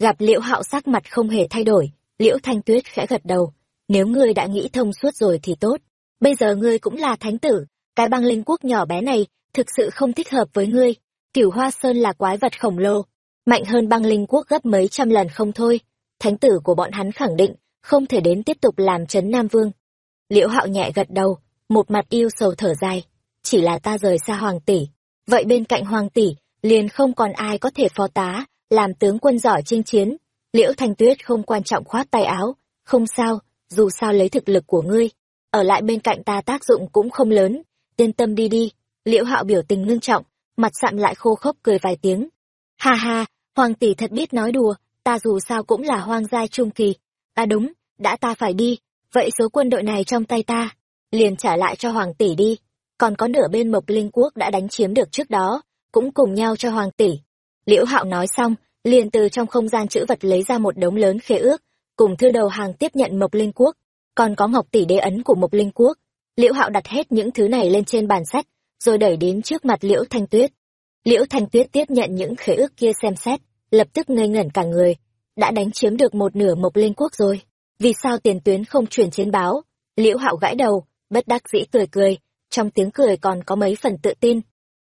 gặp liễu hạo sắc mặt không hề thay đổi, liễu thanh tuyết khẽ gật đầu. Nếu ngươi đã nghĩ thông suốt rồi thì tốt. Bây giờ ngươi cũng là thánh tử, cái băng linh quốc nhỏ bé này thực sự không thích hợp với ngươi. Cửu hoa sơn là quái vật khổng lồ, mạnh hơn băng linh quốc gấp mấy trăm lần không thôi. Thánh tử của bọn hắn khẳng định không thể đến tiếp tục làm chấn nam vương. Liễu hạo nhẹ gật đầu, một mặt yêu sầu thở dài. Chỉ là ta rời xa hoàng tỷ, vậy bên cạnh hoàng tỷ liền không còn ai có thể phó tá làm tướng quân giỏi chinh chiến, liễu thanh tuyết không quan trọng khoát tay áo, không sao, dù sao lấy thực lực của ngươi, ở lại bên cạnh ta tác dụng cũng không lớn, yên tâm đi đi. Liễu hạo biểu tình ngưng trọng, mặt sạm lại khô khốc cười vài tiếng. Ha ha, hoàng tỷ thật biết nói đùa, ta dù sao cũng là hoang gia trung kỳ. À đúng, đã ta phải đi, vậy số quân đội này trong tay ta, liền trả lại cho hoàng tỷ đi. Còn có nửa bên mộc linh quốc đã đánh chiếm được trước đó, cũng cùng nhau cho hoàng tỷ liễu hạo nói xong, liền từ trong không gian chữ vật lấy ra một đống lớn khế ước, cùng thư đầu hàng tiếp nhận mộc linh quốc. Còn có ngọc tỷ đế ấn của mộc linh quốc. Liễu hạo đặt hết những thứ này lên trên bàn sách, rồi đẩy đến trước mặt liễu thanh tuyết. Liễu thanh tuyết tiếp nhận những khế ước kia xem xét, lập tức ngây ngẩn cả người. Đã đánh chiếm được một nửa mộc linh quốc rồi. Vì sao tiền tuyến không truyền chiến báo? Liễu hạo gãi đầu, bất đắc dĩ cười cười, trong tiếng cười còn có mấy phần tự tin.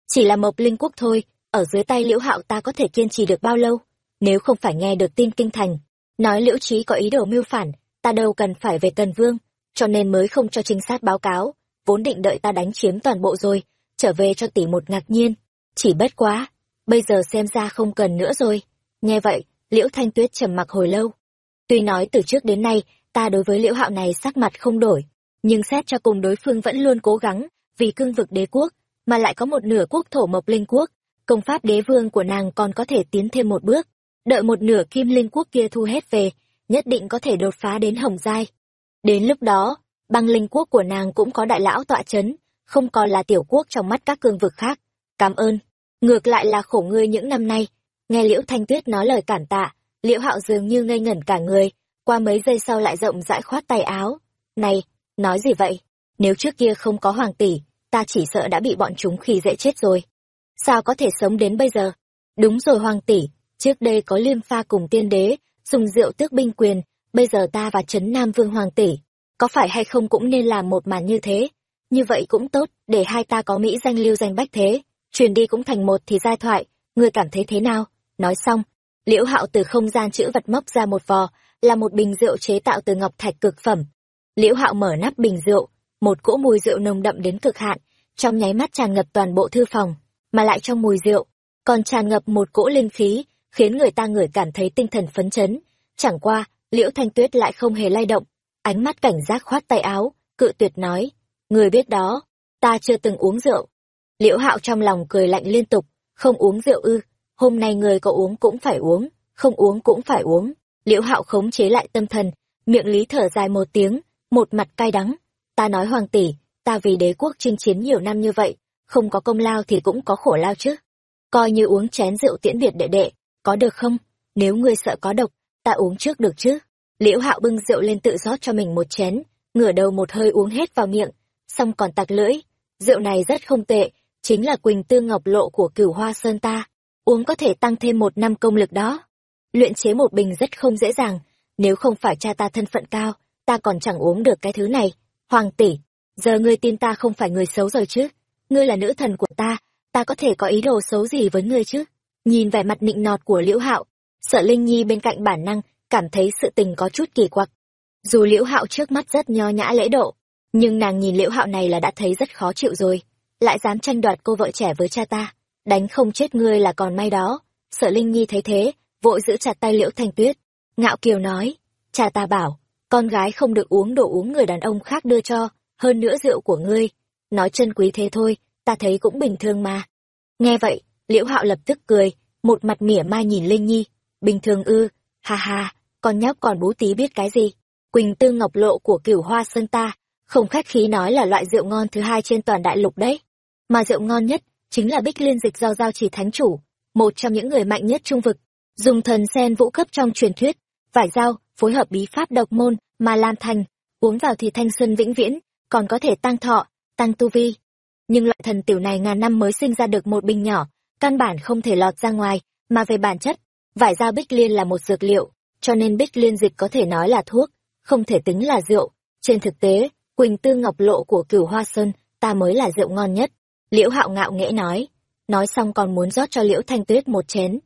Chỉ là mộc linh quốc thôi ở dưới tay liễu hạo ta có thể kiên trì được bao lâu? Nếu không phải nghe được tin kinh thành, nói liễu trí có ý đồ mưu phản, ta đâu cần phải về tần vương, cho nên mới không cho trinh sát báo cáo. Vốn định đợi ta đánh chiếm toàn bộ rồi, trở về cho tỷ một ngạc nhiên. Chỉ bất quá, bây giờ xem ra không cần nữa rồi. Nghe vậy, liễu thanh tuyết trầm mặc hồi lâu. Tuy nói từ trước đến nay, ta đối với liễu hạo này sắc mặt không đổi, nhưng xét cho cùng đối phương vẫn luôn cố gắng vì cương vực đế quốc, mà lại có một nửa quốc thổ mộc linh quốc công pháp đế vương của nàng còn có thể tiến thêm một bước. Đợi một nửa kim linh quốc kia thu hết về, nhất định có thể đột phá đến hồng giai. Đến lúc đó, băng linh quốc của nàng cũng có đại lão tọa chấn, không còn là tiểu quốc trong mắt các cương vực khác. Cảm ơn. Ngược lại là khổ ngươi những năm nay. Nghe liễu thanh tuyết nói lời cản tạ, liễu hạo dường như ngây ngẩn cả người, qua mấy giây sau lại rộng rãi khoát tay áo. Này, nói gì vậy? Nếu trước kia không có hoàng tỷ, ta chỉ sợ đã bị bọn chúng khi dễ chết rồi sao có thể sống đến bây giờ? Đúng rồi, hoàng tỷ. Trước đây có liêm pha cùng tiên đế, dùng rượu tước binh quyền. Bây giờ ta và trấn nam vương hoàng tỷ. Có phải hay không cũng nên làm một màn như thế? Như vậy cũng tốt, để hai ta có mỹ danh lưu danh bách thế. Truyền đi cũng thành một thì giai thoại. Ngươi cảm thấy thế nào? Nói xong, liễu hạo từ không gian chữ vật móc ra một vò, là một bình rượu chế tạo từ ngọc thạch cực phẩm. Liễu hạo mở nắp bình rượu, một cỗ mùi rượu nồng đậm đến cực hạn, trong nháy mắt tràn ngập toàn bộ thư phòng mà lại trong mùi rượu, còn tràn ngập một cỗ linh khí, khiến người ta ngửi cảm thấy tinh thần phấn chấn. Chẳng qua, liễu thanh tuyết lại không hề lay động, ánh mắt cảnh giác khoát tay áo, cự tuyệt nói, người biết đó, ta chưa từng uống rượu. Liễu hạo trong lòng cười lạnh liên tục, không uống rượu ư, hôm nay người có uống cũng phải uống, không uống cũng phải uống. Liễu hạo khống chế lại tâm thần, miệng lý thở dài một tiếng, một mặt cay đắng, ta nói hoàng tỷ, ta vì đế quốc chinh chiến nhiều năm như vậy không có công lao thì cũng có khổ lao chứ. Coi như uống chén rượu tiễn biệt đệ đệ, có được không? Nếu ngươi sợ có độc, ta uống trước được chứ. Liễu hạo bưng rượu lên tự rót cho mình một chén, ngửa đầu một hơi uống hết vào miệng, xong còn tặc lưỡi. Rượu này rất không tệ, chính là quỳnh tư ngọc lộ của cửu hoa sơn ta. Uống có thể tăng thêm một năm công lực đó. Luyện chế một bình rất không dễ dàng, nếu không phải cha ta thân phận cao, ta còn chẳng uống được cái thứ này. Hoàng tỷ, giờ ngươi tin ta không phải người xấu rồi chứ? Ngươi là nữ thần của ta ta có thể có ý đồ xấu gì với ngươi chứ? Nhìn vẻ mặt nịnh nọt của liễu hạo sợ linh nhi bên cạnh bản năng cảm thấy sự tình có chút kỳ quặc. Dù liễu hạo trước mắt rất nho nhã lễ độ, nhưng nàng nhìn liễu hạo này là đã thấy rất khó chịu rồi, lại dám tranh đoạt cô vợ trẻ với cha ta, đánh không chết ngươi là còn may đó. Sợ linh nhi thấy thế, vội giữ chặt tay liễu thanh tuyết, ngạo kiều nói, cha ta bảo, con gái không được uống đồ uống người đàn ông khác đưa cho, hơn nữa rượu của ngươi nói chân quý thế thôi, ta thấy cũng bình thường mà. Nghe vậy, liễu hạo lập tức cười, một mặt mỉa mai nhìn linh nhi. Bình thường ư, ha ha, con nhóc còn bú tí biết cái gì. Quỳnh tư ngọc lộ của cửu hoa sơn ta, không khách khí nói là loại rượu ngon thứ hai trên toàn đại lục đấy. Mà rượu ngon nhất chính là bích liên dịch do giao chỉ thánh chủ, một trong những người mạnh nhất trung vực. Dùng thần sen vũ cấp trong truyền thuyết, vải dao, phối hợp bí pháp độc môn mà làm thành, uống vào thì thanh xuân vĩnh viễn, còn có thể tăng thọ tăng tu vi. Nhưng loại thần tiểu này ngàn năm mới sinh ra được một bình nhỏ, căn bản không thể lọt ra ngoài, mà về bản chất, vải da bích liên là một dược liệu, cho nên bích liên dịch có thể nói là thuốc, không thể tính là rượu. Trên thực tế, quỳnh tư ngọc lộ của cửu hoa sơn, ta mới là rượu ngon nhất. Liễu hạo ngạo nghễ nói nói xong còn muốn rót cho liễu thanh tuyết một chén.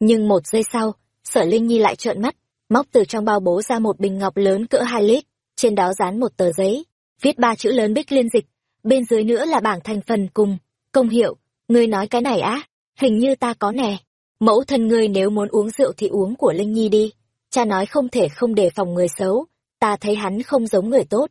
Nhưng một giây sau, sở linh nhi lại trợn mắt, móc từ trong bao bố ra một bình ngọc lớn cỡ hai lít, trên đó dán một tờ giấy, viết ba chữ lớn bích liên dịch bên dưới nữa là bảng thành phần cùng, công hiệu. Ngươi nói cái này á, hình như ta có nè. Mẫu thân ngươi nếu muốn uống rượu thì uống của linh nhi đi. Cha nói không thể không đề phòng người xấu. Ta thấy hắn không giống người tốt.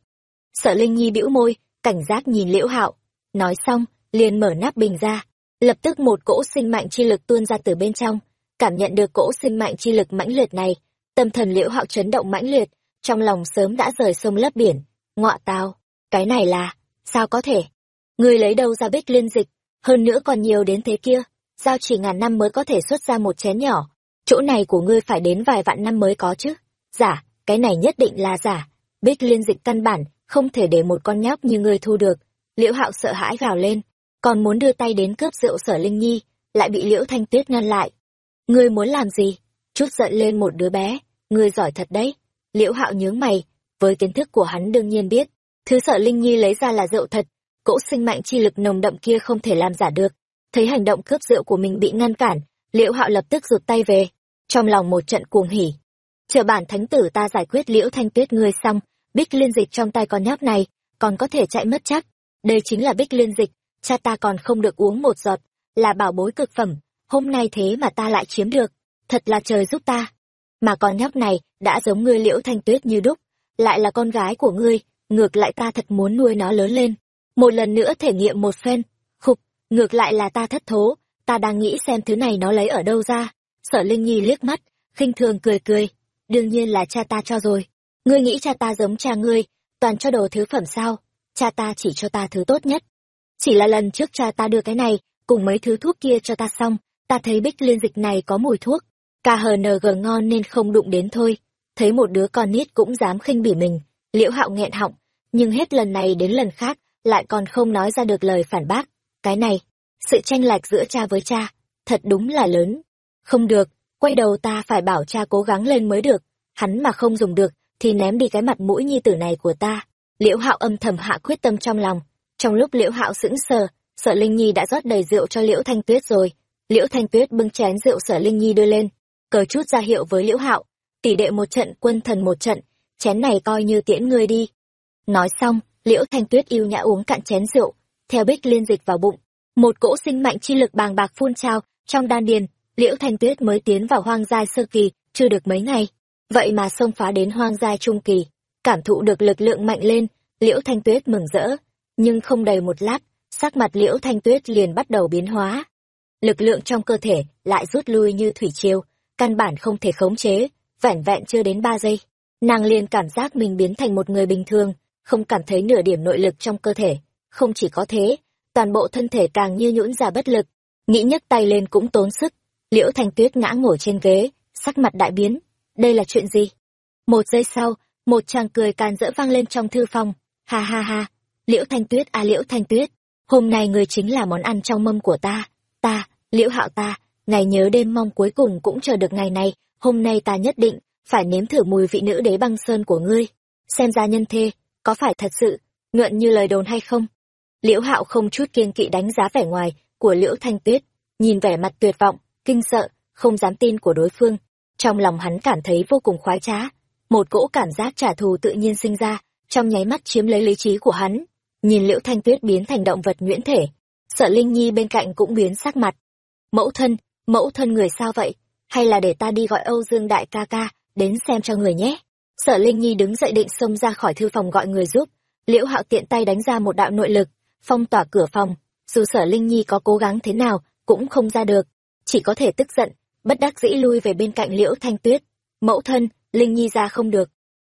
Sợ linh nhi bĩu môi, cảnh giác nhìn liễu hạo. Nói xong, liền mở nắp bình ra. Lập tức một cỗ sinh mạnh chi lực tuôn ra từ bên trong. Cảm nhận được cỗ sinh mạnh chi lực mãnh liệt này, tâm thần liễu hạo chấn động mãnh liệt, trong lòng sớm đã rời sông lấp biển. Ngọa tao cái này là sao có thể? Ngươi lấy đâu ra bích liên dịch? Hơn nữa còn nhiều đến thế kia. Giao chỉ ngàn năm mới có thể xuất ra một chén nhỏ. Chỗ này của ngươi phải đến vài vạn năm mới có chứ? Giả, cái này nhất định là giả. Bích liên dịch căn bản, không thể để một con nhóc như ngươi thu được. Liễu hạo sợ hãi gào lên. Còn muốn đưa tay đến cướp rượu sở linh nhi, lại bị liễu thanh tuyết ngăn lại. Ngươi muốn làm gì? Chút giận lên một đứa bé. Ngươi giỏi thật đấy. Liễu hạo nhướng mày. Với kiến thức của hắn đương nhiên biết thứ sợ linh nhi lấy ra là rượu thật, cỗ sinh mạnh chi lực nồng đậm kia không thể làm giả được. Thấy hành động cướp rượu của mình bị ngăn cản, liễu hạo lập tức rụt tay về. Trong lòng một trận cuồng hỉ. Chờ bản thánh tử ta giải quyết liễu thanh tuyết ngươi xong, bích liên dịch trong tay con nhóc này, còn có thể chạy mất chắc. Đây chính là bích liên dịch, cha ta còn không được uống một giọt, là bảo bối cực phẩm, hôm nay thế mà ta lại chiếm được, thật là trời giúp ta. Mà con nhóc này đã giống ngươi liễu thanh tuyết như đúc, lại là con gái của ngươi ngược lại ta thật muốn nuôi nó lớn lên. Một lần nữa thể nghiệm một phen, khục, ngược lại là ta thất thố, ta đang nghĩ xem thứ này nó lấy ở đâu ra. Sở linh nhi liếc mắt, khinh thường cười cười, đương nhiên là cha ta cho rồi. Ngươi nghĩ cha ta giống cha ngươi, toàn cho đồ thứ phẩm sao? Cha ta chỉ cho ta thứ tốt nhất. Chỉ là lần trước cha ta đưa cái này, cùng mấy thứ thuốc kia cho ta xong, ta thấy bích liên dịch này có mùi thuốc khng ngon nên không đụng đến thôi. Thấy một đứa con nít cũng dám khinh bỉ mình liễu hạo nghẹn họng, nhưng hết lần này đến lần khác, lại còn không nói ra được lời phản bác. Cái này, sự tranh lệch giữa cha với cha, thật đúng là lớn. Không được, quay đầu ta phải bảo cha cố gắng lên mới được. Hắn mà không dùng được, thì ném đi cái mặt mũi nhi tử này của ta. Liễu hạo âm thầm hạ quyết tâm trong lòng. Trong lúc liễu hạo sững sờ sở linh nhi đã rót đầy rượu cho liễu thanh tuyết rồi. Liễu thanh tuyết bưng chén rượu sở linh nhi đưa lên, cờ chút ra hiệu với liễu hạo. Tỷ đệ một trận, quân thần một trận chén này coi như tiễn ngươi đi. Nói xong, liễu thanh tuyết yêu nhã uống cạn chén rượu, theo bích liên dịch vào bụng. Một cỗ sinh mạnh chi lực bàng bạc phun trào, trong đan điền, liễu thanh tuyết mới tiến vào hoang giai sơ kỳ, chưa được mấy ngày. Vậy mà xông phá đến hoang giai trung kỳ, cảm thụ được lực lượng mạnh lên, liễu thanh tuyết mừng rỡ. Nhưng không đầy một lát, sắc mặt liễu thanh tuyết liền bắt đầu biến hóa. Lực lượng trong cơ thể lại rút lui như thủy triều, căn bản không thể khống chế, vẻn vẹn chưa đến ba giây nàng liền cảm giác mình biến thành một người bình thường, không cảm thấy nửa điểm nội lực trong cơ thể. Không chỉ có thế, toàn bộ thân thể càng như nhũn ra bất lực. Nghĩ nhấc tay lên cũng tốn sức. Liễu thanh tuyết ngã ngồi trên ghế, sắc mặt đại biến. Đây là chuyện gì? Một giây sau, một chàng cười càn rỡ vang lên trong thư phòng. Ha ha ha, liễu thanh tuyết à liễu thanh tuyết. Hôm nay người chính là món ăn trong mâm của ta. Ta, liễu hạo ta ngày nhớ đêm mong cuối cùng cũng chờ được ngày này. Hôm nay ta nhất định phải nếm thử mùi vị nữ đế băng sơn của ngươi. Xem ra nhân thê, có phải thật sự ngượn như lời đồn hay không? Liễu hạo không chút kiên kỵ đánh giá vẻ ngoài của liễu thanh tuyết, nhìn vẻ mặt tuyệt vọng, kinh sợ, không dám tin của đối phương. Trong lòng hắn cảm thấy vô cùng khoái trá, một cỗ cảm giác trả thù tự nhiên sinh ra, trong nháy mắt chiếm lấy lý trí của hắn. Nhìn liễu thanh tuyết biến thành động vật nhuyễn thể, sợ linh nhi bên cạnh cũng biến sắc mặt. Mẫu thân mẫu thân người sao vậy? Hay là để ta đi gọi âu dương đại ca ca đến xem cho người nhé. Sở linh nhi đứng dậy định xông ra khỏi thư phòng gọi người giúp. Liễu hạo tiện tay đánh ra một đạo nội lực, phong tỏa cửa phòng. Dù sở linh nhi có cố gắng thế nào, cũng không ra được. Chỉ có thể tức giận, bất đắc dĩ lui về bên cạnh liễu thanh tuyết. Mẫu thân, linh nhi ra không được.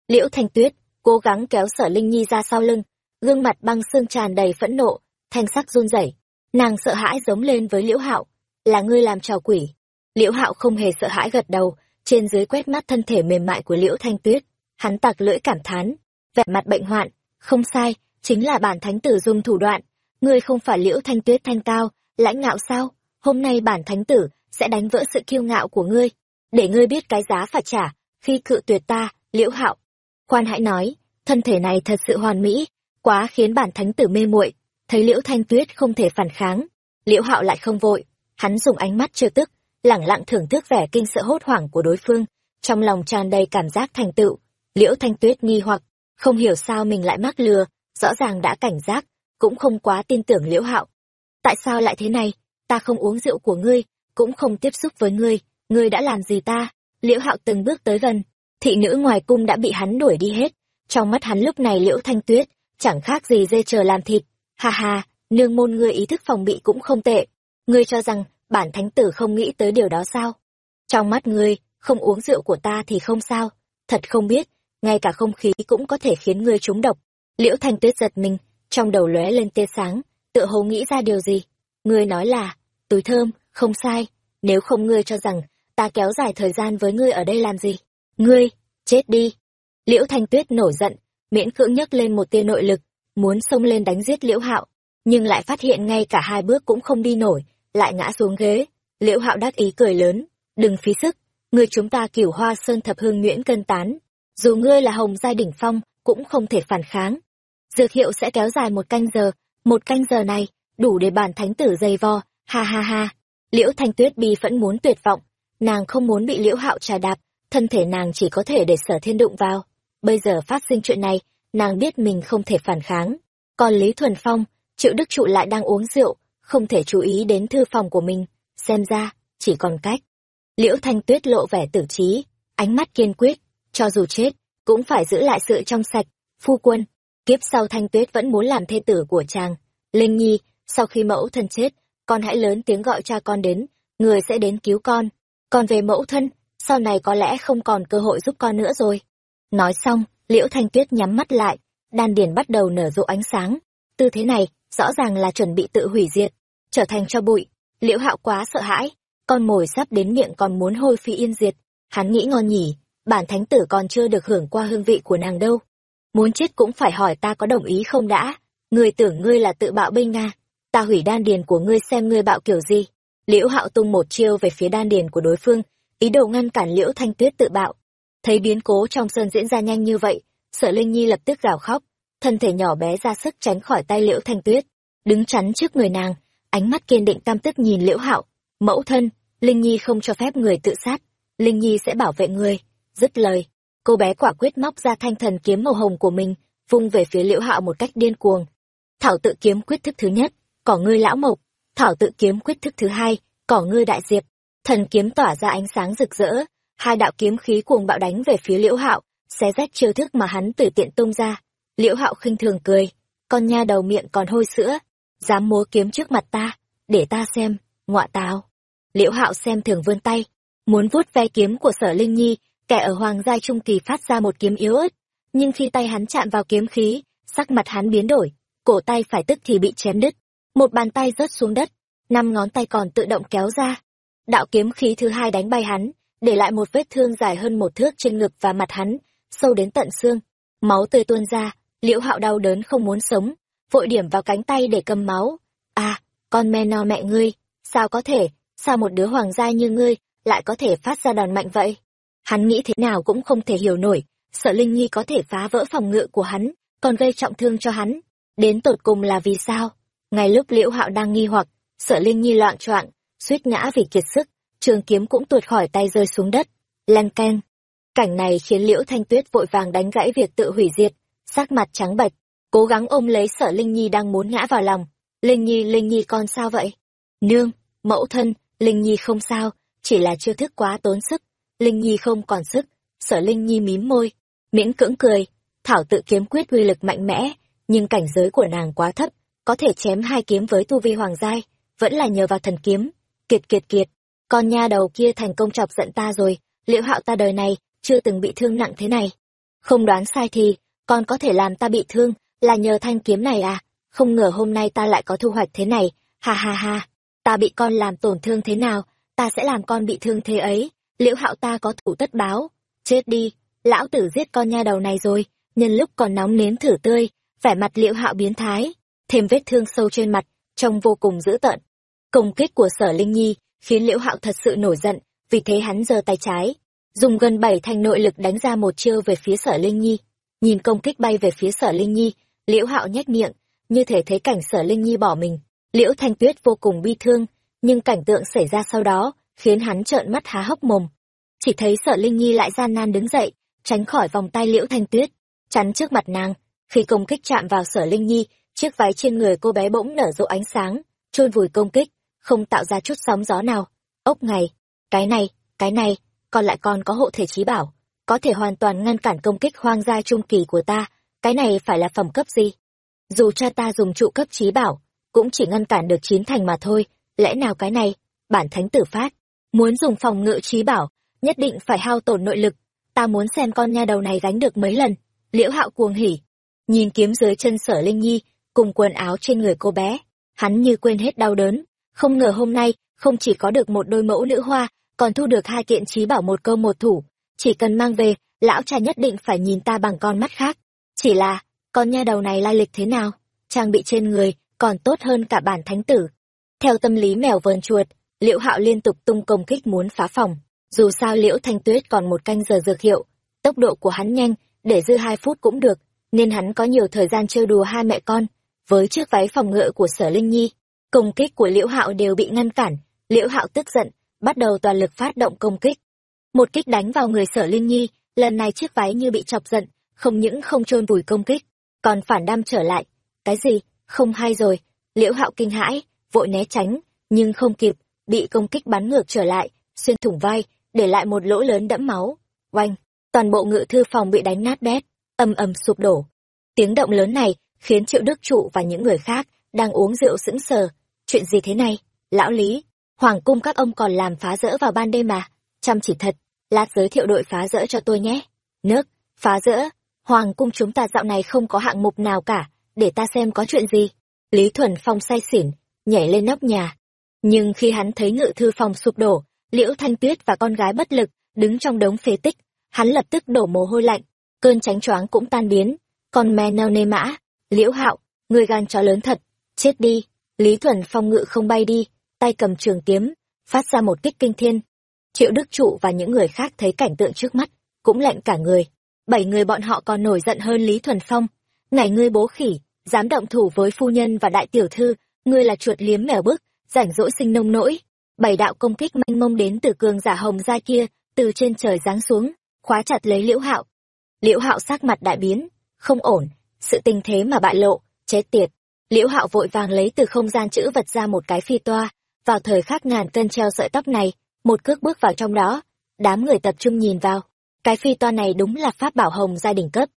Liễu thanh tuyết cố gắng kéo sở linh nhi ra sau lưng, gương mặt băng xương tràn đầy phẫn nộ, thanh sắc run rẩy. Nàng sợ hãi giống lên với liễu hạo, là ngươi làm trò quỷ? Liễu hạo không hề sợ hãi gật đầu trên dưới quét mắt thân thể mềm mại của liễu thanh tuyết. Hắn tặc lưỡi cảm thán, vẻ mặt bệnh hoạn. Không sai, chính là bản thánh tử dùng thủ đoạn. Ngươi không phải liễu thanh tuyết thanh cao, lãnh ngạo sao? Hôm nay bản thánh tử sẽ đánh vỡ sự kiêu ngạo của ngươi. Để ngươi biết cái giá phải trả, khi cự tuyệt ta, liễu hạo. Khoan hãy nói, thân thể này thật sự hoàn mỹ, quá khiến bản thánh tử mê muội. Thấy liễu thanh tuyết không thể phản kháng, liễu hạo lại không vội. Hắn dùng ánh mắt chưa tức lẳng lặng thưởng thức vẻ kinh sợ hốt hoảng của đối phương. Trong lòng tràn đầy cảm giác thành tựu, liễu thanh tuyết nghi hoặc, không hiểu sao mình lại mắc lừa, rõ ràng đã cảnh giác, cũng không quá tin tưởng liễu hạo. Tại sao lại thế này? Ta không uống rượu của ngươi, cũng không tiếp xúc với ngươi ngươi đã làm gì ta? Liễu hạo từng bước tới gần, thị nữ ngoài cung đã bị hắn đuổi đi hết. Trong mắt hắn lúc này liễu thanh tuyết, chẳng khác gì dê chờ làm thịt. Ha ha, nương môn ngươi ý thức phòng bị cũng không tệ. Ngươi cho rằng bản thánh tử không nghĩ tới điều đó sao? Trong mắt ngươi, không uống rượu của ta thì không sao. Thật không biết, ngay cả không khí cũng có thể khiến ngươi trúng độc. Liễu thanh tuyết giật mình, trong đầu lóe lên tia sáng, tựa hồ nghĩ ra điều gì. Ngươi nói là, túi thơm, không sai. Nếu không ngươi cho rằng, ta kéo dài thời gian với ngươi ở đây làm gì? Ngươi, chết đi. Liễu thanh tuyết nổi giận, miễn cưỡng nhấc lên một tia nội lực, muốn xông lên đánh giết liễu hạo, nhưng lại phát hiện ngay cả hai bước cũng không đi nổi lại ngã xuống ghế. Liễu hạo đắc ý cười lớn, đừng phí sức người chúng ta cửu hoa sơn thập hương nguyễn cân tán, dù ngươi là hồng giai đỉnh phong, cũng không thể phản kháng. Dược hiệu sẽ kéo dài một canh giờ, một canh giờ này, đủ để bản thánh tử dày vò ha ha ha. Liễu thanh tuyết bi vẫn muốn tuyệt vọng, nàng không muốn bị liễu hạo trà đạp, thân thể nàng chỉ có thể để sở thiên đụng vào. Bây giờ phát sinh chuyện này, nàng biết mình không thể phản kháng. Còn lý thuần phong, triệu đức trụ lại đang uống rượu không thể chú ý đến thư phòng của mình. Xem ra, chỉ còn cách. Liễu thanh tuyết lộ vẻ tử trí, ánh mắt kiên quyết, cho dù chết, cũng phải giữ lại sự trong sạch, phu quân. Kiếp sau thanh tuyết vẫn muốn làm thê tử của chàng. Linh nhi, sau khi mẫu thân chết, con hãy lớn tiếng gọi cha con đến, người sẽ đến cứu con. Còn về mẫu thân, sau này có lẽ không còn cơ hội giúp con nữa rồi. Nói xong, liễu thanh tuyết nhắm mắt lại, đan điền bắt đầu nở rộ ánh sáng. Tư thế này rõ ràng là chuẩn bị tự hủy diệt, trở thành cho bụi. Liễu hạo quá sợ hãi, con mồi sắp đến miệng còn muốn hôi phi yên diệt. Hắn nghĩ ngon nhỉ, bản thánh tử còn chưa được hưởng qua hương vị của nàng đâu. Muốn chết cũng phải hỏi ta có đồng ý không đã. Ngươi tưởng ngươi là tự bạo binh nga, ta hủy đan điền của ngươi xem ngươi bạo kiểu gì. Liễu hạo tung một chiêu về phía đan điền của đối phương, ý đồ ngăn cản liễu thanh tuyết tự bạo. Thấy biến cố trong sơn diễn ra nhanh như vậy, sở linh nhi lập tức gào khóc thân thể nhỏ bé ra sức tránh khỏi tay liễu thanh tuyết, đứng chắn trước người nàng, ánh mắt kiên định cam tức nhìn liễu hạo, mẫu thân, linh nhi không cho phép người tự sát, linh nhi sẽ bảo vệ người dứt lời, cô bé quả quyết móc ra thanh thần kiếm màu hồng của mình, vung về phía liễu hạo một cách điên cuồng. Thảo tự kiếm quyết thức thứ nhất, cỏ ngươi lão mộc, thảo tự kiếm quyết thức thứ hai, cỏ ngươi đại diệp. Thần kiếm tỏa ra ánh sáng rực rỡ, hai đạo kiếm khí cuồng bạo đánh về phía liễu hạo, xé rách chiêu thức mà hắn tùy tiện tung ra liễu hạo khinh thường cười, con nha đầu miệng còn hôi sữa, dám múa kiếm trước mặt ta, để ta xem, ngọa tào. Liễu hạo xem thường vươn tay, muốn vuốt ve kiếm của sở linh nhi, kẻ ở hoàng gia trung kỳ phát ra một kiếm yếu ớt, nhưng khi tay hắn chạm vào kiếm khí, sắc mặt hắn biến đổi, cổ tay phải tức thì bị chém đứt, một bàn tay rớt xuống đất, năm ngón tay còn tự động kéo ra. Đạo kiếm khí thứ hai đánh bay hắn, để lại một vết thương dài hơn một thước trên ngực và mặt hắn, sâu đến tận xương, máu tươi tuôn ra liễu hạo đau đớn không muốn sống, vội điểm vào cánh tay để cầm máu. À con me no mẹ ngươi, sao có thể, sao một đứa hoàng gia như ngươi lại có thể phát ra đòn mạnh vậy? Hắn nghĩ thế nào cũng không thể hiểu nổi, sợ linh nhi có thể phá vỡ phòng ngự của hắn, còn gây trọng thương cho hắn. Đến tột cùng là vì sao? Ngay lúc liễu hạo đang nghi hoặc, sợ linh nhi loạn choạng, suýt ngã vì kiệt sức, trường kiếm cũng tuột khỏi tay rơi xuống đất. Len keng. Cảnh này khiến liễu thanh tuyết vội vàng đánh gãy việc tự hủy diệt sắc mặt trắng bệch, cố gắng ôm lấy sở linh nhi đang muốn ngã vào lòng. Linh nhi linh nhi con sao vậy? Nương, mẫu thân, linh nhi không sao, chỉ là chưa thức quá tốn sức. Linh nhi không còn sức sở linh nhi mím môi, miễn cưỡng cười. Thảo tự kiếm quyết uy lực mạnh mẽ, nhưng cảnh giới của nàng quá thấp, có thể chém hai kiếm với tu vi hoàng giai, vẫn là nhờ vào thần kiếm. Kiệt kiệt kiệt, con nha đầu kia thành công chọc giận ta rồi, liệu hạo ta đời này chưa từng bị thương nặng thế này? Không đoán sai thì con có thể làm ta bị thương là nhờ thanh kiếm này à? Không ngờ hôm nay ta lại có thu hoạch thế này ha ha ha. Ta bị con làm tổn thương thế nào ta sẽ làm con bị thương thế ấy. Liễu hạo ta có thủ tất báo. Chết đi lão tử giết con nha đầu này rồi nhân lúc còn nóng nến thử tươi vẻ mặt liễu hạo biến thái thêm vết thương sâu trên mặt trông vô cùng dữ tợn. Công kích của sở linh nhi khiến liễu hạo thật sự nổi giận vì thế hắn giơ tay trái, dùng gần bảy thành nội lực đánh ra một chiêu về phía sở Linh Nhi. Nhìn công kích bay về phía sở Linh Nhi, Liễu Hạo nhếch miệng, như thể thấy cảnh sở Linh Nhi bỏ mình. Liễu Thanh Tuyết vô cùng bi thương, nhưng cảnh tượng xảy ra sau đó, khiến hắn trợn mắt há hốc mồm. Chỉ thấy sở Linh Nhi lại gian nan đứng dậy, tránh khỏi vòng tay Liễu Thanh Tuyết, chắn trước mặt nàng. Khi công kích chạm vào sở Linh Nhi, chiếc váy trên người cô bé bỗng nở rộ ánh sáng, chôn vùi công kích, không tạo ra chút sóng gió nào. Ốc ngày, cái này, cái này, còn lại còn có hộ thể trí bảo, có thể hoàn toàn ngăn cản công kích hoang gia trung kỳ của ta, cái này phải là phẩm cấp gì? Dù cha ta dùng trụ cấp trí bảo, cũng chỉ ngăn cản được chín thành mà thôi, lẽ nào cái này, bản thánh tử phát, muốn dùng phòng ngự trí bảo, nhất định phải hao tổn nội lực, ta muốn xem con nha đầu này gánh được mấy lần. Liễu hạo cuồng hỉ, nhìn kiếm dưới chân sở Linh Nhi, cùng quần áo trên người cô bé, hắn như quên hết đau đớn, không ngờ hôm nay, không chỉ có được một đôi mẫu nữ hoa, còn thu được hai kiện trí bảo một câu một thủ, chỉ cần mang về, lão cha nhất định phải nhìn ta bằng con mắt khác. Chỉ là, con nha đầu này lai lịch thế nào? Trang bị trên người, còn tốt hơn cả bản thánh tử. Theo tâm lý mèo vờn chuột, liễu hạo liên tục tung công kích muốn phá phòng. Dù sao liễu thanh tuyết còn một canh giờ dược hiệu, tốc độ của hắn nhanh, để dư hai phút cũng được, nên hắn có nhiều thời gian trêu đùa hai mẹ con. Với chiếc váy phòng ngự của sở Linh Nhi, công kích của liễu hạo đều bị ngăn cản, liễu hạo tức giận, bắt đầu toàn lực phát động công kích. Một kích đánh vào người sở Linh Nhi, lần này chiếc váy như bị chọc giận, không những không chôn vùi công kích, còn phản đam trở lại. Cái gì? Không hay rồi. Liễu hạo kinh hãi, vội né tránh, nhưng không kịp, bị công kích bắn ngược trở lại, xuyên thủng vai, để lại một lỗ lớn đẫm máu. Oanh! Toàn bộ ngự thư phòng bị đánh nát bét, âm ầm sụp đổ. Tiếng động lớn này khiến Triệu Đức Trụ và những người khác đang uống rượu sững sờ. Chuyện gì thế này? Lão Lý, Hoàng cung các ông còn làm phá rỡ vào ban đêm mà. Chăm chỉ thật, lát giới thiệu đội phá rỡ cho tôi nhé. Nước, phá rỡ, Hoàng cung chúng ta dạo này không có hạng mục nào cả, để ta xem có chuyện gì. Lý Thuần Phong say xỉn, nhảy lên nóc nhà. Nhưng khi hắn thấy ngự thư phòng sụp đổ, Liễu Thanh Tuyết và con gái bất lực, đứng trong đống phế tích, hắn lập tức đổ mồ hôi lạnh, cơn tránh choáng cũng tan biến. Còn mè neo nê mã, Liễu Hạo, người gan chó lớn thật, chết đi. Lý Thuần Phong ngự không bay đi, tay cầm trường kiếm, phát ra một kích kinh thiên. Triệu Đức Trụ và những người khác thấy cảnh tượng trước mắt, cũng lạnh cả người. Bảy người bọn họ còn nổi giận hơn Lý Thuần Phong. Này ngươi bố khỉ, dám động thủ với phu nhân và đại tiểu thư, ngươi là chuột liếm mèo bức, rảnh rỗi sinh nông nỗi. Bảy đạo công kích manh mông đến từ cường giả hồng gia kia, từ trên trời giáng xuống, khóa chặt lấy liễu hạo. Liễu hạo sắc mặt đại biến, không ổn, sự tình thế mà bại lộ, chết tiệt. Liễu hạo vội vàng lấy từ không gian chữ vật ra một cái phi toa, vào thời khắc ngàn cân treo sợi tóc này, một cước bước vào trong đó, đám người tập trung nhìn vào. Cái phi toa này đúng là pháp bảo hồng gia đình cấp.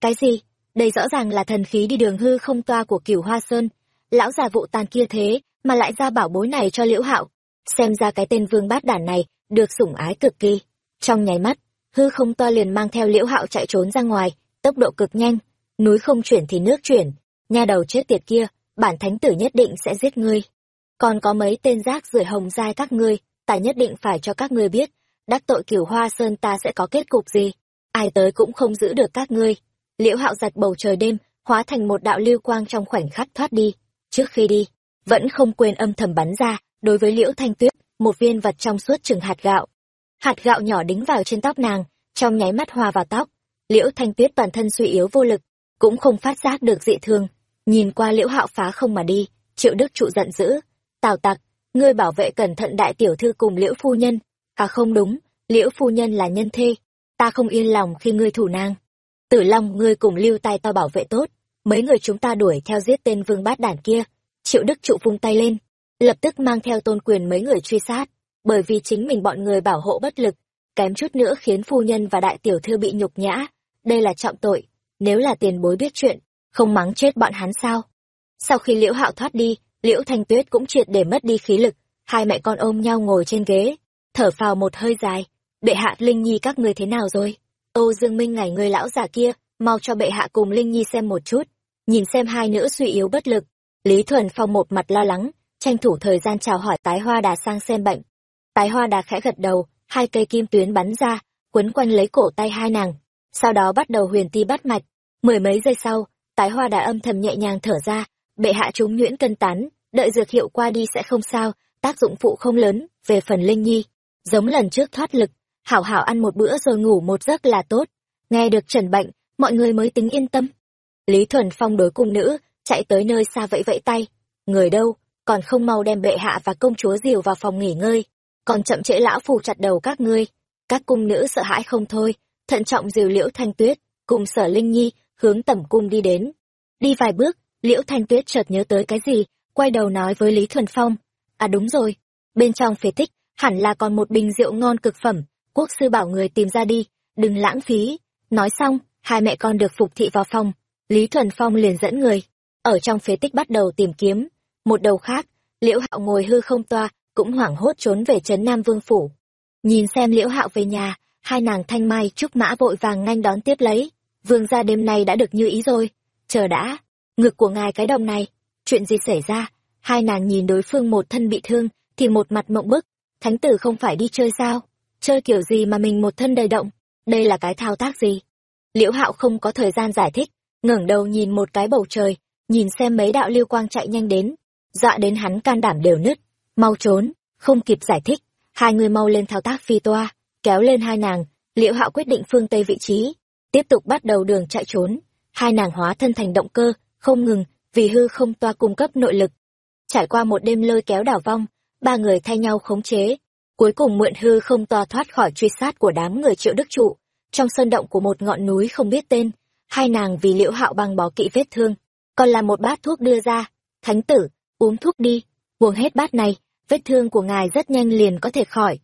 Cái gì? Đây rõ ràng là thần khí đi đường hư không toa của cửu hoa sơn. Lão già vụ tàn kia thế, mà lại ra bảo bối này cho liễu hạo. Xem ra cái tên vương bát đản này, được sủng ái cực kỳ. Trong nháy mắt, hư không toa liền mang theo liễu hạo chạy trốn ra ngoài, tốc độ cực nhanh. Núi không chuyển thì nước chuyển. Nha đầu chết tiệt kia, bản thánh tử nhất định sẽ giết ngươi còn có mấy tên rác rưởi hồng giai các ngươi ta nhất định phải cho các ngươi biết đắc tội cửu hoa sơn ta sẽ có kết cục gì? Ai tới cũng không giữ được các ngươi. Liễu hạo giặt bầu trời đêm hóa thành một đạo lưu quang trong khoảnh khắc thoát đi. Trước khi đi vẫn không quên âm thầm bắn ra đối với liễu thanh tuyết một viên vật trong suốt chừng hạt gạo. Hạt gạo nhỏ đính vào trên tóc nàng trong nháy mắt hòa vào tóc. Liễu thanh tuyết toàn thân suy yếu vô lực cũng không phát giác được dị thường. Nhìn qua liễu hạo phá không mà đi triệu đức trụ giận dữ Tào tặc, ngươi bảo vệ cẩn thận đại tiểu thư cùng liễu phu nhân. À không đúng, liễu phu nhân là nhân thê. Ta không yên lòng khi ngươi thủ nàng. Tử Long ngươi cùng lưu tay to bảo vệ tốt. Mấy người chúng ta đuổi theo giết tên vương bát đản kia. Triệu Đức trụ vung tay lên. Lập tức mang theo tôn quyền mấy người truy sát. Bởi vì chính mình bọn người bảo hộ bất lực. Kém chút nữa khiến phu nhân và đại tiểu thư bị nhục nhã. Đây là trọng tội. Nếu là tiền bối biết chuyện, không mắng chết bọn hắn sao? Sau khi liễu hạo thoát đi, liễu thanh tuyết cũng triệt để mất đi khí lực, hai mẹ con ôm nhau ngồi trên ghế, thở phào một hơi dài. Bệ hạ linh nhi các người thế nào rồi? Ô dương minh ngày người lão già kia, mau cho bệ hạ cùng linh nhi xem một chút, nhìn xem hai nữ suy yếu bất lực. Lý thuần phong một mặt lo lắng, tranh thủ thời gian chào hỏi tái hoa đà sang xem bệnh. Tái hoa đà khẽ gật đầu, hai cây kim tuyến bắn ra, quấn quanh lấy cổ tay hai nàng, sau đó bắt đầu huyền ti bắt mạch. Mười mấy giây sau, tái hoa đà âm thầm nhẹ nhàng thở ra bệ hạ chúng nhuyễn cân tán, đợi dược hiệu qua đi sẽ không sao, tác dụng phụ không lớn, về phần linh nhi. Giống lần trước thoát lực, hảo hảo ăn một bữa rồi ngủ một giấc là tốt. Nghe được trần bệnh, mọi người mới tính yên tâm. Lý thuần phong đối cung nữ, chạy tới nơi xa vẫy vẫy tay. Người đâu, còn không mau đem bệ hạ và công chúa diều vào phòng nghỉ ngơi, còn chậm trễ lão phù chặt đầu các ngươi. Các cung nữ sợ hãi không thôi, thận trọng diều liễu thanh tuyết, cùng sở linh nhi hướng tẩm cung đi đến. Đi vài bước liễu thanh tuyết chợt nhớ tới cái gì, quay đầu nói với lý thuần phong. À đúng rồi, bên trong phế tích, hẳn là còn một bình rượu ngon cực phẩm, quốc sư bảo người tìm ra đi, đừng lãng phí. Nói xong, hai mẹ con được phục thị vào phòng. Lý thuần phong liền dẫn người, ở trong phế tích bắt đầu tìm kiếm. Một đầu khác, liễu hạo ngồi hư không toa, cũng hoảng hốt trốn về trấn nam vương phủ. Nhìn xem liễu hạo về nhà, hai nàng thanh mai trúc mã vội vàng nhanh đón tiếp lấy. Vương gia đêm nay đã được như ý rồi, chờ đã ngực của ngài cái đồng này. Chuyện gì xảy ra? Hai nàng nhìn đối phương một thân bị thương, thì một mặt mộng bức. Thánh tử không phải đi chơi sao? Chơi kiểu gì mà mình một thân đầy động? Đây là cái thao tác gì? Liễu hạo không có thời gian giải thích, ngẩng đầu nhìn một cái bầu trời, nhìn xem mấy đạo lưu quang chạy nhanh đến. Dọa đến hắn can đảm đều nứt. Mau trốn, không kịp giải thích, hai người mau lên thao tác phi toa, kéo lên hai nàng. Liễu hạo quyết định phương tây vị trí, tiếp tục bắt đầu đường chạy trốn. Hai nàng hóa thân thành động cơ không ngừng, vì hư không toa cung cấp nội lực. Trải qua một đêm lôi kéo đảo vong, ba người thay nhau khống chế. Cuối cùng mượn hư không toa thoát khỏi truy sát của đám người triệu đức trụ. Trong sơn động của một ngọn núi không biết tên, hai nàng vì liễu hạo băng bó kỵ vết thương, còn là một bát thuốc đưa ra. Thánh tử, uống thuốc đi, uống hết bát này, vết thương của ngài rất nhanh liền có thể khỏi.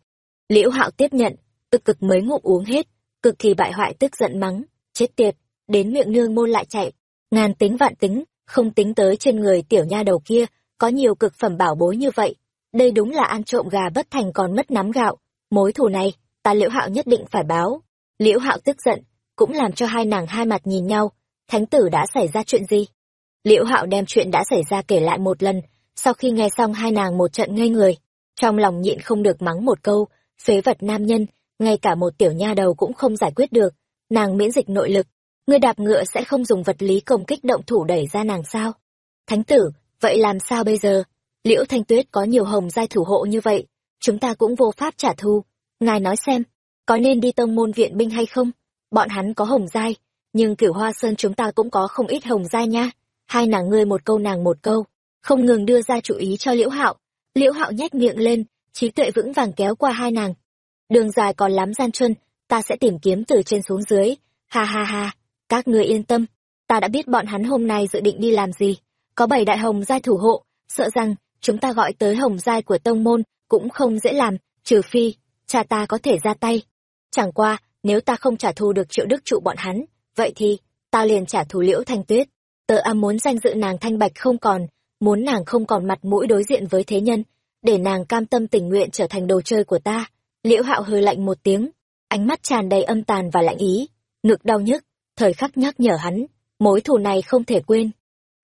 Liễu hạo tiếp nhận, cực cực mới ngụm uống hết, cực kỳ bại hoại tức giận mắng, chết tiệt, đến miệng nương môn lại chạy ngàn tính vạn tính, không tính tới trên người tiểu nha đầu kia, có nhiều cực phẩm bảo bối như vậy. Đây đúng là ăn trộm gà bất thành còn mất nắm gạo. Mối thù này, ta liễu hạo nhất định phải báo. Liễu hạo tức giận, cũng làm cho hai nàng hai mặt nhìn nhau. Thánh tử đã xảy ra chuyện gì? Liễu hạo đem chuyện đã xảy ra kể lại một lần, sau khi nghe xong hai nàng một trận ngây người. Trong lòng nhịn không được mắng một câu, phế vật nam nhân, ngay cả một tiểu nha đầu cũng không giải quyết được. Nàng miễn dịch nội lực ngươi đạp ngựa sẽ không dùng vật lý công kích động thủ đẩy ra nàng sao? Thánh tử, vậy làm sao bây giờ? Liễu thanh tuyết có nhiều hồng giai thủ hộ như vậy, chúng ta cũng vô pháp trả thù. Ngài nói xem, có nên đi tông môn viện binh hay không? Bọn hắn có hồng giai, nhưng kiểu hoa sơn chúng ta cũng có không ít hồng giai nha. Hai nàng ngươi một câu nàng một câu, không ngừng đưa ra chủ ý cho liễu hạo. Liễu hạo nhếch miệng lên, trí tuệ vững vàng kéo qua hai nàng. Đường dài còn lắm gian truân, ta sẽ tìm kiếm từ trên xuống dưới. Ha ha ha các ngươi yên tâm. Ta đã biết bọn hắn hôm nay dự định đi làm gì. Có bảy đại hồng giai thủ hộ, sợ rằng chúng ta gọi tới hồng giai của tông môn cũng không dễ làm, trừ phi cha ta có thể ra tay. Chẳng qua, nếu ta không trả thù được triệu đức trụ bọn hắn, vậy thì ta liền trả thù liễu thanh tuyết. Tớ âm muốn danh dự nàng thanh bạch không còn, muốn nàng không còn mặt mũi đối diện với thế nhân, để nàng cam tâm tình nguyện trở thành đồ chơi của ta. Liễu hạo hơi lạnh một tiếng, ánh mắt tràn đầy âm tàn và lạnh ý, ngực đau nhức thời khắc nhắc nhở hắn, mối thù này không thể quên.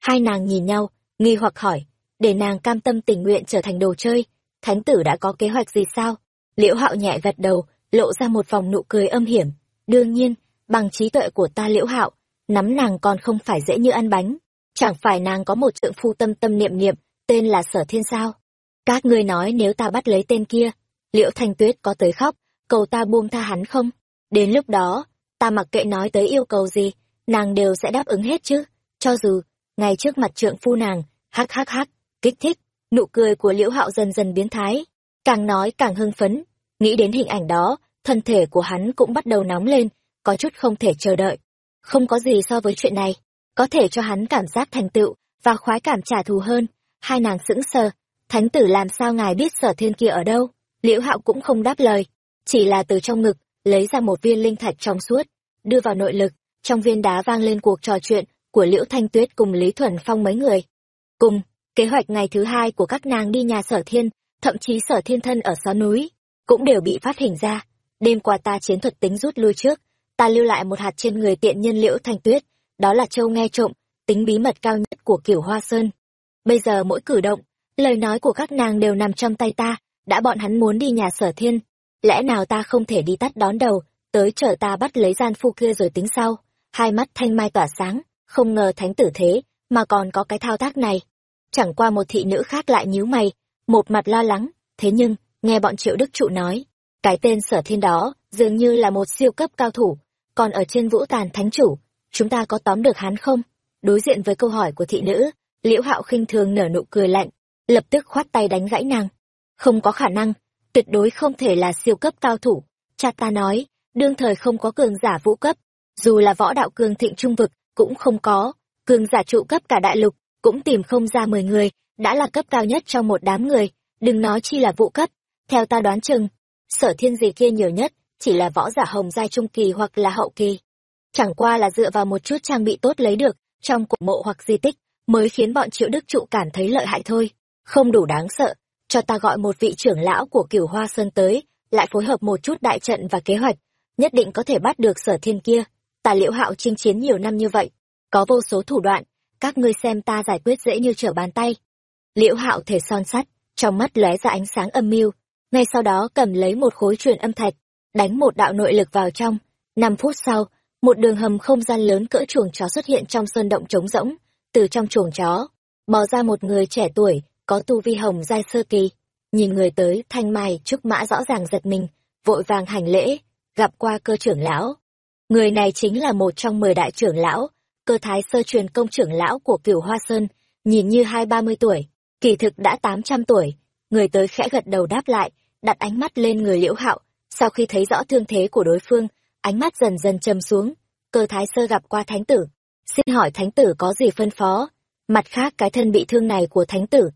Hai nàng nhìn nhau, nghi hoặc hỏi, để nàng cam tâm tình nguyện trở thành đồ chơi, thánh tử đã có kế hoạch gì sao? Liễu hạo nhẹ gật đầu, lộ ra một vòng nụ cười âm hiểm. Đương nhiên, bằng trí tuệ của ta liễu hạo, nắm nàng còn không phải dễ như ăn bánh. Chẳng phải nàng có một trượng phu tâm tâm niệm niệm, tên là sở thiên sao? Các ngươi nói nếu ta bắt lấy tên kia, liễu thanh tuyết có tới khóc, cầu ta buông tha hắn không? Đến lúc đó ta mặc kệ nói tới yêu cầu gì, nàng đều sẽ đáp ứng hết chứ. Cho dù, ngay trước mặt trượng phu nàng, hắc hắc hắc, kích thích, nụ cười của liễu hạo dần dần biến thái. Càng nói càng hưng phấn. Nghĩ đến hình ảnh đó, thân thể của hắn cũng bắt đầu nóng lên, có chút không thể chờ đợi. Không có gì so với chuyện này. Có thể cho hắn cảm giác thành tựu và khoái cảm trả thù hơn. Hai nàng sững sờ. Thánh tử làm sao ngài biết sở thiên kia ở đâu? Liễu hạo cũng không đáp lời. Chỉ là từ trong ngực lấy ra một viên linh thạch trong suốt, đưa vào nội lực, trong viên đá vang lên cuộc trò chuyện của liễu thanh tuyết cùng lý thuần phong mấy người. Cùng, kế hoạch ngày thứ hai của các nàng đi nhà sở thiên, thậm chí sở thiên thân ở xó núi, cũng đều bị phát hình ra. Đêm qua ta chiến thuật tính rút lui trước, ta lưu lại một hạt trên người tiện nhân liễu thanh tuyết, đó là châu nghe trộm, tính bí mật cao nhất của kiểu hoa sơn. Bây giờ mỗi cử động, lời nói của các nàng đều nằm trong tay ta, đã bọn hắn muốn đi nhà sở thiên lẽ nào ta không thể đi tắt đón đầu tới chờ ta bắt lấy gian phu kia rồi tính sau hai mắt thanh mai tỏa sáng không ngờ thánh tử thế mà còn có cái thao tác này chẳng qua một thị nữ khác lại nhíu mày một mặt lo lắng thế nhưng nghe bọn triệu đức trụ nói Cái tên sở thiên đó, dường như là một siêu cấp cao thủ, còn ở trên vũ tàn thánh chủ, chúng ta có tóm được hắn không? Đối diện với câu hỏi của thị nữ, liễu hạo khinh thường nở nụ cười lạnh, lập tức khoát tay đánh gãy nàng. Không có khả năng, tuyệt đối không thể là siêu cấp cao thủ. Cha ta nói, đương thời không có cường giả vũ cấp, dù là võ đạo cường thịnh trung vực, cũng không có, cường giả trụ cấp cả đại lục, cũng tìm không ra mười người, đã là cấp cao nhất trong một đám người, đừng nói chi là vũ cấp. Theo ta đoán chừng, sở thiên gì kia nhiều nhất, chỉ là võ giả hồng giai trung kỳ hoặc là hậu kỳ. Chẳng qua là dựa vào một chút trang bị tốt lấy được, trong cổ mộ hoặc di tích, mới khiến bọn triệu đức trụ cảm thấy lợi hại thôi. Không đủ đáng sợ, cho ta gọi một vị trưởng lão của cửu hoa sơn tới, lại phối hợp một chút đại trận và kế hoạch, nhất định có thể bắt được sở thiên kia. ta liễu hạo chinh chiến nhiều năm như vậy, có vô số thủ đoạn, các ngươi xem ta giải quyết dễ như trở bàn tay. Liễu hạo thể son sắt, trong mắt lóe ra ánh sáng âm mưu, ngay sau đó cầm lấy một khối truyền âm thạch, đánh một đạo nội lực vào trong. Năm phút sau, một đường hầm không gian lớn cỡ chuồng chó xuất hiện trong sơn động trống rỗng, từ trong chuồng chó, bò ra một người trẻ tuổi, có tu vi hồng giai sơ kỳ. Nhìn người tới, thanh mai, trúc mã rõ ràng giật mình, vội vàng hành lễ, gặp qua cơ trưởng lão. Người này chính là một trong mười đại trưởng lão, cơ thái sơ truyền công trưởng lão của cửu Hoa Sơn, nhìn như hai ba mươi tuổi, kỳ thực đã tám trăm tuổi. Người tới khẽ gật đầu đáp lại, đặt ánh mắt lên người liễu hạo, sau khi thấy rõ thương thế của đối phương, ánh mắt dần dần châm xuống. Cơ thái sơ gặp qua thánh tử, xin hỏi thánh tử có gì phân phó? Mặt khác cái thân bị thương này của thánh tử.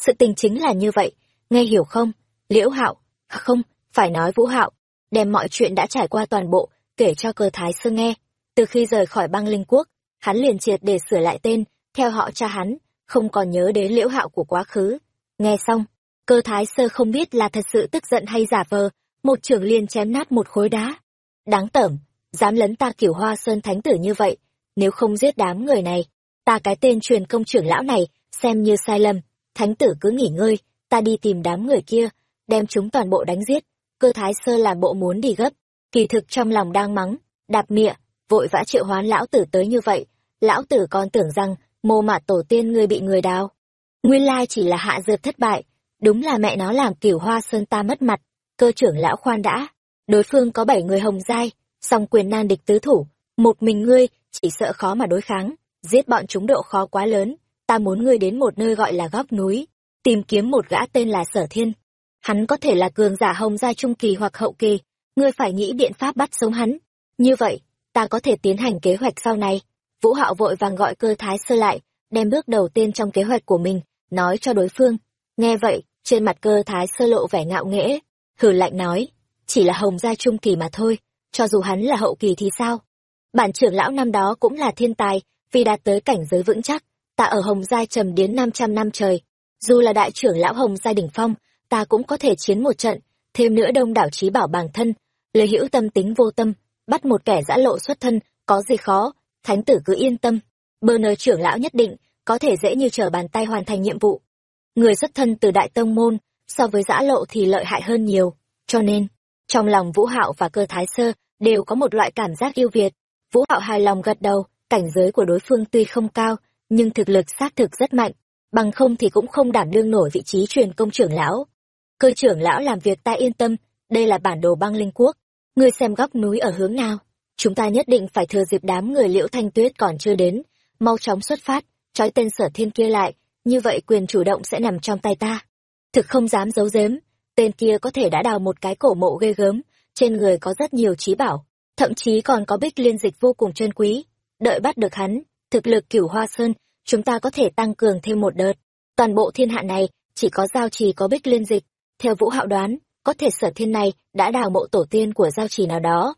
Sự tình chính là như vậy, nghe hiểu không? Liễu hạo, à, không, phải nói vũ hạo, đem mọi chuyện đã trải qua toàn bộ, kể cho cơ thái sơ nghe. Từ khi rời khỏi băng linh quốc, hắn liền triệt để sửa lại tên, theo họ cha hắn, không còn nhớ đến liễu hạo của quá khứ. Nghe xong, cơ thái sơ không biết là thật sự tức giận hay giả vờ, một trưởng liền chém nát một khối đá. Đáng tởm, dám lấn ta kiểu hoa sơn thánh tử như vậy, nếu không giết đám người này, ta cái tên truyền công trưởng lão này, xem như sai lầm, thánh tử cứ nghỉ ngơi, ta đi tìm đám người kia, đem chúng toàn bộ đánh giết. Cơ thái sơ làm bộ muốn đi gấp, kỳ thực trong lòng đang mắng, đạp mịa, vội vã triệu hoán lão tử tới như vậy, lão tử còn tưởng rằng mô mả tổ tiên ngươi bị người đào. Nguyên lai chỉ là hạ dược thất bại, đúng là mẹ nó làm kiểu hoa sơn ta mất mặt, cơ trưởng lão khoan đã. Đối phương có bảy người hồng giai, song quyền nan địch tứ thủ, một mình ngươi, chỉ sợ khó mà đối kháng, giết bọn chúng độ khó quá lớn, ta muốn ngươi đến một nơi gọi là góc núi, tìm kiếm một gã tên là Sở Thiên. Hắn có thể là cường giả hồng gia trung kỳ hoặc hậu kỳ, ngươi phải nghĩ biện pháp bắt sống hắn. Như vậy, ta có thể tiến hành kế hoạch sau này. Vũ Hạo vội vàng gọi cơ thái sơ lại, đem bước đầu tiên trong kế hoạch của mình, nói cho đối phương. Nghe vậy, trên mặt cơ thái sơ lộ vẻ ngạo nghễ, hừ lạnh nói, chỉ là hồng gia trung kỳ mà thôi, cho dù hắn là hậu kỳ thì sao? Bản trưởng lão năm đó cũng là thiên tài, vì đạt tới cảnh giới vững chắc, ta ở hồng gia trầm điến 500 năm trời. Dù là đại trưởng lão hồng gia đỉnh phong, ta cũng có thể chiến một trận, thêm nữa đông đảo trí bảo bản thân, lời hữu tâm tính vô tâm, bắt một kẻ giã lộ xuất thân, có gì khó, thánh tử cứ yên tâm. Bơ nơ trưởng lão nhất định, có thể dễ như trở bàn tay hoàn thành nhiệm vụ. Người xuất thân từ đại tông môn, so với giã lộ thì lợi hại hơn nhiều, cho nên, trong lòng Vũ Hạo và cơ thái sơ đều có một loại cảm giác yêu Việt. Vũ Hạo hài lòng gật đầu, cảnh giới của đối phương tuy không cao, nhưng thực lực xác thực rất mạnh, bằng không thì cũng không đảm đương nổi vị trí truyền công trưởng lão. Cơ trưởng lão làm việc ta yên tâm, đây là bản đồ băng linh quốc, ngươi xem góc núi ở hướng nào. Chúng ta nhất định phải thừa dịp đám người liễu thanh tuyết còn chưa đến, mau chóng xuất phát, trói tên sở thiên kia lại, như vậy quyền chủ động sẽ nằm trong tay ta. Thực không dám giấu giếm, tên kia có thể đã đào một cái cổ mộ ghê gớm, trên người có rất nhiều trí bảo, thậm chí còn có bích liên dịch vô cùng chân quý. Đợi bắt được hắn, thực lực cửu hoa sơn, chúng ta có thể tăng cường thêm một đợt. Toàn bộ thiên hạ này, chỉ có giao trì có bích liên dịch. Theo Vũ Hạo đoán, có thể sở thiên này đã đào mộ tổ tiên của giao trì nào đó.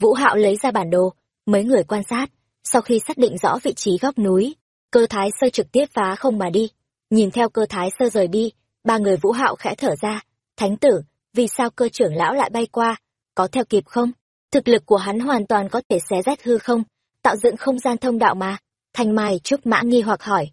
Vũ Hạo lấy ra bản đồ, mấy người quan sát, sau khi xác định rõ vị trí góc núi, cơ thái sơ trực tiếp phá không mà đi. Nhìn theo cơ thái sơ rời đi, ba người Vũ Hạo khẽ thở ra, thánh tử, vì sao cơ trưởng lão lại bay qua, có theo kịp không? Thực lực của hắn hoàn toàn có thể xé rách hư không, tạo dựng không gian thông đạo mà. Thanh Mai Trúc Mã nghi hoặc hỏi.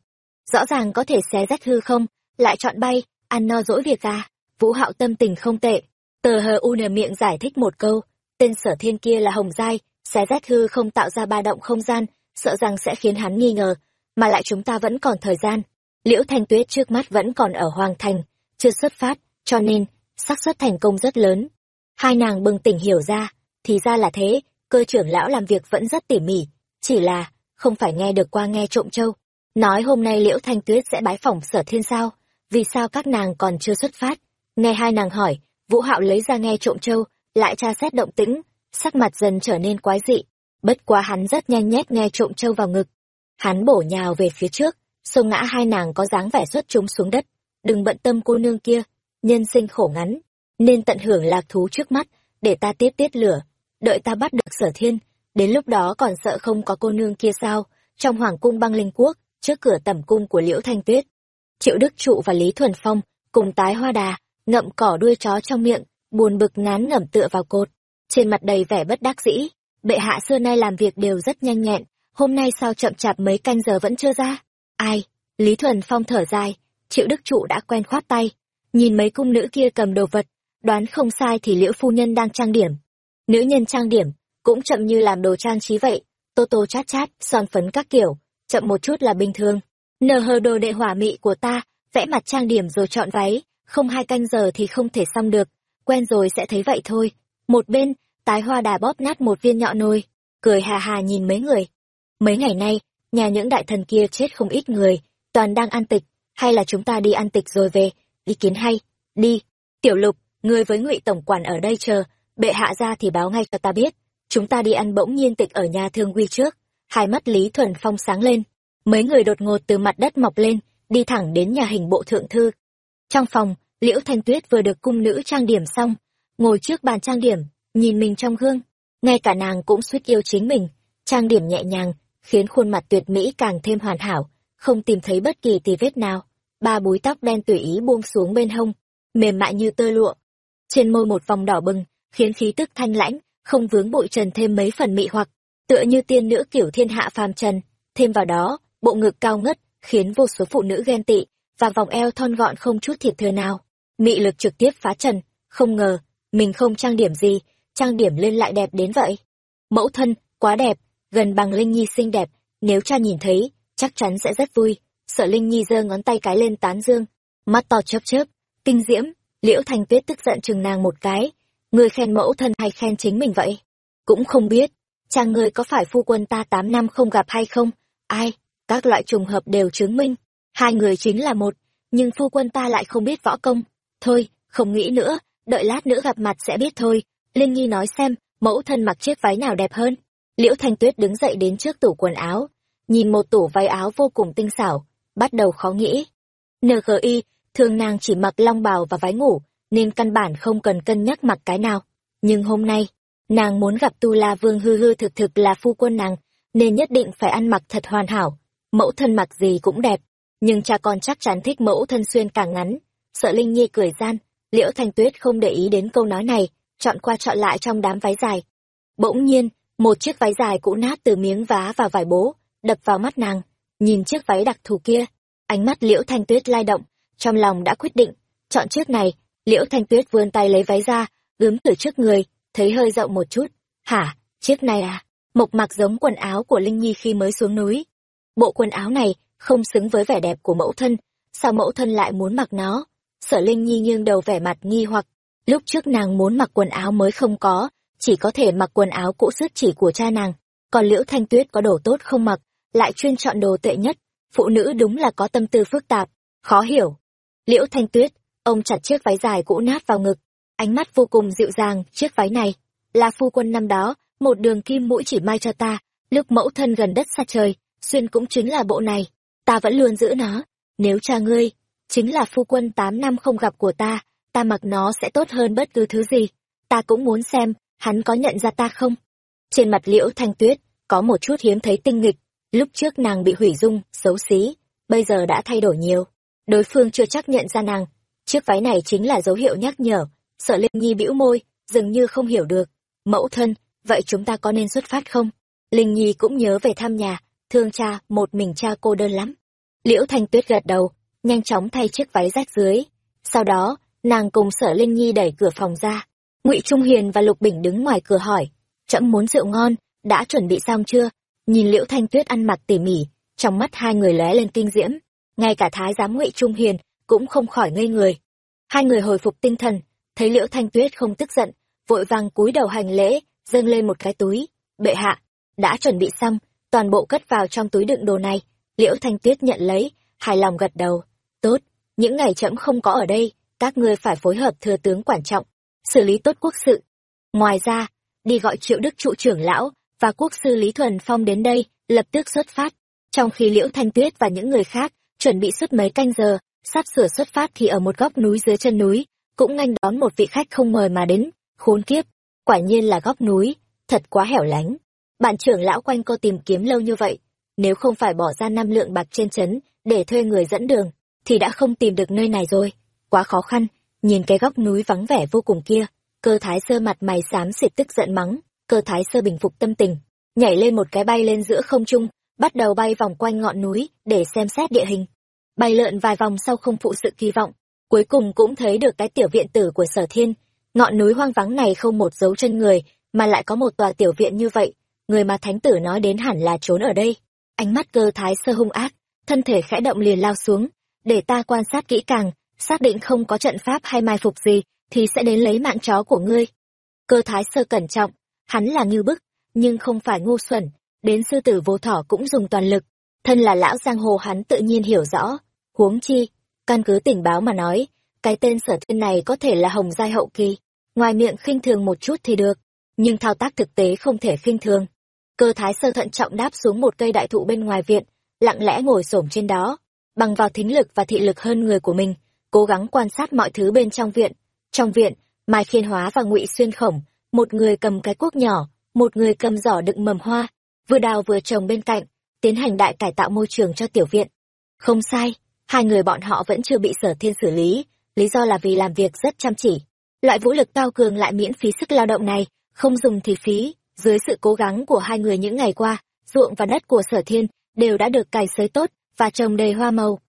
Rõ ràng có thể xé rách hư không, lại chọn bay, ăn no dỗi việc ra. Vũ Hạo tâm tình không tệ. Tờ hờ u nờ miệng giải thích một câu, tên sở thiên kia là Hồng Giai, xé rách hư không tạo ra ba động không gian, sợ rằng sẽ khiến hắn nghi ngờ, mà lại chúng ta vẫn còn thời gian. Liễu Thanh Tuyết trước mắt vẫn còn ở Hoàng Thành, chưa xuất phát, cho nên, xác suất thành công rất lớn. hai nàng bừng tỉnh hiểu ra thì ra là thế cơ trưởng lão làm việc vẫn rất tỉ mỉ chỉ là không phải nghe được qua nghe trộm châu nói hôm nay liễu thanh tuyết sẽ bái phỏng sở thiên sao vì sao các nàng còn chưa xuất phát? Nghe hai nàng hỏi, vũ hạo lấy ra nghe trộm châu lại tra xét động tĩnh, sắc mặt dần trở nên quái dị. Bất quá hắn rất nhanh nhét nghe trộm châu vào ngực. Hắn bổ nhào về phía trước, xông ngã hai nàng có dáng vẻ xuất chúng xuống đất. Đừng bận tâm cô nương kia, nhân sinh khổ ngắn. Nên tận hưởng lạc thú trước mắt, để ta tiếp tiết lửa, đợi ta bắt được sở thiên đến lúc đó còn sợ không có cô nương kia sao? Trong hoàng cung băng linh quốc, trước cửa tẩm cung của liễu thanh tuyết, triệu đức trụ và lý thuần phong cùng tái hoa đà, ngậm cỏ đuôi chó trong miệng, buồn bực ngán ngẩm tựa vào cột. Trên mặt đầy vẻ bất đắc dĩ, bệ hạ xưa nay làm việc đều rất nhanh nhẹn, hôm nay sao chậm chạp mấy canh giờ vẫn chưa ra? Ai? Lý thuần phong thở dài, triệu đức trụ đã quen khoát tay, nhìn mấy cung nữ kia cầm đồ vật, đoán không sai thì liễu phu nhân đang trang điểm. Nữ nhân trang điểm cũng chậm như làm đồ trang trí vậy. Tô tô chát chát, son phấn các kiểu. Chậm một chút là bình thường. Nờ hờ đồ đệ hỏa mị của ta, vẽ mặt trang điểm rồi chọn váy. Không hai canh giờ thì không thể xong được. Quen rồi sẽ thấy vậy thôi. Một bên, tái hoa đà bóp nát một viên nhọ nồi. Cười hà hà nhìn mấy người. Mấy ngày nay, nhà những đại thần kia chết không ít người. Toàn đang ăn tịch. Hay là chúng ta đi ăn tịch rồi về? Ý kiến hay. Đi. Tiểu lục, người với ngụy tổng quản ở đây chờ. Bệ hạ ra thì báo ngay cho ta biết chúng ta đi ăn bỗng nhiên tịch ở nhà thương quy trước. Hai mắt lý thuần phong sáng lên. Mấy người đột ngột từ mặt đất mọc lên, đi thẳng đến nhà hình bộ thượng thư. Trong phòng, liễu thanh tuyết vừa được cung nữ trang điểm xong, ngồi trước bàn trang điểm, nhìn mình trong gương. Ngay cả nàng cũng suýt yêu chính mình. Trang điểm nhẹ nhàng, khiến khuôn mặt tuyệt mỹ càng thêm hoàn hảo, không tìm thấy bất kỳ tì vết nào. Ba búi tóc đen tùy ý buông xuống bên hông, mềm mại như tơ lụa. Trên môi một vòng đỏ bừng, khiến khí tức thanh lãnh không vướng bụi trần thêm mấy phần mị hoặc, tựa như tiên nữ kiểu thiên hạ phàm trần. Thêm vào đó, bộ ngực cao ngất, khiến vô số phụ nữ ghen tị, và vòng eo thon gọn không chút thiệt thừa nào. Mị lực trực tiếp phá trần, không ngờ, mình không trang điểm gì, trang điểm lên lại đẹp đến vậy. Mẫu thân, quá đẹp, gần bằng linh nhi xinh đẹp, nếu cha nhìn thấy, chắc chắn sẽ rất vui. Sợ linh nhi giơ ngón tay cái lên tán dương. Mắt to chớp chớp, kinh diễm, liễu thanh tuyết tức giận chừng nàng một cái ngươi khen mẫu thân hay khen chính mình vậy? Cũng không biết. Chàng ngươi có phải phu quân ta tám năm không gặp hay không? Ai? Các loại trùng hợp đều chứng minh. Hai người chính là một, nhưng phu quân ta lại không biết võ công. Thôi, không nghĩ nữa. Đợi lát nữa gặp mặt sẽ biết thôi. Linh nhi nói xem, mẫu thân mặc chiếc váy nào đẹp hơn? Liễu thanh tuyết đứng dậy đến trước tủ quần áo, nhìn một tủ váy áo vô cùng tinh xảo, bắt đầu khó nghĩ. Ngi thường nàng chỉ mặc long bào và váy ngủ nên căn bản không cần cân nhắc mặc cái nào. Nhưng hôm nay, nàng muốn gặp tu la vương hư hư thực thực là phu quân nàng, nên nhất định phải ăn mặc thật hoàn hảo. Mẫu thân mặc gì cũng đẹp, nhưng cha con chắc chắn thích mẫu thân xuyên càng ngắn. Sợ linh nhi cười gian, liễu thanh tuyết không để ý đến câu nói này, chọn qua chọn lại trong đám váy dài. Bỗng nhiên, một chiếc váy dài cũ nát từ miếng vá và vải bố, đập vào mắt nàng, nhìn chiếc váy đặc thù kia. Ánh mắt liễu thanh tuyết lai động, trong lòng đã quyết định, chọn chiếc này liễu thanh tuyết vươn tay lấy váy ra ướm từ trước người, thấy hơi rộng một chút. Hả? Chiếc này à? Mộc mặc giống quần áo của linh nhi khi mới xuống núi. Bộ quần áo này không xứng với vẻ đẹp của mẫu thân, sao mẫu thân lại muốn mặc nó? Sở linh nhi nghiêng đầu vẻ mặt nghi hoặc. Lúc trước nàng muốn mặc quần áo mới không có, chỉ có thể mặc quần áo cũ xước chỉ của cha nàng. Còn liễu thanh tuyết có đồ tốt không mặc, lại chuyên chọn đồ tệ nhất. Phụ nữ đúng là có tâm tư phức tạp, khó hiểu. Liễu thanh tuyết ông chặt chiếc váy dài cũ nát vào ngực. Ánh mắt vô cùng dịu dàng, chiếc váy này. Là phu quân năm đó, một đường kim mũi chỉ mai cho ta, lúc mẫu thân gần đất xa trời, xuyên cũng chính là bộ này. Ta vẫn luôn giữ nó. Nếu cha ngươi, chính là phu quân tám năm không gặp của ta ta mặc nó sẽ tốt hơn bất cứ thứ gì. Ta cũng muốn xem, hắn có nhận ra ta không? Trên mặt liễu thanh tuyết, có một chút hiếm thấy tinh nghịch. Lúc trước nàng bị hủy dung, xấu xí, bây giờ đã thay đổi nhiều. Đối phương chưa chắc nhận ra nàng chiếc váy này chính là dấu hiệu nhắc nhở. Sợ linh nhi bĩu môi, dường như không hiểu được. Mẫu thân, vậy chúng ta có nên xuất phát không? Linh nhi cũng nhớ về thăm nhà. Thương cha, một mình cha cô đơn lắm. Liễu thanh tuyết gật đầu, nhanh chóng thay chiếc váy rách dưới. Sau đó, nàng cùng sở linh nhi đẩy cửa phòng ra. Ngụy trung hiền và lục bình đứng ngoài cửa hỏi trẫm muốn rượu ngon, đã chuẩn bị xong chưa? Nhìn liễu thanh tuyết ăn mặc tỉ mỉ, trong mắt hai người lóe lên kinh diễm. Ngay cả thái giám ngụy trung hiền cũng không khỏi ngây người. Hai người hồi phục tinh thần, thấy liễu thanh tuyết không tức giận, vội vàng cúi đầu hành lễ, dâng lên một cái túi. Bệ hạ, đã chuẩn bị xong, toàn bộ cất vào trong túi đựng đồ này. Liễu thanh tuyết nhận lấy, hài lòng gật đầu. Tốt, những ngày trẫm không có ở đây, các ngươi phải phối hợp thừa tướng quan trọng, xử lý tốt quốc sự. Ngoài ra, đi gọi triệu đức trụ trưởng lão và quốc sư lý thuần phong đến đây, lập tức xuất phát. Trong khi liễu thanh tuyết và những người khác chuẩn bị suốt mấy canh giờ sắp sửa xuất phát thì ở một góc núi dưới chân núi, cũng nghênh đón một vị khách không mời mà đến, khốn kiếp, quả nhiên là góc núi, thật quá hẻo lánh. Bạn trưởng lão quanh cô tìm kiếm lâu như vậy, nếu không phải bỏ ra năm lượng bạc trên chấn để thuê người dẫn đường, thì đã không tìm được nơi này rồi. Quá khó khăn, nhìn cái góc núi vắng vẻ vô cùng kia, cơ thái sơ mặt mày xám xịt tức giận mắng, cơ thái sơ bình phục tâm tình, nhảy lên một cái bay lên giữa không trung, bắt đầu bay vòng quanh ngọn núi để xem xét địa hình bay lượn vài vòng sau không phụ sự kỳ vọng, cuối cùng cũng thấy được cái tiểu viện tử của sở thiên. Ngọn núi hoang vắng này không một dấu chân người, mà lại có một tòa tiểu viện như vậy, người mà thánh tử nói đến hẳn là trốn ở đây. Ánh mắt cơ thái sơ hung ác, thân thể khẽ động liền lao xuống. Để ta quan sát kỹ càng, xác định không có trận pháp hay mai phục gì, thì sẽ đến lấy mạng chó của ngươi. Cơ thái sơ cẩn trọng, hắn là ngưu bức, nhưng không phải ngu xuẩn, đến sư tử vô thỏ cũng dùng toàn lực. Thân là lão giang hồ hắn tự nhiên hiểu rõ huống chi, căn cứ tình báo mà nói, cái tên sở thiên này có thể là hồng giai hậu kỳ. Ngoài miệng khinh thường một chút thì được, nhưng thao tác thực tế không thể khinh thường. Cơ thái sơ thận trọng đáp xuống một cây đại thụ bên ngoài viện, lặng lẽ ngồi xổm trên đó, bằng vào thính lực và thị lực hơn người của mình, cố gắng quan sát mọi thứ bên trong viện. Trong viện, mai khiên hóa và ngụy xuyên khổng, một người cầm cái cuốc nhỏ, một người cầm giỏ đựng mầm hoa, vừa đào vừa trồng bên cạnh, tiến hành đại cải tạo môi trường cho tiểu viện. Không sai hai người bọn họ vẫn chưa bị sở thiên xử lý lý do là vì làm việc rất chăm chỉ. Loại vũ lực cao cường lại miễn phí sức lao động này, không dùng thì phí. Dưới sự cố gắng của hai người những ngày qua, ruộng và đất của sở thiên đều đã được cày xới tốt và trồng đầy hoa màu.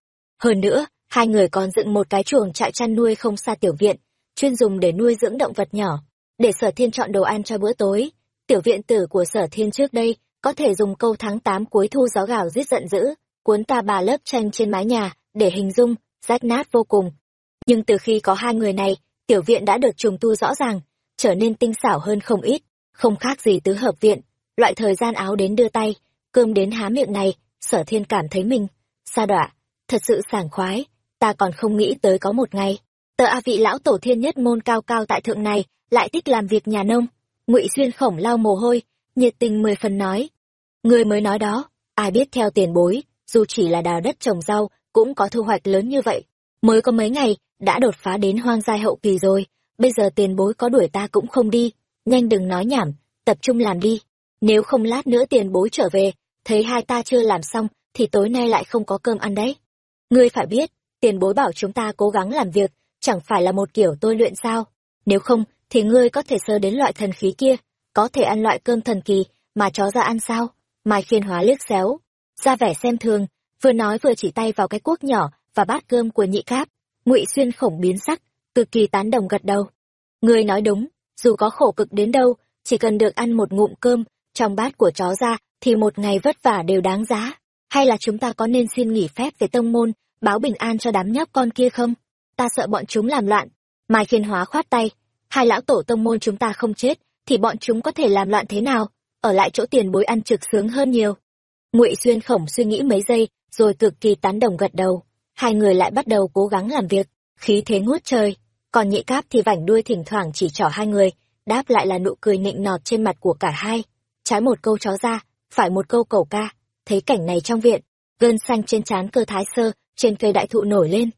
Hơn nữa, hai người còn dựng một cái chuồng trại chăn nuôi không xa tiểu viện, chuyên dùng để nuôi dưỡng động vật nhỏ. Để sở thiên chọn đồ ăn cho bữa tối, tiểu viện tử của sở thiên trước đây có thể dùng câu tháng tám cuối thu gió gào giết giận dữ, cuốn ta bà lớp tranh trên mái nhà để hình dung, rách nát vô cùng. Nhưng từ khi có hai người này, tiểu viện đã được trùng tu rõ ràng, trở nên tinh xảo hơn không ít. Không khác gì tứ hợp viện. Loại thời gian áo đến đưa tay, cơm đến há miệng này, sở thiên cảm thấy mình. Sa đọa, thật sự sảng khoái, ta còn không nghĩ tới có một ngày. Tờ a vị lão tổ thiên nhất môn cao cao tại thượng này, lại thích làm việc nhà nông. Ngụy xuyên khổng lau mồ hôi, nhiệt tình mười phần nói. Người mới nói đó, ai biết theo tiền bối, dù chỉ là đào đất trồng rau cũng có thu hoạch lớn như vậy. Mới có mấy ngày, đã đột phá đến hoang giai hậu kỳ rồi. Bây giờ tiền bối có đuổi ta cũng không đi. Nhanh đừng nói nhảm, tập trung làm đi. Nếu không lát nữa tiền bối trở về, thấy hai ta chưa làm xong, thì tối nay lại không có cơm ăn đấy. Ngươi phải biết, tiền bối bảo chúng ta cố gắng làm việc, chẳng phải là một kiểu tôi luyện sao? Nếu không, thì ngươi có thể sơ đến loại thần khí kia, có thể ăn loại cơm thần kỳ, mà chó ra ăn sao? Mai khiên hóa liếc xéo, ra vẻ xem thường vừa nói vừa chỉ tay vào cái cuốc nhỏ và bát cơm của nhị cáp. Ngụy xuyên khổng biến sắc, cực kỳ tán đồng gật đầu. Người nói đúng, dù có khổ cực đến đâu, chỉ cần được ăn một ngụm cơm trong bát của chó ra thì một ngày vất vả đều đáng giá. Hay là chúng ta có nên xin nghỉ phép về tông môn, báo bình an cho đám nhóc con kia không? Ta sợ bọn chúng làm loạn. Mai khiên hóa khoát tay. Hai lão tổ tông môn chúng ta không chết, thì bọn chúng có thể làm loạn thế nào? Ở lại chỗ tiền bối ăn trực sướng hơn nhiều ngụy xuyên khổng suy nghĩ mấy giây, rồi cực kỳ tán đồng gật đầu. Hai người lại bắt đầu cố gắng làm việc, khí thế ngút trời. Còn nhị cáp thì vảnh đuôi thỉnh thoảng chỉ trỏ hai người, đáp lại là nụ cười nịnh nọt trên mặt của cả hai. Trái một câu chó ra, phải một câu cầu ca. Thấy cảnh này trong viện, gân xanh trên trán cơ thái sơ, trên cây đại thụ nổi lên.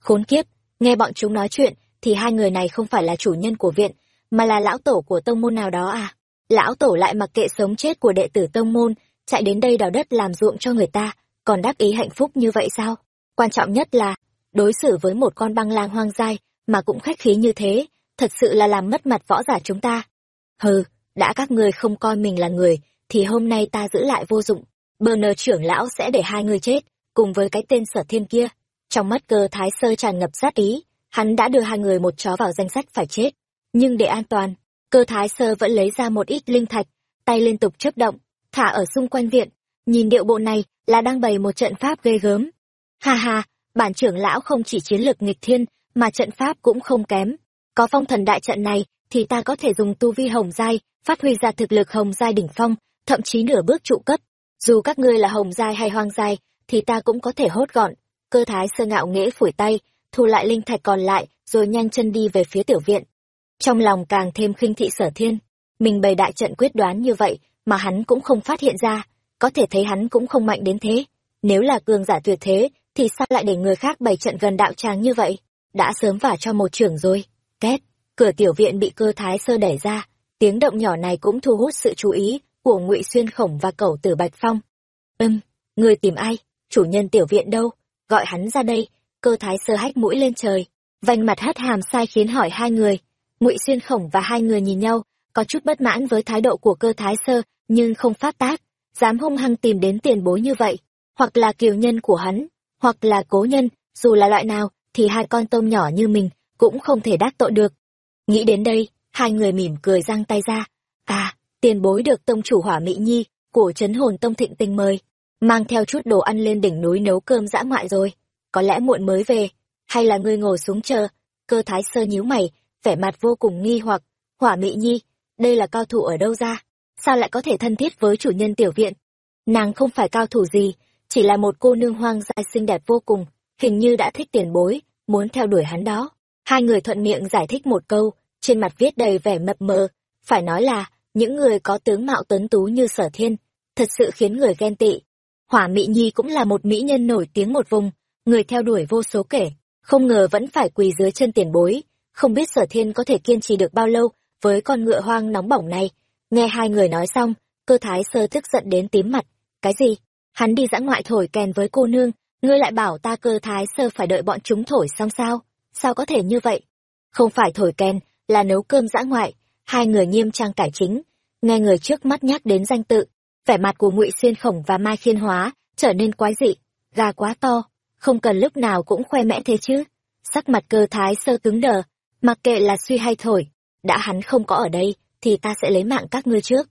Khốn kiếp, nghe bọn chúng nói chuyện, thì hai người này không phải là chủ nhân của viện, mà là lão tổ của tông môn nào đó à? Lão tổ lại mặc kệ sống chết của đệ tử tông môn chạy đến đây đào đất làm ruộng cho người ta, còn đắc ý hạnh phúc như vậy sao? Quan trọng nhất là, đối xử với một con băng lang hoang dai mà cũng khách khí như thế, thật sự là làm mất mặt võ giả chúng ta. Hừ, đã các ngươi không coi mình là người, thì hôm nay ta giữ lại vô dụng. Bờ nờ trưởng lão sẽ để hai người chết, cùng với cái tên sở thiên kia. Trong mắt cơ thái sơ tràn ngập sát ý, hắn đã đưa hai người một chó vào danh sách phải chết. Nhưng để an toàn, cơ thái sơ vẫn lấy ra một ít linh thạch, tay liên tục chấp động thả ở xung quanh viện nhìn điệu bộ này là đang bày một trận pháp ghê gớm ha ha bản trưởng lão không chỉ chiến lược nghịch thiên mà trận pháp cũng không kém có phong thần đại trận này thì ta có thể dùng tu vi hồng giai, phát huy ra thực lực hồng giai đỉnh phong, thậm chí nửa bước trụ cấp. Dù các ngươi là hồng giai hay hoang giai, thì ta cũng có thể hốt gọn. Cơ thái sơ ngạo nghễ phủi tay, thu lại linh thạch còn lại, rồi nhanh chân đi về phía tiểu viện. Trong lòng càng thêm khinh thị sở thiên, mình bày đại trận quyết đoán như vậy mà hắn cũng không phát hiện ra, có thể thấy hắn cũng không mạnh đến thế. Nếu là cường giả tuyệt thế, thì sao lại để người khác bày trận gần đạo tràng như vậy? Đã sớm vả cho một trưởng rồi. Két, cửa tiểu viện bị cơ thái sơ đẩy ra, tiếng động nhỏ này cũng thu hút sự chú ý của ngụy xuyên khổng và cẩu tử bạch phong. Ừm, người tìm ai? Chủ nhân tiểu viện đâu? Gọi hắn ra đây. Cơ thái sơ hách mũi lên trời, vành mặt hất hàm sai khiến hỏi hai người. Ngụy xuyên khổng và hai người nhìn nhau, có chút bất mãn với thái độ của cơ thái sơ, nhưng không phát tác, dám hung hăng tìm đến tiền bối như vậy, hoặc là kiều nhân của hắn, hoặc là cố nhân, dù là loại nào, thì hai con tôm nhỏ như mình cũng không thể đắc tội được. Nghĩ đến đây, hai người mỉm cười giang tay ra. À, tiền bối được tông chủ hỏa mỹ nhi của trấn hồn tông thịnh tình mời, mang theo chút đồ ăn lên đỉnh núi nấu cơm dã ngoại rồi. Có lẽ muộn mới về, hay là ngươi ngồi xuống chờ, cơ thái sơ nhíu mày, vẻ mặt vô cùng nghi hoặc, hỏa mỹ nhi, đây là cao thủ ở đâu ra? Sao lại có thể thân thiết với chủ nhân tiểu viện? Nàng không phải cao thủ gì, chỉ là một cô nương hoang dại xinh đẹp vô cùng, hình như đã thích tiền bối, muốn theo đuổi hắn đó. Hai người thuận miệng giải thích một câu, trên mặt viết đầy vẻ mập mờ. Phải nói là, những người có tướng mạo tuấn tú như sở thiên, thật sự khiến người ghen tị. Hỏa Mỹ Nhi cũng là một mỹ nhân nổi tiếng một vùng, người theo đuổi vô số kể, không ngờ vẫn phải quỳ dưới chân tiền bối. Không biết sở thiên có thể kiên trì được bao lâu với con ngựa hoang nóng bỏng này. Nghe hai người nói xong, cơ thái sơ tức giận đến tím mặt. Cái gì? Hắn đi dã ngoại thổi kèn với cô nương, ngươi lại bảo ta cơ thái sơ phải đợi bọn chúng thổi xong sao? Sao có thể như vậy? Không phải thổi kèn, là nấu cơm dã ngoại. Hai người nghiêm trang cải chính. Nghe người trước mắt nhắc đến danh tự, vẻ mặt của ngụy xuyên khổng và mai khiên hóa trở nên quái dị. Gà quá to, không cần lúc nào cũng khoe mẽ thế chứ. Sắc mặt cơ thái sơ cứng đờ, mặc kệ là suy hay thổi, đã hắn không có ở đây, thì ta sẽ lấy mạng các ngươi trước.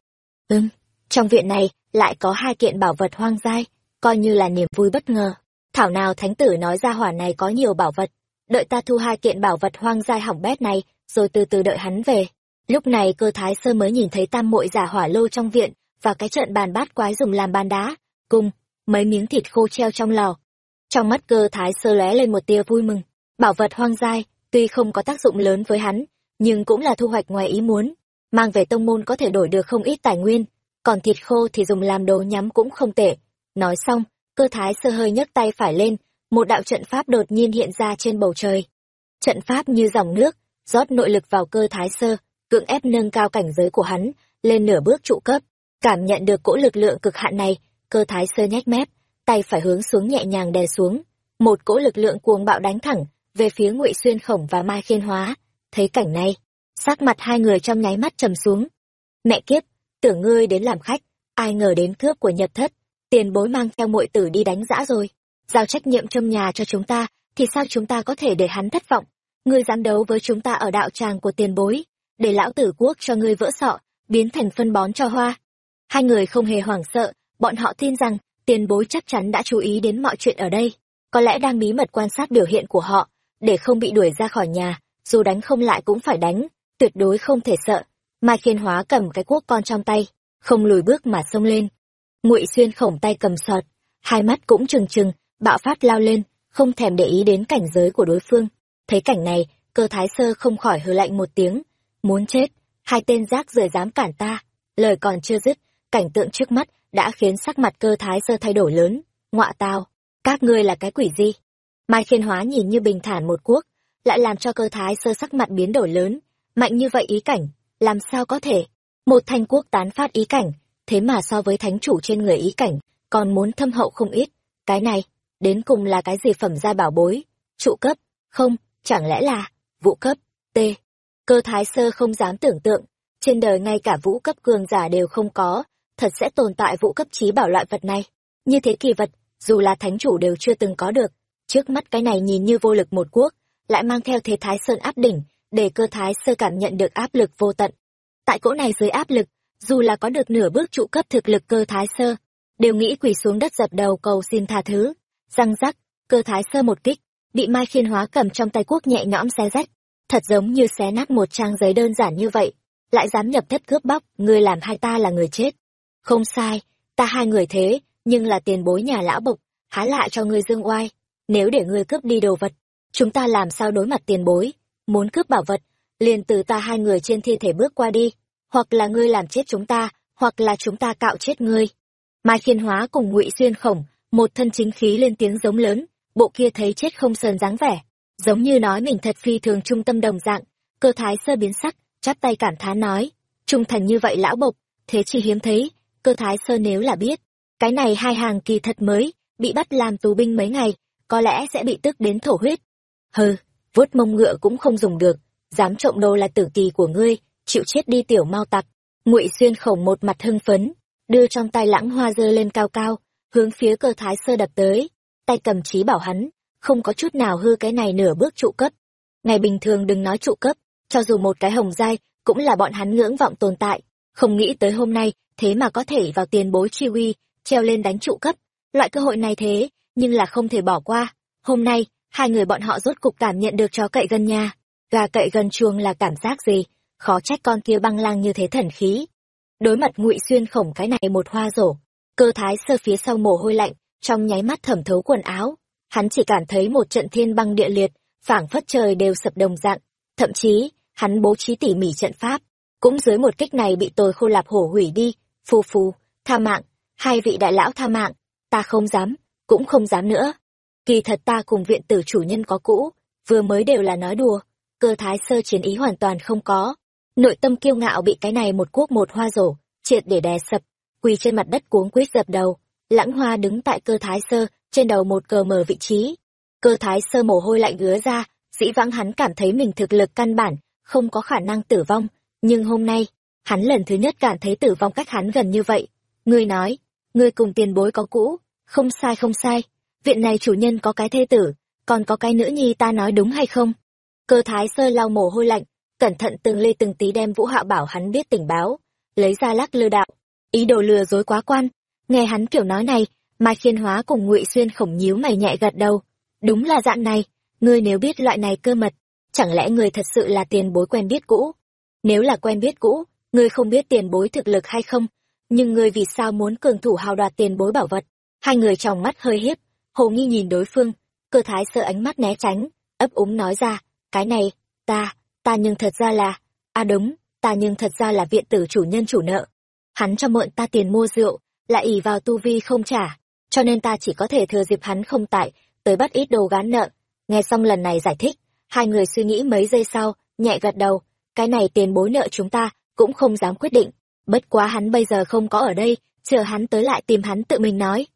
Ừm, trong viện này lại có hai kiện bảo vật hoang dai, coi như là niềm vui bất ngờ. Thảo nào thánh tử nói ra hỏa này có nhiều bảo vật, đợi ta thu hai kiện bảo vật hoang dai hỏng bét này, rồi từ từ đợi hắn về. Lúc này cơ thái sơ mới nhìn thấy tam mội giả hỏa lô trong viện, và cái trận bàn bát quái dùng làm bàn đá, cùng mấy miếng thịt khô treo trong lò. Trong mắt cơ thái sơ lóe lên một tia vui mừng, bảo vật hoang dai, tuy không có tác dụng lớn với hắn, nhưng cũng là thu hoạch ngoài ý muốn. Mang về tông môn có thể đổi được không ít tài nguyên, còn thịt khô thì dùng làm đồ nhắm cũng không tệ. Nói xong, cơ thái sơ hơi nhấc tay phải lên, một đạo trận pháp đột nhiên hiện ra trên bầu trời. Trận pháp như dòng nước, rót nội lực vào cơ thái sơ, cưỡng ép nâng cao cảnh giới của hắn, lên nửa bước trụ cấp. Cảm nhận được cỗ lực lượng cực hạn này, cơ thái sơ nhếch mép, tay phải hướng xuống nhẹ nhàng đè xuống. Một cỗ lực lượng cuồng bạo đánh thẳng, về phía ngụy Xuyên Khổng và Mai Khiên Hóa thấy cảnh này, sắc mặt hai người trong nháy mắt trầm xuống. Mẹ kiếp, tưởng ngươi đến làm khách, ai ngờ đến cướp của nhật thất, tiền bối mang theo muội tử đi đánh giã rồi, giao trách nhiệm trong nhà cho chúng ta, thì sao chúng ta có thể để hắn thất vọng? Ngươi dám đấu với chúng ta ở đạo tràng của tiền bối, để lão tử quốc cho ngươi vỡ sọ, biến thành phân bón cho hoa. Hai người không hề hoảng sợ, bọn họ tin rằng tiền bối chắc chắn đã chú ý đến mọi chuyện ở đây, có lẽ đang bí mật quan sát biểu hiện của họ, để không bị đuổi ra khỏi nhà dù đánh không lại cũng phải đánh, tuyệt đối không thể sợ. Mai Khiên Hóa cầm cái cuốc con trong tay, không lùi bước mà xông lên. Ngụy Xuyên khổng tay cầm sọt, hai mắt cũng trừng trừng, bạo phát lao lên, không thèm để ý đến cảnh giới của đối phương. Thấy cảnh này, cơ thái sơ không khỏi hừ lạnh một tiếng. Muốn chết, hai tên rác rời dám cản ta. Lời còn chưa dứt, cảnh tượng trước mắt đã khiến sắc mặt cơ thái sơ thay đổi lớn. Ngọa tao, các ngươi là cái quỷ gì? Mai Khiên Hóa nhìn như bình thản một quốc, lại làm cho cơ thái sơ sắc mặt biến đổi lớn. Mạnh như vậy ý cảnh, làm sao có thể? Một thanh quốc tán phát ý cảnh, thế mà so với thánh chủ trên người ý cảnh, còn muốn thâm hậu không ít. Cái này, đến cùng là cái gì phẩm gia bảo bối? Trụ cấp? Không, chẳng lẽ là vũ cấp? T. Cơ thái sơ không dám tưởng tượng. Trên đời ngay cả vũ cấp cường giả đều không có, thật sẽ tồn tại vũ cấp trí bảo loại vật này. Như thế kỳ vật, dù là thánh chủ đều chưa từng có được. Trước mắt cái này nhìn như vô lực một quốc lại mang theo thế thái sơn áp đỉnh, để cơ thái sơ cảm nhận được áp lực vô tận. Tại cỗ này dưới áp lực, dù là có được nửa bước trụ cấp thực lực cơ thái sơ, đều nghĩ quỳ xuống đất dập đầu cầu xin tha thứ. Răng rắc, cơ thái sơ một kích, bị Mai Khiên Hóa cầm trong tay quốc nhẹ nhõm xé rách. thật giống như xé nát một trang giấy đơn giản như vậy, lại dám nhập thất cướp bóc, ngươi làm hai ta là người chết. Không sai, ta hai người thế, nhưng là tiền bối nhà lão bộc, há lại cho ngươi dương oai. Nếu để ngươi cướp đi đồ vật, chúng ta làm sao đối mặt tiền bối? Muốn cướp bảo vật, liền từ ta hai người trên thi thể bước qua đi, hoặc là ngươi làm chết chúng ta, hoặc là chúng ta cạo chết ngươi. Mai Khiên Hóa cùng Ngụy Xuyên Khổng, một thân chính khí lên tiếng giống lớn, bộ kia thấy chết không sờn dáng vẻ, giống như nói mình thật phi thường trung tâm đồng dạng, cơ thái sơ biến sắc, chắp tay cảm thán nói, trung thành như vậy lão bộc, thế chỉ hiếm thấy, cơ thái sơ nếu là biết, cái này hai hàng kỳ thật mới, bị bắt làm tù binh mấy ngày, có lẽ sẽ bị tức đến thổ huyết. Hừ, vuốt mông ngựa cũng không dùng được, dám trộm đồ là tử kỳ của ngươi, chịu chết đi tiểu mau tặc. Ngụy Xuyên khổng một mặt hưng phấn, đưa trong tay lãng hoa dơ lên cao cao, hướng phía cơ thái sơ đập tới, tay cầm trí bảo hắn, không có chút nào hư cái này nửa bước trụ cấp. Ngày bình thường đừng nói trụ cấp, cho dù một cái hồng giai, cũng là bọn hắn ngưỡng vọng tồn tại, không nghĩ tới hôm nay, thế mà có thể vào tiền bối chi uy, treo lên đánh trụ cấp. Loại cơ hội này thế, nhưng là không thể bỏ qua. Hôm nay, hai người bọn họ rốt cục cảm nhận được chó cậy gần nhà. Gà cậy gần chuông là cảm giác gì? Khó trách con kia băng lang như thế thần khí. Đối mặt ngụy xuyên khổng cái này một hoa rổ, cơ thái sơ phía sau mồ hôi lạnh, trong nháy mắt thẩm thấu quần áo. Hắn chỉ cảm thấy một trận thiên băng địa liệt, phảng phất trời đều sập đồng dạng. Thậm chí, hắn bố trí tỉ mỉ trận pháp, cũng dưới một kích này bị tôi khô lạp hổ hủy đi, phù phù, tha mạng, hai vị đại lão tha mạng, ta không dám, cũng không dám nữa. Kỳ thật ta cùng viện tử chủ nhân có cũ, vừa mới đều là nói đùa, cơ thái sơ chiến ý hoàn toàn không có. Nội tâm kiêu ngạo bị cái này một quốc một hoa rổ, triệt để đè sập, quỳ trên mặt đất cuống quýt dập đầu, lãng hoa đứng tại cơ thái sơ, trên đầu một cờ mờ vị trí. Cơ thái sơ mồ hôi lạnh ứa ra, dĩ vãng hắn cảm thấy mình thực lực căn bản, không có khả năng tử vong, nhưng hôm nay, hắn lần thứ nhất cảm thấy tử vong cách hắn gần như vậy. Ngươi nói, ngươi cùng tiền bối có cũ, không sai không sai, viện này chủ nhân có cái thê tử, còn có cái nữ nhi ta nói đúng hay không? Cơ thái sơ lau mồ hôi lạnh, cẩn thận từng lê từng tí đem vũ hạo bảo hắn biết tình báo, lấy ra lắc lư đạo, ý đồ lừa dối quá quan. Nghe hắn kiểu nói này, Mai Khiên Hóa cùng Ngụy Xuyên khổng nhíu mày nhẹ gật đầu. Đúng là dạng này, ngươi nếu biết loại này cơ mật, chẳng lẽ ngươi thật sự là tiền bối quen biết cũ? Nếu là quen biết cũ, ngươi không biết tiền bối thực lực hay không, nhưng ngươi vì sao muốn cường thủ hào đoạt tiền bối bảo vật? Hai người trong mắt hơi hiếp, hồ nghi nhìn đối phương, cơ thái sợ ánh mắt né tránh, ấp úng nói ra, cái này, ta, ta nhưng thật ra là, à đúng, ta nhưng thật ra là viện tử chủ nhân chủ nợ. Hắn cho mượn ta tiền mua rượu, lại ỉ vào tu vi không trả, cho nên ta chỉ có thể thừa dịp hắn không tại, tới bắt ít đồ gán nợ. Nghe xong lần này giải thích, hai người suy nghĩ mấy giây sau, nhẹ gật đầu, cái này tiền bối nợ chúng ta, cũng không dám quyết định. Bất quá hắn bây giờ không có ở đây, chờ hắn tới lại tìm hắn tự mình nói.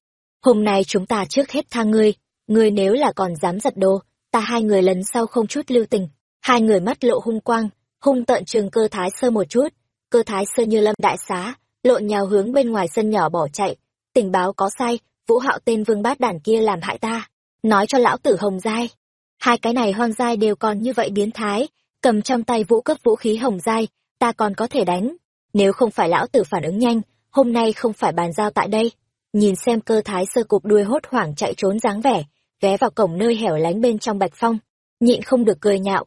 Hôm nay chúng ta trước hết tha ngươi, ngươi nếu là còn dám giật đồ, ta hai người lần sau không chút lưu tình. Hai người mắt lộ hung quang, hung tận trường cơ thái sơ một chút, cơ thái sơ như lâm đại xá, lộn nhào hướng bên ngoài sân nhỏ bỏ chạy. Tình báo có sai, vũ hạo tên vương bát đàn kia làm hại ta, nói cho lão tử hồng giai. Hai cái này hoang giai đều còn như vậy biến thái, cầm trong tay vũ cấp vũ khí hồng giai, ta còn có thể đánh. Nếu không phải lão tử phản ứng nhanh, hôm nay không phải bàn giao tại đây. Nhìn xem cơ thái sơ cụp đuôi hốt hoảng chạy trốn dáng vẻ, ghé vào cổng nơi hẻo lánh bên trong bạch phong, nhịn không được cười nhạo.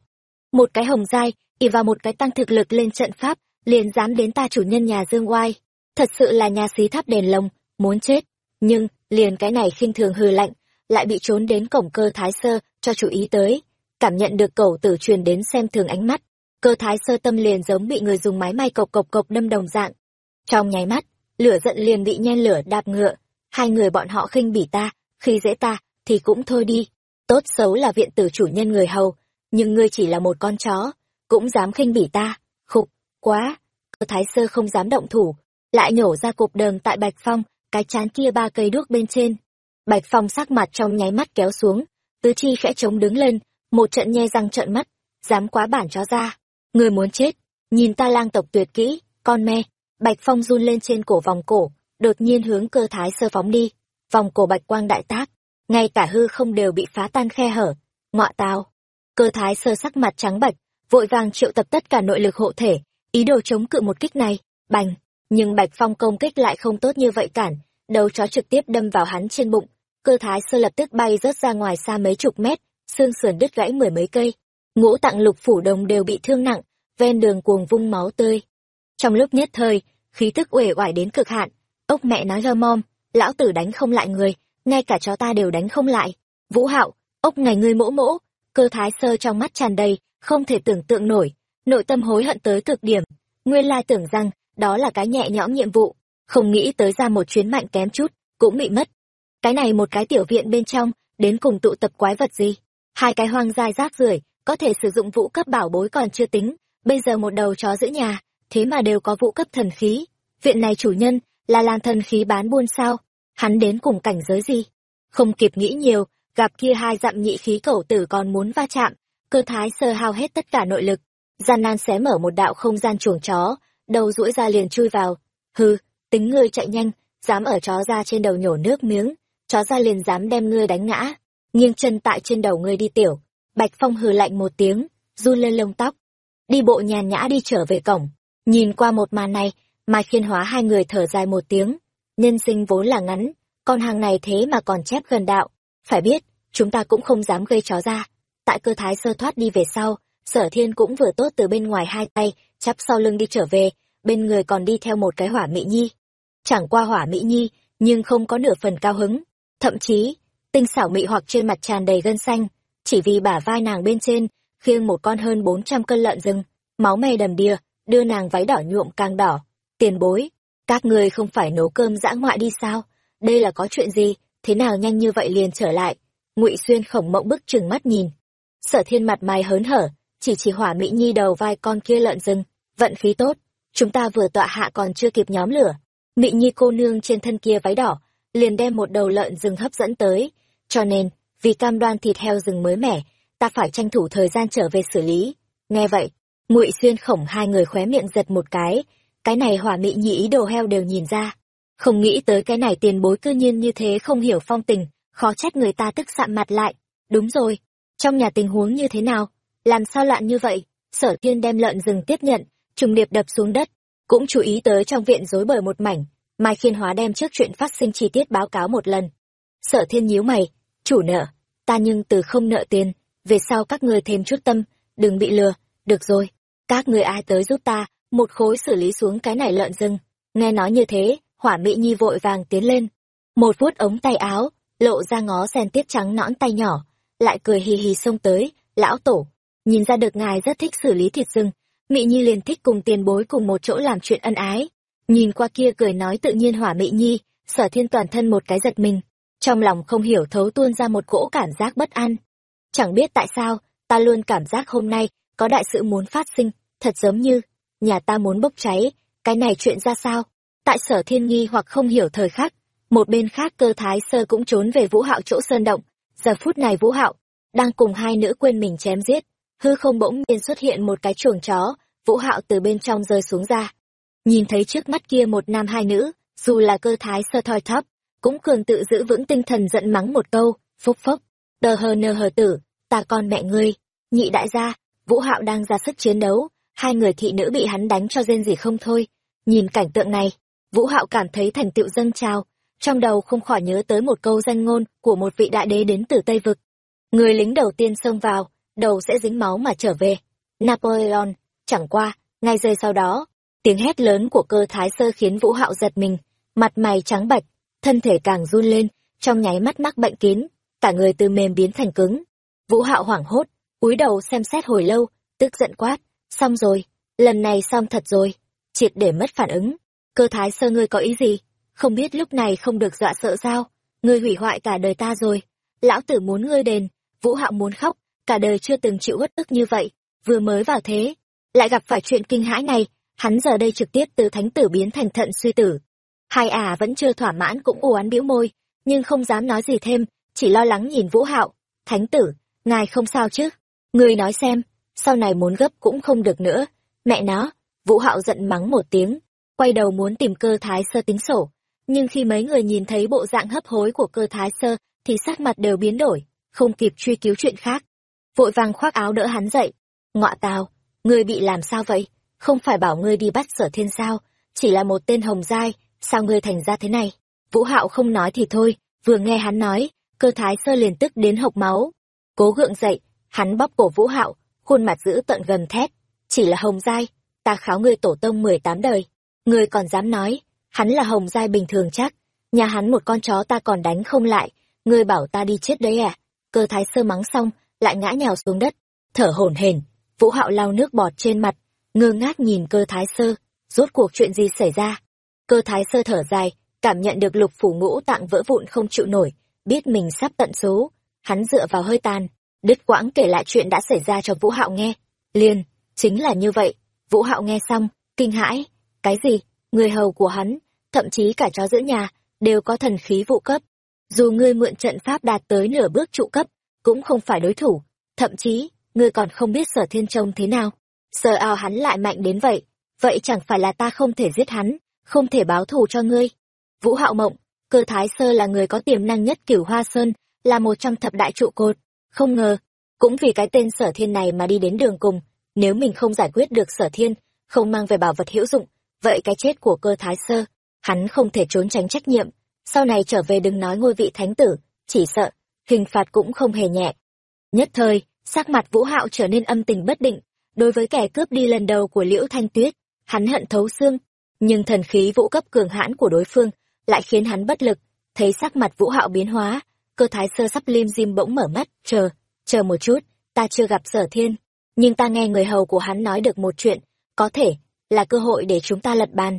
Một cái hồng giai, ỉ vào một cái tăng thực lực lên trận pháp, liền dám đến ta chủ nhân nhà Dương Oai. Thật sự là nhà xí tháp đèn lồng, muốn chết. Nhưng, liền cái này khinh thường hừ lạnh, lại bị trốn đến cổng cơ thái sơ, cho chú ý tới. Cảm nhận được cầu tử truyền đến xem thường ánh mắt, cơ thái sơ tâm liền giống bị người dùng máy may cộc cộc cộc đâm đồng dạng. Trong nháy mắt, lửa giận liền bị nhen lửa đạp ngựa, hai người bọn họ khinh bỉ ta, khi dễ ta, thì cũng thôi đi. Tốt xấu là viện tử chủ nhân người hầu, nhưng ngươi chỉ là một con chó, cũng dám khinh bỉ ta, khục, quá, cơ thái sơ không dám động thủ, lại nhổ ra cục đờn tại Bạch Phong, cái chán kia ba cây đuốc bên trên. Bạch Phong sắc mặt trong nháy mắt kéo xuống, tứ chi khẽ chống đứng lên, một trận nhe răng trợn mắt, dám quá bản chó ra. Người muốn chết, nhìn ta lang tộc tuyệt kỹ, con me. Bạch Phong run lên trên cổ vòng cổ, đột nhiên hướng cơ thái sơ phóng đi. Vòng cổ bạch quang đại tác, ngay cả hư không đều bị phá tan khe hở. Ngọa tào. Cơ thái sơ sắc mặt trắng bạch, vội vàng triệu tập tất cả nội lực hộ thể, ý đồ chống cự một kích này. Bành! Nhưng Bạch Phong công kích lại không tốt như vậy cản, đầu chó trực tiếp đâm vào hắn trên bụng. Cơ thái sơ lập tức bay rớt ra ngoài xa mấy chục mét, xương sườn đứt gãy mười mấy cây. ngũ tạng lục phủ đồng đều bị thương nặng, ven đường cuồng vung máu tươi. Trong lúc nhất thời, khí tức uể oải đến cực hạn, ốc mẹ nói rơ mom, lão tử đánh không lại người, ngay cả chó ta đều đánh không lại. Vũ Hạo, ốc ngày ngươi mỗ mỗ, cơ thái sơ trong mắt tràn đầy, không thể tưởng tượng nổi, nội tâm hối hận tới cực điểm. Nguyên lai tưởng rằng, đó là cái nhẹ nhõm nhiệm vụ, không nghĩ tới ra một chuyến mạnh kém chút, cũng bị mất. Cái này một cái tiểu viện bên trong, đến cùng tụ tập quái vật gì? Hai cái hoang dai rác rưởi có thể sử dụng vũ cấp bảo bối còn chưa tính, bây giờ một đầu chó giữ nhà, thế mà đều có vũ cấp thần khí. Viện này chủ nhân, là làng thần khí bán buôn sao? Hắn đến cùng cảnh giới gì? Không kịp nghĩ nhiều, gặp kia hai dặm nhị khí cẩu tử còn muốn va chạm, cơ thái sơ hao hết tất cả nội lực. Gian nan xé mở một đạo không gian chuồng chó, đầu duỗi ra liền chui vào. Hừ, tính ngươi chạy nhanh, dám ở chó ra trên đầu nhổ nước miếng, chó ra liền dám đem ngươi đánh ngã, nghiêng chân tại trên đầu ngươi đi tiểu. Bạch Phong hừ lạnh một tiếng, run lên lông tóc. Đi bộ nhàn nhã đi trở về cổng, nhìn qua một màn này, Mai Khiên Hóa hai người thở dài một tiếng. Nhân sinh vốn là ngắn, con hàng này thế mà còn chép gần đạo. Phải biết, chúng ta cũng không dám gây chó ra. Tại cơ thái sơ thoát đi về sau, sở thiên cũng vừa tốt từ bên ngoài hai tay, chắp sau lưng đi trở về, bên người còn đi theo một cái hỏa mỹ nhi. Chẳng qua hỏa mỹ nhi, nhưng không có nửa phần cao hứng. Thậm chí, tinh xảo mị hoặc trên mặt tràn đầy gân xanh, chỉ vì bả vai nàng bên trên, khiêng một con hơn bốn trăm cân lợn rừng, máu me đầm đìa, đưa nàng váy đỏ nhuộm càng đỏ. Tiền bối, các người không phải nấu cơm dã ngoại đi sao? Đây là có chuyện gì, thế nào nhanh như vậy liền trở lại? ngụy Xuyên khổng mộng bức chừng mắt nhìn. Sở thiên mặt mày hớn hở, chỉ chỉ hỏa mỹ nhi đầu vai con kia lợn rừng, vận khí tốt, chúng ta vừa tọa hạ còn chưa kịp nhóm lửa. Mỹ nhi cô nương trên thân kia váy đỏ, liền đem một đầu lợn rừng hấp dẫn tới, cho nên, vì cam đoan thịt heo rừng mới mẻ, ta phải tranh thủ thời gian trở về xử lý. Nghe vậy, ngụy xuyên khổng hai người khóe miệng giật một cái, cái này hỏa mị nhị ý đồ heo đều nhìn ra. Không nghĩ tới cái này tiền bối cư nhiên như thế không hiểu phong tình, khó trách người ta tức sạm mặt lại. Đúng rồi, trong nhà tình huống như thế nào? Làm sao loạn như vậy? Sở thiên đem lợn rừng tiếp nhận, trùng điệp đập xuống đất, cũng chú ý tới trong viện rối bời một mảnh, Mai Khiên Hóa đem trước chuyện phát sinh chi tiết báo cáo một lần. Sở thiên nhíu mày, chủ nợ, ta nhưng từ không nợ tiền, về sau các ngươi thêm chút tâm, đừng bị lừa, được rồi, các người ai tới giúp ta, một khối xử lý xuống cái này lợn rừng. Nghe nói như thế, hỏa mỹ nhi vội vàng tiến lên, một vuốt ống tay áo, lộ ra ngó sen tiết trắng nõn tay nhỏ, lại cười hì hì xông tới, lão tổ, nhìn ra được ngài rất thích xử lý thịt rừng, mỹ nhi liền thích cùng tiền bối cùng một chỗ làm chuyện ân ái. Nhìn qua kia cười nói tự nhiên hỏa mỹ nhi, sở thiên toàn thân một cái giật mình, trong lòng không hiểu thấu tuôn ra một cỗ cảm giác bất an. Chẳng biết tại sao, ta luôn cảm giác hôm nay có đại sự muốn phát sinh, thật giống như nhà ta muốn bốc cháy, cái này chuyện ra sao? Tại sở thiên nghi hoặc không hiểu thời khắc, một bên khác cơ thái sơ cũng trốn về vũ hạo chỗ sơn động. Giờ phút này vũ hạo, đang cùng hai nữ quên mình chém giết, hư không bỗng nhiên xuất hiện một cái chuồng chó, vũ hạo từ bên trong rơi xuống ra. Nhìn thấy trước mắt kia một nam hai nữ, dù là cơ thái sơ thoi thóp, cũng cường tự giữ vững tinh thần giận mắng một câu, phúc phốc, tờ hờ nờ hờ tử, ta con mẹ ngươi, nhị đại gia, vũ hạo đang ra sức chiến đấu, hai người thị nữ bị hắn đánh cho rên gì không thôi. Nhìn cảnh tượng này, vũ hạo cảm thấy thành tựu dâng trào, trong đầu không khỏi nhớ tới một câu danh ngôn của một vị đại đế đến từ Tây Vực. Người lính đầu tiên xông vào, đầu sẽ dính máu mà trở về. Napoleon, chẳng qua, ngay giây sau đó, tiếng hét lớn của cơ thái sơ khiến vũ hạo giật mình, mặt mày trắng bạch, thân thể càng run lên, trong nháy mắt mắc bệnh kín, cả người từ mềm biến thành cứng. Vũ Hạo hoảng hốt, cúi đầu xem xét hồi lâu, tức giận quát, xong rồi, lần này xong thật rồi, triệt để mất phản ứng. Cơ thái sơ ngươi có ý gì? Không biết lúc này không được dọa sợ sao? Ngươi hủy hoại cả đời ta rồi. Lão tử muốn ngươi đền, Vũ Hạo muốn khóc, cả đời chưa từng chịu uất ức như vậy, vừa mới vào thế, lại gặp phải chuyện kinh hãi này, hắn giờ đây trực tiếp từ thánh tử biến thành thận suy tử, hai ả vẫn chưa thỏa mãn cũng u oán bĩu môi nhưng không dám nói gì thêm chỉ lo lắng nhìn vũ hạo thánh tử ngài không sao chứ người nói xem, sau này muốn gấp cũng không được nữa. Mẹ nó, vũ hạo giận mắng một tiếng, quay đầu muốn tìm cơ thái sơ tính sổ. Nhưng khi mấy người nhìn thấy bộ dạng hấp hối của cơ thái sơ, thì sắc mặt đều biến đổi, không kịp truy cứu chuyện khác. Vội vàng khoác áo đỡ hắn dậy. Ngọa tào, ngươi bị làm sao vậy? Không phải bảo ngươi đi bắt sở thiên sao? Chỉ là một tên hồng giai, sao ngươi thành ra thế này? Vũ hạo không nói thì thôi, vừa nghe hắn nói, cơ thái sơ liền tức đến hộc máu. Cố gượng dậy hắn bóp cổ vũ hạo, khuôn mặt giữ tận gầm thét. Chỉ là hồng giai, ta kháo ngươi tổ tông mười tám đời. Ngươi còn dám nói, hắn là hồng giai bình thường chắc. Nhà hắn một con chó ta còn đánh không lại. Ngươi bảo ta đi chết đấy à? Cơ thái sơ mắng xong, lại ngã nhào xuống đất. Thở hổn hển, vũ hạo lau nước bọt trên mặt, ngơ ngác nhìn cơ thái sơ. Rốt cuộc chuyện gì xảy ra? Cơ thái sơ thở dài, cảm nhận được lục phủ ngũ tạng vỡ vụn không chịu nổi, biết mình sắp tận số. Hắn dựa vào hơi tàn đứt quãng kể lại chuyện đã xảy ra cho vũ hạo nghe. Liền, chính là như vậy. Vũ hạo nghe xong, kinh hãi. Cái gì? Người hầu của hắn, thậm chí cả chó giữ nhà, đều có thần khí vụ cấp. Dù ngươi mượn trận pháp đạt tới nửa bước trụ cấp, cũng không phải đối thủ. Thậm chí, ngươi còn không biết sở thiên trông thế nào. Sợ ao hắn lại mạnh đến vậy. Vậy chẳng phải là ta không thể giết hắn, không thể báo thù cho ngươi? Vũ hạo mộng, cơ thái sơ là người có tiềm năng nhất cửu hoa sơn, là một trong thập đại trụ cột không ngờ, cũng vì cái tên sở thiên này mà đi đến đường cùng, nếu mình không giải quyết được sở thiên, không mang về bảo vật hữu dụng, vậy cái chết của cơ thái sơ, hắn không thể trốn tránh trách nhiệm. Sau này trở về đừng nói ngôi vị thánh tử, chỉ sợ, hình phạt cũng không hề nhẹ. Nhất thời, sắc mặt vũ hạo trở nên âm tình bất định, đối với kẻ cướp đi lần đầu của liễu thanh tuyết, hắn hận thấu xương, nhưng thần khí vũ cấp cường hãn của đối phương lại khiến hắn bất lực, thấy sắc mặt vũ hạo biến hóa cơ thái sơ sắp lim dim bỗng mở mắt, chờ chờ một chút, ta chưa gặp sở thiên, nhưng ta nghe người hầu của hắn nói được một chuyện, có thể là cơ hội để chúng ta lật bàn.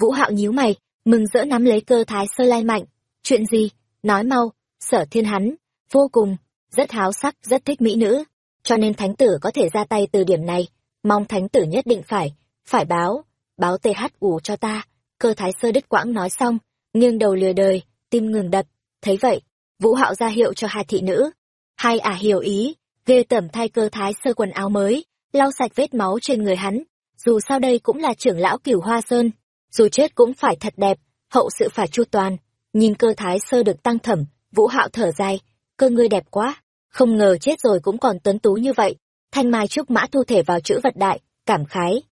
Vũ hạo nhíu mày, mừng rỡ nắm lấy cơ thái sơ lai mạnh. Chuyện gì? Nói mau, sở thiên hắn vô cùng rất háo sắc, rất thích mỹ nữ, cho nên thánh tử có thể ra tay từ điểm này, mong thánh tử nhất định phải phải báo báo th ủ cho ta. Cơ thái sơ đứt quãng nói xong, nghiêng đầu lừa đời, tim ngừng đập. Thấy vậy vũ hạo ra hiệu cho hai thị nữ. Hai ả hiểu ý, ghê tẩm thay cơ thái sơ quần áo mới, lau sạch vết máu trên người hắn. Dù sao đây cũng là trưởng lão cửu hoa sơn. Dù chết cũng phải thật đẹp, hậu sự phải chu toàn. Nhìn cơ thái sơ được tăng thẩm, vũ hạo thở dài. Cơ ngươi đẹp quá. Không ngờ chết rồi cũng còn tuấn tú như vậy. Thanh mai trúc mã thu thể vào chữ vật đại, cảm khái.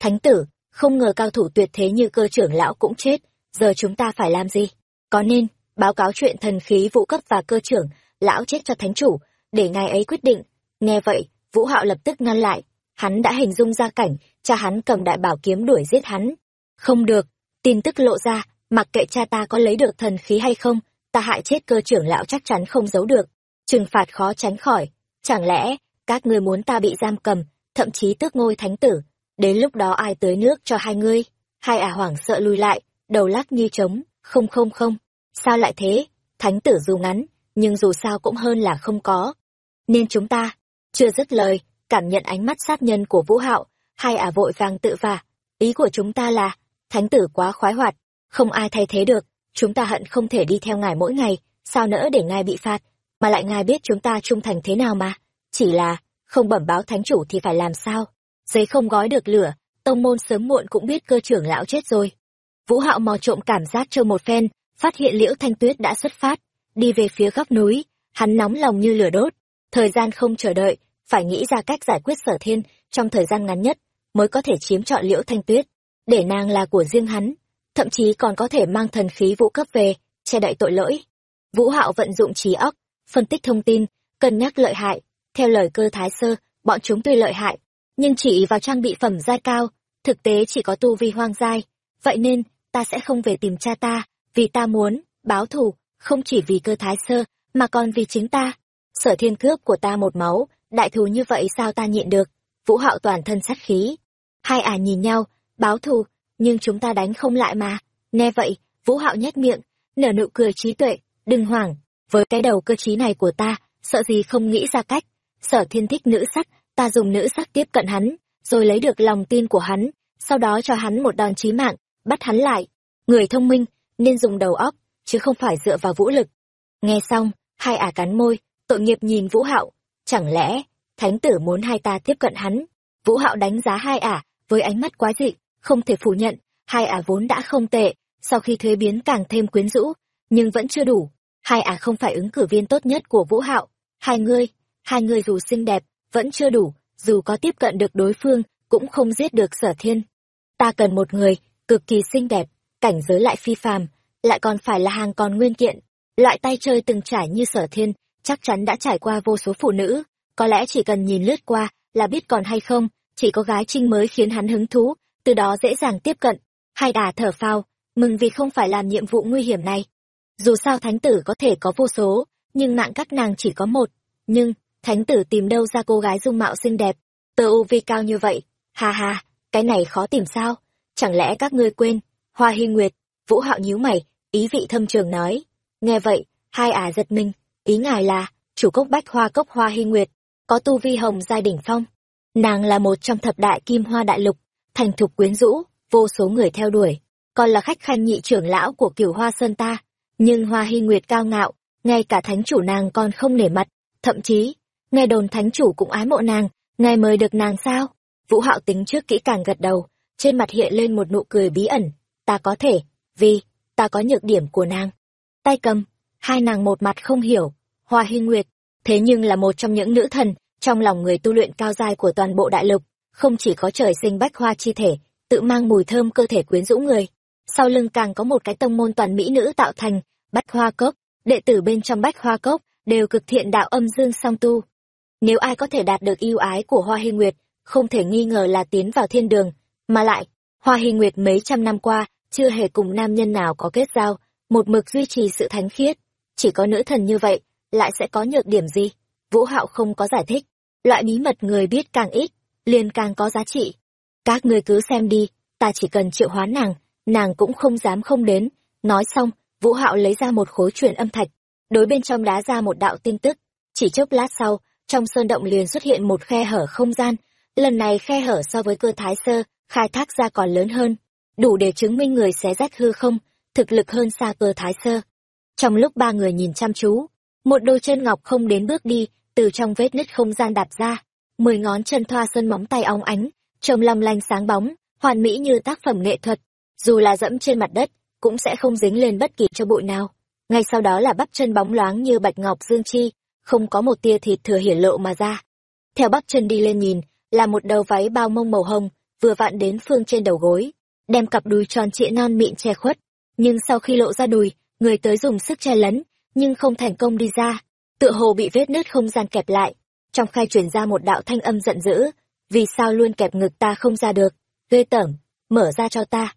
Thánh tử, không ngờ cao thủ tuyệt thế như cơ trưởng lão cũng chết. Giờ chúng ta phải làm gì? Có nên báo cáo chuyện thần khí vũ cấp và cơ trưởng, lão chết cho thánh chủ. Để ngài ấy quyết định. Nghe vậy, vũ hạo lập tức ngăn lại. Hắn đã hình dung ra cảnh cha hắn cầm đại bảo kiếm đuổi giết hắn. Không được, tin tức lộ ra, mặc kệ cha ta có lấy được thần khí hay không, ta hại chết cơ trưởng lão chắc chắn không giấu được. Trừng phạt khó tránh khỏi. Chẳng lẽ, các ngươi muốn ta bị giam cầm, thậm chí tước ngôi thánh tử? Đến lúc đó ai tới nước cho hai ngươi? Hai ả hoảng sợ lùi lại, đầu lắc như trống. Không không không sao lại thế? Thánh tử dù ngắn, nhưng dù sao cũng hơn là không có. Nên chúng ta, chưa dứt lời, cảm nhận ánh mắt sát nhân của vũ hạo, hai ả vội vàng tự vả. Ý của chúng ta là, thánh tử quá khoái hoạt, không ai thay thế được, chúng ta hận không thể đi theo ngài mỗi ngày, sao nỡ để ngài bị phạt, mà lại ngài biết chúng ta trung thành thế nào mà. Chỉ là, không bẩm báo thánh chủ thì phải làm sao? Giấy không gói được lửa, tông môn sớm muộn cũng biết cơ trưởng lão chết rồi. Vũ hạo mò trộm cảm giác cho một phen phát hiện liễu thanh tuyết đã xuất phát, đi về phía góc núi, hắn nóng lòng như lửa đốt. Thời gian không chờ đợi, phải nghĩ ra cách giải quyết sở thiên trong thời gian ngắn nhất mới có thể chiếm trọn liễu thanh tuyết. Để nàng là của riêng hắn, thậm chí còn có thể mang thần khí vũ cấp về, che đậy tội lỗi. Vũ hạo vận dụng trí óc, phân tích thông tin, cân nhắc lợi hại. Theo lời cơ thái sơ, bọn chúng tuy lợi hại, nhưng chỉ vào trang bị phẩm giai cao, thực tế chỉ có tu vi hoang giai vậy nên, ta sẽ không về tìm cha ta vì ta muốn báo thù, không chỉ vì cơ thái sơ, mà còn vì chính ta. Sở thiên cướp của ta một máu, đại thù như vậy sao ta nhịn được? Vũ hạo toàn thân sát khí. Hai ả nhìn nhau, báo thù, nhưng chúng ta đánh không lại mà. Nghe vậy, vũ hạo nhếch miệng, nở nụ cười trí tuệ, đừng hoảng. Với cái đầu cơ trí này của ta, sợ gì không nghĩ ra cách. Sở thiên thích nữ sắc, ta dùng nữ sắc tiếp cận hắn, rồi lấy được lòng tin của hắn, sau đó cho hắn một đòn chí mạng, bắt hắn lại. Người thông minh nên dùng đầu óc, chứ không phải dựa vào vũ lực. Nghe xong, hai ả cắn môi, tội nghiệp nhìn vũ hạo. Chẳng lẽ, thánh tử muốn hai ta tiếp cận hắn? Vũ hạo đánh giá hai ả với ánh mắt quá dị, không thể phủ nhận. Hai ả vốn đã không tệ, sau khi thuế biến càng thêm quyến rũ, nhưng vẫn chưa đủ. Hai ả không phải ứng cử viên tốt nhất của vũ hạo. Hai ngươi hai người dù xinh đẹp, vẫn chưa đủ, dù có tiếp cận được đối phương, cũng không giết được sở thiên. Ta cần một người cực kỳ xinh đẹp cảnh giới lại phi phàm lại còn phải là hàng còn nguyên kiện loại tay chơi từng trải như sở thiên chắc chắn đã trải qua vô số phụ nữ có lẽ chỉ cần nhìn lướt qua là biết còn hay không, chỉ có gái trinh mới khiến hắn hứng thú, từ đó dễ dàng tiếp cận. Hai đà thở phào, mừng vì không phải làm nhiệm vụ nguy hiểm này. Dù sao thánh tử có thể có vô số, nhưng mạng các nàng chỉ có một. Nhưng, thánh tử tìm đâu ra cô gái dung mạo xinh đẹp, tơ u vi cao như vậy. ha ha, cái này khó tìm sao? Chẳng lẽ các ngươi quên? Hoa Hy Nguyệt, Vũ Hạo nhíu mày, ý vị thâm trường nói. Nghe vậy, hai ả giật mình, ý ngài là, chủ cốc bách hoa cốc Hoa Hy Nguyệt, có tu vi hồng giai đỉnh phong. Nàng là một trong thập đại kim hoa đại lục, thành thục quyến rũ, vô số người theo đuổi, còn là khách khanh nhị trưởng lão của cửu hoa sơn ta. Nhưng Hoa Hy Nguyệt cao ngạo, ngay cả thánh chủ nàng còn không nể mặt, thậm chí, nghe đồn thánh chủ cũng ái mộ nàng, ngài mời được nàng sao? Vũ Hạo tính trước kỹ càng gật đầu, trên mặt hiện lên một nụ cười bí ẩn, ta có thể, vì, ta có nhược điểm của nàng. Tay cầm, hai nàng một mặt không hiểu, Hoa Hy Nguyệt, thế nhưng là một trong những nữ thần, trong lòng người tu luyện cao giai của toàn bộ đại lục, không chỉ có trời sinh bách hoa chi thể, tự mang mùi thơm cơ thể quyến rũ người. Sau lưng càng có một cái tông môn toàn mỹ nữ tạo thành, bách hoa cốc, đệ tử bên trong bách hoa cốc, đều cực thiện đạo âm dương song tu. Nếu ai có thể đạt được yêu ái của Hoa Hy Nguyệt, không thể nghi ngờ là tiến vào thiên đường, mà lại, Hoa Hy Nguyệt mấy trăm năm qua, chưa hề cùng nam nhân nào có kết giao, một mực duy trì sự thánh khiết. Chỉ có nữ thần như vậy, lại sẽ có nhược điểm gì? Vũ Hạo không có giải thích. Loại bí mật người biết càng ít, liền càng có giá trị. Các ngươi cứ xem đi, ta chỉ cần triệu hoán nàng, nàng cũng không dám không đến. Nói xong, Vũ Hạo lấy ra một khối truyền âm thạch, đối bên trong đá ra một đạo tin tức. Chỉ chốc lát sau, trong sơn động liền xuất hiện một khe hở không gian. Lần này khe hở so với cơ thái sơ, khai thác ra còn lớn hơn, đủ để chứng minh người xé rách hư không, thực lực hơn xa cơ thái sơ. Trong lúc ba người nhìn chăm chú, một đôi chân ngọc không đến bước đi, từ trong vết nứt không gian đạp ra, mười ngón chân thoa sơn móng tay óng ánh, trông long lanh sáng bóng, hoàn mỹ như tác phẩm nghệ thuật, dù là dẫm trên mặt đất, cũng sẽ không dính lên bất kỳ cho bụi nào. Ngay sau đó là bắp chân bóng loáng như bạch ngọc dương chi, không có một tia thịt thừa hiển lộ mà ra. Theo bắp chân đi lên nhìn, là một đầu váy bao mông màu hồng, vừa vặn đến phương trên đầu gối, đem cặp đùi tròn trịa non mịn che khuất. Nhưng sau khi lộ ra đùi, người tới dùng sức che lấn, nhưng không thành công đi ra, tựa hồ bị vết nứt không gian kẹp lại. Trong khai chuyển ra một đạo thanh âm giận dữ, vì sao luôn kẹp ngực ta không ra được, ghê tởm, mở ra cho ta.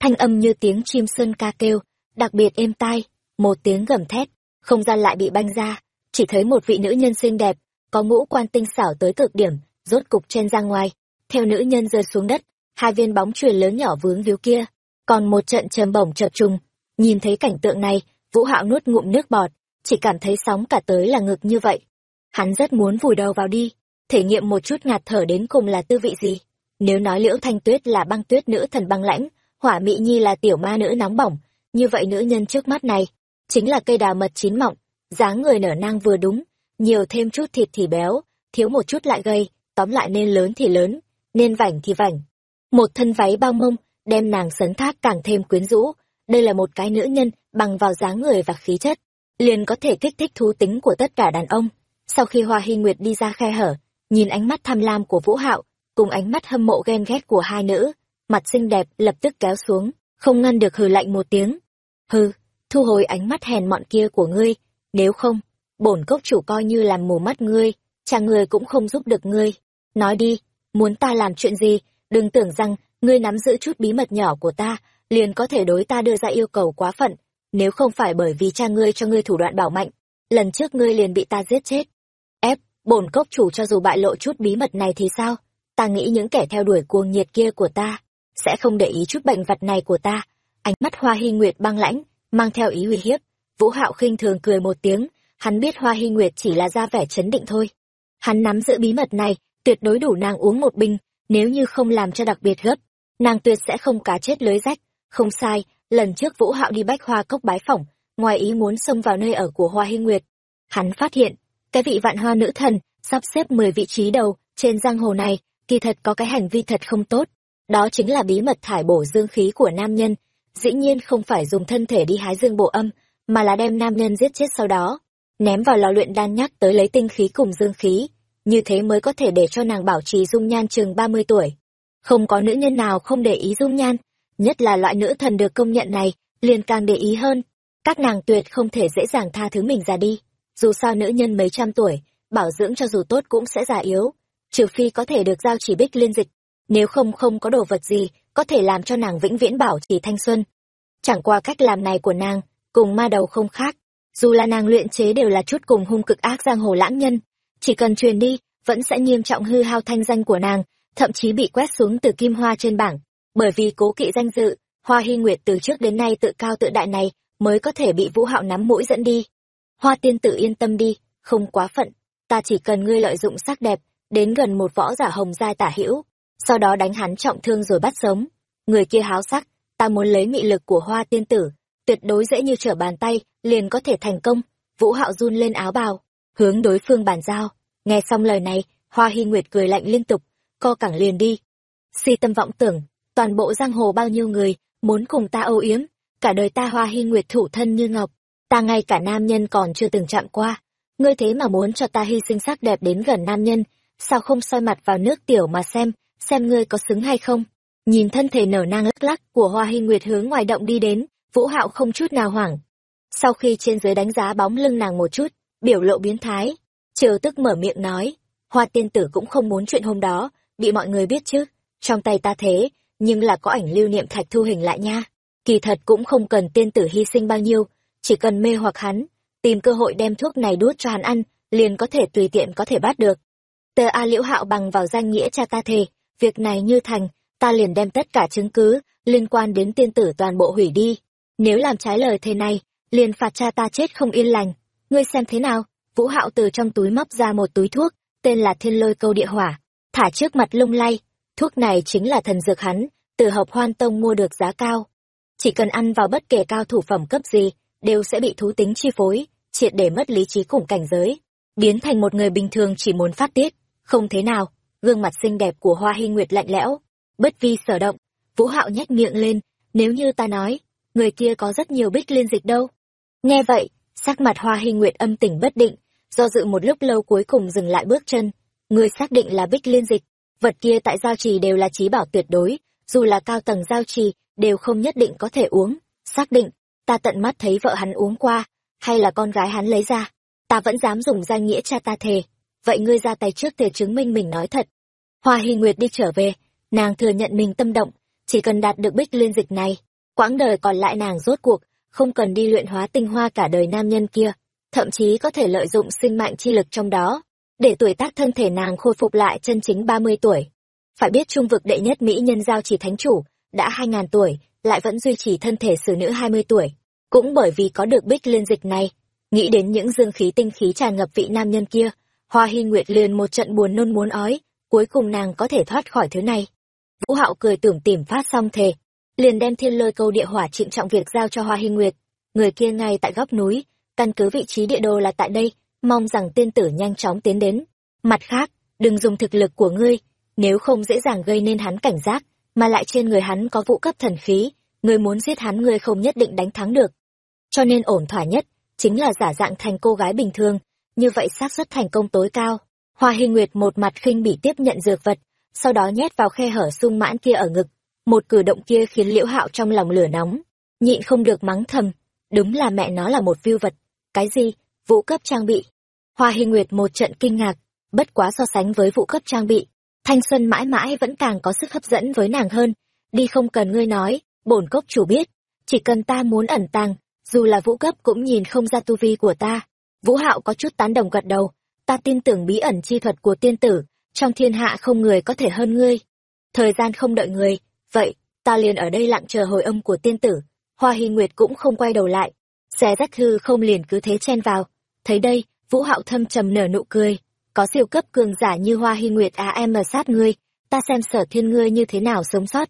Thanh âm như tiếng chim sơn ca kêu, đặc biệt êm tai, một tiếng gầm thét, không gian lại bị banh ra, chỉ thấy một vị nữ nhân xinh đẹp, có ngũ quan tinh xảo tới cực điểm, rốt cục trên ra ngoài, theo nữ nhân rơi xuống đất, hai viên bóng chuyền lớn nhỏ vướng víu kia, còn một trận trầm bổng chập trùng. Nhìn thấy cảnh tượng này, Vũ Hạo nuốt ngụm nước bọt, chỉ cảm thấy sóng cả tới là ngực như vậy. Hắn rất muốn vùi đầu vào đi, thể nghiệm một chút ngạt thở đến cùng là tư vị gì. Nếu nói Liễu Thanh Tuyết là băng tuyết nữ thần băng lãnh, Hỏa Mị Nhi là tiểu ma nữ nóng bỏng, như vậy nữ nhân trước mắt này chính là cây đào mật chín mọng, dáng người nở nang vừa đúng, nhiều thêm chút thịt thì béo, thiếu một chút lại gầy, tóm lại nên lớn thì lớn, nên vảnh thì vảnh. Một thân váy bao mông, đem nàng sấn thác càng thêm quyến rũ, đây là một cái nữ nhân bằng vào dáng người và khí chất, liền có thể kích thích thú tính của tất cả đàn ông. Sau khi Hoa Hy Nguyệt đi ra khe hở, nhìn ánh mắt tham lam của Vũ Hạo, cùng ánh mắt hâm mộ ghen ghét của hai nữ, mặt xinh đẹp lập tức kéo xuống, không ngăn được hừ lạnh một tiếng. Hừ, thu hồi ánh mắt hèn mọn kia của ngươi, nếu không, bổn cốc chủ coi như làm mù mắt ngươi, chàng người cũng không giúp được ngươi. Nói đi, muốn ta làm chuyện gì, đừng tưởng rằng ngươi nắm giữ chút bí mật nhỏ của ta, liền có thể đối ta đưa ra yêu cầu quá phận, nếu không phải bởi vì cha ngươi cho ngươi thủ đoạn bảo mạnh, lần trước ngươi liền bị ta giết chết. Ép, bổn cốc chủ cho dù bại lộ chút bí mật này thì sao? Ta nghĩ những kẻ theo đuổi cuồng nhiệt kia của ta, sẽ không để ý chút bệnh vật này của ta. Ánh mắt Hoa Hy Nguyệt băng lãnh, mang theo ý uy hiếp. Vũ Hạo khinh thường cười một tiếng, hắn biết Hoa Hy Nguyệt chỉ là ra vẻ chấn định thôi. Hắn nắm giữ bí mật này, tuyệt đối đủ nàng uống một bình, nếu như không làm cho đặc biệt gấp, nàng tuyệt sẽ không cá chết lưới rách. Không sai, lần trước Vũ Hạo đi bách hoa cốc bái phỏng, ngoài ý muốn xông vào nơi ở của Hoa Hy Nguyệt. Hắn phát hiện, cái vị vạn hoa nữ thần, sắp xếp 10 vị trí đầu, trên giang hồ này, kỳ thật có cái hành vi thật không tốt. Đó chính là bí mật thải bổ dương khí của nam nhân, dĩ nhiên không phải dùng thân thể đi hái dương bộ âm, mà là đem nam nhân giết chết sau đó, ném vào lò luyện đan nhắc tới lấy tinh khí cùng dương khí, như thế mới có thể để cho nàng bảo trì dung nhan chừng 30 tuổi. Không có nữ nhân nào không để ý dung nhan, nhất là loại nữ thần được công nhận này, liền càng để ý hơn. Các nàng tuyệt không thể dễ dàng tha thứ mình ra đi. Dù sao nữ nhân mấy trăm tuổi, bảo dưỡng cho dù tốt cũng sẽ già yếu. trừ phi có thể được giao chỉ bích liên dịch nếu không không có đồ vật gì có thể làm cho nàng vĩnh viễn bảo trì thanh xuân chẳng qua cách làm này của nàng cùng ma đầu không khác dù là nàng luyện chế đều là chút cùng hung cực ác giang hồ lãng nhân chỉ cần truyền đi, vẫn sẽ nghiêm trọng hư hao thanh danh của nàng, thậm chí bị quét xuống từ kim hoa trên bảng. Bởi vì cố kỵ danh dự, hoa hy nguyệt từ trước đến nay tự cao tự đại này mới có thể bị vũ hạo nắm mũi dẫn đi. Hoa tiên tử yên tâm đi, không quá phận. Ta chỉ cần ngươi lợi dụng sắc đẹp, đến gần một võ giả hồng giai tả hữu, sau đó đánh hắn trọng thương rồi bắt sống. Người kia háo sắc, ta muốn lấy mị lực của hoa tiên tử, tuyệt đối dễ như trở bàn tay, liền có thể thành công. Vũ hạo run lên áo bào hướng đối phương bàn giao. Nghe xong lời này, hoa hy nguyệt cười lạnh liên tục, co cẳng liền đi. Si tâm vọng tưởng, toàn bộ giang hồ bao nhiêu người muốn cùng ta âu yếm, cả đời ta hoa hy nguyệt thủ thân như ngọc, ta ngay cả nam nhân còn chưa từng chạm qua. Ngươi thế mà muốn cho ta hy sinh sắc đẹp đến gần nam nhân, sao không soi mặt vào nước tiểu mà xem xem ngươi có xứng hay không? Nhìn thân thể nở nang lắc lắc của hoa hy nguyệt hướng ngoài động đi đến, vũ hạo không chút nào hoảng. Sau khi trên dưới đánh giá bóng lưng nàng một chút biểu lộ biến thái. Triều tức mở miệng nói. Hoa tiên tử cũng không muốn chuyện hôm đó. Bị mọi người biết chứ? Trong tay ta thế, nhưng là có ảnh lưu niệm thạch thu hình lại nha. Kỳ thật cũng không cần tiên tử hy sinh bao nhiêu. Chỉ cần mê hoặc hắn, tìm cơ hội đem thuốc này đút cho hắn ăn, liền có thể tùy tiện có thể bắt được. Tờ a liễu hạo bằng vào danh nghĩa cha ta thề, việc này như thành, ta liền đem tất cả chứng cứ liên quan đến tiên tử toàn bộ hủy đi. Nếu làm trái lời thề này, liền phạt cha ta chết không yên lành ngươi xem thế nào, vũ hạo từ trong túi móc ra một túi thuốc, tên là thiên lôi câu địa hỏa, thả trước mặt lung lay. Thuốc này chính là thần dược hắn, từ hợp hoan tông mua được giá cao. Chỉ cần ăn vào bất kể cao thủ phẩm cấp gì, đều sẽ bị thú tính chi phối, triệt để mất lý trí cùng cảnh giới. Biến thành một người bình thường chỉ muốn phát tiết, không thế nào, gương mặt xinh đẹp của hoa hy nguyệt lạnh lẽo, bất vi sở động. Vũ hạo nhếch miệng lên, nếu như ta nói, người kia có rất nhiều bích liên dịch đâu? Nghe vậy sắc mặt hoa hy nguyệt âm tỉnh bất định, do dự một lúc lâu cuối cùng dừng lại bước chân. Người xác định là bích liên dịch. Vật kia tại giao trì đều là trí bảo tuyệt đối, dù là cao tầng giao trì, đều không nhất định có thể uống. Xác định, ta tận mắt thấy vợ hắn uống qua, hay là con gái hắn lấy ra. Ta vẫn dám dùng danh nghĩa cha ta thề. Vậy ngươi ra tay trước để chứng minh mình nói thật. Hoa hy nguyệt đi trở về, nàng thừa nhận mình tâm động, chỉ cần đạt được bích liên dịch này, quãng đời còn lại nàng rốt cuộc không cần đi luyện hóa tinh hoa cả đời nam nhân kia, thậm chí có thể lợi dụng sinh mạng chi lực trong đó, để tuổi tác thân thể nàng khôi phục lại chân chính ba mươi tuổi. Phải biết trung vực đệ nhất mỹ nhân giao chỉ thánh chủ, đã hai ngàn tuổi, lại vẫn duy trì thân thể xử nữ hai mươi tuổi. Cũng bởi vì có được bích liên dịch này, nghĩ đến những dương khí tinh khí tràn ngập vị nam nhân kia, hoa hy nguyệt liền một trận buồn nôn muốn ói, cuối cùng nàng có thể thoát khỏi thứ này. Vũ hạo cười tưởng tìm phát xong thề liền đem thiên lôi câu địa hỏa trịnh trọng việc giao cho hoa hy nguyệt. Người kia ngay tại góc núi, căn cứ vị trí địa đồ là tại đây, mong rằng tiên tử nhanh chóng tiến đến. Mặt khác, đừng dùng thực lực của ngươi, nếu không dễ dàng gây nên hắn cảnh giác, mà lại trên người hắn có vụ cấp thần khí, ngươi muốn giết hắn ngươi không nhất định đánh thắng được. Cho nên ổn thỏa nhất chính là giả dạng thành cô gái bình thường, như vậy xác suất thành công tối cao. Hoa hy nguyệt một mặt khinh bỉ tiếp nhận dược vật, sau đó nhét vào khe hở sung mãn kia ở ngực một cử động kia khiến liễu hạo trong lòng lửa nóng, nhịn không được mắng thầm, đúng là mẹ nó là một viêu vật. Cái gì? Vũ cấp trang bị. Hoa hy nguyệt một trận kinh ngạc, bất quá so sánh với vũ cấp trang bị, thanh xuân mãi mãi vẫn càng có sức hấp dẫn với nàng hơn. Đi không cần ngươi nói, bổn cốc chủ biết, chỉ cần ta muốn ẩn tàng, dù là vũ cấp cũng nhìn không ra tu vi của ta. Vũ hạo có chút tán đồng gật đầu, ta tin tưởng bí ẩn chi thuật của tiên tử, trong thiên hạ không người có thể hơn ngươi. Thời gian không đợi người vậy, ta liền ở đây lặng chờ hồi âm của tiên tử. Hoa hy nguyệt cũng không quay đầu lại. Xe rách hư không liền cứ thế chen vào. Thấy đây, vũ hạo thâm trầm nở nụ cười. Có siêu cấp cường giả như hoa hy nguyệt á em mà sát ngươi, ta xem sở thiên ngươi như thế nào sống sót.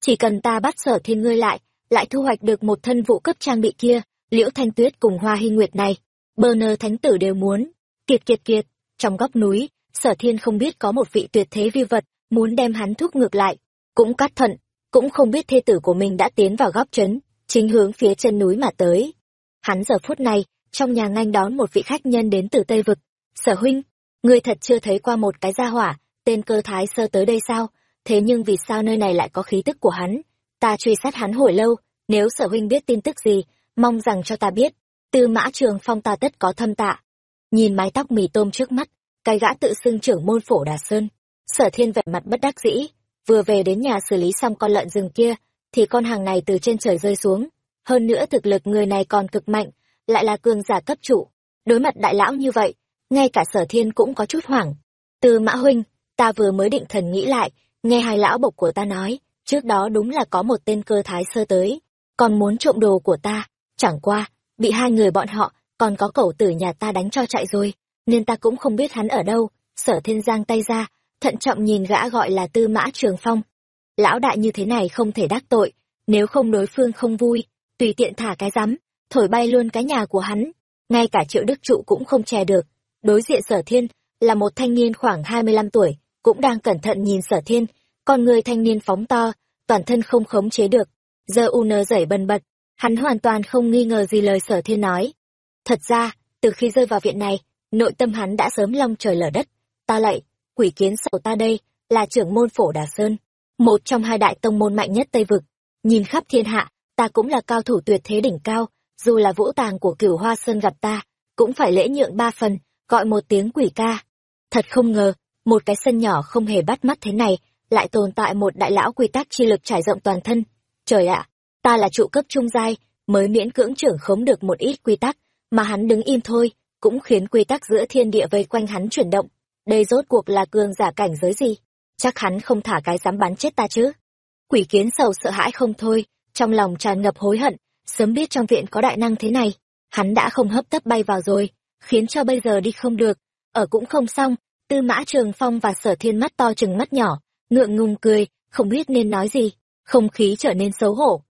Chỉ cần ta bắt sở thiên ngươi lại lại thu hoạch được một thân vụ cấp trang bị kia, liễu thanh tuyết cùng hoa hy nguyệt này bơ nơ thánh tử đều muốn. Kiệt kiệt kiệt, trong góc núi, sở thiên không biết có một vị tuyệt thế vi vật muốn đem hắn thúc ngược lại. Cũng cắt thận cũng không biết thê tử của mình đã tiến vào góc trấn chính hướng phía chân núi mà tới. Hắn giờ phút này trong nhà nganh đón một vị khách nhân đến từ tây vực. Sở huynh ngươi thật chưa thấy qua một cái gia hỏa tên cơ thái sơ tới đây sao? Thế nhưng vì sao nơi này lại có khí tức của hắn? Ta truy sát hắn hồi lâu nếu sở huynh biết tin tức gì mong rằng cho ta biết. Tư mã trường phong ta tất có thâm tạ. Nhìn mái tóc mì tôm trước mắt cái gã tự xưng trưởng môn phổ đà sơn. Sở thiên vẻ mặt bất đắc dĩ, vừa về đến nhà xử lý xong con lợn rừng kia, thì con hàng này từ trên trời rơi xuống. Hơn nữa thực lực người này còn cực mạnh, lại là cường giả cấp trụ. Đối mặt đại lão như vậy, ngay cả sở thiên cũng có chút hoảng. Từ mã huynh, ta vừa mới định thần nghĩ lại, nghe hai lão bộc của ta nói, trước đó đúng là có một tên cơ thái sơ tới, còn muốn trộm đồ của ta, chẳng qua, bị hai người bọn họ, còn có cẩu tử nhà ta đánh cho chạy rồi, nên ta cũng không biết hắn ở đâu, sở thiên giang tay ra, thận trọng nhìn gã gọi là tư mã trường phong. Lão đại như thế này không thể đắc tội, nếu không đối phương không vui, tùy tiện thả cái rắm, thổi bay luôn cái nhà của hắn, ngay cả triệu đức trụ cũng không che được. Đối diện sở thiên, là một thanh niên khoảng hai mươi lăm tuổi, cũng đang cẩn thận nhìn sở thiên, con người thanh niên phóng to, toàn thân không khống chế được, giờ u nơ dẩy bần bật, hắn hoàn toàn không nghi ngờ gì lời sở thiên nói. Thật ra, từ khi rơi vào viện này, nội tâm hắn đã sớm long trời lở đất, ta lạy, quỷ kiến sầu ta đây, là trưởng môn phổ Đà Sơn, một trong hai đại tông môn mạnh nhất Tây Vực. Nhìn khắp thiên hạ, ta cũng là cao thủ tuyệt thế đỉnh cao, dù là vũ tàng của cửu hoa sơn gặp ta, cũng phải lễ nhượng ba phần, gọi một tiếng quỷ ca. Thật không ngờ, một cái sân nhỏ không hề bắt mắt thế này, lại tồn tại một đại lão quy tắc chi lực trải rộng toàn thân. Trời ạ, ta là trụ cấp trung giai, mới miễn cưỡng trưởng khống được một ít quy tắc, mà hắn đứng im thôi, cũng khiến quy tắc giữa thiên địa vây quanh hắn chuyển động. Đây rốt cuộc là cường giả cảnh giới gì? Chắc hắn không thả cái dám bắn chết ta chứ. Quỷ kiến sầu sợ hãi không thôi, trong lòng tràn ngập hối hận, sớm biết trong viện có đại năng thế này, hắn đã không hấp tấp bay vào rồi, khiến cho bây giờ đi không được, ở cũng không xong, tư mã trường phong và sở thiên mắt to chừng mắt nhỏ, ngượng ngùng cười, không biết nên nói gì, không khí trở nên xấu hổ.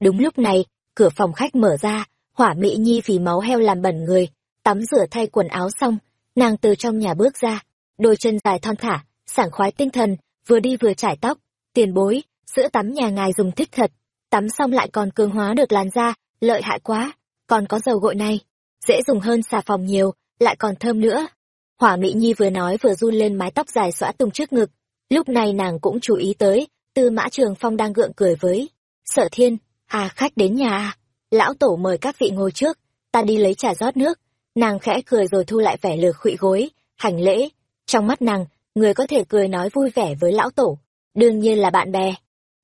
Đúng lúc này, cửa phòng khách mở ra, hỏa mỹ nhi vì máu heo làm bẩn người, tắm rửa thay quần áo xong, nàng từ trong nhà bước ra, đôi chân dài thon thả, sảng khoái tinh thần, vừa đi vừa trải tóc, tiền bối, sữa tắm nhà ngài dùng thích thật, tắm xong lại còn cường hóa được làn da, lợi hại quá, còn có dầu gội này, dễ dùng hơn xà phòng nhiều, lại còn thơm nữa. Hỏa Mỹ Nhi vừa nói vừa run lên mái tóc dài xõa tung trước ngực, lúc này nàng cũng chú ý tới, tư mã trường phong đang gượng cười với. Sở thiên, à khách đến nhà à, lão tổ mời các vị ngồi trước, ta đi lấy trà rót nước, nàng khẽ cười rồi thu lại vẻ lược khụy gối, hành lễ, trong mắt nàng, người có thể cười nói vui vẻ với lão tổ, đương nhiên là bạn bè.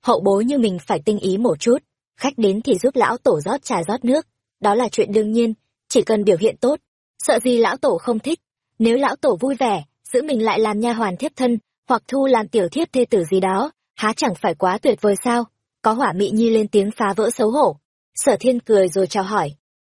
Hậu bối như mình phải tinh ý một chút, khách đến thì giúp lão tổ rót trà rót nước, đó là chuyện đương nhiên, chỉ cần biểu hiện tốt, sợ gì lão tổ không thích. Nếu lão tổ vui vẻ, giữ mình lại làm nha hoàn thiếp thân, hoặc thu làm tiểu thiếp thê tử gì đó, há chẳng phải quá tuyệt vời sao? Có hỏa mị nhi lên tiếng phá vỡ xấu hổ. Sở thiên cười rồi chào hỏi.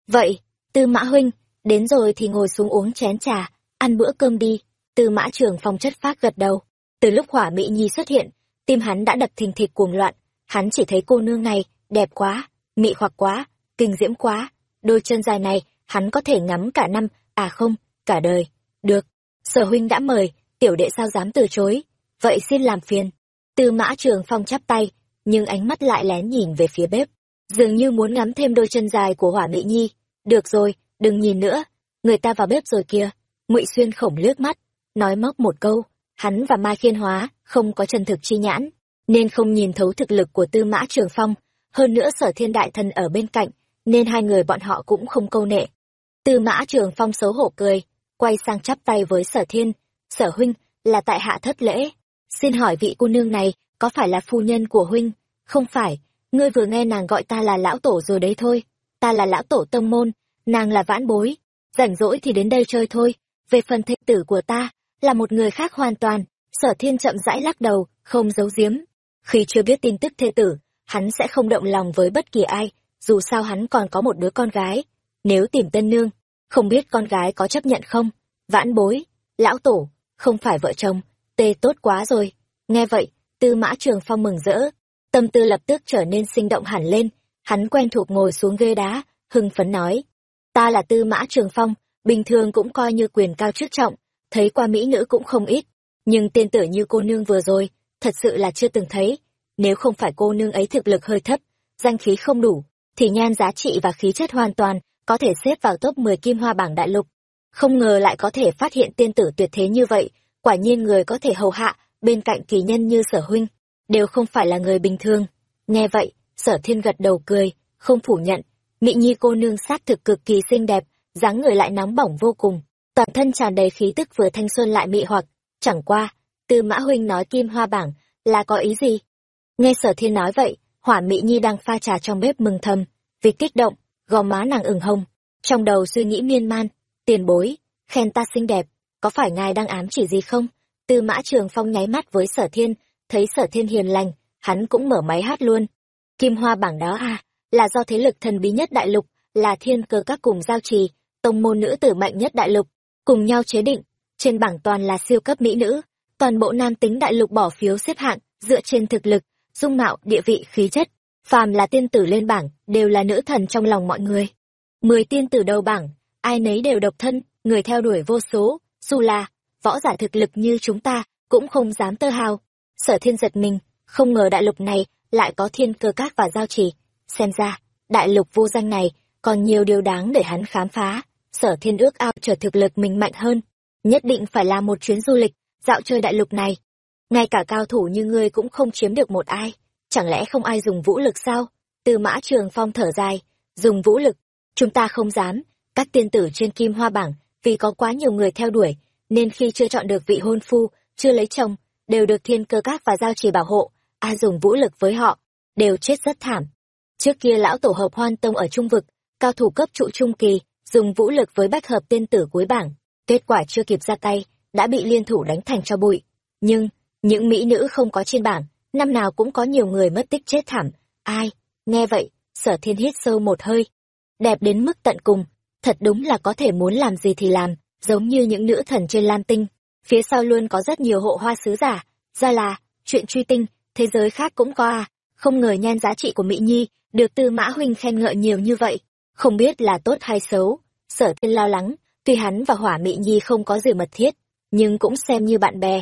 Vậy, tư mã huynh, đến rồi thì ngồi xuống uống chén trà, ăn bữa cơm đi. Tư mã trường phong chất phát gật đầu. Từ lúc hỏa mỹ nhi xuất hiện, tim hắn đã đập thình thịch cuồng loạn. Hắn chỉ thấy cô nương này, đẹp quá, mị hoặc quá, kinh diễm quá. Đôi chân dài này, hắn có thể ngắm cả năm, à không, cả đời. Được, sở huynh đã mời, tiểu đệ sao dám từ chối. Vậy xin làm phiền. Tư mã trường phong chắp tay, nhưng ánh mắt lại lén nhìn về phía bếp. Dường như muốn ngắm thêm đôi chân dài của hỏa mỹ nhi. Được rồi, đừng nhìn nữa, người ta vào bếp rồi kìa. ngụy Xuyên khổng lướt mắt, nói móc một câu, hắn và Mai Khiên Hóa không có chân thực chi nhãn, nên không nhìn thấu thực lực của Tư Mã Trường Phong, hơn nữa Sở Thiên Đại Thần ở bên cạnh, nên hai người bọn họ cũng không câu nệ. Tư Mã Trường Phong xấu hổ cười, quay sang chắp tay với Sở Thiên, "Sở huynh, là tại hạ thất lễ, xin hỏi vị cô nương này có phải là phu nhân của huynh?" "Không phải, ngươi vừa nghe nàng gọi ta là lão tổ rồi đấy thôi, ta là lão tổ tông môn, nàng là vãn bối, rảnh rỗi thì đến đây chơi thôi, về phần thê tử của ta, là một người khác hoàn toàn. Sở thiên chậm rãi lắc đầu, không giấu giếm. Khi chưa biết tin tức thê tử, hắn sẽ không động lòng với bất kỳ ai, dù sao hắn còn có một đứa con gái. Nếu tìm tân nương, không biết con gái có chấp nhận không? Vãn bối, lão tổ, không phải vợ chồng, tê tốt quá rồi. Nghe vậy, tư mã trường phong mừng rỡ. Tâm tư lập tức trở nên sinh động hẳn lên. Hắn quen thuộc ngồi xuống ghê đá, hưng phấn nói. Ta là tư mã trường phong, bình thường cũng coi như quyền cao chức trọng thấy qua mỹ nữ cũng không ít, nhưng tiên tử như cô nương vừa rồi, thật sự là chưa từng thấy. Nếu không phải cô nương ấy thực lực hơi thấp, danh khí không đủ, thì nhan giá trị và khí chất hoàn toàn có thể xếp vào top 10 kim hoa bảng đại lục. Không ngờ lại có thể phát hiện tiên tử tuyệt thế như vậy, quả nhiên người có thể hầu hạ, bên cạnh kỳ nhân như sở huynh, đều không phải là người bình thường. Nghe vậy, sở thiên gật đầu cười, không phủ nhận, mỹ nhi cô nương xác thực cực kỳ xinh đẹp, dáng người lại nóng bỏng vô cùng toàn thân tràn đầy khí tức vừa thanh xuân lại mị hoặc. Chẳng qua, tư mã huynh nói kim hoa bảng là có ý gì? Nghe sở thiên nói vậy, hỏa mỹ nhi đang pha trà trong bếp mừng thầm, vì kích động, gò má nàng ửng hồng. Trong đầu suy nghĩ miên man, tiền bối, khen ta xinh đẹp, có phải ngài đang ám chỉ gì không? Tư mã trường phong nháy mắt với sở thiên, thấy sở thiên hiền lành, hắn cũng mở máy hát luôn. Kim hoa bảng đó à là do thế lực thần bí nhất đại lục, là thiên cơ các cùng giao trì, tông môn nữ tử mạnh nhất đại lục cùng nhau chế định. Trên bảng toàn là siêu cấp mỹ nữ. Toàn bộ nam tính đại lục bỏ phiếu xếp hạng, dựa trên thực lực, dung mạo, địa vị, khí chất. Phàm là tiên tử lên bảng, đều là nữ thần trong lòng mọi người. Mười tiên tử đầu bảng, ai nấy đều độc thân, người theo đuổi vô số, dù là võ giả thực lực như chúng ta, cũng không dám tơ hào. Sở thiên giật mình, không ngờ đại lục này lại có thiên cơ các và giao trì. Xem ra, đại lục vô danh này còn nhiều điều đáng để hắn khám phá sở thiên ước ao trở thực lực mình mạnh hơn, nhất định phải là một chuyến du lịch, dạo chơi đại lục này. Ngay cả cao thủ như ngươi cũng không chiếm được một ai, chẳng lẽ không ai dùng vũ lực sao? Từ mã trường phong thở dài, dùng vũ lực, chúng ta không dám, các tiên tử trên kim hoa bảng, vì có quá nhiều người theo đuổi, nên khi chưa chọn được vị hôn phu, chưa lấy chồng, đều được thiên cơ các và giao trì bảo hộ, ai dùng vũ lực với họ, đều chết rất thảm. Trước kia lão tổ hợp hoan tông ở trung vực, cao thủ cấp trụ trung kỳ dùng vũ lực với bách hợp tiên tử cuối bảng, kết quả chưa kịp ra tay, đã bị liên thủ đánh thành cho bụi. Nhưng, những mỹ nữ không có trên bảng, năm nào cũng có nhiều người mất tích chết thảm. Ai, nghe vậy, sở thiên hít sâu một hơi. Đẹp đến mức tận cùng, thật đúng là có thể muốn làm gì thì làm, giống như những nữ thần trên lam tinh. Phía sau luôn có rất nhiều hộ hoa sứ giả, ra là, chuyện truy tinh, thế giới khác cũng có à. Không ngờ nhan giá trị của mỹ nhi, được tư mã huynh khen ngợi nhiều như vậy không biết là tốt hay xấu, sở thiên lo lắng, tuy hắn và hỏa mỹ nhi không có gì mật thiết, nhưng cũng xem như bạn bè.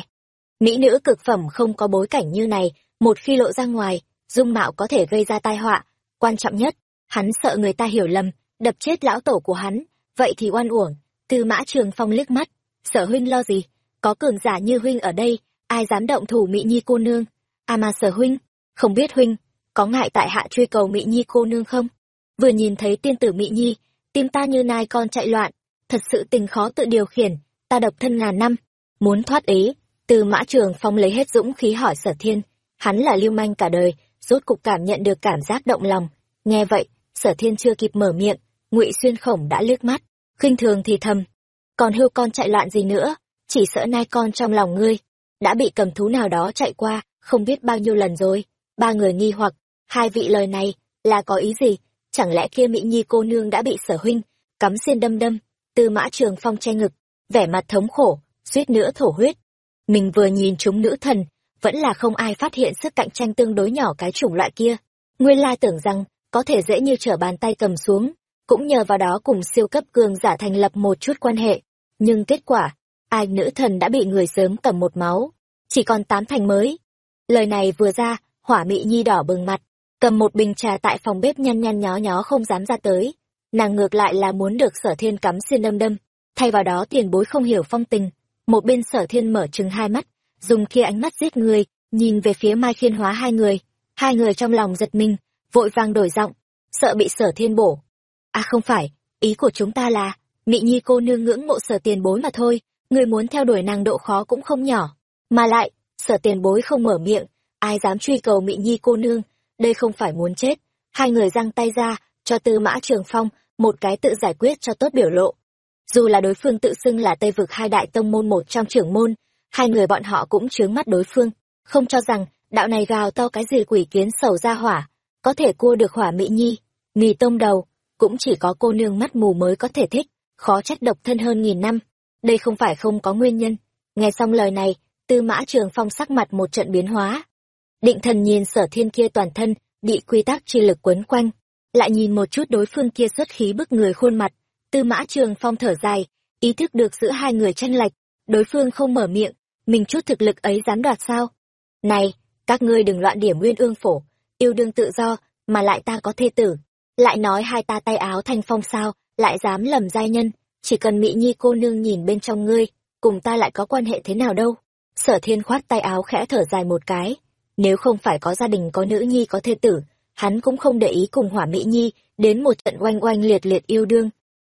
Mỹ nữ cực phẩm không có bối cảnh như này, một khi lộ ra ngoài, dung mạo có thể gây ra tai họa. Quan trọng nhất, hắn sợ người ta hiểu lầm, đập chết lão tổ của hắn, vậy thì oan uổng. Tư mã trường phong liếc mắt, sở huynh lo gì? Có cường giả như huynh ở đây, ai dám động thủ mỹ nhi cô nương? À mà, sở huynh, không biết huynh, có ngại tại hạ truy cầu mỹ nhi cô nương không? Vừa nhìn thấy tiên tử mỹ nhi, tim ta như nai con chạy loạn, thật sự tình khó tự điều khiển, ta độc thân ngàn năm, muốn thoát ý từ mã trường phong lấy hết dũng khí hỏi sở thiên, hắn là lưu manh cả đời, rốt cục cảm nhận được cảm giác động lòng. Nghe vậy, sở thiên chưa kịp mở miệng, ngụy xuyên khổng đã liếc mắt, khinh thường thì thầm, còn hưu con chạy loạn gì nữa, chỉ sợ nai con trong lòng ngươi, đã bị cầm thú nào đó chạy qua, không biết bao nhiêu lần rồi, ba người nghi hoặc, hai vị lời này là có ý gì? Chẳng lẽ kia mỹ nhi cô nương đã bị sở huynh cắm xiên đâm đâm, tư mã trường phong che ngực, vẻ mặt thống khổ, suýt nữa thổ huyết. Mình vừa nhìn chúng nữ thần, vẫn là không ai phát hiện sức cạnh tranh tương đối nhỏ cái chủng loại kia. Nguyên lai tưởng rằng có thể dễ như trở bàn tay cầm xuống, cũng nhờ vào đó cùng siêu cấp cường giả thành lập một chút quan hệ. Nhưng kết quả, ai nữ thần đã bị người sớm cầm một máu, chỉ còn tám thành mới. Lời này vừa ra, hỏa mị nhi đỏ bừng mặt cầm một bình trà tại phòng bếp nhăn nhăn nhó nhó không dám ra tới. Nàng ngược lại là muốn được sở thiên cắm xiên đâm đâm. Thay vào đó tiền bối không hiểu phong tình. Một bên sở thiên mở chừng hai mắt, dùng kia ánh mắt giết người, nhìn về phía mai khiên hóa hai người. Hai người trong lòng giật mình, vội vàng đổi giọng, sợ bị sở thiên bổ. À không phải, ý của chúng ta là, mị nhi cô nương ngưỡng mộ sở tiền bối mà thôi, người muốn theo đuổi nàng độ khó cũng không nhỏ. Mà lại, sở tiền bối không mở miệng, ai dám truy cầu mị nhi cô nương đây không phải muốn chết. Hai người giang tay ra, cho tư mã trường phong một cái tự giải quyết cho tốt biểu lộ. Dù là đối phương tự xưng là tây vực hai đại tông môn một trong trưởng môn, hai người bọn họ cũng chướng mắt đối phương, không cho rằng đạo này gào to cái gì quỷ kiến sầu ra hỏa, có thể cua được hỏa mỹ nhi, mì tông đầu, cũng chỉ có cô nương mắt mù mới có thể thích, khó trách độc thân hơn nghìn năm. Đây không phải không có nguyên nhân. Nghe xong lời này, tư mã trường phong sắc mặt một trận biến hóa định thần nhìn sở thiên kia toàn thân, bị quy tắc chi lực quấn quanh. Lại nhìn một chút đối phương kia xuất khí bức người khuôn mặt. Tư mã trường phong thở dài, ý thức được giữa hai người tranh lệch. Đối phương không mở miệng, mình chút thực lực ấy dám đoạt sao? Này, các ngươi đừng loạn điểm nguyên ương phổ, yêu đương tự do, mà lại ta có thê tử. Lại nói hai ta tay áo thanh phong sao, lại dám lầm giai nhân. Chỉ cần mỹ nhi cô nương nhìn bên trong ngươi, cùng ta lại có quan hệ thế nào đâu? Sở thiên khoát tay áo khẽ thở dài một cái nếu không phải có gia đình, có nữ nhi, có thê tử, hắn cũng không để ý cùng hỏa mỹ nhi đến một trận oanh oanh liệt liệt yêu đương.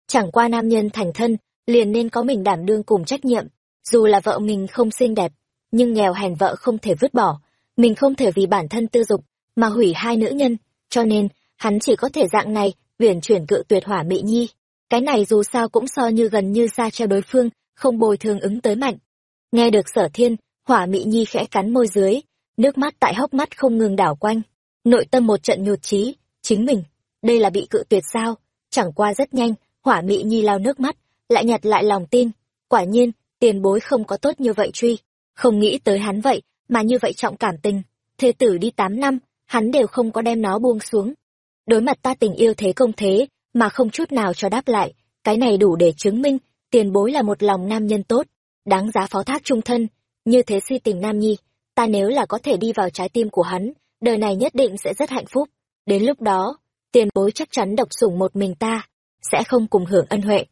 Chẳng qua nam nhân thành thân, liền nên có mình đảm đương cùng trách nhiệm. Dù là vợ mình không xinh đẹp, nhưng nghèo hèn vợ không thể vứt bỏ. Mình không thể vì bản thân tư dục mà hủy hai nữ nhân. Cho nên, hắn chỉ có thể dạng này, uyển chuyển cự tuyệt hỏa mỹ nhi. Cái này dù sao cũng so như gần như xa treo đối phương, không bồi thường ứng tới mạnh. Nghe được sở thiên, hỏa mỹ nhi khẽ cắn môi dưới nước mắt tại hốc mắt không ngừng đảo quanh. Nội tâm một trận nhụt chí, chính mình, đây là bị cự tuyệt sao? Chẳng qua rất nhanh, hỏa mị nhi lao nước mắt, lại nhặt lại lòng tin. Quả nhiên, tiền bối không có tốt như vậy truy. Không nghĩ tới hắn vậy, mà như vậy trọng cảm tình. Thê tử đi tám năm, hắn đều không có đem nó buông xuống. Đối mặt ta tình yêu thế công thế, mà không chút nào cho đáp lại, cái này đủ để chứng minh, tiền bối là một lòng nam nhân tốt, đáng giá phó thác trung thân. Như thế suy tình nam nhi ta nếu là có thể đi vào trái tim của hắn, đời này nhất định sẽ rất hạnh phúc. Đến lúc đó, tiền bối chắc chắn độc sủng một mình ta, sẽ không cùng hưởng ân huệ.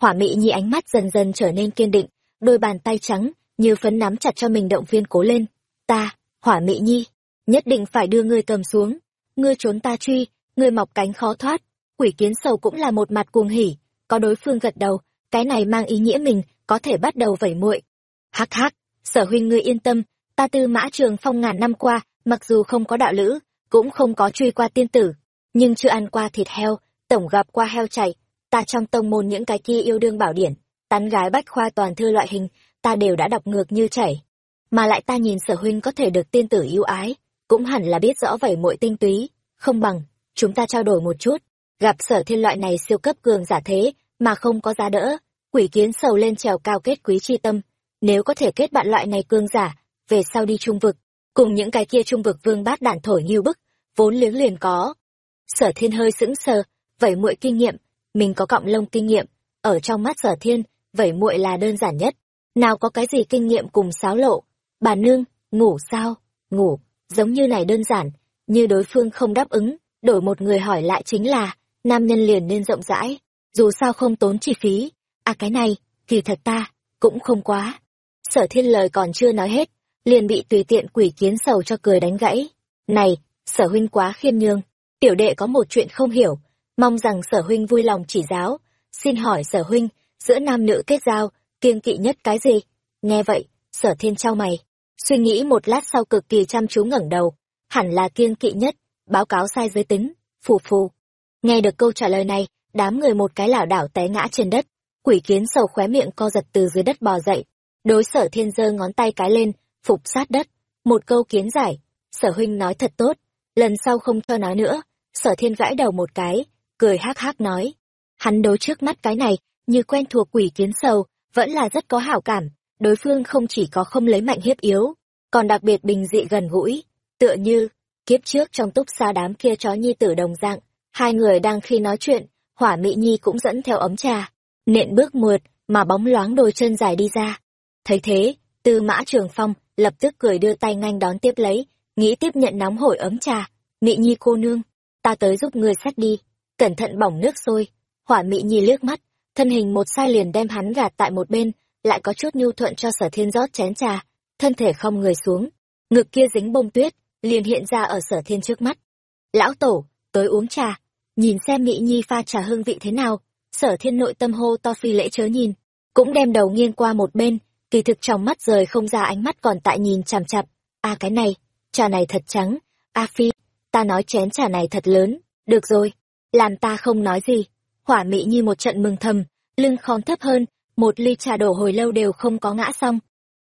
Hỏa mị nhi ánh mắt dần dần trở nên kiên định, đôi bàn tay trắng như phấn nắm chặt cho mình động viên cố lên. Ta, hỏa mị nhi, nhất định phải đưa ngươi cầm xuống. Ngươi trốn ta truy, ngươi mọc cánh khó thoát. Quỷ kiến sầu cũng là một mặt cuồng hỉ, có đối phương gật đầu, cái này mang ý nghĩa mình có thể bắt đầu vẩy muội. Hắc hắc, sở huynh ngươi yên tâm ta tư mã trường phong ngàn năm qua, mặc dù không có đạo lữ, cũng không có truy qua tiên tử, nhưng chưa ăn qua thịt heo, tổng gặp qua heo chảy. Ta trong tông môn những cái kia yêu đương bảo điển, tán gái bách khoa toàn thư loại hình, ta đều đã đọc ngược như chảy. Mà lại ta nhìn sở huynh có thể được tiên tử yêu ái, cũng hẳn là biết rõ vẩy muội tinh túy. Không bằng, chúng ta trao đổi một chút, gặp sở thiên loại này siêu cấp cường giả thế, mà không có giá đỡ, quỷ kiến sầu lên trèo cao kết quý chi tâm. Nếu có thể kết bạn loại này cường giả về sau đi trung vực, cùng những cái kia trung vực vương bát đạn thổi như bức, vốn liếng liền có. Sở thiên hơi sững sờ vẩy muội kinh nghiệm, mình có cọng lông kinh nghiệm, ở trong mắt sở thiên vẩy muội là đơn giản nhất. Nào có cái gì kinh nghiệm cùng sáo lộ, bà nương, ngủ sao, ngủ, giống như này đơn giản, như đối phương không đáp ứng, đổi một người hỏi lại chính là, nam nhân liền nên rộng rãi, dù sao không tốn chi phí. À cái này, kỳ thật ta, cũng không quá. Sở thiên lời còn chưa nói hết liền bị tùy tiện quỷ kiến sầu cho cười đánh gãy. Này, sở huynh quá khiêm nhương tiểu đệ có một chuyện không hiểu. Mong rằng sở huynh vui lòng chỉ giáo. Xin hỏi sở huynh, giữa nam nữ kết giao, kiêng kỵ nhất cái gì? Nghe vậy, sở thiên trao mày. Suy nghĩ một lát sau cực kỳ chăm chú ngẩng đầu. Hẳn là kiêng kỵ nhất, báo cáo sai giới tính, phù phù. Nghe được câu trả lời này, đám người một cái lảo đảo té ngã trên đất. Quỷ kiến sầu khóe miệng co giật từ dưới đất bò dậy. Đối sở thiên giơ ngón tay cái lên phục sát đất. Một câu kiến giải. Sở huynh nói thật tốt. Lần sau không cho nói nữa. Sở thiên gãi đầu một cái, cười hắc hắc nói. Hắn đối trước mắt cái này, như quen thuộc quỷ kiến sầu, vẫn là rất có hảo cảm. Đối phương không chỉ có không lấy mạnh hiếp yếu, còn đặc biệt bình dị gần gũi. Tựa như, kiếp trước trong túc xa đám kia chó nhi tử đồng dạng, hai người đang khi nói chuyện, hỏa mỹ nhi cũng dẫn theo ấm trà. Nện bước mượt, mà bóng loáng đôi chân dài đi ra. Thấy thế, tư mã trường phong lập tức cười đưa tay nhanh đón tiếp lấy, nghĩ tiếp nhận nóng hổi ấm trà. Mị nhi cô nương, ta tới giúp ngươi xách đi. Cẩn thận bỏng nước sôi. Hỏa mị nhi liếc mắt, thân hình một sai liền đem hắn gạt tại một bên, lại có chút nhu thuận cho sở thiên rót chén trà. Thân thể không người xuống, ngực kia dính bông tuyết, liền hiện ra ở sở thiên trước mắt. Lão tổ, tới uống trà. Nhìn xem mị nhi pha trà hương vị thế nào, sở thiên nội tâm hô to phi lễ chớ nhìn, cũng đem đầu nghiêng qua một bên kỳ thực trong mắt rời không ra ánh mắt còn tại nhìn chằm chặp a à, cái này, trà này thật trắng. A phi, ta nói chén trà này thật lớn. Được rồi, làm ta không nói gì. Hỏa mị như một trận mừng thầm, lưng khom thấp hơn, một ly trà đổ hồi lâu đều không có ngã xong.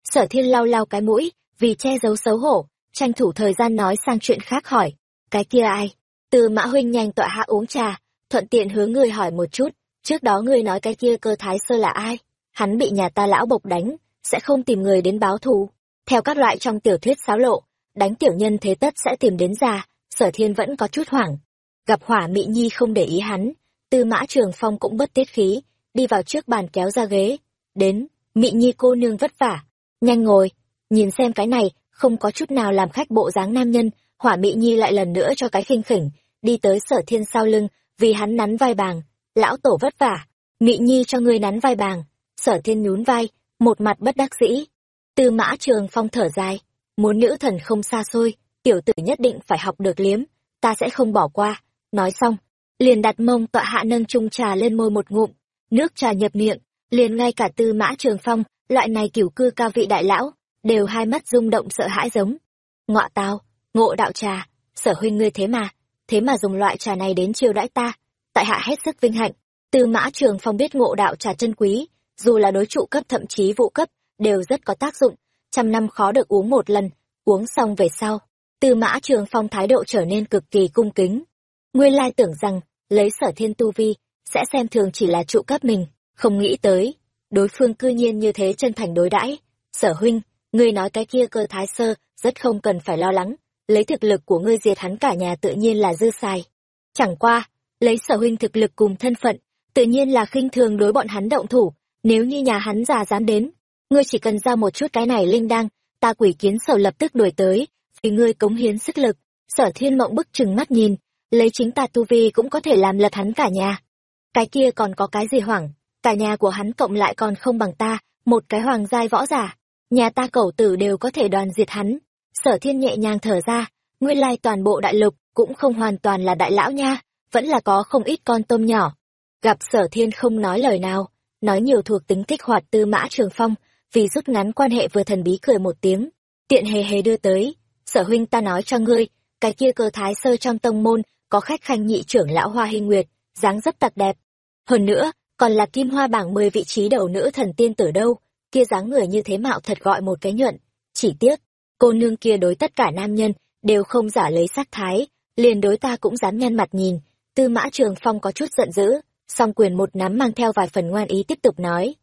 Sở thiên lau lau cái mũi, vì che giấu xấu hổ, tranh thủ thời gian nói sang chuyện khác hỏi. Cái kia ai? Từ mã huynh nhanh tọa hạ uống trà, thuận tiện hướng người hỏi một chút. Trước đó ngươi nói cái kia cơ thái sơ là ai? Hắn bị nhà ta lão bộc đánh sẽ không tìm người đến báo thù. Theo các loại trong tiểu thuyết xáo lộ, đánh tiểu nhân thế tất sẽ tìm đến già, sở thiên vẫn có chút hoảng. Gặp hỏa mỹ nhi không để ý hắn, tư mã trường phong cũng bất tiết khí, đi vào trước bàn kéo ra ghế. Đến mỹ nhi cô nương vất vả. Nhanh ngồi, nhìn xem cái này, không có chút nào làm khách bộ dáng nam nhân, hỏa mỹ nhi lại lần nữa cho cái khinh khỉnh, đi tới sở thiên sau lưng, vì hắn nắn vai bàng. Lão tổ vất vả mỹ nhi cho ngươi nắn vai bàng. Sở thiên nhún vai một mặt bất đắc dĩ tư mã trường phong thở dài muốn nữ thần không xa xôi tiểu tử nhất định phải học được liếm ta sẽ không bỏ qua nói xong liền đặt mông tọa hạ nâng chung trà lên môi một ngụm nước trà nhập miệng liền ngay cả tư mã trường phong loại này kiểu cư cao vị đại lão đều hai mắt rung động sợ hãi giống. Ngọa tao, ngộ đạo trà, sở huynh ngươi thế mà, thế mà dùng loại trà này đến chiêu đãi ta, tại hạ hết sức vinh hạnh. Tư mã trường phong biết ngộ đạo trà chân quý, dù là đối trụ cấp thậm chí vụ cấp, đều rất có tác dụng, trăm năm khó được uống một lần, uống xong về sau. Tư mã trường phong thái độ trở nên cực kỳ cung kính. Nguyên lai tưởng rằng, lấy sở thiên tu vi, sẽ xem thường chỉ là trụ cấp mình, không nghĩ tới. Đối phương cư nhiên như thế chân thành đối đãi Sở huynh, ngươi nói cái kia cơ thái sơ, rất không cần phải lo lắng, lấy thực lực của ngươi diệt hắn cả nhà tự nhiên là dư xài. Chẳng qua, lấy sở huynh thực lực cùng thân phận, tự nhiên là khinh thường đối bọn hắn động thủ, nếu như nhà hắn già dám đến, ngươi chỉ cần ra một chút cái này linh đăng, ta quỷ kiến sở lập tức đuổi tới, vì ngươi cống hiến sức lực. Sở thiên mộng bức chừng mắt nhìn, lấy chính ta tu vi cũng có thể làm lật hắn cả nhà. Cái kia còn có cái gì hoảng, cả nhà của hắn cộng lại còn không bằng ta, một cái hoàng giai võ giả, nhà ta cẩu tử đều có thể đoàn diệt hắn. Sở thiên nhẹ nhàng thở ra, nguyên lai toàn bộ đại lục cũng không hoàn toàn là đại lão nha, vẫn là có không ít con tôm nhỏ. Gặp sở thiên không nói lời nào, nói nhiều thuộc tính kích hoạt tư mã trường phong, vì rút ngắn quan hệ vừa thần bí cười một tiếng, tiện hề hề đưa tới. Sở huynh ta nói cho ngươi, cái kia cơ thái sơ trong tông môn, có khách khanh nhị trưởng lão hoa hình nguyệt, dáng rất tặc đẹp. Hơn nữa, còn là kim hoa bảng mười vị trí đầu nữ thần tiên tử đâu, kia dáng người như thế mạo thật gọi một cái nhuận. Chỉ tiếc, cô nương kia đối tất cả nam nhân, đều không giả lấy sắc thái, liền đối ta cũng dám nhăn mặt nhìn. Tư mã trường phong có chút giận dữ, song quyền một nắm mang theo vài phần ngoan ý tiếp tục nói.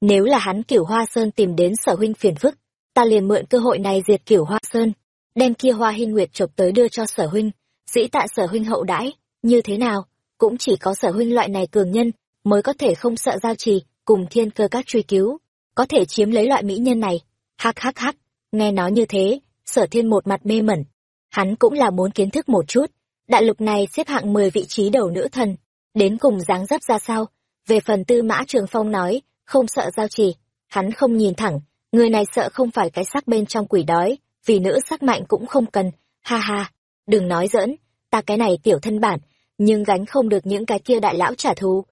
Nếu là hắn cửu hoa sơn tìm đến sở huynh phiền phức, ta liền mượn cơ hội này diệt cửu hoa sơn, đem kia hoa Hinh nguyệt chụp tới đưa cho sở huynh, dĩ tạ sở huynh hậu đãi, như thế nào, cũng chỉ có sở huynh loại này cường nhân, mới có thể không sợ giao trì, cùng thiên cơ các truy cứu, có thể chiếm lấy loại mỹ nhân này. Hắc hắc hắc, nghe nói như thế, sở thiên một mặt mê mẩn. Hắn cũng là muốn kiến thức một chút, đại lục này xếp hạng 10 vị trí đầu nữ thần, đến cùng dáng dấp ra sao. Về phần tư mã trường phong nói, không sợ giao trì, hắn không nhìn thẳng, người này sợ không phải cái sắc bên trong quỷ đói, vì nữ sắc mạnh cũng không cần, ha ha, đừng nói dỡn ta cái này tiểu thân bản, nhưng gánh không được những cái kia đại lão trả thù.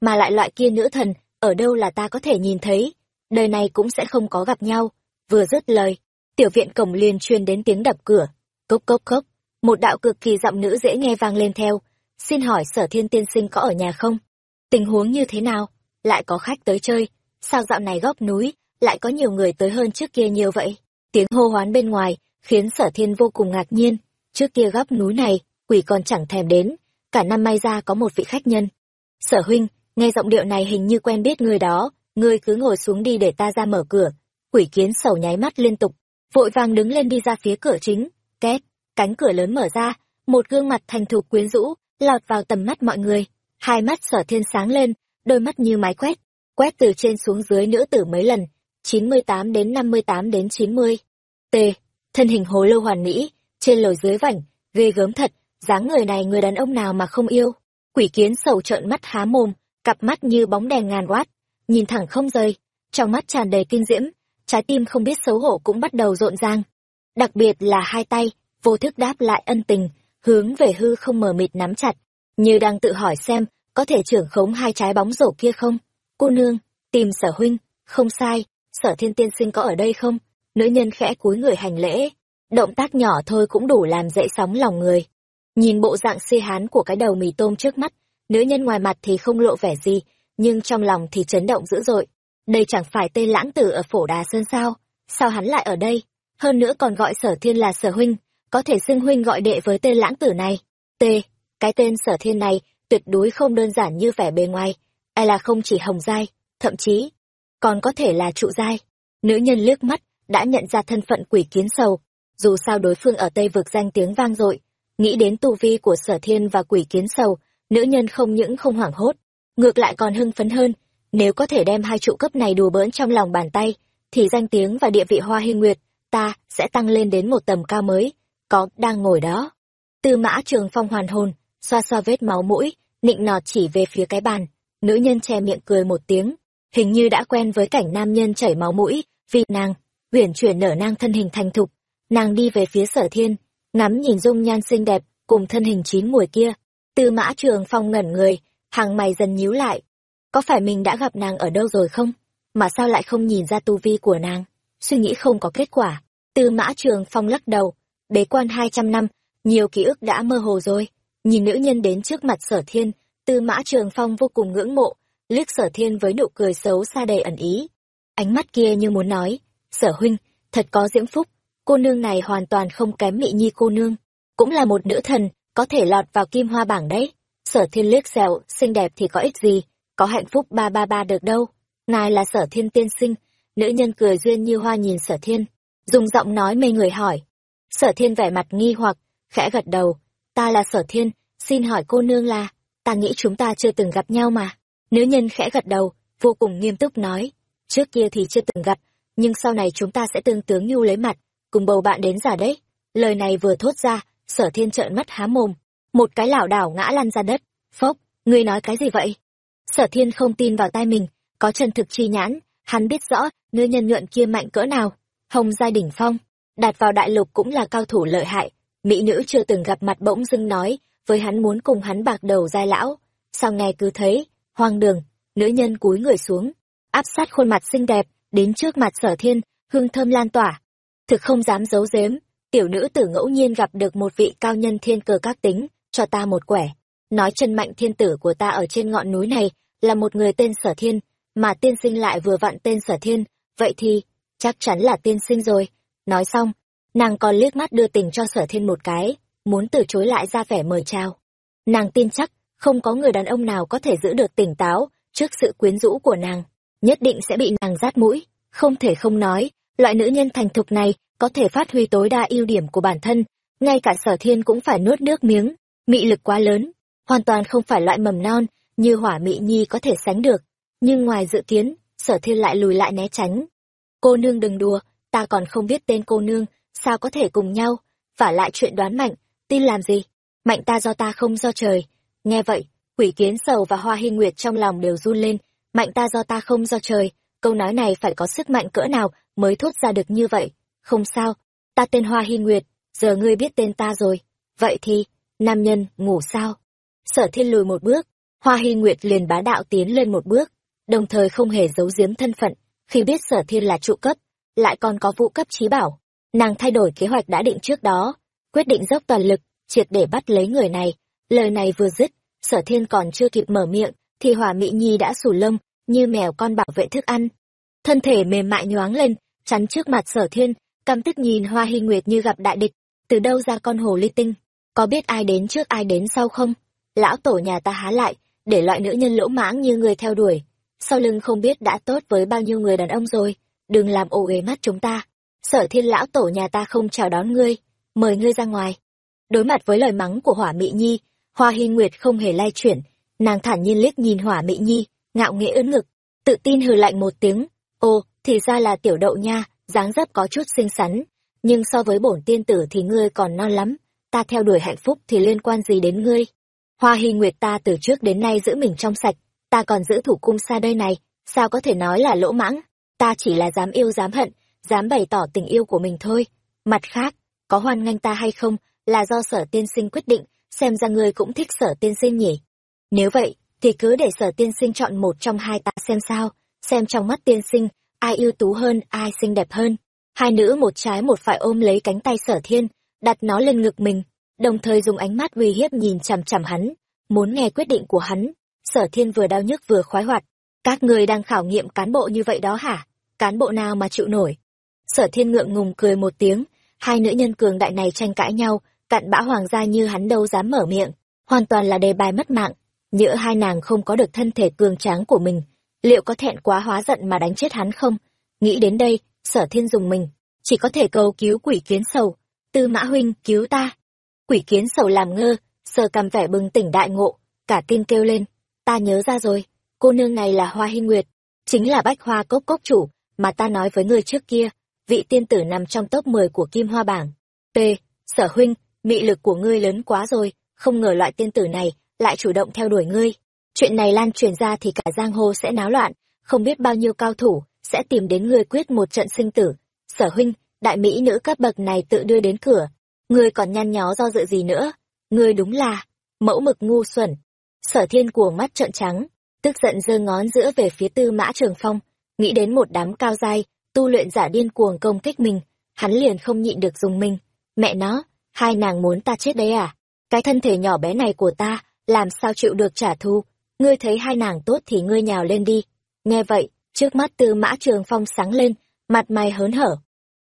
Mà lại loại kia nữ thần, ở đâu là ta có thể nhìn thấy, đời này cũng sẽ không có gặp nhau. Vừa dứt lời, tiểu viện cổng liền truyền đến tiếng đập cửa, cốc cốc cốc, một đạo cực kỳ giọng nữ dễ nghe vang lên theo, xin hỏi sở thiên tiên sinh có ở nhà không? Tình huống như thế nào? Lại có khách tới chơi, sao dạo này góc núi, lại có nhiều người tới hơn trước kia nhiều vậy? Tiếng hô hoán bên ngoài, khiến sở thiên vô cùng ngạc nhiên, trước kia góc núi này, quỷ còn chẳng thèm đến, cả năm may ra có một vị khách nhân. Sở huynh, nghe giọng điệu này hình như quen biết người đó, ngươi cứ ngồi xuống đi để ta ra mở cửa. Quỷ kiến sầu nháy mắt liên tục, vội vàng đứng lên đi ra phía cửa chính, két, cánh cửa lớn mở ra, một gương mặt thành thục quyến rũ, lọt vào tầm mắt mọi người. Hai mắt sở thiên sáng lên, đôi mắt như mái quét, quét từ trên xuống dưới nữ tử mấy lần, 98 đến 58 đến 90. T. Thân hình hồ lô hoàn mỹ, trên lồi dưới vảnh, ghê gớm thật, dáng người này người đàn ông nào mà không yêu. Quỷ kiến sầu trợn mắt há mồm, cặp mắt như bóng đèn ngàn watt, nhìn thẳng không rời, trong mắt tràn đầy kinh diễm, trái tim không biết xấu hổ cũng bắt đầu rộn ràng. Đặc biệt là hai tay, vô thức đáp lại ân tình, hướng về hư không mờ mịt nắm chặt, như đang tự hỏi xem, có thể trưởng khống hai trái bóng rổ kia không? Cô nương, tìm sở huynh, không sai, sở thiên tiên sinh có ở đây không? Nữ nhân khẽ cúi người hành lễ, động tác nhỏ thôi cũng đủ làm dậy sóng lòng người. Nhìn bộ dạng si hán của cái đầu mì tôm trước mắt, nữ nhân ngoài mặt thì không lộ vẻ gì, nhưng trong lòng thì chấn động dữ dội. Đây chẳng phải tên lãng tử ở phổ đà sơn sao? Sao hắn lại ở đây? Hơn nữa còn gọi sở thiên là sở huynh, có thể xưng huynh gọi đệ với tên lãng tử này. T. Cái tên sở thiên này tuyệt đối không đơn giản như vẻ bề ngoài, ai là không chỉ hồng giai, thậm chí còn có thể là trụ giai. Nữ nhân liếc mắt, đã nhận ra thân phận quỷ kiến sầu, dù sao đối phương ở Tây vực danh tiếng vang dội, nghĩ đến tu vi của sở thiên và quỷ kiến sầu, nữ nhân không những không hoảng hốt, ngược lại còn hưng phấn hơn, nếu có thể đem hai trụ cấp này đùa bỡn trong lòng bàn tay, thì danh tiếng và địa vị hoa hy nguyệt, ta sẽ tăng lên đến một tầm cao mới, có đang ngồi đó. Tư mã trường phong hoàn hồn, xoa xoa vết máu mũi, nịnh nọt chỉ về phía cái bàn, nữ nhân che miệng cười một tiếng, hình như đã quen với cảnh nam nhân chảy máu mũi, vì nàng, uyển chuyển nở nang thân hình thành thục, nàng đi về phía sở thiên, ngắm nhìn dung nhan xinh đẹp, cùng thân hình chín mùi kia. Tư mã trường phong ngẩn người, hàng mày dần nhíu lại. Có phải mình đã gặp nàng ở đâu rồi không? Mà sao lại không nhìn ra tu vi của nàng? suy nghĩ không có kết quả. Tư mã trường phong lắc đầu, bế quan hai trăm năm, nhiều ký ức đã mơ hồ rồi. Nhìn nữ nhân đến trước mặt sở thiên, tư mã trường phong vô cùng ngưỡng mộ, liếc sở thiên với nụ cười xấu xa đầy ẩn ý. Ánh mắt kia như muốn nói, sở huynh, thật có diễm phúc, cô nương này hoàn toàn không kém mị nhi cô nương, cũng là một nữ thần, có thể lọt vào kim hoa bảng đấy. Sở thiên liếc xẹo, xinh đẹp thì có ích gì, có hạnh phúc ba ba ba được đâu. Ngài là sở thiên tiên sinh, nữ nhân cười duyên như hoa nhìn sở thiên, dùng giọng nói mê người hỏi. Sở thiên vẻ mặt nghi hoặc, khẽ gật đầu, ta là sở thiên, xin hỏi cô nương là, ta nghĩ chúng ta chưa từng gặp nhau mà. Nữ nhân khẽ gật đầu, vô cùng nghiêm túc nói, trước kia thì chưa từng gặp, nhưng sau này chúng ta sẽ tương tướng nhu lấy mặt, cùng bầu bạn đến giả đấy. Lời này vừa thốt ra, sở thiên trợn mắt há mồm, một cái lảo đảo ngã lăn ra đất, phốc, ngươi nói cái gì vậy? Sở thiên không tin vào tai mình, có chân thực chi nhãn, hắn biết rõ, nữ nhân nhuận kia mạnh cỡ nào. Hồng gia đỉnh phong, đạt vào đại lục cũng là cao thủ lợi hại, mỹ nữ chưa từng gặp mặt bỗng dưng nói, với hắn muốn cùng hắn bạc đầu giai lão. Sau nghe cứ thấy, hoang đường, nữ nhân cúi người xuống, áp sát khuôn mặt xinh đẹp, đến trước mặt sở thiên, hương thơm lan tỏa. Thực không dám giấu giếm, tiểu nữ tử ngẫu nhiên gặp được một vị cao nhân thiên cờ các tính, cho ta một quẻ. Nói chân mạnh thiên tử của ta ở trên ngọn núi này, là một người tên sở thiên, mà tiên sinh lại vừa vặn tên sở thiên, vậy thì, chắc chắn là tiên sinh rồi. Nói xong, nàng còn liếc mắt đưa tình cho sở thiên một cái, muốn từ chối lại ra vẻ mời chào. Nàng tin chắc, không có người đàn ông nào có thể giữ được tỉnh táo trước sự quyến rũ của nàng, nhất định sẽ bị nàng rát mũi, không thể không nói, loại nữ nhân thành thục này có thể phát huy tối đa ưu điểm của bản thân, ngay cả sở thiên cũng phải nuốt nước miếng, mị lực quá lớn, hoàn toàn không phải loại mầm non như hỏa mị nhi có thể sánh được. Nhưng ngoài dự kiến, sở thiên lại lùi lại né tránh. Cô nương đừng đùa, ta còn không biết tên cô nương, sao có thể cùng nhau, vả lại chuyện đoán mạnh, tin làm gì? Mạnh ta do ta không do trời. Nghe vậy, quỷ kiến sầu và hoa hy nguyệt trong lòng đều run lên, mạnh ta do ta không do trời, câu nói này phải có sức mạnh cỡ nào mới thốt ra được như vậy. Không sao, ta tên hoa hy nguyệt, giờ ngươi biết tên ta rồi. Vậy thì, nam nhân, ngủ sao? Sở thiên lùi một bước, hoa hy nguyệt liền bá đạo tiến lên một bước, đồng thời không hề giấu giếm thân phận, khi biết sở thiên là trụ cấp, lại còn có vụ cấp trí bảo. Nàng thay đổi kế hoạch đã định trước đó, quyết định dốc toàn lực, triệt để bắt lấy người này. Lời này vừa dứt, sở thiên còn chưa kịp mở miệng, thì hỏa mỹ nhi đã sủ lông, như mèo con bảo vệ thức ăn. Thân thể mềm mại nhoáng lên, chắn trước mặt sở thiên, căm tức nhìn hoa hy nguyệt như gặp đại địch. Từ đâu ra con hồ ly tinh? Có biết ai đến trước ai đến sau không? Lão tổ nhà ta há lại, để loại nữ nhân lỗ mãng như người theo đuổi. Sau lưng không biết đã tốt với bao nhiêu người đàn ông rồi, đừng làm ồ ghế mắt chúng ta. Sở thiên lão tổ nhà ta không chào đón ngươi, mời ngươi ra ngoài. Đối mặt với lời mắng của hỏa mỹ nhi, hoa hy nguyệt không hề lay chuyển, nàng thản nhiên liếc nhìn hỏa mỹ nhi, ngạo nghễ ưỡn ngực, tự tin hừ lạnh một tiếng. Ồ, thì ra là tiểu đậu nha, dáng dấp có chút xinh xắn, nhưng so với bổn tiên tử thì ngươi còn non lắm, ta theo đuổi hạnh phúc thì liên quan gì đến ngươi. Hoa hy nguyệt ta từ trước đến nay giữ mình trong sạch, ta còn giữ thủ cung xa đây này, sao có thể nói là lỗ mãng, ta chỉ là dám yêu dám hận, dám bày tỏ tình yêu của mình thôi. Mặt khác, có hoan nghênh ta hay không, là do sở tiên sinh quyết định, xem ra ngươi cũng thích sở tiên sinh nhỉ. Nếu vậy, thì cứ để sở tiên sinh chọn một trong hai ta xem sao, xem trong mắt tiên sinh, ai ưu tú hơn, ai xinh đẹp hơn. Hai nữ một trái một phải ôm lấy cánh tay sở thiên, đặt nó lên ngực mình, đồng thời dùng ánh mắt uy hiếp nhìn chằm chằm hắn, muốn nghe quyết định của hắn. Sở thiên vừa đau nhức vừa khoái hoạt. Các người đang khảo nghiệm cán bộ như vậy đó hả? Cán bộ nào mà chịu nổi? Sở thiên ngượng ngùng cười một tiếng, hai nữ nhân cường đại này tranh cãi nhau, cặn bã hoàng gia như hắn đâu dám mở miệng, hoàn toàn là đề bài mất mạng. Nhỡ hai nàng không có được thân thể cường tráng của mình, liệu có thẹn quá hóa giận mà đánh chết hắn không? Nghĩ đến đây, sở thiên dùng mình, chỉ có thể cầu cứu quỷ kiến sầu. Tư mã huynh cứu ta. Quỷ kiến sầu làm ngơ, sờ cầm vẻ bừng tỉnh đại ngộ, cả kinh kêu lên. Ta nhớ ra rồi, cô nương này là Hoa hinh Nguyệt, chính là bách hoa cốc cốc chủ, mà ta nói với ngươi trước kia, vị tiên tử nằm trong top 10 của Kim Hoa Bảng. P. Sở huynh, mị lực của ngươi lớn quá rồi, không ngờ loại tiên tử này lại chủ động theo đuổi ngươi. Chuyện này lan truyền ra thì cả giang hồ sẽ náo loạn, không biết bao nhiêu cao thủ sẽ tìm đến ngươi quyết một trận sinh tử. Sở huynh, đại mỹ nữ cấp bậc này tự đưa đến cửa, ngươi còn nhăn nhó do dự gì nữa? Ngươi đúng là mẫu mực ngu xuẩn. Sở thiên cuồng mắt trợn trắng, tức giận giơ ngón giữa về phía tư mã trường phong, nghĩ đến một đám cao dai, tu luyện giả điên cuồng công kích mình, hắn liền không nhịn được dùng mình. Mẹ nó, hai nàng muốn ta chết đấy à? Cái thân thể nhỏ bé này của ta, làm sao chịu được trả thù? Ngươi thấy hai nàng tốt thì ngươi nhào lên đi. Nghe vậy, trước mắt tư mã trường phong sáng lên, mặt mày hớn hở.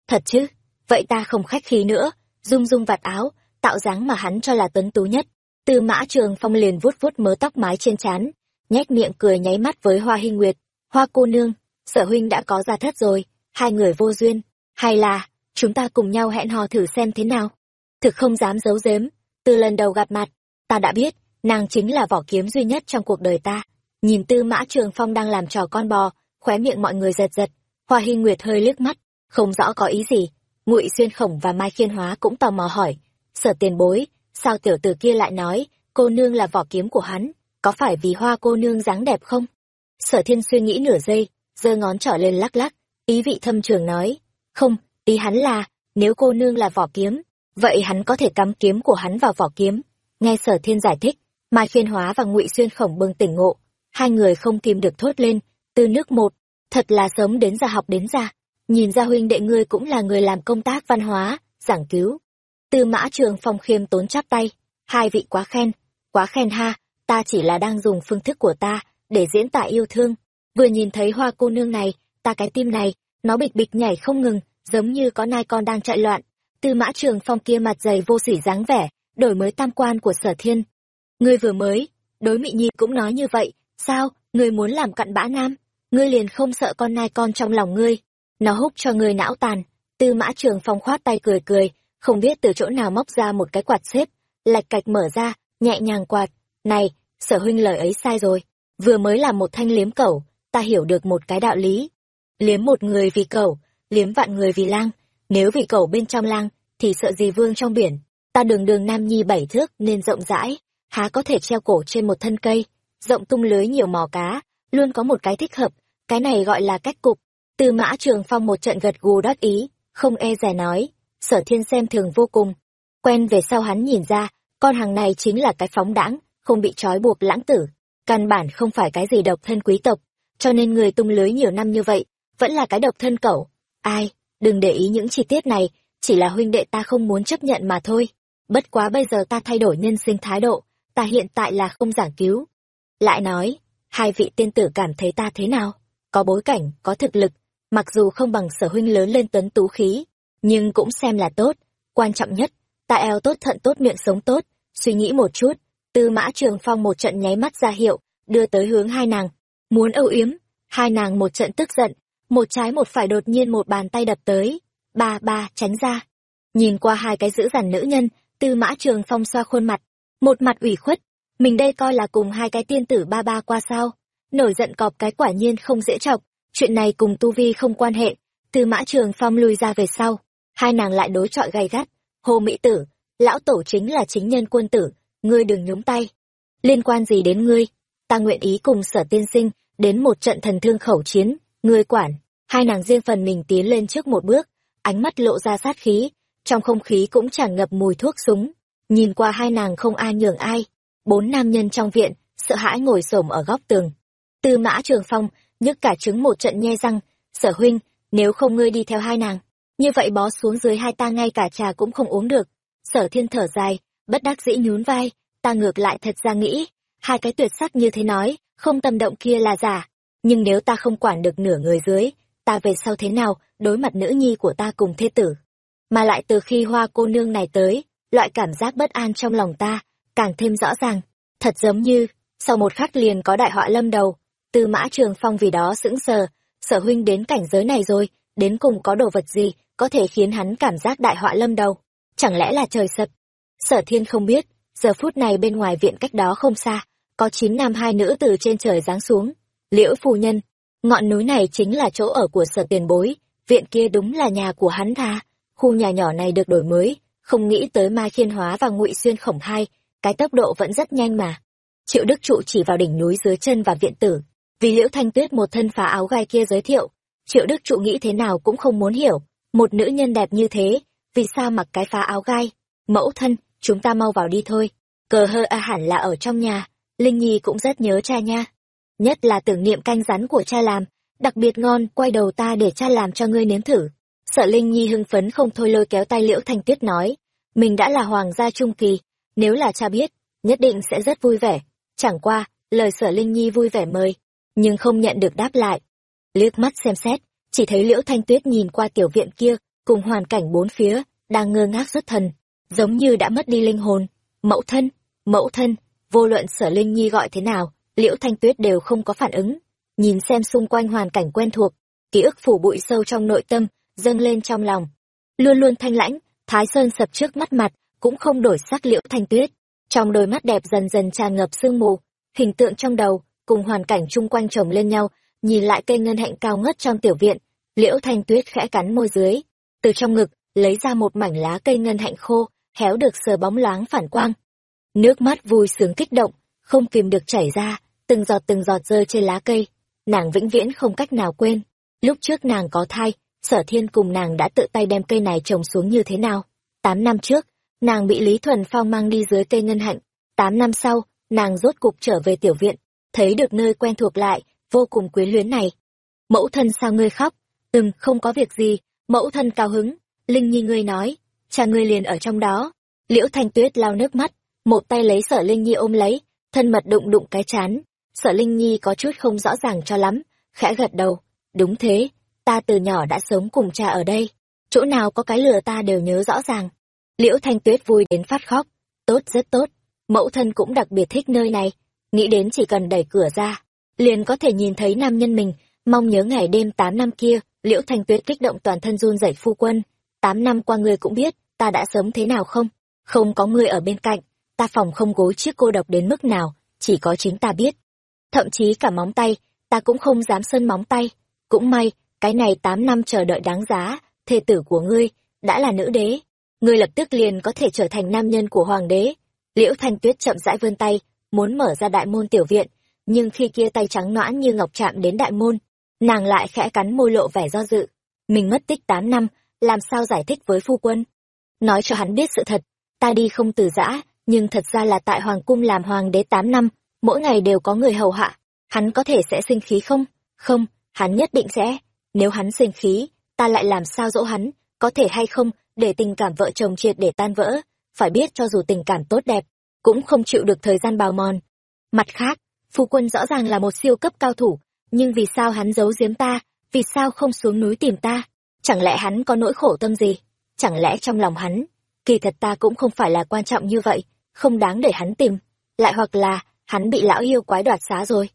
Thật chứ, vậy ta không khách khí nữa, rung rung vạt áo, tạo dáng mà hắn cho là tuấn tú nhất. Tư mã trường phong liền vuốt vuốt mớ tóc mái trên trán, nhếch miệng cười nháy mắt với hoa hinh nguyệt. Hoa cô nương, sở huynh đã có gia thất rồi, hai người vô duyên, hay là, chúng ta cùng nhau hẹn hò thử xem thế nào. Thực không dám giấu giếm, từ lần đầu gặp mặt, ta đã biết, nàng chính là vỏ kiếm duy nhất trong cuộc đời ta. Nhìn tư mã trường phong đang làm trò con bò, khóe miệng mọi người giật giật, hoa hy nguyệt hơi liếc mắt, không rõ có ý gì. ngụy xuyên khổng và mai khiên hóa cũng tò mò hỏi, sở tiền bối, sao tiểu tử kia lại nói, cô nương là vỏ kiếm của hắn, có phải vì hoa cô nương dáng đẹp không? Sở thiên suy nghĩ nửa giây, giơ ngón trỏ lên lắc lắc, ý vị thâm trường nói, không, ý hắn là, nếu cô nương là vỏ kiếm, vậy hắn có thể cắm kiếm của hắn vào vỏ kiếm. Nghe sở thiên giải thích, Mai Khiên Hóa và Ngụy Xuyên Khổng bừng tỉnh ngộ, hai người không kìm được thốt lên, từ nước một, thật là sớm đến ra học đến ra, nhìn ra huynh đệ ngươi cũng là người làm công tác văn hóa, giảng cứu. Tư mã trường phong khiêm tốn chắp tay, hai vị quá khen, quá khen ha, ta chỉ là đang dùng phương thức của ta, để diễn tả yêu thương. Vừa nhìn thấy hoa cô nương này, ta cái tim này, nó bịch bịch nhảy không ngừng, giống như có nai con đang chạy loạn. Tư mã trường phong kia mặt dày vô sỉ dáng vẻ, đổi mới tam quan của sở thiên. Ngươi vừa mới, đối mị nhi cũng nói như vậy, sao, ngươi muốn làm cặn bã nam, ngươi liền không sợ con nai con trong lòng ngươi. Nó húc cho ngươi não tàn, tư mã trường phong khoát tay cười cười, không biết từ chỗ nào móc ra một cái quạt xếp, lạch cạch mở ra, nhẹ nhàng quạt. Này, sở huynh lời ấy sai rồi, vừa mới là một thanh liếm cẩu, ta hiểu được một cái đạo lý. Liếm một người vì cẩu, liếm vạn người vì lang, nếu vì cẩu bên trong lang, thì sợ gì vương trong biển. Ta đường đường nam nhi bảy thước nên rộng rãi, há có thể treo cổ trên một thân cây, rộng tung lưới nhiều mò cá, luôn có một cái thích hợp, cái này gọi là cách cục. Từ mã trường phong một trận gật gù đắc ý, không e dè nói, sở thiên xem thường vô cùng. Quen về sau hắn nhìn ra, con hàng này chính là cái phóng đãng, không bị trói buộc lãng tử, căn bản không phải cái gì độc thân quý tộc, cho nên người tung lưới nhiều năm như vậy, vẫn là cái độc thân cẩu. Ai, đừng để ý những chi tiết này, chỉ là huynh đệ ta không muốn chấp nhận mà thôi. Bất quá bây giờ ta thay đổi nhân sinh thái độ, ta hiện tại là không giảng cứu. Lại nói, hai vị tiên tử cảm thấy ta thế nào? Có bối cảnh, có thực lực, mặc dù không bằng sở huynh lớn lên tuấn tú khí, nhưng cũng xem là tốt. Quan trọng nhất, ta eo tốt thận tốt miệng sống tốt, suy nghĩ một chút, tư mã trường phong một trận nháy mắt ra hiệu, đưa tới hướng hai nàng, muốn âu yếm, hai nàng một trận tức giận, một trái một phải đột nhiên một bàn tay đập tới, ba ba tránh ra. Nhìn qua hai cái giữ dằn nữ nhân, tư mã trường phong xoa khuôn mặt, một mặt ủy khuất, mình đây coi là cùng hai cái tiên tử ba ba qua sao, nổi giận cọp cái quả nhiên không dễ chọc, chuyện này cùng tu vi không quan hệ, tư mã trường phong lui ra về sau, hai nàng lại đối chọi gay gắt, hồ mỹ tử, lão tổ chính là chính nhân quân tử, ngươi đừng nhúng tay. Liên quan gì đến ngươi? Ta nguyện ý cùng sở tiên sinh, đến một trận thần thương khẩu chiến, ngươi quản. Hai nàng riêng phần mình tiến lên trước một bước, ánh mắt lộ ra sát khí, trong không khí cũng tràn ngập mùi thuốc súng. Nhìn qua hai nàng không ai nhường ai, bốn nam nhân trong viện, sợ hãi ngồi xổm ở góc tường. Tư mã trường phong, nhức cả trứng một trận nhe răng, sở huynh, nếu không ngươi đi theo hai nàng, như vậy bó xuống dưới hai ta ngay cả trà cũng không uống được. Sở thiên thở dài, bất đắc dĩ nhún vai, ta ngược lại thật ra nghĩ, hai cái tuyệt sắc như thế nói, không tâm động kia là giả, nhưng nếu ta không quản được nửa người dưới, ta về sau thế nào, đối mặt nữ nhi của ta cùng thê tử. Mà lại từ khi hoa cô nương này tới, loại cảm giác bất an trong lòng ta, càng thêm rõ ràng, thật giống như, sau một khắc liền có đại họa lâm đầu, tư mã trường phong vì đó sững sờ, sở huynh đến cảnh giới này rồi, đến cùng có đồ vật gì, có thể khiến hắn cảm giác đại họa lâm đầu, chẳng lẽ là trời sập. Sở thiên không biết, giờ phút này bên ngoài viện cách đó không xa, có chín nam hai nữ từ trên trời giáng xuống. Liễu phu nhân, ngọn núi này chính là chỗ ở của sở tiền bối, viện kia đúng là nhà của hắn tha. Khu nhà nhỏ này được đổi mới, không nghĩ tới ma Khiên Hóa và Ngụy Xuyên Khổng hai, cái tốc độ vẫn rất nhanh mà. Triệu Đức Trụ chỉ vào đỉnh núi dưới chân và viện tử, vì Liễu Thanh Tuyết một thân phá áo gai kia giới thiệu, Triệu Đức Trụ nghĩ thế nào cũng không muốn hiểu, một nữ nhân đẹp như thế, vì sao mặc cái phá áo gai? Mẫu thân, chúng ta mau vào đi thôi. Cờ hơ a hẳn là ở trong nhà, Linh Nhi cũng rất nhớ cha nha. Nhất là tưởng niệm canh rắn của cha làm, đặc biệt ngon quay đầu ta để cha làm cho ngươi nếm thử. Sợ linh nhi hưng phấn không thôi lôi kéo tay liễu thanh tuyết nói mình đã là hoàng gia trung kỳ nếu là cha biết nhất định sẽ rất vui vẻ. Chẳng qua lời sở linh nhi vui vẻ mời nhưng không nhận được đáp lại. Liếc mắt xem xét chỉ thấy liễu thanh tuyết nhìn qua tiểu viện kia cùng hoàn cảnh bốn phía đang ngơ ngác xuất thần giống như đã mất đi linh hồn. Mẫu thân mẫu thân vô luận sở linh nhi gọi thế nào, liễu thanh tuyết đều không có phản ứng. Nhìn xem xung quanh hoàn cảnh quen thuộc, ký ức phủ bụi sâu trong nội tâm, dâng lên trong lòng. Luôn luôn thanh lãnh, thái sơn sập trước mắt mặt, cũng không đổi sắc liễu thanh tuyết. Trong đôi mắt đẹp dần dần tràn ngập sương mù, hình tượng trong đầu, cùng hoàn cảnh chung quanh chồng lên nhau, nhìn lại cây ngân hạnh cao ngất trong tiểu viện, liễu thanh tuyết khẽ cắn môi dưới. Từ trong ngực, lấy ra một mảnh lá cây ngân hạnh khô, héo được sờ bóng loáng phản quang nước mắt vui sướng kích động, không kìm được chảy ra, từng giọt từng giọt rơi trên lá cây. Nàng vĩnh viễn không cách nào quên. Lúc trước nàng có thai, sở thiên cùng nàng đã tự tay đem cây này trồng xuống như thế nào. Tám năm trước, nàng bị lý thuần phong mang đi dưới cây ngân hạnh. Tám năm sau, nàng rốt cục trở về tiểu viện, thấy được nơi quen thuộc lại, vô cùng quyến luyến này. Mẫu thân sao ngươi khóc? Ừm, không có việc gì. Mẫu thân cao hứng. Linh nhi ngươi nói, cha ngươi liền ở trong đó. Liễu thanh tuyết lau nước mắt một tay lấy sở linh nhi ôm lấy, thân mật đụng đụng cái chán. Sở linh nhi có chút không rõ ràng cho lắm, khẽ gật đầu. Đúng thế, ta từ nhỏ đã sống cùng cha ở đây. Chỗ nào có cái lừa ta đều nhớ rõ ràng. Liễu thanh tuyết vui đến phát khóc. Tốt, rất tốt. Mẫu thân cũng đặc biệt thích nơi này. Nghĩ đến chỉ cần đẩy cửa ra, liền có thể nhìn thấy nam nhân mình. Mong nhớ ngày đêm tám năm kia, liễu thanh tuyết kích động toàn thân run rẩy phu quân. Tám năm qua ngươi cũng biết, ta đã sống thế nào không? Không có ngươi ở bên cạnh ta phòng không gối chiếc cô độc đến mức nào, chỉ có chính ta biết. Thậm chí cả móng tay, ta cũng không dám sơn móng tay. Cũng may, cái này tám năm chờ đợi đáng giá, thê tử của ngươi, đã là nữ đế. Ngươi lập tức liền có thể trở thành nam nhân của hoàng đế. Liễu thanh tuyết chậm rãi vươn tay, muốn mở ra đại môn tiểu viện, nhưng khi kia tay trắng noãn như ngọc chạm đến đại môn, nàng lại khẽ cắn môi lộ vẻ do dự. Mình mất tích tám năm, làm sao giải thích với phu quân? Nói cho hắn biết sự thật, ta đi không từ giã nhưng thật ra là tại hoàng cung làm hoàng đế tám năm, mỗi ngày đều có người hầu hạ, hắn có thể sẽ sinh khí không? Không, hắn nhất định sẽ. Nếu hắn sinh khí, ta lại làm sao dỗ hắn? Có thể hay không, để tình cảm vợ chồng triệt để tan vỡ? Phải biết cho dù tình cảm tốt đẹp, cũng không chịu được thời gian bào mòn. Mặt khác, phu quân rõ ràng là một siêu cấp cao thủ, nhưng vì sao hắn giấu giếm ta? Vì sao không xuống núi tìm ta? Chẳng lẽ hắn có nỗi khổ tâm gì? Chẳng lẽ trong lòng hắn, kỳ thật ta cũng không phải là quan trọng như vậy không đáng để hắn tìm, lại hoặc là hắn bị lão yêu quái đoạt xá rồi.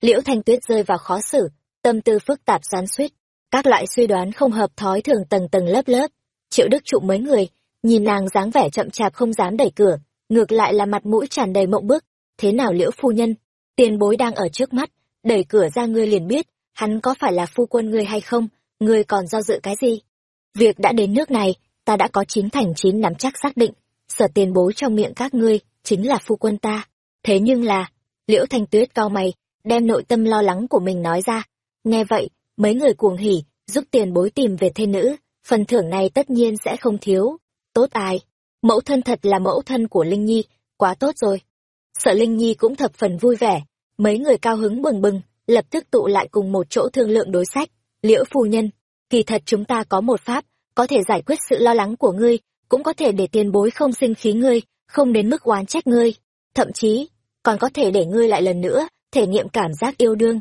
Liễu thanh tuyết rơi vào khó xử, tâm tư phức tạp xoắn suýt các loại suy đoán không hợp thói thường tầng tầng lớp lớp. Triệu đức trụ mấy người, nhìn nàng dáng vẻ chậm chạp không dám đẩy cửa, ngược lại là mặt mũi tràn đầy mộng bức. Thế nào liễu phu nhân? Tiền bối đang ở trước mắt, đẩy cửa ra ngươi liền biết, hắn có phải là phu quân ngươi hay không, ngươi còn do dự cái gì? Việc đã đến nước này, ta đã có chín thành chín nắm chắc xác định sở tiền bối trong miệng các ngươi chính là phu quân ta. Thế nhưng là, liễu thanh tuyết cao mày, đem nội tâm lo lắng của mình nói ra. Nghe vậy, mấy người cuồng hỉ, giúp tiền bối tìm về thê nữ. Phần thưởng này tất nhiên sẽ không thiếu. Tốt ai? Mẫu thân thật là mẫu thân của linh nhi, quá tốt rồi. Sợ linh nhi cũng thập phần vui vẻ. Mấy người cao hứng bừng bừng, lập tức tụ lại cùng một chỗ thương lượng đối sách. Liễu phu nhân, kỳ thật chúng ta có một pháp, có thể giải quyết sự lo lắng của ngươi cũng có thể để tiền bối không sinh khí ngươi, không đến mức oán trách ngươi. Thậm chí, còn có thể để ngươi lại lần nữa, thể nghiệm cảm giác yêu đương.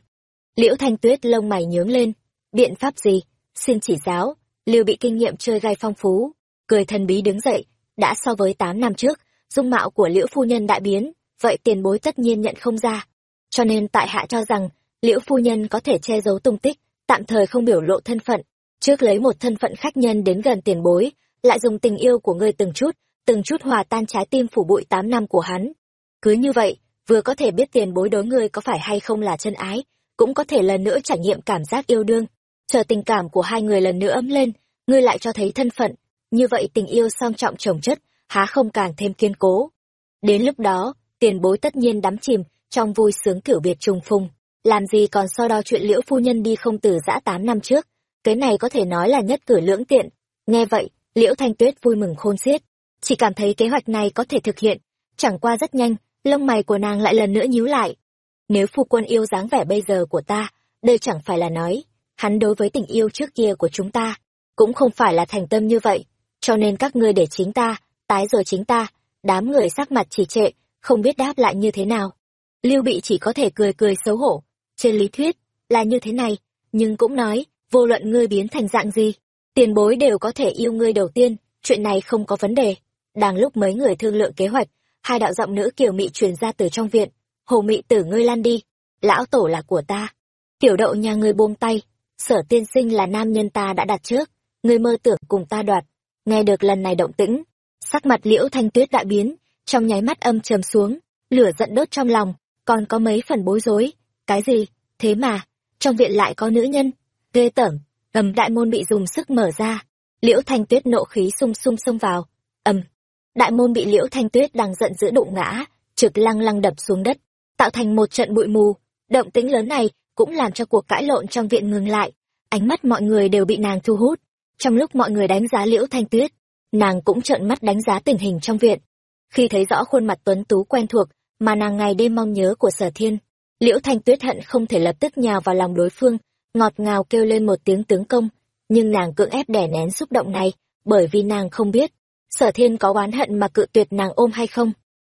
Liễu thanh tuyết lông mày nhướng lên. Biện pháp gì? Xin chỉ giáo. Liêu bị kinh nghiệm chơi gai phong phú. Cười thần bí đứng dậy. Đã so với tám năm trước, dung mạo của liễu phu nhân đại biến. Vậy tiền bối tất nhiên nhận không ra. Cho nên tại hạ cho rằng, liễu phu nhân có thể che giấu tung tích, tạm thời không biểu lộ thân phận. Trước lấy một thân phận khách nhân đến gần tiền bối lại dùng tình yêu của ngươi từng chút từng chút hòa tan trái tim phủ bụi tám năm của hắn. Cứ như vậy, vừa có thể biết tiền bối đối ngươi có phải hay không là chân ái, cũng có thể lần nữa trải nghiệm cảm giác yêu đương. Chờ tình cảm của hai người lần nữa ấm lên, ngươi lại cho thấy thân phận. Như vậy tình yêu song trọng chồng chất, há không càng thêm kiên cố. Đến lúc đó, tiền bối tất nhiên đắm chìm trong vui sướng kiểu biệt trùng phùng. Làm gì còn so đo chuyện liễu phu nhân đi không từ giã tám năm trước? Cái này có thể nói là nhất cử lưỡng tiện. Nghe vậy liễu thanh tuyết vui mừng khôn xiết. Chỉ cảm thấy kế hoạch này có thể thực hiện chẳng qua rất nhanh lông mày của nàng lại lần nữa nhíu lại. Nếu phu quân yêu dáng vẻ bây giờ của ta đây chẳng phải là nói hắn đối với tình yêu trước kia của chúng ta, cũng không phải là thành tâm như vậy, cho nên các ngươi để chính ta, tái rồi chính ta, đám người sắc mặt chỉ trệ, không biết đáp lại như thế nào. Lưu Bị chỉ có thể cười cười xấu hổ, trên lý thuyết, là như thế này, nhưng cũng nói, vô luận ngươi biến thành dạng gì, tiền bối đều có thể yêu ngươi đầu tiên, chuyện này không có vấn đề. Đang lúc mấy người thương lượng kế hoạch, hai đạo giọng nữ kiều mị truyền ra từ trong viện, hồ mị tử ngươi lan đi, lão tổ là của ta. Tiểu đậu nhà ngươi buông tay, sở tiên sinh là nam nhân ta đã đặt trước, ngươi mơ tưởng cùng ta đoạt. Nghe được lần này động tĩnh, sắc mặt liễu thanh tuyết đại biến, trong nháy mắt âm trầm xuống, lửa giận đốt trong lòng, còn có mấy phần bối rối. Cái gì? Thế mà, trong viện lại có nữ nhân. Ghê tởm, ầm đại môn bị dùng sức mở ra. Liễu thanh tuyết nộ khí sung sung xông vào. ầm, đại môn bị liễu thanh tuyết đang giận dữ đụng ngã, trực lăng lăng đập xuống đất, tạo thành một trận bụi mù. Động tĩnh lớn này cũng làm cho cuộc cãi lộn trong viện ngừng lại. Ánh mắt mọi người đều bị nàng thu hút. Trong lúc mọi người đánh giá liễu thanh tuyết, nàng cũng trợn mắt đánh giá tình hình trong viện. Khi thấy rõ khuôn mặt tuấn tú quen thuộc, mà nàng ngày đêm mong nhớ của sở thiên, liễu thanh tuyết hận không thể lập tức nhào vào lòng đối phương, ngọt ngào kêu lên một tiếng tướng công, nhưng nàng cưỡng ép đè nén xúc động này, bởi vì nàng không biết, sở thiên có oán hận mà cự tuyệt nàng ôm hay không.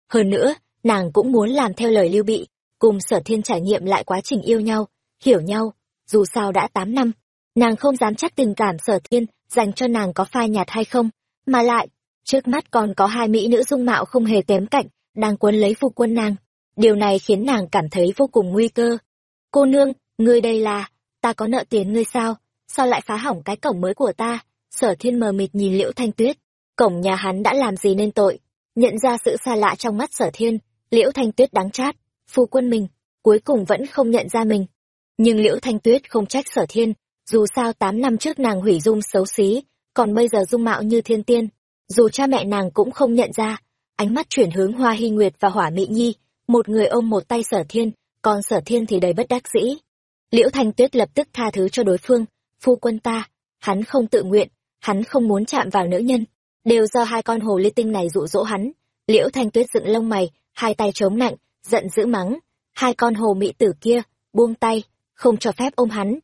Hơn nữa, nàng cũng muốn làm theo lời lưu bị, cùng sở thiên trải nghiệm lại quá trình yêu nhau, hiểu nhau, dù sao đã tám năm, nàng không dám chắc tình cảm sở thiên dành cho nàng có phai nhạt hay không, mà lại, trước mắt còn có hai mỹ nữ dung mạo không hề kém cạnh, đang quấn lấy phu quân nàng. Điều này khiến nàng cảm thấy vô cùng nguy cơ. Cô nương, ngươi đây là, ta có nợ tiền ngươi sao? Sao lại phá hỏng cái cổng mới của ta? Sở thiên mờ mịt nhìn liễu thanh tuyết. Cổng nhà hắn đã làm gì nên tội? Nhận ra sự xa lạ trong mắt sở thiên, liễu thanh tuyết đáng chát. Phu quân mình, cuối cùng vẫn không nhận ra mình. Nhưng liễu thanh tuyết không trách sở thiên, dù sao tám năm trước nàng hủy dung xấu xí, còn bây giờ dung mạo như thiên tiên. Dù cha mẹ nàng cũng không nhận ra, ánh mắt chuyển hướng hoa hy nguyệt và hỏa mỹ nhi một người ôm một tay sở thiên còn sở thiên thì đầy bất đắc dĩ liễu thanh tuyết lập tức tha thứ cho đối phương. Phu quân ta, hắn không tự nguyện, hắn không muốn chạm vào nữ nhân. Đều do hai con hồ ly tinh này dụ dỗ hắn. Liễu thanh tuyết dựng lông mày, hai tay chống nạnh, giận dữ mắng. Hai con hồ mỹ tử kia, buông tay, không cho phép ôm hắn.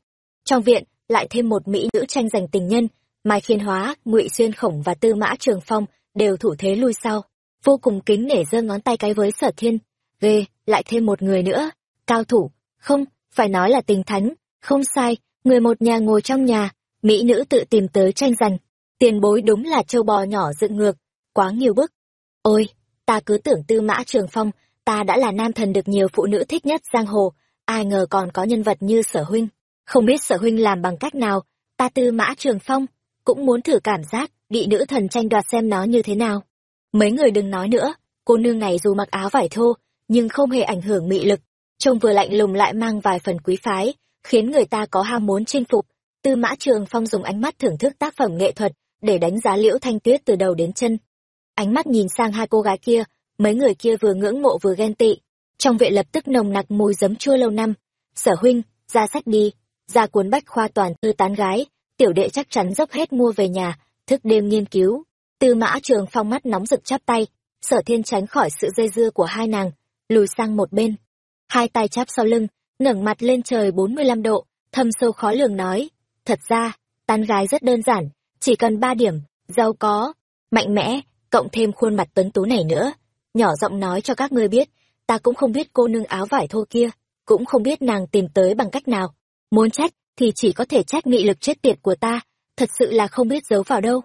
Trong viện, lại thêm một mỹ nữ tranh giành tình nhân, mai khiên hóa, ngụy xuyên khổng và tư mã trường phong đều thủ thế lui sau. Vô cùng kính nể giơ ngón tay cái với sở thiên. Ghê, lại thêm một người nữa. Cao thủ, không phải nói là tình thánh. Không sai người một nhà ngồi trong nhà mỹ nữ tự tìm tới tranh giành. Tiền bối đúng là châu bò nhỏ dựng ngược quá nhiều bức. Ôi ta cứ tưởng tư mã trường phong ta đã là nam thần được nhiều phụ nữ thích nhất giang hồ ai ngờ còn có nhân vật như sở huynh. Không biết sở huynh làm bằng cách nào ta tư mã trường phong cũng muốn thử cảm giác bị nữ thần tranh đoạt xem nó như thế nào. Mấy người đừng nói nữa, cô nương này dù mặc áo vải thô, nhưng không hề ảnh hưởng mị lực, trông vừa lạnh lùng lại mang vài phần quý phái, khiến người ta có ham muốn chinh phục. Tư Mã Trường Phong dùng ánh mắt thưởng thức tác phẩm nghệ thuật để đánh giá Liễu Thanh Tuyết từ đầu đến chân. Ánh mắt nhìn sang hai cô gái kia, mấy người kia vừa ngưỡng mộ vừa ghen tị. Trong vệ lập tức nồng nặc mùi giấm chua lâu năm. Sở huynh, ra sách đi, ra cuốn bách khoa toàn thư tán gái, tiểu đệ chắc chắn dốc hết mua về nhà, thức đêm nghiên cứu. Tư mã trường phong mắt nóng rực chắp tay, sở thiên tránh khỏi sự dây dưa của hai nàng, lùi sang một bên. Hai tay chắp sau lưng, ngẩng mặt lên trời bốn mươi lăm độ, thâm sâu khó lường nói. Thật ra, tán gái rất đơn giản, chỉ cần ba điểm, giàu có, mạnh mẽ, cộng thêm khuôn mặt tuấn tú này nữa. Nhỏ giọng nói cho các ngươi biết, ta cũng không biết cô nương áo vải thô kia, cũng không biết nàng tìm tới bằng cách nào. Muốn trách, thì chỉ có thể trách nghị lực chết tiệt của ta, thật sự là không biết giấu vào đâu.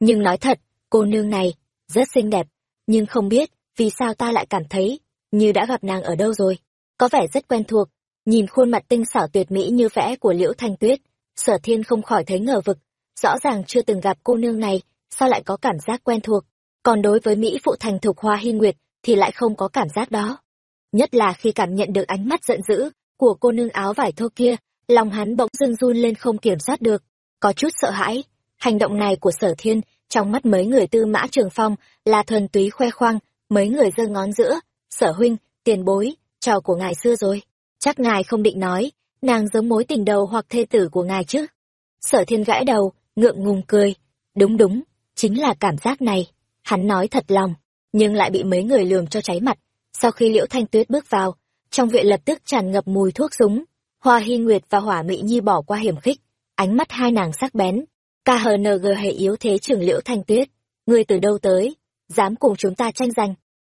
Nhưng nói thật, cô nương này rất xinh đẹp nhưng không biết vì sao ta lại cảm thấy như đã gặp nàng ở đâu rồi có vẻ rất quen thuộc. Nhìn khuôn mặt tinh xảo tuyệt mỹ như vẽ của liễu thanh tuyết, sở thiên không khỏi thấy ngờ vực. Rõ ràng chưa từng gặp cô nương này, sao lại có cảm giác quen thuộc? Còn đối với mỹ phụ thành thục hoa hy nguyệt thì lại không có cảm giác đó. Nhất là khi cảm nhận được ánh mắt giận dữ của cô nương áo vải thô kia, lòng hắn bỗng dưng run lên không kiểm soát được. Có chút sợ hãi, hành động này của sở thiên trong mắt mấy người tư mã trường phong là thuần túy khoe khoang, mấy người giơ ngón giữa, sở huynh, tiền bối trò của ngài xưa rồi. Chắc ngài không định nói nàng giống mối tình đầu hoặc thê tử của ngài chứ. Sở thiên gãi đầu ngượng ngùng cười. Đúng đúng chính là cảm giác này. Hắn nói thật lòng nhưng lại bị mấy người lườm cho cháy mặt. Sau khi liễu thanh tuyết bước vào trong viện lập tức tràn ngập mùi thuốc súng. Hoa Hy Nguyệt và Hỏa Mị Nhi bỏ qua hiểm khích, ánh mắt hai nàng sắc bén. KHNG hệ yếu thế trưởng liễu thanh tuyết, ngươi từ đâu tới, dám cùng chúng ta tranh giành.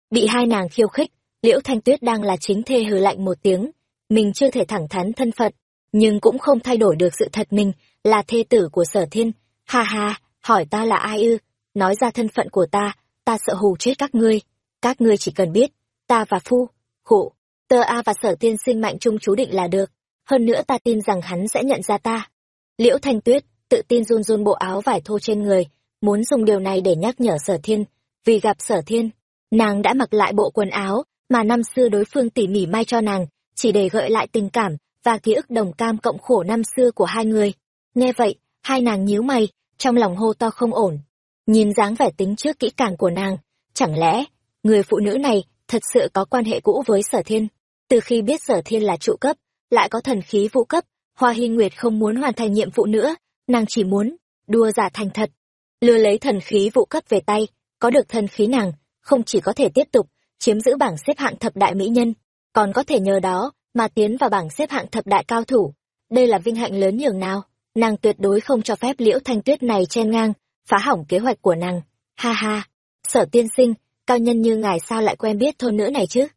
Bị hai nàng khiêu khích, liễu thanh tuyết đang là chính thê hừ lạnh một tiếng, mình chưa thể thẳng thắn thân phận, nhưng cũng không thay đổi được sự thật mình là thê tử của sở thiên. Ha ha, hỏi ta là ai ư, nói ra thân phận của ta, ta sợ hù chết các ngươi. Các ngươi chỉ cần biết, ta và phu, khụ, tơ A và sở tiên sinh mạnh chung chú định là được. Hơn nữa ta tin rằng hắn sẽ nhận ra ta. Liễu Thanh Tuyết, tự tin run run bộ áo vải thô trên người, muốn dùng điều này để nhắc nhở sở thiên. Vì gặp sở thiên, nàng đã mặc lại bộ quần áo mà năm xưa đối phương tỉ mỉ mai cho nàng, chỉ để gợi lại tình cảm và ký ức đồng cam cộng khổ năm xưa của hai người. Nghe vậy, hai nàng nhíu mày, trong lòng hô to không ổn. Nhìn dáng vẻ tính trước kỹ càng của nàng, chẳng lẽ, người phụ nữ này thật sự có quan hệ cũ với sở thiên? Từ khi biết sở thiên là trụ cấp, lại có thần khí vũ cấp, Hoa Hy Nguyệt không muốn hoàn thành nhiệm vụ nữa, nàng chỉ muốn đua giả thành thật, lừa lấy thần khí vũ cấp về tay, có được thần khí nàng, không chỉ có thể tiếp tục chiếm giữ bảng xếp hạng thập đại mỹ nhân, còn có thể nhờ đó mà tiến vào bảng xếp hạng thập đại cao thủ. Đây là vinh hạnh lớn nhường nào, nàng tuyệt đối không cho phép Liễu Thanh Tuyết này chen ngang, phá hỏng kế hoạch của nàng. Ha ha, sở tiên sinh, cao nhân như ngài sao lại quen biết thôn nữ này chứ?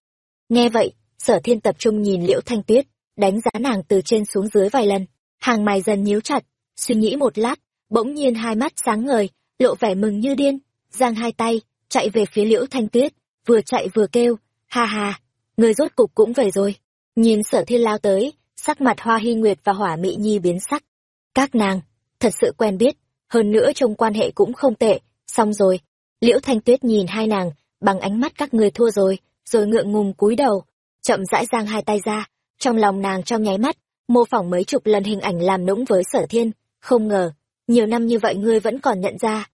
Nghe vậy, sở thiên tập trung nhìn Liễu Thanh Tuyết, đánh giá nàng từ trên xuống dưới vài lần, hàng mày dần nhíu chặt, suy nghĩ một lát, bỗng nhiên hai mắt sáng ngời, lộ vẻ mừng như điên, giang hai tay, chạy về phía liễu thanh tuyết, vừa chạy vừa kêu, ha ha, người rốt cục cũng về rồi. Nhìn sở thiên lao tới, sắc mặt hoa hy nguyệt và hỏa mị nhi biến sắc. Các nàng, thật sự quen biết, hơn nữa trong quan hệ cũng không tệ, xong rồi. Liễu thanh tuyết nhìn hai nàng, bằng ánh mắt các người thua rồi, rồi ngượng ngùng cúi đầu, chậm rãi giang hai tay ra, trong lòng nàng trong nháy mắt, mô phỏng mấy chục lần hình ảnh làm nũng với sở thiên, không ngờ, nhiều năm như vậy ngươi vẫn còn nhận ra.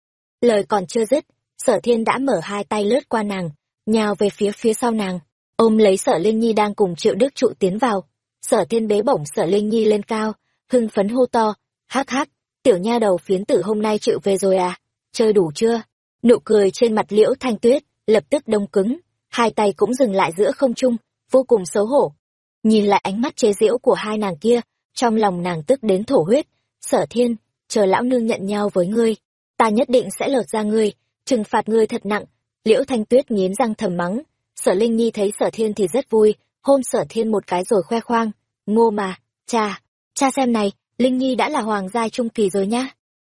Lời còn chưa dứt, sở thiên đã mở hai tay lướt qua nàng, nhào về phía phía sau nàng, ôm lấy sở Linh Nhi đang cùng triệu đức trụ tiến vào. Sở thiên bế bổng sở Linh Nhi lên cao, hưng phấn hô to, hắc hắc, tiểu nha đầu phiến tử hôm nay chịu về rồi à, chơi đủ chưa? Nụ cười trên mặt liễu thanh tuyết, lập tức đông cứng, hai tay cũng dừng lại giữa không trung, vô cùng xấu hổ. Nhìn lại ánh mắt chế giễu của hai nàng kia, trong lòng nàng tức đến thổ huyết, sở thiên, chờ lão nương nhận nhau với ngươi, ta nhất định sẽ lột ra ngươi, trừng phạt ngươi thật nặng. Liễu Thanh Tuyết nghiến răng thầm mắng, sở Linh Nhi thấy sở thiên thì rất vui, hôn sở thiên một cái rồi khoe khoang, ngô mà, cha, cha xem này, Linh Nhi đã là hoàng gia trung kỳ rồi nhá.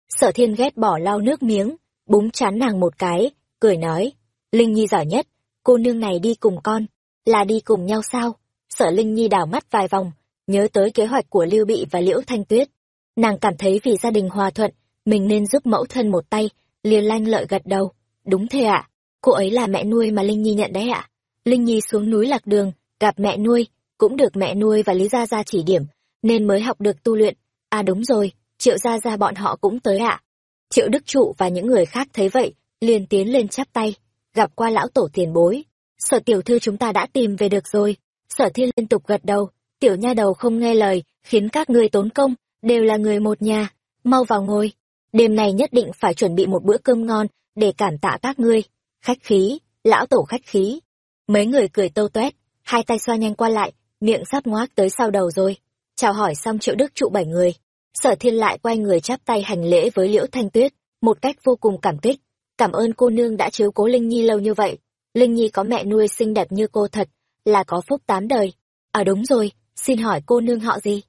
Sở thiên ghét bỏ lau nước miếng, búng chán nàng một cái, cười nói, Linh Nhi giỏi nhất, cô nương này đi cùng con, là đi cùng nhau sao? Sở Linh Nhi đảo mắt vài vòng, nhớ tới kế hoạch của Lưu Bị và Liễu Thanh Tuyết, Nàng cảm thấy vì gia đình hòa thuận, mình nên giúp mẫu thân một tay, liền lanh lợi gật đầu. Đúng thế ạ, cô ấy là mẹ nuôi mà Linh Nhi nhận đấy ạ. Linh Nhi xuống núi lạc đường, gặp mẹ nuôi, cũng được mẹ nuôi và Lý Gia Gia chỉ điểm, nên mới học được tu luyện. À đúng rồi, Triệu Gia Gia bọn họ cũng tới ạ. Triệu Đức Trụ và những người khác thấy vậy, liền tiến lên chắp tay, gặp qua lão tổ tiền bối. Sở tiểu thư chúng ta đã tìm về được rồi. Sở thiên liên tục gật đầu, tiểu nha đầu không nghe lời, khiến các ngươi tốn công, đều là người một nhà, mau vào ngồi. Đêm này nhất định phải chuẩn bị một bữa cơm ngon để cảm tạ các ngươi. Khách khí, lão tổ khách khí. Mấy người cười tâu toét, hai tay xoa nhanh qua lại, miệng sắp ngoác tới sau đầu rồi. Chào hỏi xong triệu đức trụ bảy người. Sở thiên lại quay người chắp tay hành lễ với Liễu Thanh Tuyết, một cách vô cùng cảm kích. Cảm ơn cô nương đã chiếu cố Linh Nhi lâu như vậy. Linh Nhi có mẹ nuôi xinh đẹp như cô thật, là có phúc tám đời. À đúng rồi, xin hỏi cô nương họ gì?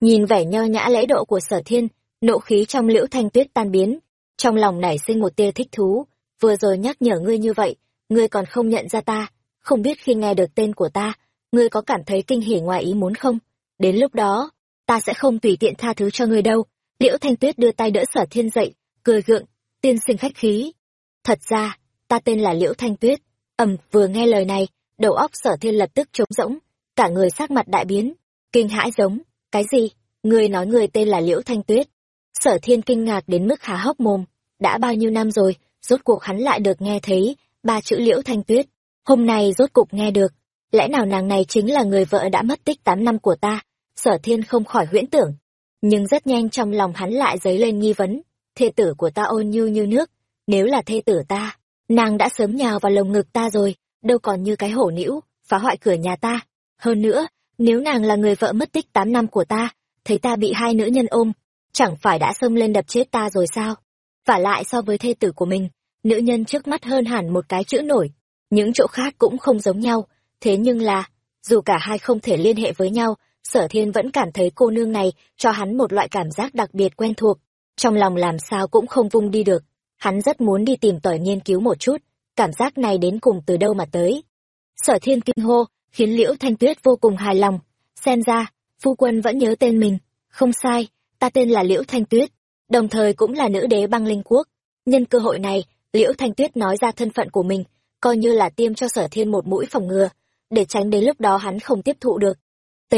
Nhìn vẻ nho nhã lễ độ của sở thiên, nộ khí trong liễu thanh tuyết tan biến. Trong lòng nảy sinh một tia thích thú, vừa rồi nhắc nhở ngươi như vậy, ngươi còn không nhận ra ta, không biết khi nghe được tên của ta, ngươi có cảm thấy kinh hỉ ngoài ý muốn không? Đến lúc đó, ta sẽ không tùy tiện tha thứ cho ngươi đâu. Liễu Thanh Tuyết đưa tay đỡ sở thiên dậy, cười gượng, tiên sinh khách khí. Thật ra, ta tên là Liễu Thanh Tuyết. ầm vừa nghe lời này, đầu óc sở thiên lập tức trống rỗng, cả người sắc mặt đại biến, kinh hãi giống, cái gì? Người nói người tên là Liễu Thanh Tuyết. Sở thiên kinh ngạc đến mức há hốc mồm. Đã bao nhiêu năm rồi, rốt cuộc hắn lại được nghe thấy, ba chữ Liễu Thanh Tuyết. Hôm nay rốt cục nghe được. Lẽ nào nàng này chính là người vợ đã mất tích tám năm của ta? Sở thiên không khỏi huyễn tưởng. Nhưng rất nhanh trong lòng hắn lại dấy lên nghi vấn. Thê tử của ta ôn nhu như nước. Nếu là thê tử ta, nàng đã sớm nhào vào lồng ngực ta rồi, đâu còn như cái hổ nữ, phá hoại cửa nhà ta. Hơn nữa, nếu nàng là người vợ mất tích tám năm của ta thấy ta bị hai nữ nhân ôm chẳng phải đã xông lên đập chết ta rồi sao vả lại so với thê tử của mình, nữ nhân trước mắt hơn hẳn một cái chữ nổi. Những chỗ khác cũng không giống nhau. Thế nhưng là, dù cả hai không thể liên hệ với nhau, sở thiên vẫn cảm thấy cô nương này cho hắn một loại cảm giác đặc biệt quen thuộc. Trong lòng làm sao cũng không vung đi được. Hắn rất muốn đi tìm tỏi nghiên cứu một chút. Cảm giác này đến cùng từ đâu mà tới? Sở thiên kinh hô, khiến liễu thanh tuyết vô cùng hài lòng. Xem ra, phu quân vẫn nhớ tên mình. Không sai, ta tên là liễu thanh tuyết đồng thời cũng là nữ đế băng linh quốc. Nhân cơ hội này, liễu thanh tuyết nói ra thân phận của mình, coi như là tiêm cho sở thiên một mũi phòng ngừa, để tránh đến lúc đó hắn không tiếp thụ được. T,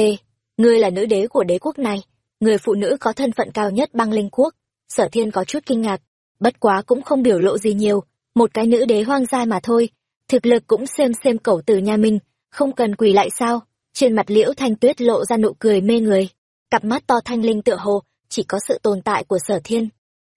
ngươi là nữ đế của đế quốc này, người phụ nữ có thân phận cao nhất băng linh quốc, sở thiên có chút kinh ngạc, bất quá cũng không biểu lộ gì nhiều, một cái nữ đế hoang dai mà thôi, thực lực cũng xem xem cẩu từ nhà mình, không cần quỳ lại sao? Trên mặt liễu thanh tuyết lộ ra nụ cười mê người, cặp mắt to thanh linh tựa hồ chỉ có sự tồn tại của sở thiên.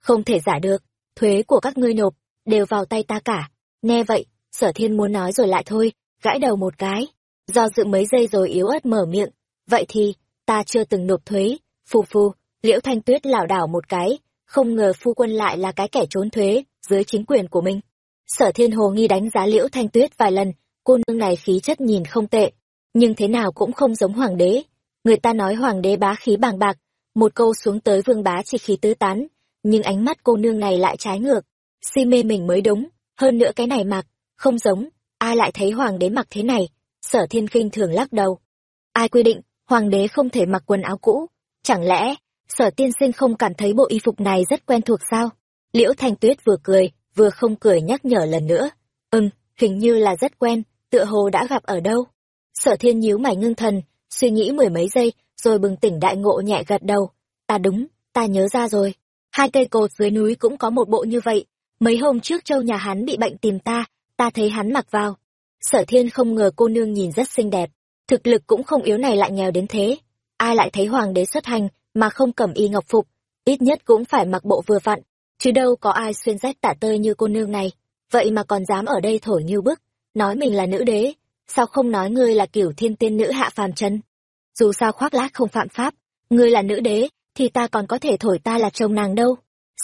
Không thể giả được, thuế của các ngươi nộp đều vào tay ta cả. Nghe vậy, sở thiên muốn nói rồi lại thôi, gãi đầu một cái. Do dự mấy giây rồi yếu ớt mở miệng. Vậy thì, ta chưa từng nộp thuế. Phù phù, liễu thanh tuyết lảo đảo một cái, không ngờ phu quân lại là cái kẻ trốn thuế dưới chính quyền của mình. Sở thiên hồ nghi đánh giá liễu thanh tuyết vài lần, cô nương này khí chất nhìn không tệ, nhưng thế nào cũng không giống hoàng đế. Người ta nói hoàng đế bá khí bàng bạc một câu xuống tới vương bá chỉ khí tứ tán, nhưng ánh mắt cô nương này lại trái ngược. Si mê mình mới đúng, hơn nữa cái này mặc, không giống, ai lại thấy hoàng đế mặc thế này, sở thiên kinh thường lắc đầu. Ai quy định, hoàng đế không thể mặc quần áo cũ? Chẳng lẽ, sở tiên sinh không cảm thấy bộ y phục này rất quen thuộc sao? Liễu thanh tuyết vừa cười, vừa không cười nhắc nhở lần nữa. Ừm, hình như là rất quen, tựa hồ đã gặp ở đâu? Sở thiên nhíu mày ngưng thần, suy nghĩ mười mấy giây rồi bừng tỉnh đại ngộ nhẹ gật đầu. Ta đúng, ta nhớ ra rồi. Hai cây cột dưới núi cũng có một bộ như vậy. Mấy hôm trước châu nhà hắn bị bệnh tìm ta ta thấy hắn mặc vào. Sở thiên không ngờ cô nương nhìn rất xinh đẹp. Thực lực cũng không yếu này lại nghèo đến thế. Ai lại thấy hoàng đế xuất hành mà không cầm y ngọc phục? Ít nhất cũng phải mặc bộ vừa vặn. Chứ đâu có ai xuyên rách tả tơi như cô nương này. Vậy mà còn dám ở đây thổi như bức. Nói mình là nữ đế, sao không nói ngươi là kiểu thiên tiên nữ hạ phàm chân? Dù sao khoác lác không phạm pháp, ngươi là nữ đế, thì ta còn có thể thổi ta là chồng nàng đâu.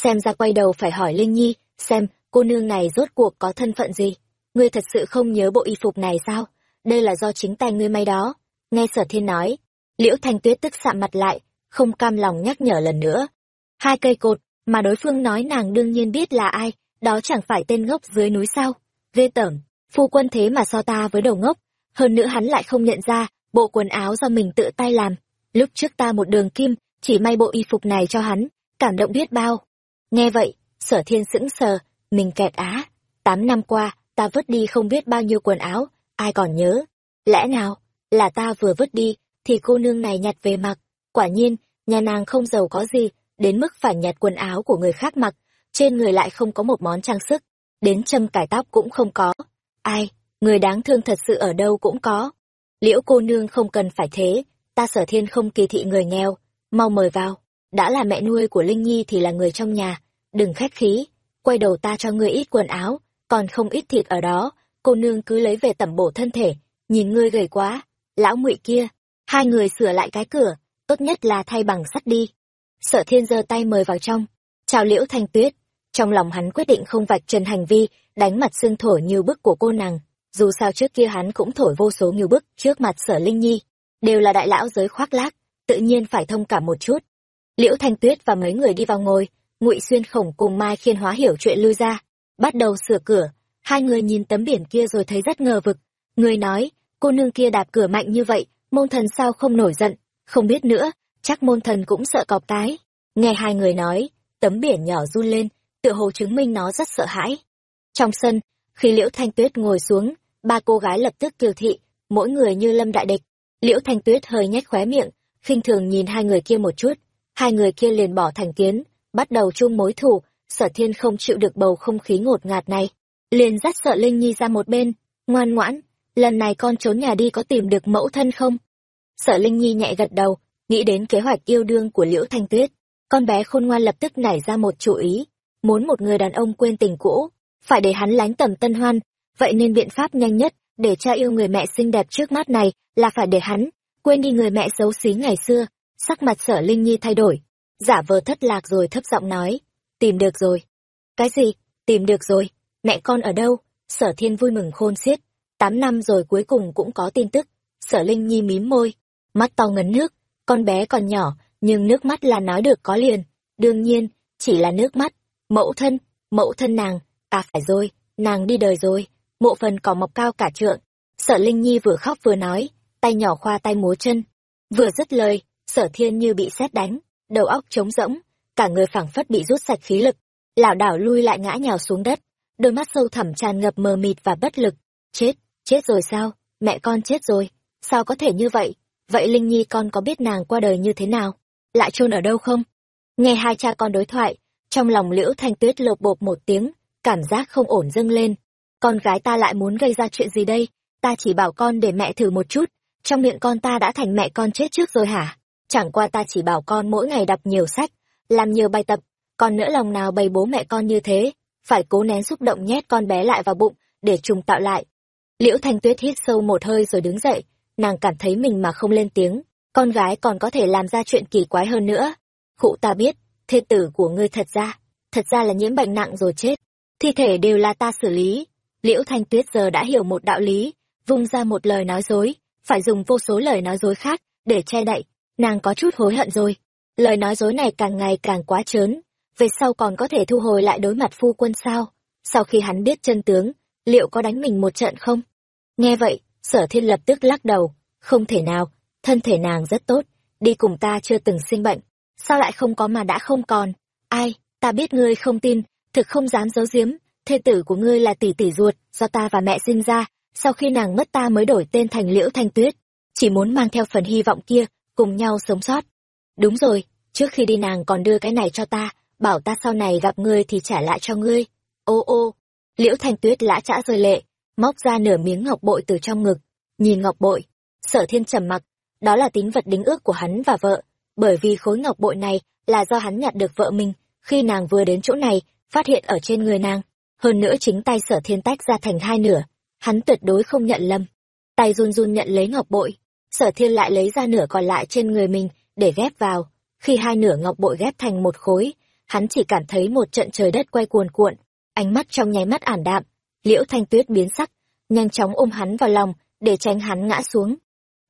Xem ra quay đầu phải hỏi linh nhi, xem, cô nương này rốt cuộc có thân phận gì? Ngươi thật sự không nhớ bộ y phục này sao? Đây là do chính tay ngươi may đó. Nghe sở thiên nói, liễu thanh tuyết tức sạm mặt lại, không cam lòng nhắc nhở lần nữa. Hai cây cột, mà đối phương nói nàng đương nhiên biết là ai, đó chẳng phải tên ngốc dưới núi sao? Ghê tởm, phu quân thế mà so ta với đầu ngốc, hơn nữa hắn lại không nhận ra bộ quần áo do mình tự tay làm. Lúc trước ta một đường kim, chỉ may bộ y phục này cho hắn, cảm động biết bao. Nghe vậy, sở thiên sững sờ, mình kẹt á. Tám năm qua, ta vứt đi không biết bao nhiêu quần áo, ai còn nhớ? Lẽ nào là ta vừa vứt đi, thì cô nương này nhặt về mặc. Quả nhiên, nhà nàng không giàu có gì, đến mức phải nhặt quần áo của người khác mặc, trên người lại không có một món trang sức. Đến châm cải tóc cũng không có. Ai, người đáng thương thật sự ở đâu cũng có liễu cô nương không cần phải thế, ta sở thiên không kỳ thị người nghèo, mau mời vào. Đã là mẹ nuôi của linh nhi thì là người trong nhà, đừng khách khí, quay đầu ta cho ngươi ít quần áo, còn không ít thịt ở đó, cô nương cứ lấy về tẩm bổ thân thể, nhìn ngươi gầy quá, lão ngụy kia. Hai người sửa lại cái cửa, tốt nhất là thay bằng sắt đi. Sở thiên giơ tay mời vào trong, chào liễu thanh tuyết, trong lòng hắn quyết định không vạch trần hành vi, đánh mặt xương thổi như bức của cô nàng dù sao trước kia hắn cũng thổi vô số như bức trước mặt sở linh nhi, đều là đại lão giới khoác lác, tự nhiên phải thông cảm một chút. Liễu thanh tuyết và mấy người đi vào ngồi, ngụy xuyên khổng cùng mai khiên hóa hiểu chuyện lui ra, bắt đầu sửa cửa. Hai người nhìn tấm biển kia rồi thấy rất ngờ vực. Người nói, cô nương kia đạp cửa mạnh như vậy, môn thần sao không nổi giận? Không biết nữa, chắc môn thần cũng sợ cọp tái. Nghe hai người nói, tấm biển nhỏ run lên, tựa hồ chứng minh nó rất sợ hãi. Trong sân, khi liễu thanh tuyết ngồi xuống ba cô gái lập tức kiều thị, mỗi người như lâm đại địch. Liễu thanh tuyết hơi nhếch khóe miệng, khinh thường nhìn hai người kia một chút. Hai người kia liền bỏ thành kiến, bắt đầu chung mối thù, sở thiên không chịu được bầu không khí ngột ngạt này. Liền dắt sợ linh nhi ra một bên, ngoan ngoãn, lần này con trốn nhà đi có tìm được mẫu thân không? Sợ linh nhi nhẹ gật đầu, nghĩ đến kế hoạch yêu đương của liễu thanh tuyết. Con bé khôn ngoan lập tức nảy ra một chủ ý, muốn một người đàn ông quên tình cũ, phải để hắn lánh tầm tân hoan vậy nên biện pháp nhanh nhất để cha yêu người mẹ xinh đẹp trước mắt này là phải để hắn quên đi người mẹ xấu xí ngày xưa. Sắc mặt sở linh nhi thay đổi. Giả vờ thất lạc rồi thấp giọng nói. Tìm được rồi. Cái gì? Tìm được rồi. Mẹ con ở đâu? Sở thiên vui mừng khôn xiết. Tám năm rồi cuối cùng cũng có tin tức. Sở linh nhi mím môi. Mắt to ngấn nước. Con bé còn nhỏ, nhưng nước mắt là nói được có liền. Đương nhiên, chỉ là nước mắt. Mẫu thân mẫu thân nàng. À phải rồi, nàng đi đời rồi mộ phần cỏ mọc cao cả trượng. Sở linh nhi vừa khóc vừa nói, tay nhỏ khoa tay múa chân. Vừa dứt lời, sở thiên như bị sét đánh, đầu óc trống rỗng, cả người phảng phất bị rút sạch khí lực. Lảo đảo lui lại ngã nhào xuống đất, đôi mắt sâu thẳm tràn ngập mờ mịt và bất lực. Chết chết rồi sao? Mẹ con chết rồi, sao có thể như vậy? Vậy linh nhi con có biết nàng qua đời như thế nào? Lại chôn ở đâu không? Nghe hai cha con đối thoại, trong lòng liễu thanh tuyết lột bột một tiếng, cảm giác không ổn dâng lên con gái ta lại muốn gây ra chuyện gì đây? Ta chỉ bảo con để mẹ thử một chút. Trong miệng con ta đã thành mẹ con chết trước rồi hả? Chẳng qua ta chỉ bảo con mỗi ngày đọc nhiều sách, làm nhiều bài tập. Còn nữa lòng nào bày bố mẹ con như thế? Phải cố nén xúc động nhét con bé lại vào bụng để trùng tạo lại. Liễu thanh tuyết hít sâu một hơi rồi đứng dậy. Nàng cảm thấy mình mà không lên tiếng. Con gái còn có thể làm ra chuyện kỳ quái hơn nữa. Khụ ta biết, thê tử của ngươi thật ra thật ra là nhiễm bệnh nặng rồi chết. Thi thể đều là ta xử lý liễu thanh tuyết giờ đã hiểu một đạo lý, vung ra một lời nói dối, phải dùng vô số lời nói dối khác để che đậy, nàng có chút hối hận rồi. Lời nói dối này càng ngày càng quá trớn, về sau còn có thể thu hồi lại đối mặt phu quân sao? Sau khi hắn biết chân tướng, liệu có đánh mình một trận không? Nghe vậy, sở thiên lập tức lắc đầu, không thể nào, thân thể nàng rất tốt, đi cùng ta chưa từng sinh bệnh, sao lại không có mà đã không còn? Ai, ta biết ngươi không tin, thực không dám giấu giếm thê tử của ngươi là tỷ tỷ ruột do ta và mẹ sinh ra, sau khi nàng mất ta mới đổi tên thành liễu thanh tuyết, chỉ muốn mang theo phần hy vọng kia cùng nhau sống sót. Đúng rồi, trước khi đi nàng còn đưa cái này cho ta, bảo ta sau này gặp ngươi thì trả lại cho ngươi. Ô ô, liễu thanh tuyết lã chã rơi lệ, móc ra nửa miếng ngọc bội từ trong ngực, nhìn ngọc bội, sở thiên trầm mặc, đó là tín vật đính ước của hắn và vợ, bởi vì khối ngọc bội này là do hắn nhặt được vợ mình, khi nàng vừa đến chỗ này, phát hiện ở trên người nàng hơn nữa chính tay sở thiên tách ra thành hai nửa, hắn tuyệt đối không nhận lầm. Tay run run nhận lấy ngọc bội, sở thiên lại lấy ra nửa còn lại trên người mình để ghép vào. Khi hai nửa ngọc bội ghép thành một khối, hắn chỉ cảm thấy một trận trời đất quay cuồn cuộn, ánh mắt trong nháy mắt ảm đạm, liễu thanh tuyết biến sắc, nhanh chóng ôm hắn vào lòng để tránh hắn ngã xuống.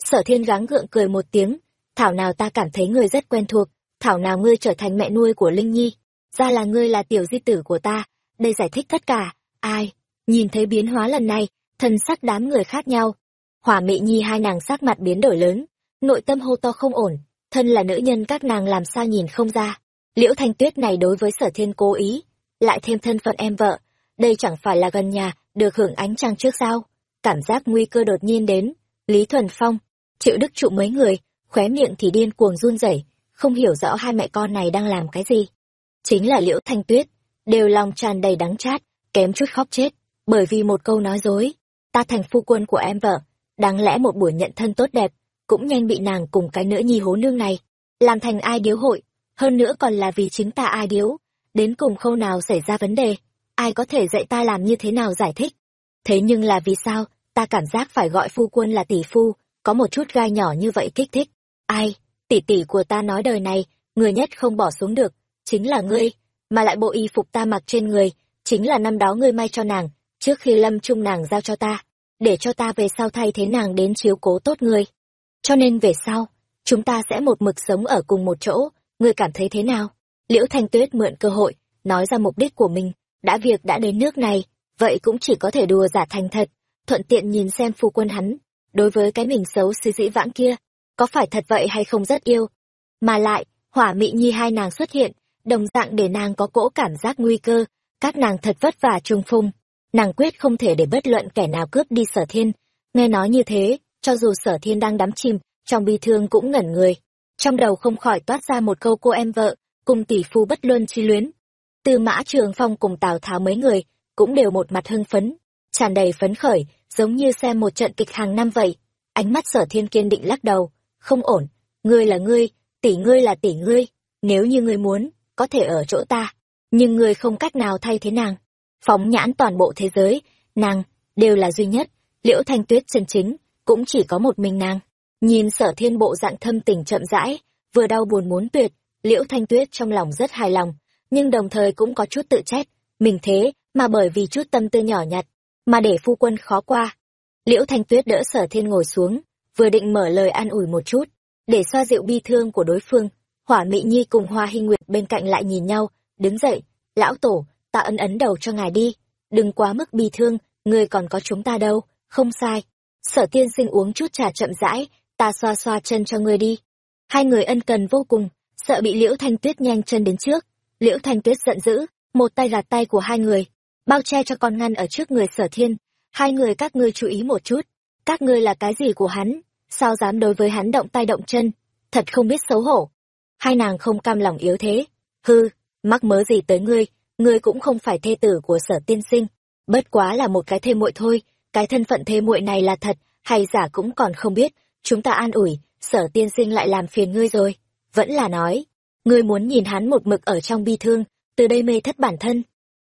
Sở thiên gắng gượng cười một tiếng, thảo nào ta cảm thấy người rất quen thuộc, thảo nào ngươi trở thành mẹ nuôi của linh nhi, ra là ngươi là tiểu di tử của ta đây giải thích tất cả. Ai? Nhìn thấy biến hóa lần này thân sắc đám người khác nhau. Hỏa mị nhi hai nàng sắc mặt biến đổi lớn, nội tâm hô to không ổn. Thân là nữ nhân, các nàng làm sao nhìn không ra. Liễu thanh tuyết này đối với sở thiên cố ý, lại thêm thân phận em vợ. Đây chẳng phải là gần nhà, được hưởng ánh trăng trước sao? Cảm giác nguy cơ đột nhiên đến. Lý thuần phong, triệu đức trụ mấy người, khóe miệng thì điên cuồng run rẩy, không hiểu rõ hai mẹ con này đang làm cái gì. Chính là liễu thanh tuyết đều lòng tràn đầy đắng chát, kém chút khóc chết, bởi vì một câu nói dối, ta thành phu quân của em vợ, đáng lẽ một buổi nhận thân tốt đẹp, cũng nhanh bị nàng cùng cái nữ nhi hố nương này, làm thành ai điếu hội, hơn nữa còn là vì chính ta ai điếu, đến cùng khâu nào xảy ra vấn đề, ai có thể dạy ta làm như thế nào giải thích. Thế nhưng là vì sao, ta cảm giác phải gọi phu quân là tỷ phu, có một chút gai nhỏ như vậy kích thích. Ai, tỷ tỷ của ta nói đời này, người nhất không bỏ xuống được, chính là ngươi mà lại bộ y phục ta mặc trên người, chính là năm đó ngươi may cho nàng, trước khi lâm trung nàng giao cho ta, để cho ta về sau thay thế nàng đến chiếu cố tốt ngươi. Cho nên về sau, chúng ta sẽ một mực sống ở cùng một chỗ, ngươi cảm thấy thế nào? Liễu thanh tuyết mượn cơ hội, nói ra mục đích của mình, đã việc đã đến nước này, vậy cũng chỉ có thể đùa giả thành thật, thuận tiện nhìn xem phu quân hắn, đối với cái mình xấu xí dĩ vãng kia, có phải thật vậy hay không rất yêu? Mà lại, hỏa mị nhi hai nàng xuất hiện đồng dạng để nàng có cỗ cảm giác nguy cơ, các nàng thật vất vả trung phung nàng quyết không thể để bất luận kẻ nào cướp đi sở thiên. Nghe nói như thế, cho dù sở thiên đang đắm chìm, trong bi thương cũng ngẩn người. Trong đầu không khỏi toát ra một câu cô em vợ, cùng tỷ phu bất luân chi luyến. Từ mã trường phong cùng tào tháo mấy người, cũng đều một mặt hưng phấn. Tràn đầy phấn khởi, giống như xem một trận kịch hàng năm vậy. Ánh mắt sở thiên kiên định lắc đầu. Không ổn, ngươi là ngươi, tỷ ngươi là tỷ ngươi. Nếu như ngươi muốn có thể ở chỗ ta nhưng ngươi không cách nào thay thế nàng. Phóng nhãn toàn bộ thế giới nàng đều là duy nhất liễu thanh tuyết chân chính cũng chỉ có một mình nàng. Nhìn sở thiên bộ dạng thâm tình chậm rãi, vừa đau buồn muốn tuyệt, liễu thanh tuyết trong lòng rất hài lòng, nhưng đồng thời cũng có chút tự trách, mình thế, mà bởi vì chút tâm tư nhỏ nhặt, mà để phu quân khó qua. Liễu thanh tuyết đỡ sở thiên ngồi xuống, vừa định mở lời an ủi một chút, để xoa dịu bi thương của đối phương, hỏa Mị nhi cùng hoa hy nguyệt bên cạnh lại nhìn nhau, đứng dậy, lão tổ, ta ấn ấn đầu cho ngài đi, đừng quá mức bi thương, người còn có chúng ta đâu, không sai. Sở tiên sinh uống chút trà chậm rãi, ta xoa xoa chân cho ngươi đi. Hai người ân cần vô cùng, sợ bị Liễu Thanh Tuyết nhanh chân đến trước. Liễu Thanh Tuyết giận dữ, một tay gạt tay của hai người, bao che cho con ngăn ở trước người sở thiên. Hai người các ngươi chú ý một chút, các ngươi là cái gì của hắn, sao dám đối với hắn động tay động chân, thật không biết xấu hổ. Hai nàng không cam lòng yếu thế, hư, mắc mớ gì tới ngươi, ngươi cũng không phải thê tử của sở tiên sinh, bất quá là một cái thê muội thôi, cái thân phận thê muội này là thật, hay giả cũng còn không biết, chúng ta an ủi, sở tiên sinh lại làm phiền ngươi rồi. Vẫn là nói, ngươi muốn nhìn hắn một mực ở trong bi thương, từ đây mê thất bản thân.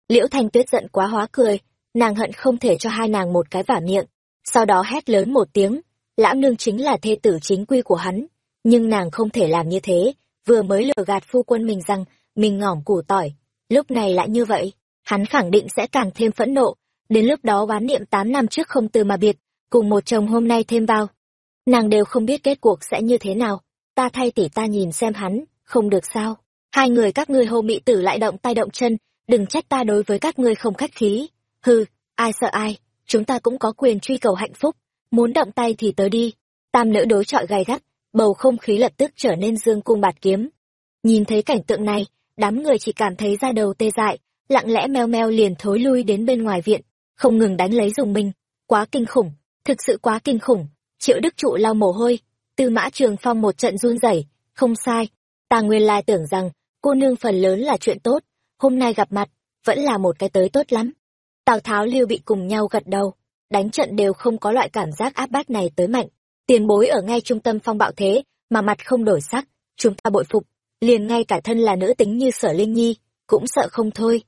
Liễu Thanh Tuyết giận quá hóa cười, nàng hận không thể cho hai nàng một cái vả miệng, sau đó hét lớn một tiếng, lão nương chính là thê tử chính quy của hắn, nhưng nàng không thể làm như thế, vừa mới lừa gạt phu quân mình rằng mình ngỏm củ tỏi, lúc này lại như vậy, hắn khẳng định sẽ càng thêm phẫn nộ, đến lúc đó oán niệm tám năm trước không từ mà biệt, cùng một chồng hôm nay thêm vào. Nàng đều không biết kết cuộc sẽ như thế nào, ta thay tỷ ta nhìn xem hắn, không được sao. Hai người các ngươi hô mị tử lại động tay động chân, đừng trách ta đối với các ngươi không khách khí. Hừ, ai sợ ai, chúng ta cũng có quyền truy cầu hạnh phúc, muốn động tay thì tới đi. Tam nữ đối chọi gay gắt, bầu không khí lập tức trở nên dương cung bạt kiếm. Nhìn thấy cảnh tượng này, đám người chỉ cảm thấy da đầu tê dại, lặng lẽ meo meo liền thối lui đến bên ngoài viện, không ngừng đánh lấy dùng mình. Quá kinh khủng, thực sự quá kinh khủng. Triệu Đức Trụ lau mồ hôi, Tư Mã Trường Phong một trận run rẩy, không sai, ta nguyên lai tưởng rằng cô nương phần lớn là chuyện tốt, hôm nay gặp mặt, vẫn là một cái tới tốt lắm. Tào Tháo Lưu bị cùng nhau gật đầu, đánh trận đều không có loại cảm giác áp bách này tới mạnh. Tiền bối ở ngay trung tâm phong bạo thế, mà mặt không đổi sắc, chúng ta bội phục, liền ngay cả thân là nữ tính như sở Linh Nhi, cũng sợ không thôi.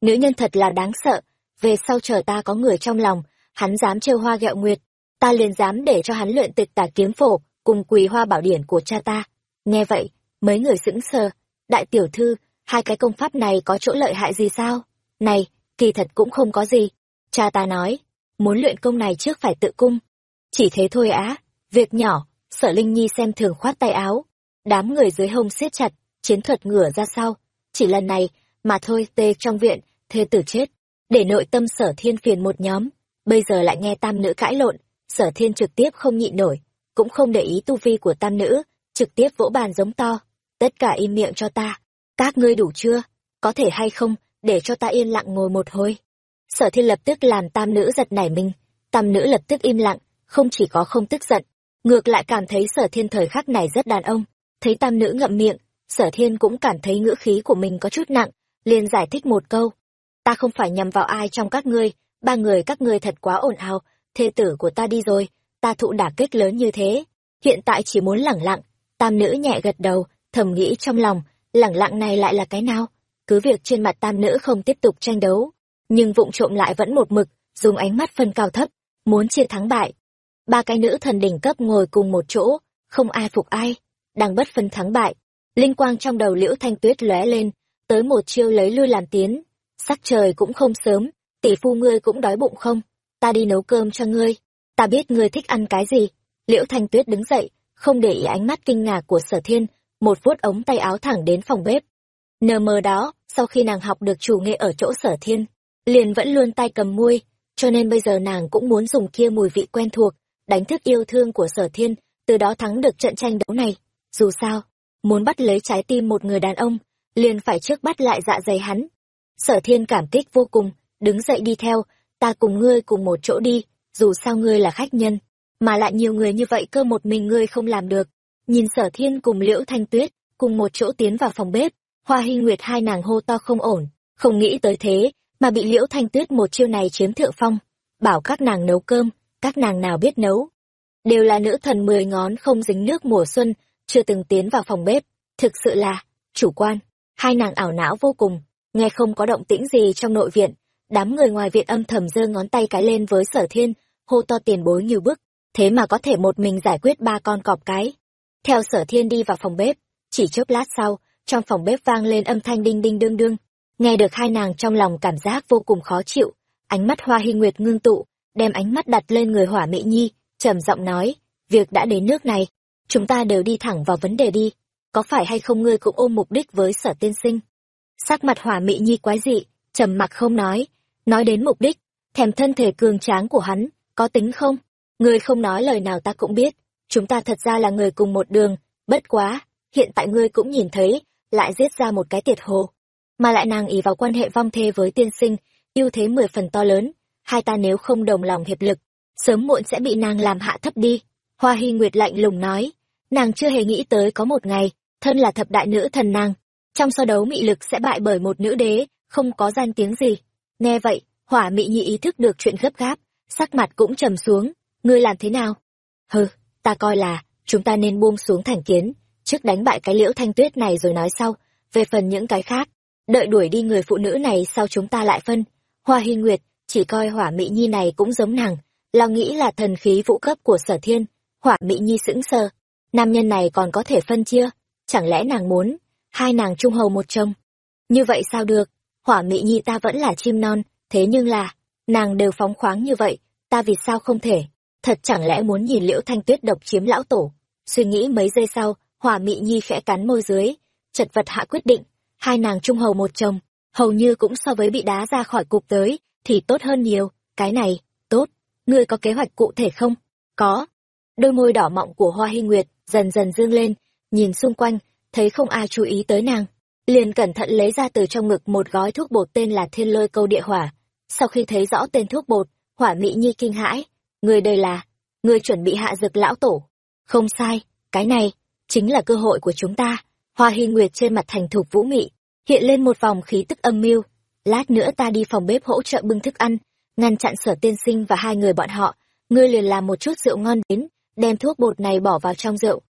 Nữ nhân thật là đáng sợ, về sau chờ ta có người trong lòng, hắn dám trêu hoa ghẹo nguyệt, ta liền dám để cho hắn luyện tịch tà kiếm phổ, cùng quỳ hoa bảo điển của cha ta. Nghe vậy, mấy người sững sờ, đại tiểu thư, hai cái công pháp này có chỗ lợi hại gì sao? Này, kỳ thật cũng không có gì. Cha ta nói, muốn luyện công này trước phải tự cung. Chỉ thế thôi á, việc nhỏ, sở Linh Nhi xem thường khoát tay áo. Đám người dưới hông siết chặt, chiến thuật ngửa ra sau. Chỉ lần này, mà thôi tê trong viện, thê tử chết. Để nội tâm sở thiên phiền một nhóm, bây giờ lại nghe tam nữ cãi lộn, sở thiên trực tiếp không nhịn nổi, cũng không để ý tu vi của tam nữ, trực tiếp vỗ bàn giống to. Tất cả im miệng cho ta, các ngươi đủ chưa? Có thể hay không, để cho ta yên lặng ngồi một hồi. Sở thiên lập tức làm tam nữ giật nảy mình, tam nữ lập tức im lặng, không chỉ có không tức giận, ngược lại cảm thấy sở thiên thời khắc này rất đàn ông. Thấy tam nữ ngậm miệng, sở thiên cũng cảm thấy ngữ khí của mình có chút nặng, liền giải thích một câu. Ta không phải nhằm vào ai trong các ngươi, ba người các ngươi thật quá ồn ào, thê tử của ta đi rồi, ta thụ đả kích lớn như thế, hiện tại chỉ muốn lẳng lặng. Tam nữ nhẹ gật đầu, thầm nghĩ trong lòng, lẳng lặng này lại là cái nào? Cứ việc trên mặt tam nữ không tiếp tục tranh đấu, nhưng vụng trộm lại vẫn một mực, dùng ánh mắt phân cao thấp, muốn chia thắng bại. Ba cái nữ thần đỉnh cấp ngồi cùng một chỗ, không ai phục ai, đang bất phân thắng bại. Linh quang trong đầu liễu thanh tuyết lóe lên, tới một chiêu lấy lui làm tiến. Sắc trời cũng không sớm, tỷ phu ngươi cũng đói bụng không? Ta đi nấu cơm cho ngươi. Ta biết ngươi thích ăn cái gì. Liễu thanh tuyết đứng dậy, không để ý ánh mắt kinh ngạc của sở thiên, một vuốt ống tay áo thẳng đến phòng bếp. Nờ mờ đó, sau khi nàng học được chủ nghệ ở chỗ sở thiên, liền vẫn luôn tay cầm muôi, cho nên bây giờ nàng cũng muốn dùng kia mùi vị quen thuộc, đánh thức yêu thương của sở thiên, từ đó thắng được trận tranh đấu này. Dù sao, muốn bắt lấy trái tim một người đàn ông, liền phải trước bắt lại dạ dày hắn. Sở thiên cảm kích vô cùng, đứng dậy đi theo, ta cùng ngươi cùng một chỗ đi, dù sao ngươi là khách nhân, mà lại nhiều người như vậy cơ một mình ngươi không làm được. Nhìn sở thiên cùng liễu thanh tuyết, cùng một chỗ tiến vào phòng bếp, hoa hy nguyệt hai nàng hô to không ổn, không nghĩ tới thế, mà bị liễu thanh tuyết một chiêu này chiếm thượng phong, bảo các nàng nấu cơm, các nàng nào biết nấu. Đều là nữ thần mười ngón không dính nước mùa xuân, chưa từng tiến vào phòng bếp, thực sự là, chủ quan, hai nàng ảo não vô cùng, nghe không có động tĩnh gì trong nội viện, đám người ngoài viện âm thầm giơ ngón tay cái lên với sở thiên, hô to tiền bối như bức, thế mà có thể một mình giải quyết ba con cọp cái. Theo sở thiên đi vào phòng bếp, chỉ chốc lát sau, trong phòng bếp vang lên âm thanh đinh đinh đương đương. Nghe được hai nàng trong lòng cảm giác vô cùng khó chịu, ánh mắt hoa hy nguyệt ngưng tụ, đem ánh mắt đặt lên người hỏa mỹ nhi, trầm giọng nói, việc đã đến nước này, chúng ta đều đi thẳng vào vấn đề đi, có phải hay không ngươi cũng ôm mục đích với sở tiên sinh? Sắc mặt hỏa mỹ nhi quái dị, trầm mặc không nói, nói đến mục đích, thèm thân thể cường tráng của hắn, có tính không? Ngươi không nói lời nào ta cũng biết, chúng ta thật ra là người cùng một đường, bất quá, hiện tại ngươi cũng nhìn thấy, lại giết ra một cái tiệt hồ. Mà lại nàng ý vào quan hệ vong thê với tiên sinh, ưu thế mười phần to lớn, hai ta nếu không đồng lòng hiệp lực, sớm muộn sẽ bị nàng làm hạ thấp đi. Hoa Hy Nguyệt lạnh lùng nói, nàng chưa hề nghĩ tới có một ngày, thân là thập đại nữ thần nàng, trong so đấu mị lực sẽ bại bởi một nữ đế, không có danh tiếng gì. Nghe vậy, hỏa mị nhị ý thức được chuyện gấp gáp, sắc mặt cũng trầm xuống, ngươi làm thế nào? Hừ, ta coi là, chúng ta nên buông xuống thành kiến, trước đánh bại cái liễu thanh tuyết này rồi nói sau, về phần những cái khác, đợi đuổi đi người phụ nữ này sau chúng ta lại phân. Hoa Hy Nguyệt, chỉ coi hỏa mỹ nhi này cũng giống nàng, lo nghĩ là thần khí vũ cấp của sở thiên, hỏa mỹ nhi sững sờ. Nam nhân này còn có thể phân chia, chẳng lẽ nàng muốn, hai nàng trung hầu một chồng. Như vậy sao được, hỏa mỹ nhi ta vẫn là chim non, thế nhưng là, nàng đều phóng khoáng như vậy, ta vì sao không thể, thật chẳng lẽ muốn nhìn liễu thanh tuyết độc chiếm lão tổ. Suy nghĩ mấy giây sau, hỏa mỹ nhi khẽ cắn môi dưới, chật vật hạ quyết định, hai nàng trung hầu một chồng, hầu như cũng so với bị đá ra khỏi cục tới, thì tốt hơn nhiều, cái này, tốt, ngươi có kế hoạch cụ thể không? Có. Đôi môi đỏ mọng của Hoa Hy Nguyệt dần dần dương lên, nhìn xung quanh, thấy không ai chú ý tới nàng. Liền cẩn thận lấy ra từ trong ngực một gói thuốc bột tên là Thiên Lôi Câu Địa Hỏa. Sau khi thấy rõ tên thuốc bột, Hỏa Mỹ Nhi kinh hãi, người đây là, người chuẩn bị hạ dược lão tổ. Không sai, cái này, chính là cơ hội của chúng ta. Hoa Hy Nguyệt trên mặt thành thục vũ mị, hiện lên một vòng khí tức âm mưu. Lát nữa ta đi phòng bếp hỗ trợ bưng thức ăn, ngăn chặn sở tiên sinh và hai người bọn họ. Ngươi liền làm một chút rượu ngon đến, đem thuốc bột này bỏ vào trong rượu.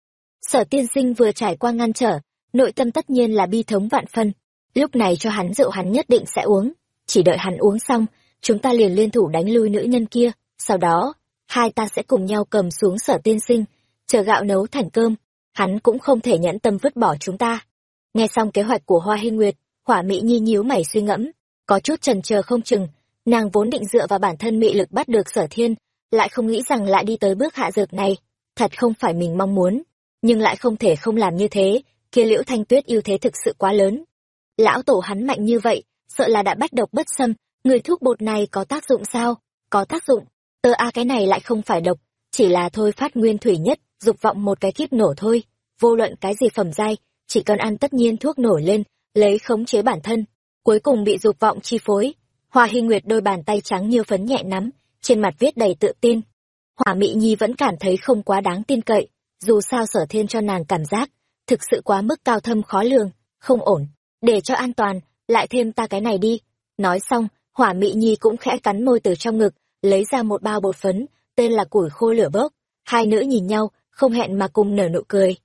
Sở tiên sinh vừa trải qua ngăn trở, nội tâm tất nhiên là bi thống vạn phân. Lúc này cho hắn rượu hắn nhất định sẽ uống. Chỉ đợi hắn uống xong, chúng ta liền liên thủ đánh lui nữ nhân kia. Sau đó, hai ta sẽ cùng nhau cầm xuống sở tiên sinh, chờ gạo nấu thành cơm. Hắn cũng không thể nhẫn tâm vứt bỏ chúng ta. Nghe xong kế hoạch của Hoa Hy Nguyệt, Hỏa Mỹ Nhi nhíu mày suy ngẫm, có chút trần chờ không chừng, nàng vốn định dựa vào bản thân mị lực bắt được sở thiên, lại không nghĩ rằng lại đi tới bước hạ dược này. Thật không phải mình mong muốn, nhưng lại không thể không làm như thế, kia liễu thanh tuyết ưu thế thực sự quá lớn. Lão tổ hắn mạnh như vậy, sợ là đã bách độc bất xâm, người thuốc bột này có tác dụng sao? Có tác dụng, tơ a cái này lại không phải độc, chỉ là thôi phát nguyên thủy nhất, dục vọng một cái kiếp nổ thôi, vô luận cái gì phẩm giai, chỉ cần ăn tất nhiên thuốc nổi lên, lấy khống chế bản thân, cuối cùng bị dục vọng chi phối. Hoa Hy Nguyệt đôi bàn tay trắng như phấn nhẹ nắm, trên mặt viết đầy tự tin. Hỏa Mị Nhi vẫn cảm thấy không quá đáng tin cậy, dù sao sở thiên cho nàng cảm giác, thực sự quá mức cao thâm khó lường, không ổn, để cho an toàn, lại thêm ta cái này đi. Nói xong, Hỏa Mị Nhi cũng khẽ cắn môi từ trong ngực, lấy ra một bao bột phấn, tên là củi khô lửa bốc. Hai nữ nhìn nhau, không hẹn mà cùng nở nụ cười.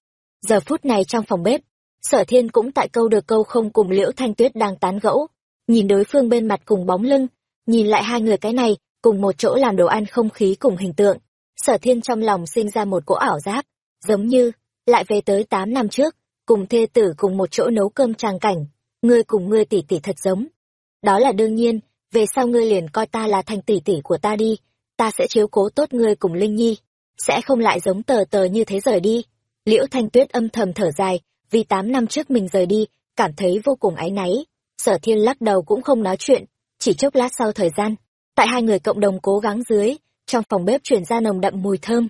Giờ phút này trong phòng bếp, sở thiên cũng tại câu được câu không cùng liễu thanh tuyết đang tán gẫu. Nhìn đối phương bên mặt cùng bóng lưng, nhìn lại hai người cái này, cùng một chỗ làm đồ ăn không khí cùng hình tượng, sở thiên trong lòng sinh ra một cỗ ảo giác, giống như, lại về tới tám năm trước, cùng thê tử cùng một chỗ nấu cơm tràng cảnh, ngươi cùng ngươi tỷ tỷ thật giống. Đó là đương nhiên, về sau ngươi liền coi ta là thành tỷ tỷ của ta đi, ta sẽ chiếu cố tốt ngươi cùng linh nhi, sẽ không lại giống tờ tờ như thế rời đi. Liễu thanh tuyết âm thầm thở dài vì tám năm trước mình rời đi, cảm thấy vô cùng áy náy. Sở thiên lắc đầu cũng không nói chuyện, chỉ chốc lát sau thời gian, tại hai người cộng đồng cố gắng dưới, trong phòng bếp chuyển ra nồng đậm mùi thơm.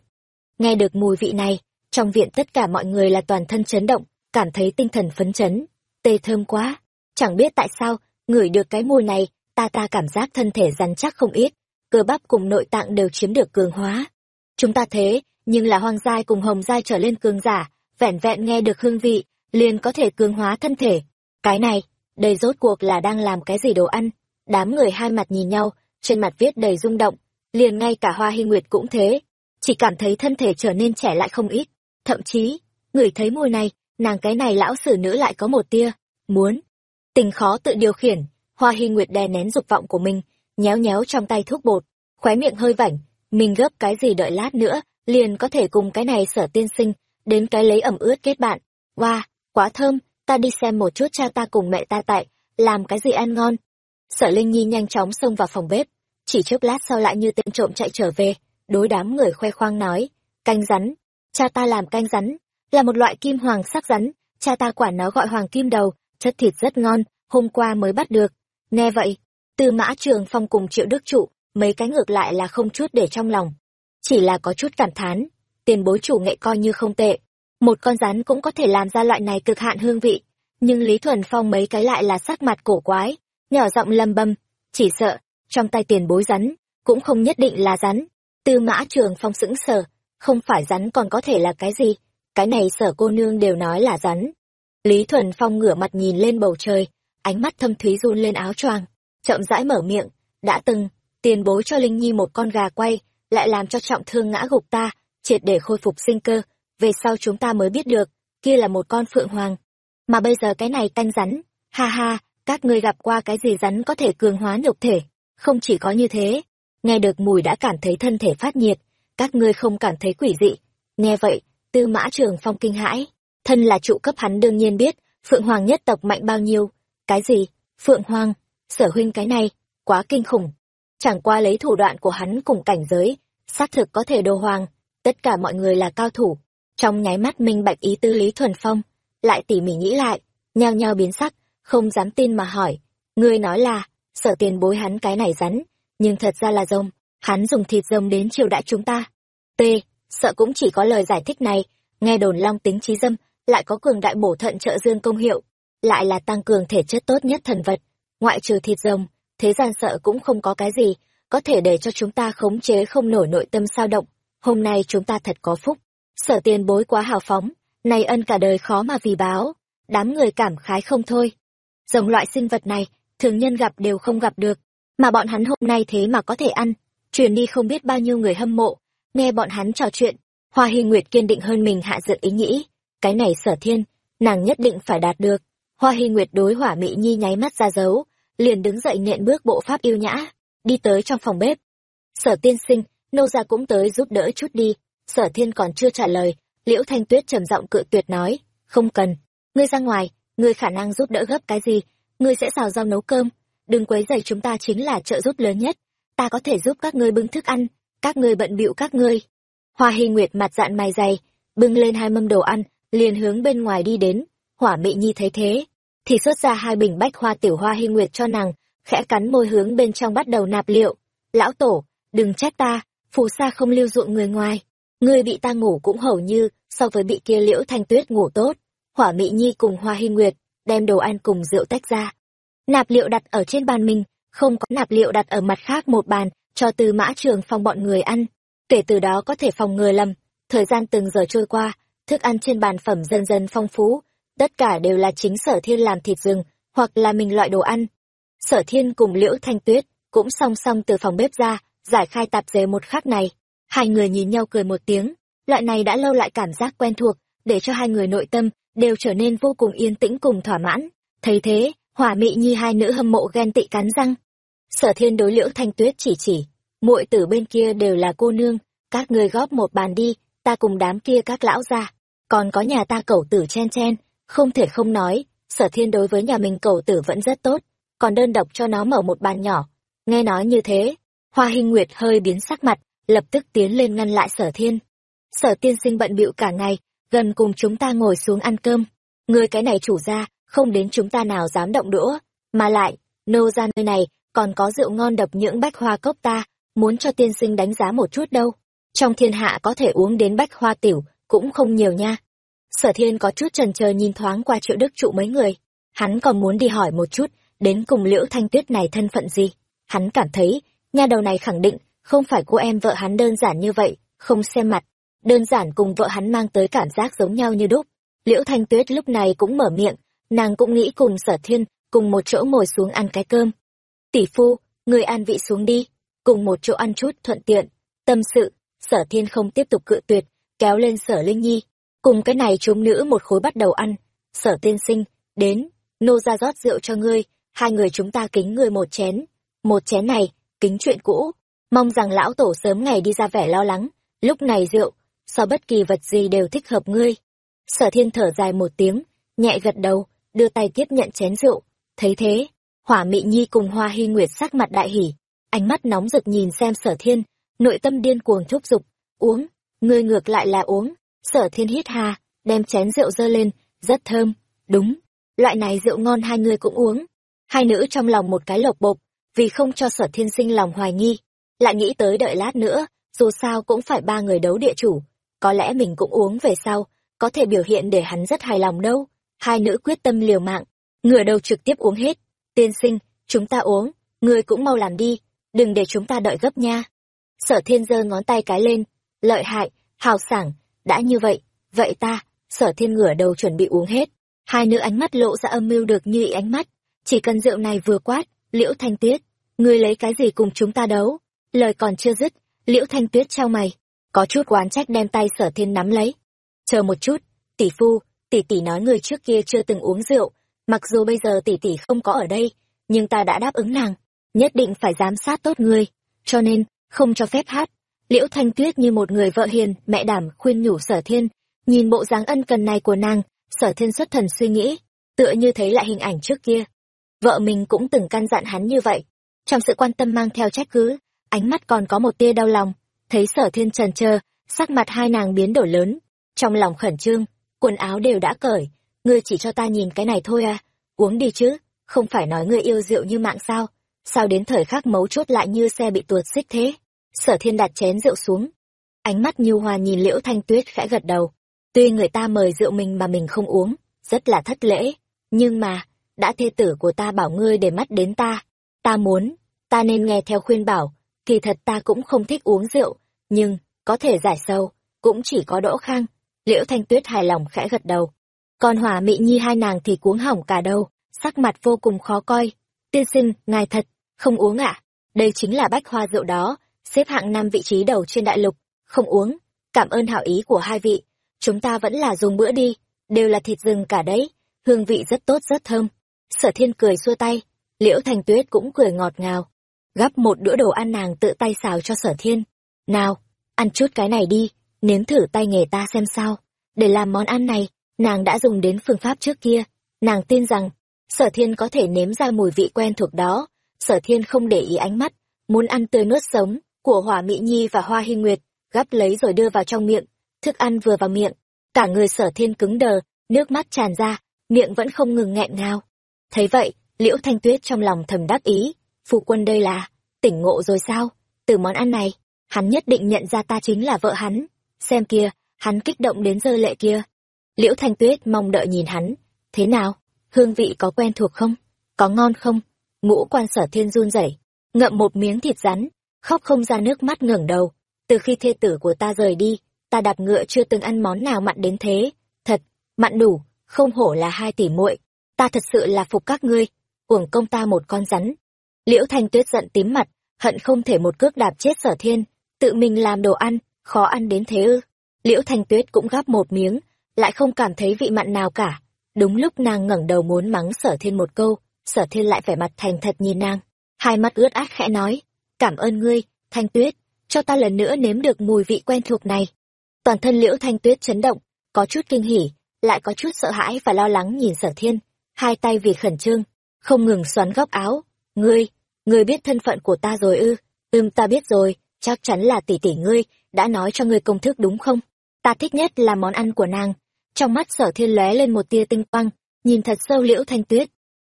Nghe được mùi vị này, trong viện tất cả mọi người là toàn thân chấn động, cảm thấy tinh thần phấn chấn. Tê thơm quá, chẳng biết tại sao, ngửi được cái mùi này, ta ta cảm giác thân thể rắn chắc không ít, cơ bắp cùng nội tạng đều chiếm được cường hóa. Chúng ta thế, nhưng là hoang giai cùng hồng giai trở lên cường giả, vẻn vẹn nghe được hương vị, liền có thể cường hóa thân thể. Cái này, đây rốt cuộc là đang làm cái gì đồ ăn? Đám người hai mặt nhìn nhau, trên mặt viết đầy rung động, liền ngay cả Hoa Hy Nguyệt cũng thế, chỉ cảm thấy thân thể trở nên trẻ lại không ít. Thậm chí, người thấy mùi này, nàng cái này lão sử nữ lại có một tia, muốn. Tình khó tự điều khiển, Hoa Hy Nguyệt đè nén dục vọng của mình, nhéo nhéo trong tay thuốc bột, khóe miệng hơi vảnh, mình gấp cái gì đợi lát nữa, liền có thể cùng cái này sở tiên sinh, đến cái lấy ẩm ướt kết bạn. Wow, quá thơm, ta đi xem một chút cha ta cùng mẹ ta tại, làm cái gì ăn ngon. Sở Linh Nhi nhanh chóng xông vào phòng bếp, chỉ chốc lát sau lại như tên trộm chạy trở về, đối đám người khoe khoang nói, canh rắn, cha ta làm canh rắn, là một loại kim hoàng sắc rắn, cha ta quản nó gọi hoàng kim đầu, chất thịt rất ngon, hôm qua mới bắt được. Nghe vậy, từ mã trường phong cùng triệu đức trụ, mấy cái ngược lại là không chút để trong lòng. Chỉ là có chút cảm thán, tiền bối chủ nghệ coi như không tệ. Một con rắn cũng có thể làm ra loại này cực hạn hương vị, nhưng Lý Thuần Phong mấy cái lại là sắc mặt cổ quái, nhỏ giọng lầm bầm, chỉ sợ, trong tay tiền bối rắn, cũng không nhất định là rắn. Tư mã trường phong sững sờ, không phải rắn còn có thể là cái gì, cái này sở cô nương đều nói là rắn. Lý Thuần Phong ngửa mặt nhìn lên bầu trời, ánh mắt thâm thúy run lên áo choàng, chậm rãi mở miệng, đã từng, tiền bối cho Linh Nhi một con gà quay, lại làm cho trọng thương ngã gục ta, triệt để khôi phục sinh cơ, về sau chúng ta mới biết được, kia là một con phượng hoàng. Mà bây giờ cái này canh rắn, ha ha, các ngươi gặp qua cái gì rắn có thể cường hóa nhục thể, không chỉ có như thế, nghe được mùi đã cảm thấy thân thể phát nhiệt, các ngươi không cảm thấy quỷ dị. Nghe vậy, tư mã trường phong kinh hãi, thân là trụ cấp hắn đương nhiên biết, Phượng Hoàng nhất tộc mạnh bao nhiêu. Cái gì? Phượng Hoàng? Sở huynh cái này, quá kinh khủng. Chẳng qua lấy thủ đoạn của hắn cùng cảnh giới, xác thực có thể đồ hoàng, tất cả mọi người là cao thủ. Trong nháy mắt minh bạch ý tư Lý Thuần Phong, lại tỉ mỉ nghĩ lại, nhao nhao biến sắc, không dám tin mà hỏi. Ngươi nói là, sở tiền bối hắn cái này rắn, nhưng thật ra là rồng, hắn dùng thịt rồng đến triều đại chúng ta. T, sợ cũng chỉ có lời giải thích này, nghe đồn long tính trí dâm, lại có cường đại bổ thận trợ dương công hiệu, lại là tăng cường thể chất tốt nhất thần vật, ngoại trừ thịt rồng, thế gian sợ cũng không có cái gì, có thể để cho chúng ta khống chế không nổi nội tâm sao động. Hôm nay chúng ta thật có phúc, sở tiền bối quá hào phóng, này ân cả đời khó mà vì báo, đám người cảm khái không thôi. Rồng loại sinh vật này, thường nhân gặp đều không gặp được, mà bọn hắn hôm nay thế mà có thể ăn, truyền đi không biết bao nhiêu người hâm mộ, nghe bọn hắn trò chuyện, Hoa Hy Nguyệt kiên định hơn mình hạ dự ý nghĩ, cái này sở thiên, nàng nhất định phải đạt được. Hoa Hy Nguyệt đối hỏa mỹ nhi nháy mắt ra dấu, liền đứng dậy nện bước bộ pháp yêu nhã, đi tới trong phòng bếp. Sở tiên sinh, nô gia cũng tới giúp đỡ chút đi. Sở thiên còn chưa trả lời, liễu thanh tuyết trầm giọng cự tuyệt nói, không cần, ngươi ra ngoài, ngươi khả năng giúp đỡ gấp cái gì, ngươi sẽ xào rau nấu cơm, đừng quấy rầy chúng ta chính là trợ giúp lớn nhất, ta có thể giúp các ngươi bưng thức ăn, các ngươi bận bịu các ngươi. Hoa Hy Nguyệt mặt dạn mày dày, bưng lên hai mâm đồ ăn, liền hướng bên ngoài đi đến, hỏa mị nhi thấy thế, thì xuất ra hai bình bách hoa tiểu hoa Hy Nguyệt cho nàng, khẽ cắn môi hướng bên trong bắt đầu nạp liệu. Lão tổ, đừng trách ta, phù sa không lưu dụng người ngoài. Ngươi bị ta ngủ cũng hầu như, so với bị kia liễu thanh tuyết ngủ tốt. Hỏa mị nhi cùng hoa Hy Nguyệt, đem đồ ăn cùng rượu tách ra. Nạp liệu đặt ở trên bàn mình, không có nạp liệu đặt ở mặt khác một bàn, cho từ mã trường phong bọn người ăn. Kể từ đó có thể phòng ngừa lầm. Thời gian từng giờ trôi qua, thức ăn trên bàn phẩm dần dần phong phú, tất cả đều là chính sở thiên làm thịt rừng, hoặc là mình loại đồ ăn. Sở thiên cùng liễu thanh tuyết, cũng song song từ phòng bếp ra, giải khai tạp dề một khắc này. Hai người nhìn nhau cười một tiếng, loại này đã lâu lại cảm giác quen thuộc, để cho hai người nội tâm, đều trở nên vô cùng yên tĩnh cùng thỏa mãn. Thấy thế, hỏa mị nhi hai nữ hâm mộ ghen tị cắn răng. Sở thiên đối liễu thanh tuyết chỉ chỉ, muội tử bên kia đều là cô nương, các người góp một bàn đi, ta cùng đám kia các lão ra, còn có nhà ta cẩu tử chen chen, không thể không nói, sở thiên đối với nhà mình cẩu tử vẫn rất tốt, còn đơn độc cho nó mở một bàn nhỏ. Nghe nói như thế, Hoa Hinh Nguyệt hơi biến sắc mặt, lập tức tiến lên ngăn lại sở thiên. Sở tiên sinh bận bịu cả ngày, gần cùng chúng ta ngồi xuống ăn cơm. Người cái này chủ ra, không đến chúng ta nào dám động đũa, mà lại, nô ra nơi này, còn có rượu ngon đập những bách hoa cốc ta, muốn cho tiên sinh đánh giá một chút đâu. Trong thiên hạ có thể uống đến bách hoa tiểu, cũng không nhiều nha. Sở thiên có chút trần chờ nhìn thoáng qua triệu đức trụ mấy người. Hắn còn muốn đi hỏi một chút, đến cùng liễu thanh tuyết này thân phận gì. Hắn cảm thấy, nhà đầu này khẳng định, không phải cô em vợ hắn đơn giản như vậy, không xem mặt. Đơn giản cùng vợ hắn mang tới cảm giác giống nhau như đúc. Liễu thanh tuyết lúc này cũng mở miệng, nàng cũng nghĩ cùng sở thiên, cùng một chỗ ngồi xuống ăn cái cơm. Tỷ phu, người an vị xuống đi, cùng một chỗ ăn chút thuận tiện. Tâm sự, sở thiên không tiếp tục cự tuyệt, kéo lên sở linh nhi, cùng cái này chúng nữ một khối bắt đầu ăn. Sở tiên sinh, đến, nô ra rót rượu cho ngươi, hai người chúng ta kính ngươi một chén. Một chén này, kính chuyện cũ, mong rằng lão tổ sớm ngày đi ra vẻ lo lắng, lúc này rượu, so bất kỳ vật gì đều thích hợp ngươi. Sở thiên thở dài một tiếng, nhẹ gật đầu, đưa tay tiếp nhận chén rượu. Thấy thế, hỏa mị nhi cùng hoa hy nguyệt sắc mặt đại hỉ, ánh mắt nóng rực nhìn xem sở thiên, nội tâm điên cuồng thúc giục, uống, ngươi ngược lại là uống. Sở thiên hít hà, đem chén rượu dơ lên, rất thơm, đúng, loại này rượu ngon hai người cũng uống. Hai nữ trong lòng một cái lộc bộp vì không cho sở thiên sinh lòng hoài nghi, lại nghĩ tới đợi lát nữa, dù sao cũng phải ba người đấu địa chủ, có lẽ mình cũng uống về sau, có thể biểu hiện để hắn rất hài lòng đâu. Hai nữ quyết tâm liều mạng, ngửa đầu trực tiếp uống hết. Tiên sinh, chúng ta uống, ngươi cũng mau làm đi, đừng để chúng ta đợi gấp nha. Sở thiên giơ ngón tay cái lên, lợi hại, hào sảng, đã như vậy, vậy ta, sở thiên ngửa đầu chuẩn bị uống hết. Hai nữ ánh mắt lộ ra âm mưu được như ý ánh mắt, chỉ cần rượu này vừa quát, liễu thanh tuyết, ngươi lấy cái gì cùng chúng ta đấu? Lời còn chưa dứt, liễu thanh tuyết trao mày, có chút oán trách đem tay sở thiên nắm lấy. Chờ một chút, tỷ phu, tỷ tỷ nói người trước kia chưa từng uống rượu, mặc dù bây giờ tỷ tỷ không có ở đây, nhưng ta đã đáp ứng nàng, nhất định phải giám sát tốt ngươi, cho nên, không cho phép hát. Liễu Thanh Tuyết như một người vợ hiền, mẹ đảm khuyên nhủ sở thiên, nhìn bộ dáng ân cần này của nàng, sở thiên xuất thần suy nghĩ, tựa như thấy lại hình ảnh trước kia. Vợ mình cũng từng căn dặn hắn như vậy, trong sự quan tâm mang theo trách cứ, ánh mắt còn có một tia đau lòng, thấy sở thiên trần trơ, sắc mặt hai nàng biến đổi lớn, trong lòng khẩn trương, quần áo đều đã cởi, ngươi chỉ cho ta nhìn cái này thôi à, uống đi chứ, không phải nói ngươi yêu rượu như mạng sao, sao đến thời khắc mấu chốt lại như xe bị tuột xích thế. Sở thiên đặt chén rượu xuống, ánh mắt nhu hòa nhìn liễu thanh tuyết khẽ gật đầu, tuy người ta mời rượu mình mà mình không uống, rất là thất lễ, nhưng mà, đã thê tử của ta bảo ngươi để mắt đến ta, ta muốn, ta nên nghe theo khuyên bảo, kỳ thật ta cũng không thích uống rượu, nhưng, có thể giải sâu, cũng chỉ có đỗ khang. Liễu Thanh Tuyết hài lòng khẽ gật đầu. Còn hỏa mị nhi hai nàng thì cuống hỏng cả đầu, sắc mặt vô cùng khó coi. Tiên sinh, ngài thật, không uống ạ. Đây chính là bách hoa rượu đó, xếp hạng năm vị trí đầu trên đại lục. Không uống, cảm ơn hảo ý của hai vị. Chúng ta vẫn là dùng bữa đi, đều là thịt rừng cả đấy, hương vị rất tốt rất thơm. Sở thiên cười xua tay, liễu thành tuyết cũng cười ngọt ngào. Gắp một đũa đồ ăn nàng tự tay xào cho sở thiên. Nào, ăn chút cái này đi, nếm thử tay nghề ta xem sao. Để làm món ăn này, nàng đã dùng đến phương pháp trước kia. Nàng tin rằng, sở thiên có thể nếm ra mùi vị quen thuộc đó. Sở thiên không để ý ánh mắt, muốn ăn tươi nuốt sống, của hỏa mỹ nhi và hoa hy nguyệt, gắp lấy rồi đưa vào trong miệng. Thức ăn vừa vào miệng, cả người sở thiên cứng đờ, nước mắt tràn ra, miệng vẫn không ngừng nghẹn ngào. Thấy vậy, liễu thanh tuyết trong lòng thầm đắc ý, phu quân đây là, tỉnh ngộ rồi sao? Từ món ăn này, hắn nhất định nhận ra ta chính là vợ hắn. Xem kia, hắn kích động đến rơi lệ kia. Liễu Thanh Tuyết mong đợi nhìn hắn. Thế nào? Hương vị có quen thuộc không? Có ngon không? Ngũ quan sở thiên run rẩy, ngậm một miếng thịt rắn, khóc không ra nước mắt ngẩng đầu. Từ khi thê tử của ta rời đi, ta đạp ngựa chưa từng ăn món nào mặn đến thế. Thật, mặn đủ, không hổ là hai tỷ muội. Ta thật sự là phục các ngươi, uổng công ta một con rắn. Liễu Thanh Tuyết giận tím mặt, hận không thể một cước đạp chết sở thiên, tự mình làm đồ ăn, khó ăn đến thế ư. Liễu Thanh Tuyết cũng gắp một miếng, lại không cảm thấy vị mặn nào cả. Đúng lúc nàng ngẩng đầu muốn mắng sở thiên một câu, sở thiên lại vẻ mặt thành thật nhìn nàng. Hai mắt ướt át khẽ nói, cảm ơn ngươi, Thanh Tuyết, cho ta lần nữa nếm được mùi vị quen thuộc này. Toàn thân Liễu Thanh Tuyết chấn động, có chút kinh hỉ, lại có chút sợ hãi và lo lắng nhìn sở thiên, hai tay vì khẩn trương, không ngừng xoắn góc áo. Ngươi, ngươi biết thân phận của ta rồi ư? Ưm ta biết rồi, chắc chắn là tỷ tỷ ngươi đã nói cho ngươi công thức đúng không? Ta thích nhất là món ăn của nàng. Trong mắt sở thiên lóe lên một tia tinh quang nhìn thật sâu liễu thanh tuyết.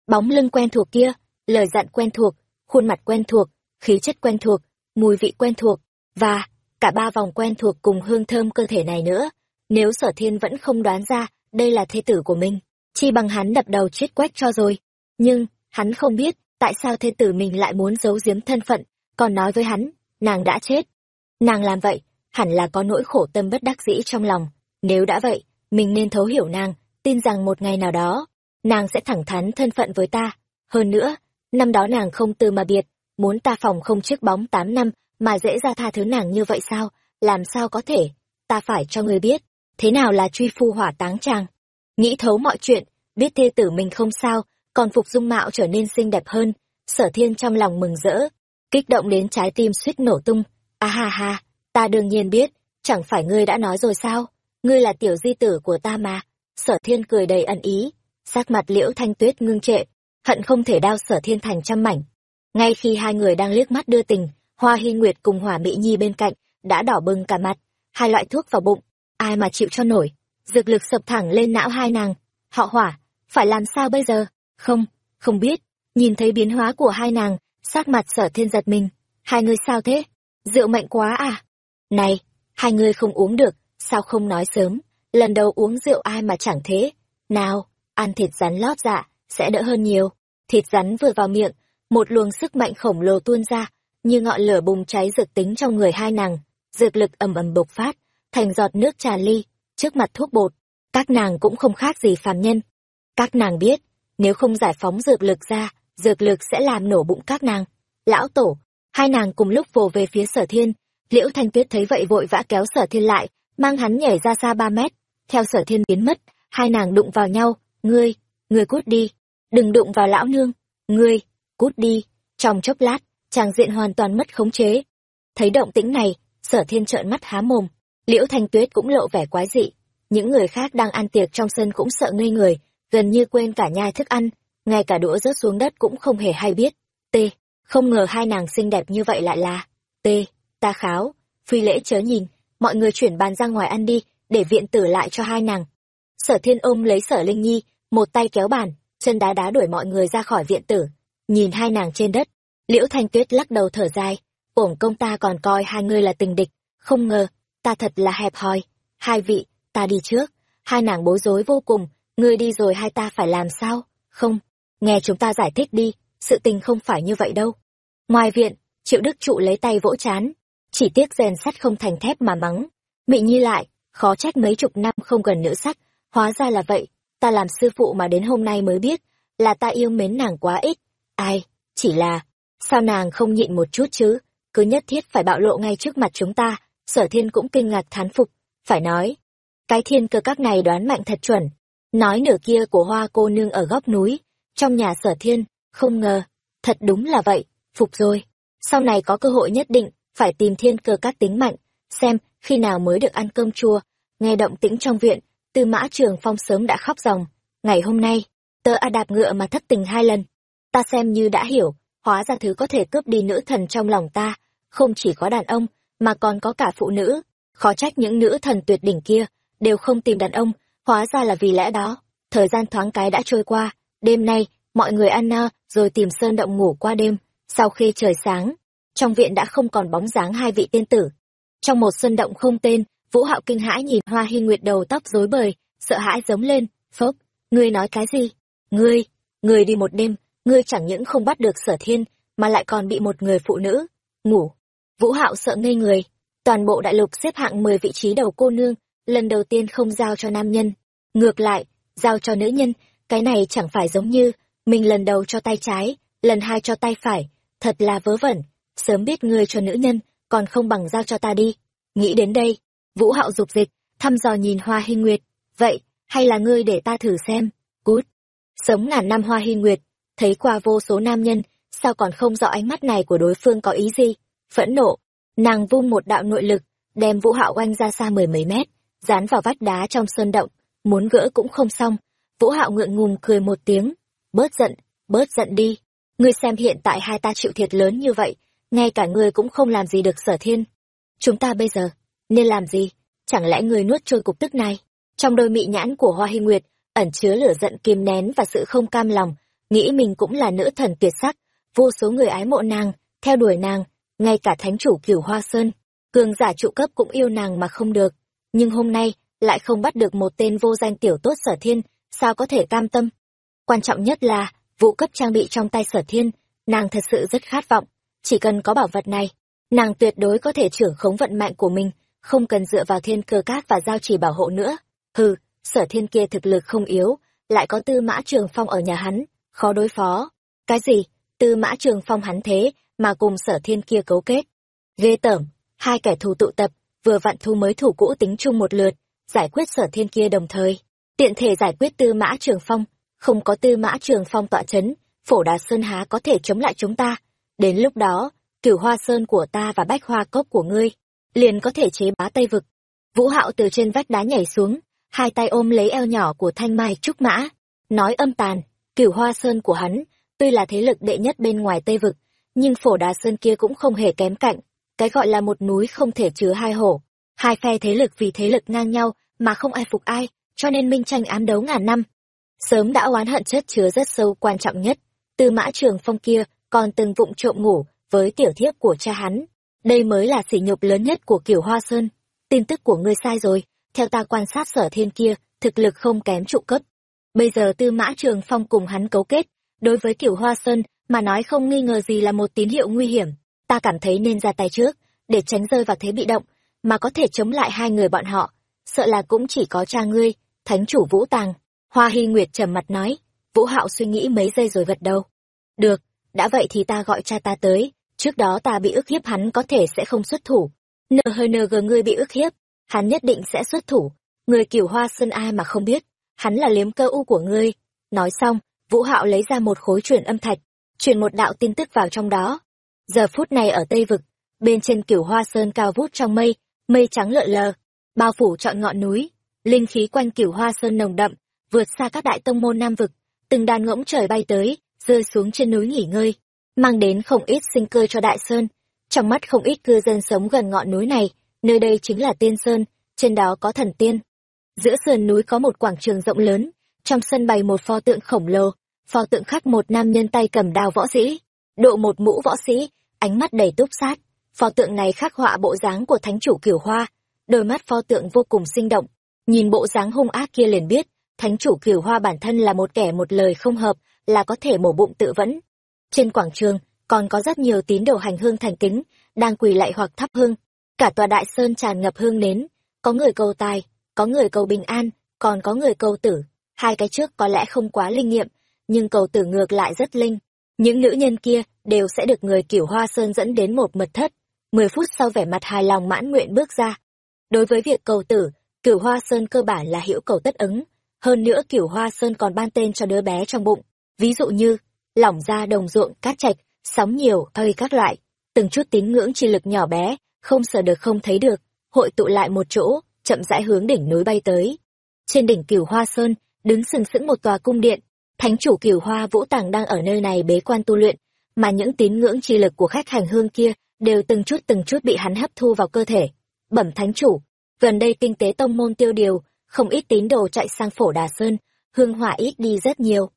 Bóng lưng quen thuộc kia lời dặn quen thuộc khuôn mặt quen thuộc khí chất quen thuộc mùi vị quen thuộc và cả ba vòng quen thuộc cùng hương thơm cơ thể này nữa. Nếu sở thiên vẫn không đoán ra đây là thê tử của mình chi bằng hắn đập đầu chết quách cho rồi. Nhưng hắn không biết tại sao thê tử mình lại muốn giấu giếm thân phận còn nói với hắn nàng đã chết. Nàng làm vậy, hẳn là có nỗi khổ tâm bất đắc dĩ trong lòng. Nếu đã vậy, mình nên thấu hiểu nàng, tin rằng một ngày nào đó, nàng sẽ thẳng thắn thân phận với ta. Hơn nữa, năm đó nàng không từ mà biệt, muốn ta phòng không trước bóng tám năm mà dễ ra tha thứ nàng như vậy sao, làm sao có thể, ta phải cho người biết, thế nào là truy phu hỏa táng chàng. Nghĩ thấu mọi chuyện, biết thê tử mình không sao, còn phục dung mạo trở nên xinh đẹp hơn, sở thiên trong lòng mừng rỡ, kích động đến trái tim suýt nổ tung. À ha ha, ta đương nhiên biết, chẳng phải ngươi đã nói rồi sao? Ngươi là tiểu di tử của ta mà. Sở thiên cười đầy ẩn ý, sắc mặt liễu thanh tuyết ngưng trệ, hận không thể đao sở thiên thành trăm mảnh. Ngay khi hai người đang liếc mắt đưa tình, Hoa Hy Nguyệt cùng Hỏa Mỹ Nhi bên cạnh, đã đỏ bừng cả mặt, hai loại thuốc vào bụng, ai mà chịu cho nổi. Dược lực sập thẳng lên não hai nàng. Họ hỏa, phải làm sao bây giờ? Không, không biết. Nhìn thấy biến hóa của hai nàng, sát mặt sở thiên giật mình. Hai người sao thế? Rượu mạnh quá à? Này, hai người không uống được, sao không nói sớm? Lần đầu uống rượu ai mà chẳng thế? Nào, ăn thịt rắn lót dạ, sẽ đỡ hơn nhiều. Thịt rắn vừa vào miệng, một luồng sức mạnh khổng lồ tuôn ra, như ngọn lửa bùng cháy dược tính trong người hai nàng. Dược lực ầm ầm bộc phát, thành giọt nước trà ly, trước mặt thuốc bột. Các nàng cũng không khác gì phàm nhân. Các nàng biết, nếu không giải phóng dược lực ra, dược lực sẽ làm nổ bụng các nàng. Lão tổ, hai nàng cùng lúc vồ về phía sở thiên, liễu thanh tuyết thấy vậy vội vã kéo sở thiên lại, mang hắn nhảy ra xa ba mét. Theo sở thiên biến mất, hai nàng đụng vào nhau, ngươi, ngươi cút đi, đừng đụng vào lão nương, ngươi, cút đi. Trong chốc lát, chàng diện hoàn toàn mất khống chế. Thấy động tĩnh này, sở thiên trợn mắt há mồm, liễu thanh tuyết cũng lộ vẻ quái dị. Những người khác đang ăn tiệc trong sân cũng sợ ngây người, gần như quên cả nhai thức ăn, ngay cả đũa rớt xuống đất cũng không hề hay biết. T. Không ngờ hai nàng xinh đẹp như vậy lại là. T. Ta kháo. Phi lễ chớ nhìn, mọi người chuyển bàn ra ngoài ăn đi, để viện tử lại cho hai nàng. Sở thiên ôm lấy sở Linh Nhi, một tay kéo bàn, chân đá đá đuổi mọi người ra khỏi viện tử. Nhìn hai nàng trên đất, liễu thanh tuyết lắc đầu thở dài. Ổn công ta còn coi hai người là tình địch, không ngờ, ta thật là hẹp hòi. Hai vị, ta đi trước. Hai nàng bối rối vô cùng, ngươi đi rồi hai ta phải làm sao? Không, nghe chúng ta giải thích đi, sự tình không phải như vậy đâu. Ngoài viện, triệu đức trụ lấy tay vỗ chán, chỉ tiếc rèn sắt không thành thép mà mắng. Mị nhi lại, khó trách mấy chục năm không gần nữ sắt, hóa ra là vậy, ta làm sư phụ mà đến hôm nay mới biết, là ta yêu mến nàng quá ít. Ai, chỉ là, sao nàng không nhịn một chút chứ, cứ nhất thiết phải bạo lộ ngay trước mặt chúng ta, sở thiên cũng kinh ngạc thán phục, phải nói. Cái thiên cơ các này đoán mạnh thật chuẩn, nói nửa kia của hoa cô nương ở góc núi, trong nhà sở thiên, không ngờ, thật đúng là vậy, phục rồi. Sau này có cơ hội nhất định, phải tìm thiên cơ các tính mạnh, xem khi nào mới được ăn cơm chua. Nghe động tĩnh trong viện, tư mã trường phong sớm đã khóc ròng. Ngày hôm nay, tớ a đạp ngựa mà thất tình hai lần. Ta xem như đã hiểu, hóa ra thứ có thể cướp đi nữ thần trong lòng ta, không chỉ có đàn ông, mà còn có cả phụ nữ. Khó trách những nữ thần tuyệt đỉnh kia, đều không tìm đàn ông, hóa ra là vì lẽ đó. Thời gian thoáng cái đã trôi qua, đêm nay, mọi người ăn no, rồi tìm sơn động ngủ qua đêm. Sau khi trời sáng, trong viện đã không còn bóng dáng hai vị tiên tử. Trong một sơn động không tên, Vũ Hạo kinh hãi nhìn Hoa Hy Nguyệt đầu tóc rối bời, sợ hãi giống lên, "Phốc, ngươi nói cái gì? Ngươi, ngươi đi một đêm, ngươi chẳng những không bắt được Sở Thiên, mà lại còn bị một người phụ nữ ngủ." Vũ Hạo sợ ngây người, toàn bộ đại lục xếp hạng 10 vị trí đầu cô nương, lần đầu tiên không giao cho nam nhân, ngược lại, giao cho nữ nhân, cái này chẳng phải giống như mình lần đầu cho tay trái, lần hai cho tay phải, thật là vớ vẩn, sớm biết ngươi cho nữ nhân, còn không bằng giao cho ta đi. Nghĩ đến đây, Vũ Hạo dục dịch, thăm dò nhìn Hoa Hy Nguyệt, vậy, hay là ngươi để ta thử xem, cút. Sống ngàn năm Hoa Hy Nguyệt, thấy qua vô số nam nhân, sao còn không rõ ánh mắt này của đối phương có ý gì? Phẫn nộ, nàng vung một đạo nội lực, đem Vũ Hạo oanh ra xa mười mấy mét, dán vào vách đá trong sơn động, muốn gỡ cũng không xong. Vũ Hạo ngượng ngùng cười một tiếng, bớt giận, bớt giận đi. Ngươi xem hiện tại hai ta chịu thiệt lớn như vậy, ngay cả ngươi cũng không làm gì được sở thiên. Chúng ta bây giờ, nên làm gì? Chẳng lẽ ngươi nuốt trôi cục tức này? Trong đôi mị nhãn của Hoa Hy Nguyệt, ẩn chứa lửa giận kiềm nén và sự không cam lòng, nghĩ mình cũng là nữ thần tuyệt sắc, vô số người ái mộ nàng, theo đuổi nàng, ngay cả thánh chủ cửu Hoa Sơn, cường giả trụ cấp cũng yêu nàng mà không được. Nhưng hôm nay, lại không bắt được một tên vô danh tiểu tốt sở thiên, sao có thể cam tâm? Quan trọng nhất là, vũ cấp trang bị trong tay sở thiên, nàng thật sự rất khát vọng. Chỉ cần có bảo vật này, nàng tuyệt đối có thể trưởng khống vận mạnh của mình, không cần dựa vào thiên cơ cát và giao chỉ bảo hộ nữa. Hừ, sở thiên kia thực lực không yếu, lại có tư mã trường phong ở nhà hắn, khó đối phó. Cái gì? Tư mã trường phong hắn thế, mà cùng sở thiên kia cấu kết. Ghê tởm, hai kẻ thù tụ tập, vừa vặn thu mới thủ cũ tính chung một lượt, giải quyết sở thiên kia đồng thời. Tiện thể giải quyết tư mã trường phong, không có tư mã trường phong tọa chấn, phổ đà sơn há có thể chống lại chúng ta. Đến lúc đó, cửu hoa sơn của ta và bách hoa cốc của ngươi, liền có thể chế bá Tây Vực, Vũ Hạo từ trên vách đá nhảy xuống, hai tay ôm lấy eo nhỏ của Thanh Mai Trúc Mã, nói âm tàn, cửu hoa sơn của hắn, tuy là thế lực đệ nhất bên ngoài Tây Vực, nhưng phổ đà sơn kia cũng không hề kém cạnh, cái gọi là một núi không thể chứa hai hổ. Hai phe thế lực vì thế lực ngang nhau mà không ai phục ai, cho nên minh tranh ám đấu ngàn năm. Sớm đã oán hận chất chứa rất sâu quan trọng nhất, từ mã trường phong kia còn từng vụng trộm ngủ với tiểu thiếp của cha hắn. Đây mới là sỉ nhục lớn nhất của kiểu hoa sơn. Tin tức của ngươi sai rồi, theo ta quan sát sở thiên kia, thực lực không kém trụ cấp. Bây giờ tư mã trường phong cùng hắn cấu kết, đối với kiểu hoa sơn mà nói không nghi ngờ gì là một tín hiệu nguy hiểm. Ta cảm thấy nên ra tay trước, để tránh rơi vào thế bị động, mà có thể chống lại hai người bọn họ. Sợ là cũng chỉ có cha ngươi, thánh chủ Vũ Tàng. Hoa Hy Nguyệt trầm mặt nói, Vũ Hạo suy nghĩ mấy giây rồi gật đầu. Được, đã vậy thì ta gọi cha ta tới, trước đó ta bị ức hiếp hắn có thể sẽ không xuất thủ. Nờ hơi nờ gờ ngươi bị ức hiếp, hắn nhất định sẽ xuất thủ. Người kiểu hoa sơn ai mà không biết, hắn là liếm cơ u của ngươi. Nói xong, Vũ Hạo lấy ra một khối truyền âm thạch, truyền một đạo tin tức vào trong đó. Giờ phút này ở Tây Vực, bên trên kiểu hoa sơn cao vút trong mây, mây trắng lợn lờ, bao phủ trọn ngọn núi, linh khí quanh kiểu hoa sơn nồng đậm, vượt xa các đại tông môn Nam Vực, từng đàn ngỗng trời bay tới, rơi xuống trên núi nghỉ ngơi, mang đến không ít sinh cơ cho đại sơn. Trong mắt không ít cư dân sống gần ngọn núi này, nơi đây chính là Tiên Sơn, trên đó có thần tiên. Giữa sườn núi có một quảng trường rộng lớn, trong sân bày một pho tượng khổng lồ, pho tượng khắc một nam nhân tay cầm đao võ sĩ, độ một mũ võ sĩ, ánh mắt đầy túc sát. Pho tượng này khắc họa bộ dáng của thánh chủ kiểu hoa, đôi mắt pho tượng vô cùng sinh động. Nhìn bộ dáng hung ác kia liền biết, thánh chủ kiểu hoa bản thân là một kẻ một lời không hợp, là có thể mổ bụng tự vẫn. Trên quảng trường, còn có rất nhiều tín đồ hành hương thành kính, đang quỳ lại hoặc thắp hương. Cả tòa đại sơn tràn ngập hương nến, có người cầu tài, có người cầu bình an, còn có người cầu tử. Hai cái trước có lẽ không quá linh nghiệm, nhưng cầu tử ngược lại rất linh. Những nữ nhân kia đều sẽ được người kiểu hoa sơn dẫn đến một mật thất. Mười phút sau vẻ mặt hài lòng mãn nguyện bước ra. Đối với việc cầu tử, kiểu hoa sơn cơ bản là hiểu cầu tất ứng. Hơn nữa kiểu hoa sơn còn ban tên cho đứa bé trong bụng. Ví dụ như, lỏng da đồng ruộng, cát trạch, sóng nhiều, ơi các loại. Từng chút tín ngưỡng chi lực nhỏ bé, không sợ được không thấy được, hội tụ lại một chỗ, chậm rãi hướng đỉnh núi bay tới. Trên đỉnh cửu hoa sơn, đứng sừng sững một tòa cung điện, thánh chủ cửu hoa vũ tàng đang ở nơi này bế quan tu luyện, mà những tín ngưỡng chi lực của khách hành hương kia đều từng chút từng chút bị hắn hấp thu vào cơ thể. Bẩm thánh chủ, gần đây kinh tế tông môn tiêu điều, không ít tín đồ chạy sang phổ đà sơn, hương hỏa ít đi rất nhiều.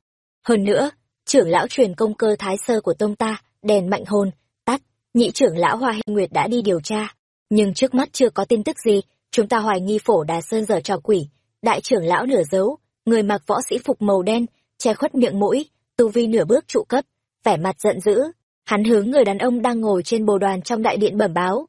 Hơn nữa, trưởng lão truyền công cơ thái sơ của tông ta, đèn mạnh hồn, tắt, nhị trưởng lão Hoa Hình Nguyệt đã đi điều tra. Nhưng trước mắt chưa có tin tức gì, chúng ta hoài nghi phổ đà sơn giờ trò quỷ. Đại trưởng lão nửa dấu, người mặc võ sĩ phục màu đen, che khuất miệng mũi, tu vi nửa bước trụ cấp, vẻ mặt giận dữ. Hắn hướng người đàn ông đang ngồi trên bồ đoàn trong đại điện bẩm báo.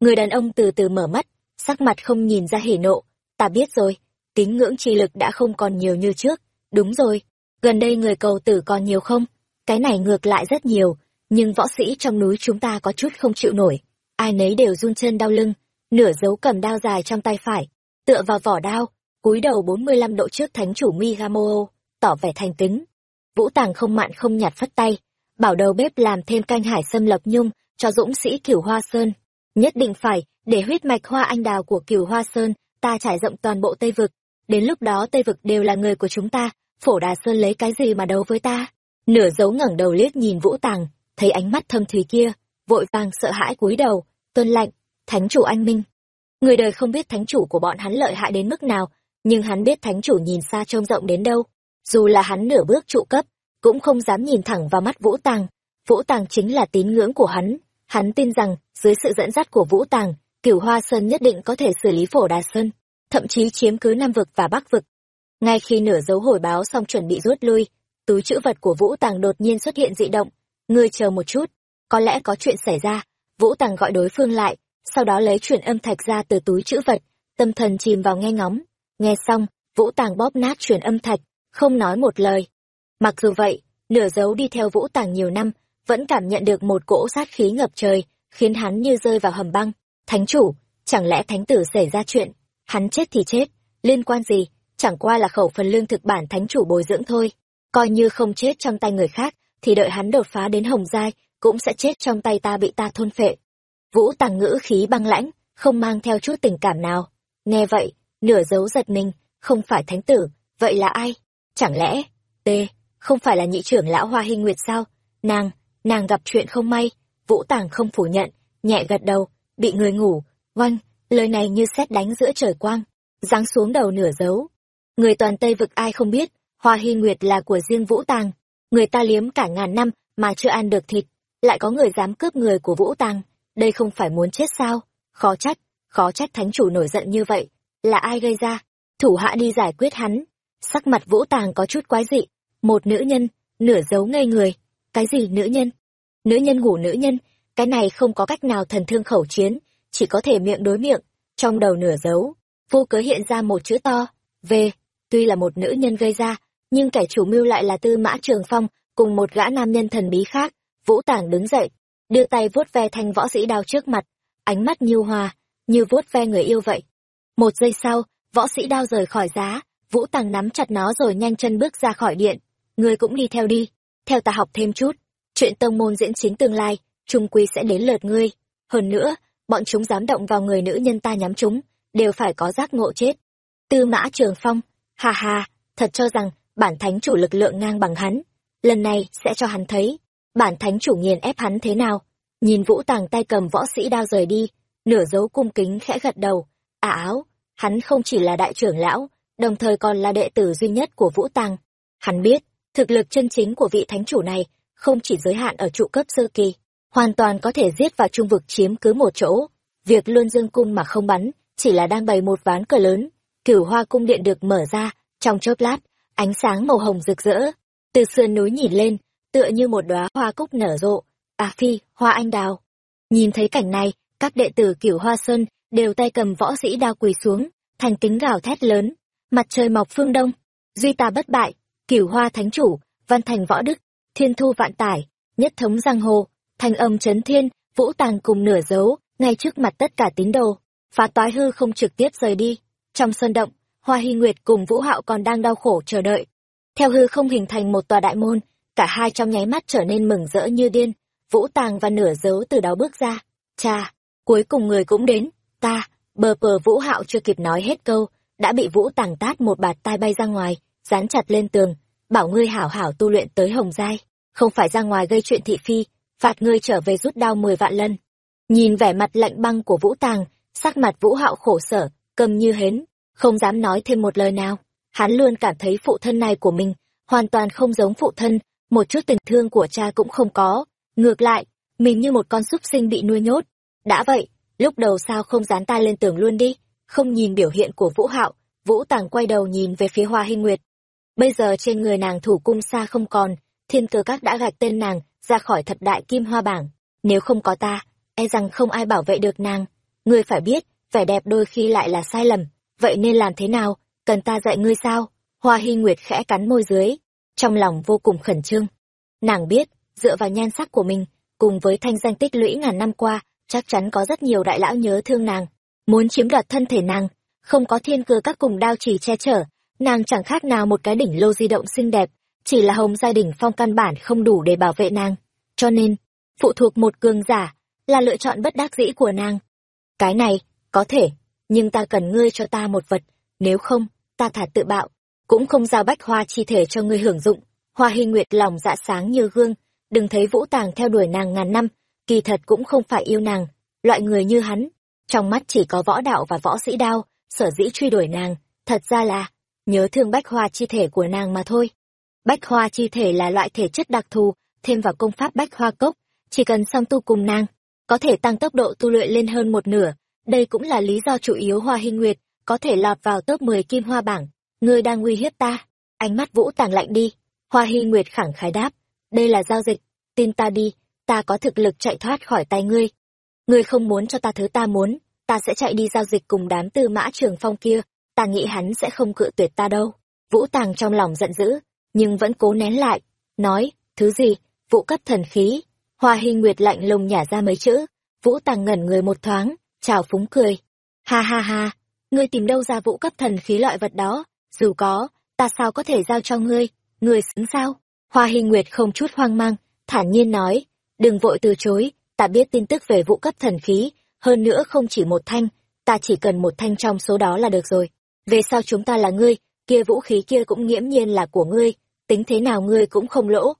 Người đàn ông từ từ mở mắt, sắc mặt không nhìn ra hỉ nộ. Ta biết rồi, tín ngưỡng chi lực đã không còn nhiều như trước. Đúng rồi, gần đây người cầu tử còn nhiều không? Cái này ngược lại rất nhiều, nhưng võ sĩ trong núi chúng ta có chút không chịu nổi. Ai nấy đều run chân đau lưng, nửa dấu cầm đao dài trong tay phải, tựa vào vỏ đao, cúi đầu bốn mươi lăm độ trước thánh chủ Migamoo, tỏ vẻ thành tính. Vũ Tàng không mặn không nhạt phất tay, bảo đầu bếp làm thêm canh hải sâm lộc nhung cho dũng sĩ cửu hoa sơn. Nhất định phải, để huyết mạch hoa anh đào của cửu hoa sơn, ta trải rộng toàn bộ Tây Vực. Đến lúc đó Tây Vực đều là người của chúng ta, phổ đà sơn lấy cái gì mà đấu với ta nửa dấu ngẩng đầu liếc nhìn vũ tàng thấy ánh mắt thâm thúy kia vội vàng sợ hãi cúi đầu tuân lạnh thánh chủ anh minh người đời không biết thánh chủ của bọn hắn lợi hại đến mức nào nhưng hắn biết thánh chủ nhìn xa trông rộng đến đâu dù là hắn nửa bước trụ cấp cũng không dám nhìn thẳng vào mắt vũ tàng vũ tàng chính là tín ngưỡng của hắn hắn tin rằng dưới sự dẫn dắt của vũ tàng cửu hoa sơn nhất định có thể xử lý phổ đà sơn thậm chí chiếm cứ nam vực và bắc vực ngay khi nửa dấu hồi báo xong chuẩn bị rút lui, túi chữ vật của Vũ Tàng đột nhiên xuất hiện dị động. Ngươi chờ một chút, có lẽ có chuyện xảy ra. Vũ Tàng gọi đối phương lại, sau đó lấy chuyển âm thạch ra từ túi chữ vật, tâm thần chìm vào nghe ngóng. Nghe xong, Vũ Tàng bóp nát chuyển âm thạch, không nói một lời. Mặc dù vậy, nửa dấu đi theo Vũ Tàng nhiều năm, vẫn cảm nhận được một cỗ sát khí ngập trời, khiến hắn như rơi vào hầm băng. Thánh chủ, chẳng lẽ thánh tử xảy ra chuyện? Hắn chết thì chết, liên quan gì? chẳng qua là khẩu phần lương thực bản thánh chủ bồi dưỡng thôi. Coi như không chết trong tay người khác, thì đợi hắn đột phá đến hồng giai, cũng sẽ chết trong tay ta bị ta thôn phệ. Vũ tàng ngữ khí băng lãnh, không mang theo chút tình cảm nào. Nghe vậy, nửa dấu giật mình, không phải thánh tử, vậy là ai? Chẳng lẽ, t, không phải là nhị trưởng lão Hoa Hinh Nguyệt sao? Nàng, nàng gặp chuyện không may, Vũ Tàng không phủ nhận, nhẹ gật đầu, bị người ngủ, oanh, lời này như xét đánh giữa trời quang, giáng xuống đầu nửa dấu. Người toàn Tây vực ai không biết, Hoa Hinh Nguyệt là của riêng Vũ Tàng, người ta liếm cả ngàn năm mà chưa ăn được thịt, lại có người dám cướp người của Vũ Tàng, đây không phải muốn chết sao? Khó trách, khó trách thánh chủ nổi giận như vậy, là ai gây ra? Thủ hạ đi giải quyết hắn. Sắc mặt Vũ Tàng có chút quái dị, một nữ nhân, nửa giấu ngây người. Cái gì nữ nhân? Nữ nhân ngủ nữ nhân, cái này không có cách nào thần thương khẩu chiến, chỉ có thể miệng đối miệng, trong đầu nửa giấu, vô cớ hiện ra một chữ to, V, tuy là một nữ nhân gây ra, nhưng kẻ chủ mưu lại là Tư Mã Trường Phong, cùng một gã nam nhân thần bí khác. Vũ Tàng đứng dậy, đưa tay vuốt ve thanh võ sĩ đao trước mặt, ánh mắt nhu hòa, như vuốt ve người yêu vậy. Một giây sau, võ sĩ đao rời khỏi giá, Vũ Tàng nắm chặt nó rồi nhanh chân bước ra khỏi điện. Ngươi cũng đi theo đi, theo ta học thêm chút. Chuyện tông môn diễn chính tương lai, trung quy sẽ đến lượt ngươi. Hơn nữa, bọn chúng dám động vào người nữ nhân ta nhắm chúng, đều phải có giác ngộ chết. Tư mã trường phong, hà hà, thật cho rằng bản thánh chủ lực lượng ngang bằng hắn. Lần này sẽ cho hắn thấy, bản thánh chủ nghiền ép hắn thế nào. Nhìn vũ tàng tay cầm võ sĩ đao rời đi, nửa dấu cung kính khẽ gật đầu. À áo, hắn không chỉ là đại trưởng lão, đồng thời còn là đệ tử duy nhất của vũ tàng. Hắn biết, thực lực chân chính của vị thánh chủ này không chỉ giới hạn ở trụ cấp sơ kỳ, hoàn toàn có thể giết vào trung vực chiếm cứ một chỗ. Việc luôn dương cung mà không bắn, chỉ là đang bày một ván cờ lớn. Cửu hoa cung điện được mở ra, trong chớp lát, ánh sáng màu hồng rực rỡ. Từ sườn núi nhìn lên, tựa như một đóa hoa cúc nở rộ. À phi, hoa anh đào. Nhìn thấy cảnh này, các đệ tử cửu hoa sơn đều tay cầm võ sĩ đao quỳ xuống, thành kính gào thét lớn. Mặt trời mọc phương đông, duy ta bất bại, cửu hoa thánh chủ, văn thành võ đức, thiên thu vạn tải, nhất thống giang hồ, thanh âm chấn thiên, vũ tàng cùng nửa dấu, ngay trước mặt tất cả tín đồ, phá toái hư không trực tiếp rời đi. Trong sơn động, Hoa Hy Nguyệt cùng Vũ Hạo còn đang đau khổ chờ đợi. Theo hư không hình thành một tòa đại môn, cả hai trong nháy mắt trở nên mừng rỡ như điên, Vũ Tàng và nửa dấu từ đó bước ra. Cha, cuối cùng người cũng đến, ta, bờ bờ Vũ Hạo chưa kịp nói hết câu, đã bị Vũ Tàng tát một bạt tai bay ra ngoài, dán chặt lên tường, bảo ngươi hảo hảo tu luyện tới hồng giai, không phải ra ngoài gây chuyện thị phi, phạt ngươi trở về rút đao mười vạn lần. Nhìn vẻ mặt lạnh băng của Vũ Tàng, sắc mặt Vũ Hạo khổ sở, cầm như hến, không dám nói thêm một lời nào. Hắn luôn cảm thấy phụ thân này của mình hoàn toàn không giống phụ thân, một chút tình thương của cha cũng không có. Ngược lại, mình như một con súc sinh bị nuôi nhốt. Đã vậy, lúc đầu sao không dán tay lên tường luôn đi, không nhìn biểu hiện của Vũ Hạo, Vũ Tàng quay đầu nhìn về phía Hoa Hinh Nguyệt. Bây giờ trên người nàng thủ cung xa không còn, thiên cơ các đã gạch tên nàng ra khỏi thập đại kim hoa bảng. Nếu không có ta, e rằng không ai bảo vệ được nàng. Ngươi phải biết, vẻ đẹp đôi khi lại là sai lầm. Vậy nên làm thế nào? Cần ta dạy ngươi sao? Hoa Hy Nguyệt khẽ cắn môi dưới, trong lòng vô cùng khẩn trương. Nàng biết, dựa vào nhan sắc của mình, cùng với thanh danh tích lũy ngàn năm qua, chắc chắn có rất nhiều đại lão nhớ thương nàng, muốn chiếm đoạt thân thể nàng. Không có thiên cơ các cùng đao chỉ che chở, nàng chẳng khác nào một cái đỉnh lô di động xinh đẹp, chỉ là hồng gia đình phong căn bản không đủ để bảo vệ nàng. Cho nên, phụ thuộc một cường giả, là lựa chọn bất đắc dĩ của nàng. Cái này, có thể, nhưng ta cần ngươi cho ta một vật, nếu không, ta thả tự bạo, cũng không giao bách hoa chi thể cho ngươi hưởng dụng. Hoa hy nguyệt lòng dạ sáng như gương, đừng thấy vũ tàng theo đuổi nàng ngàn năm, kỳ thật cũng không phải yêu nàng, loại người như hắn. Trong mắt chỉ có võ đạo và võ sĩ đao, sở dĩ truy đuổi nàng, thật ra là, nhớ thương bách hoa chi thể của nàng mà thôi. Bách hoa chi thể là loại thể chất đặc thù, thêm vào công pháp bách hoa cốc, chỉ cần song tu cùng nàng, có thể tăng tốc độ tu luyện lên hơn một nửa. Đây cũng là lý do chủ yếu Hoa Hinh Nguyệt có thể lọt vào top 10 kim hoa bảng. Ngươi đang nguy hiếp ta. Ánh mắt Vũ Tàng lạnh đi. Hoa Hinh Nguyệt khẳng khái đáp. Đây là giao dịch. Tin ta đi, ta có thực lực chạy thoát khỏi tay ngươi. Ngươi không muốn cho ta thứ ta muốn, ta sẽ chạy đi giao dịch cùng đám tư mã trường phong kia. Ta nghĩ hắn sẽ không cự tuyệt ta đâu. Vũ Tàng trong lòng giận dữ, nhưng vẫn cố nén lại. Nói, thứ gì? Vũ cấp thần khí Hoa Hy Nguyệt lạnh lùng nhả ra mấy chữ, Vũ Tàng ngẩn người một thoáng, chào phúng cười. Ha ha ha, ngươi tìm đâu ra vũ cấp thần khí loại vật đó, dù có, ta sao có thể giao cho ngươi, ngươi xứng sao? Hoa Hy Nguyệt không chút hoang mang, thản nhiên nói, đừng vội từ chối, ta biết tin tức về vũ cấp thần khí, hơn nữa không chỉ một thanh, ta chỉ cần một thanh trong số đó là được rồi. Về sau chúng ta là ngươi, kia vũ khí kia cũng nghiễm nhiên là của ngươi, tính thế nào ngươi cũng không lỗ.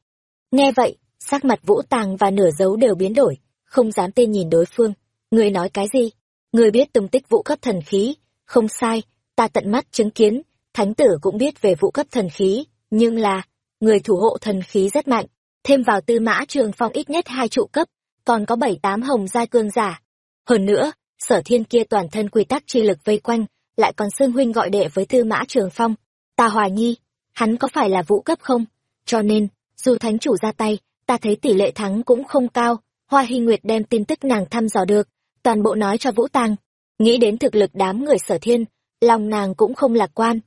Nghe vậy, sắc mặt vũ tàng và nửa dấu đều biến đổi, không dám tên nhìn đối phương. Ngươi nói cái gì? Ngươi biết tung tích vũ cấp thần khí, không sai, ta tận mắt chứng kiến, thánh tử cũng biết về vũ cấp thần khí, nhưng là, người thủ hộ thần khí rất mạnh, thêm vào tư mã trường phong ít nhất hai trụ cấp, còn có bảy tám hồng giai cương giả. Hơn nữa, sở thiên kia toàn thân quy tắc chi lực vây quanh, lại còn xương huynh gọi đệ với tư mã trường phong. Ta hoài nghi, hắn có phải là vũ cấp không? Cho nên, dù thánh chủ ra tay, ta thấy tỷ lệ thắng cũng không cao. Hoa Hy Nguyệt đem tin tức nàng thăm dò được, toàn bộ nói cho Vũ Tàng. Nghĩ đến thực lực đám người sở thiên, lòng nàng cũng không lạc quan.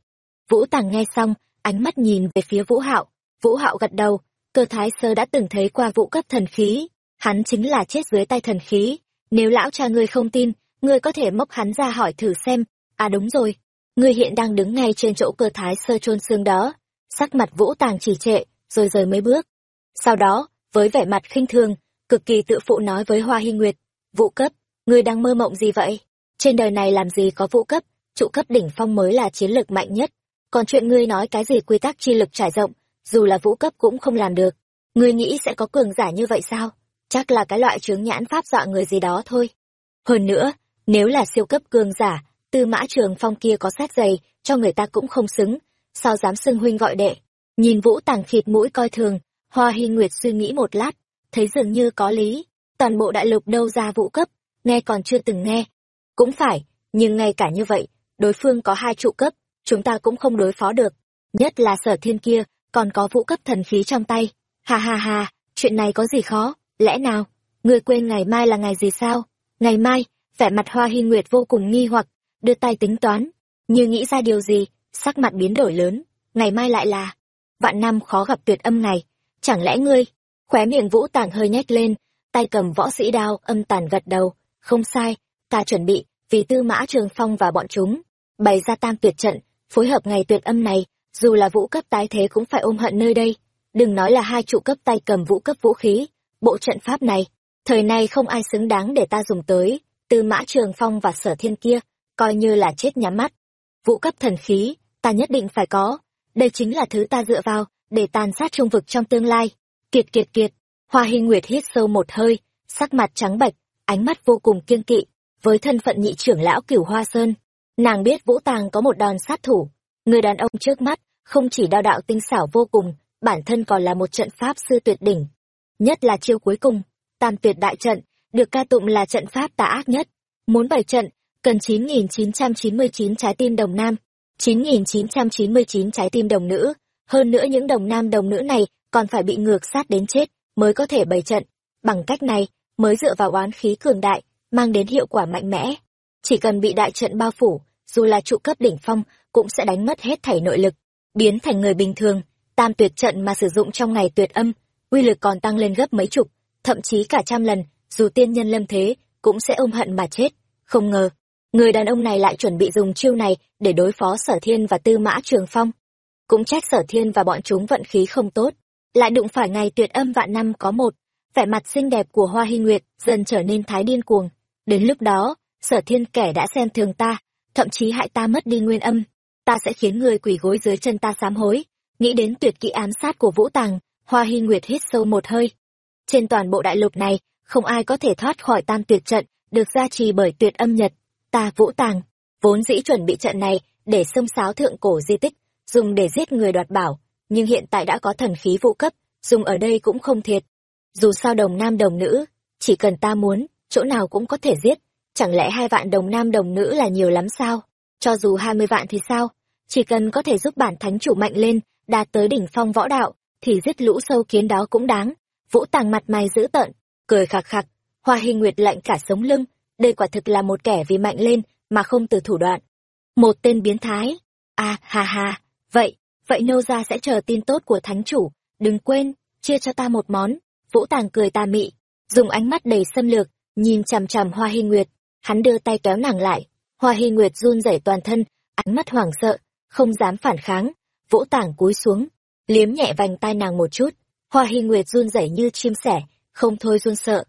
Vũ Tàng nghe xong, ánh mắt nhìn về phía Vũ Hạo. Vũ Hạo gật đầu, cơ thái sơ đã từng thấy qua vũ cấp thần khí. Hắn chính là chết dưới tay thần khí. Nếu lão cha ngươi không tin, ngươi có thể móc hắn ra hỏi thử xem. À đúng rồi, ngươi hiện đang đứng ngay trên chỗ cơ thái sơ chôn xương đó. Sắc mặt Vũ Tàng chỉ trệ, rồi rời mấy bước. Sau đó, với vẻ mặt khinh thường, cực kỳ tự phụ nói với Hoa Hy Nguyệt, "Vũ cấp, ngươi đang mơ mộng gì vậy? Trên đời này làm gì có vũ cấp, trụ cấp đỉnh phong mới là chiến lược mạnh nhất. Còn chuyện ngươi nói cái gì quy tắc chi lực trải rộng, dù là vũ cấp cũng không làm được. Ngươi nghĩ sẽ có cường giả như vậy sao? Chắc là cái loại chướng nhãn pháp dọa người gì đó thôi. Hơn nữa, nếu là siêu cấp cường giả, tư mã trường phong kia có sát dày, cho người ta cũng không xứng, sao dám xưng huynh gọi đệ. Nhìn vũ tàng khịt mũi coi thường, hoa hy nguyệt suy nghĩ một lát, thấy dường như có lý. Toàn bộ đại lục đâu ra vũ cấp, nghe còn chưa từng nghe. Cũng phải, nhưng ngay cả như vậy, đối phương có hai trụ cấp, chúng ta cũng không đối phó được. Nhất là sở thiên kia, còn có vũ cấp thần khí trong tay. Ha ha ha, chuyện này có gì khó, lẽ nào, người quên ngày mai là ngày gì sao? Ngày mai, vẻ mặt hoa hy nguyệt vô cùng nghi hoặc, đưa tay tính toán, như nghĩ ra điều gì, sắc mặt biến đổi lớn, ngày mai lại là, vạn năm khó gặp tuyệt âm ngày, chẳng lẽ ngươi, khóe miệng vũ tàng hơi nhếch lên, tay cầm võ sĩ đao, âm tàn gật đầu, không sai, ta chuẩn bị, vì tư mã trường phong và bọn chúng, bày ra tam tuyệt trận, phối hợp ngày tuyệt âm này, dù là vũ cấp tái thế cũng phải ôm hận nơi đây, đừng nói là hai trụ cấp tay cầm vũ cấp vũ khí, bộ trận pháp này, thời nay không ai xứng đáng để ta dùng tới, từ mã trường phong và sở thiên kia, coi như là chết nhắm mắt. Vũ cấp thần khí, ta nhất định phải có, đây chính là thứ ta dựa vào, để tàn sát trung vực trong tương lai. Kiệt kiệt kiệt, Hoa Hy Nguyệt hít sâu một hơi, sắc mặt trắng bạch ánh mắt vô cùng kiên kỵ, với thân phận nhị trưởng lão cửu Hoa Sơn. Nàng biết Vũ Tàng có một đòn sát thủ, người đàn ông trước mắt, không chỉ đao đạo tinh xảo vô cùng, bản thân còn là một trận pháp sư tuyệt đỉnh. Nhất là chiêu cuối cùng, tam tuyệt đại trận, được ca tụng là trận pháp tà ác nhất. Muốn bảy trận, cần 9.999 trái tim đồng nam, 9.999 trái tim đồng nữ, hơn nữa những đồng nam đồng nữ này còn phải bị ngược sát đến chết mới có thể bày trận. Bằng cách này, mới dựa vào oán khí cường đại, mang đến hiệu quả mạnh mẽ. Chỉ cần bị đại trận bao phủ, dù là trụ cấp đỉnh phong, cũng sẽ đánh mất hết thảy nội lực, biến thành người bình thường. Tam tuyệt trận mà sử dụng trong ngày tuyệt âm, uy lực còn tăng lên gấp mấy chục, thậm chí cả trăm lần, dù tiên nhân lâm thế, cũng sẽ ôm hận mà chết. Không ngờ, người đàn ông này lại chuẩn bị dùng chiêu này để đối phó sở thiên và tư mã trường phong. Cũng trách sở thiên và bọn chúng vận khí không tốt, lại đụng phải ngày tuyệt âm vạn năm có một, vẻ mặt xinh đẹp của Hoa Hy Nguyệt dần trở nên thái điên cuồng. Đến lúc đó, sở thiên kẻ đã xem thường ta, thậm chí hại ta mất đi nguyên âm. Ta sẽ khiến người quỷ gối dưới chân ta sám hối. Nghĩ đến tuyệt kỹ ám sát của Vũ Tàng, Hoa Hy Nguyệt hít sâu một hơi. Trên toàn bộ đại lục này, không ai có thể thoát khỏi tam tuyệt trận, được gia trì bởi tuyệt âm nhật. Ta Vũ Tàng, vốn dĩ chuẩn bị trận này để xông xáo thượng cổ di tích, dùng để giết người đoạt bảo, nhưng hiện tại đã có thần khí vũ cấp, dùng ở đây cũng không thiệt. Dù sao đồng nam đồng nữ, chỉ cần ta muốn, chỗ nào cũng có thể giết. Chẳng lẽ hai vạn đồng nam đồng nữ là nhiều lắm sao? Cho dù hai mươi vạn thì sao? Chỉ cần có thể giúp bản thánh chủ mạnh lên, đạt tới đỉnh phong võ đạo, thì giết lũ sâu kiến đó cũng đáng. Vũ tàng mặt mày dữ tợn, cười khạc khạc. Hoa Hy Nguyệt lạnh cả sống lưng, đây quả thực là một kẻ vì mạnh lên mà không từ thủ đoạn. Một tên biến thái. À, hà hà, vậy, vậy nô gia sẽ chờ tin tốt của thánh chủ, đừng quên, chia cho ta một món. Vũ Tàng cười tà mị, dùng ánh mắt đầy xâm lược, nhìn chằm chằm Hoa Hy Nguyệt, hắn đưa tay kéo nàng lại. Hoa Hy Nguyệt run rẩy toàn thân, ánh mắt hoảng sợ, không dám phản kháng. Vũ Tàng cúi xuống, liếm nhẹ vành tai nàng một chút. Hoa Hy Nguyệt run rẩy như chim sẻ, không thôi run sợ.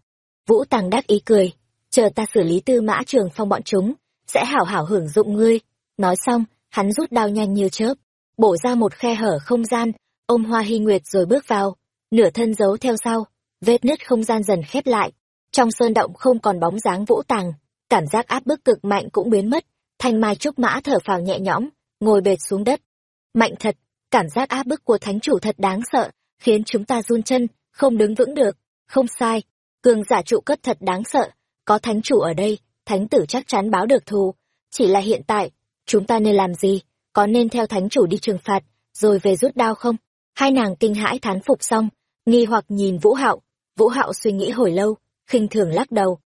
Vũ Tàng đắc ý cười, chờ ta xử lý tư mã trường phong bọn chúng, sẽ hảo hảo hưởng dụng ngươi. Nói xong, hắn rút đao nhanh như chớp, bổ ra một khe hở không gian, ôm Hoa Hy Nguyệt rồi bước vào, nửa thân giấu theo sau, vết nứt không gian dần khép lại. Trong sơn động không còn bóng dáng vũ tàng, cảm giác áp bức cực mạnh cũng biến mất, thanh mai trúc mã thở phào nhẹ nhõm, ngồi bệt xuống đất. Mạnh thật, cảm giác áp bức của thánh chủ thật đáng sợ, khiến chúng ta run chân, không đứng vững được. Không sai, cường giả trụ cấp thật đáng sợ, có thánh chủ ở đây, thánh tử chắc chắn báo được thù. Chỉ là hiện tại, chúng ta nên làm gì? Có nên theo thánh chủ đi trừng phạt, rồi về rút đao không? Hai nàng kinh hãi thán phục xong, nghi hoặc nhìn Vũ Hạo. Vũ Hạo suy nghĩ hồi lâu, khinh thường lắc đầu.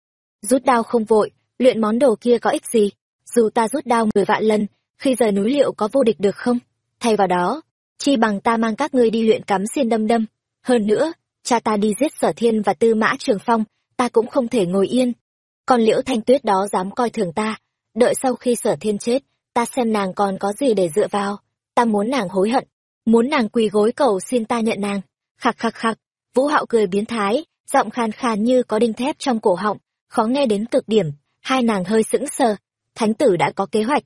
Rút đao không vội, luyện món đồ kia có ích gì? Dù ta rút đao mười vạn lần, khi rời núi liệu có vô địch được không? Thay vào đó, chi bằng ta mang các ngươi đi luyện cắm xiên đâm đâm. Hơn nữa, cha ta đi giết sở thiên và tư mã trường phong, ta cũng không thể ngồi yên. Còn liễu thanh tuyết đó dám coi thường ta, đợi sau khi sở thiên chết, ta xem nàng còn có gì để dựa vào. Ta muốn nàng hối hận, muốn nàng quỳ gối cầu xin ta nhận nàng. khạc khạc khạc, vũ hạo cười biến thái, giọng khàn khàn như có đinh thép trong cổ họng, khó nghe đến cực điểm, hai nàng hơi sững sờ, thánh tử đã có kế hoạch.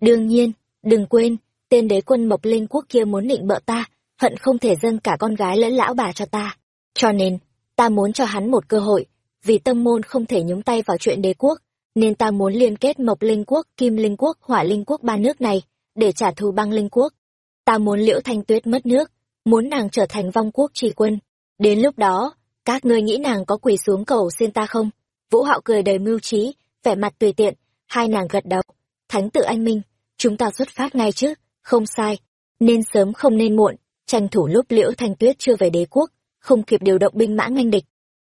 Đương nhiên, đừng quên, tên đế quân mộc linh quốc kia muốn định bợ ta, hận không thể dâng cả con gái lẫn lão bà cho ta. Cho nên, ta muốn cho hắn một cơ hội, vì tâm môn không thể nhúng tay vào chuyện đế quốc, nên ta muốn liên kết mộc linh quốc, kim linh quốc, hỏa linh quốc ba nước này, để trả thù băng linh quốc. Ta muốn liễu thanh tuyết mất nước, muốn nàng trở thành vong quốc trì quân. Đến lúc đó, các ngươi nghĩ nàng có quỳ xuống cầu xin ta không? Vũ Hạo cười đầy mưu trí, vẻ mặt tùy tiện, hai nàng gật đầu. Thánh tự anh minh, chúng ta xuất phát ngay chứ, không sai. Nên sớm không nên muộn, tranh thủ lúc liễu thanh tuyết chưa về đế quốc, không kịp điều động binh mã nghênh địch.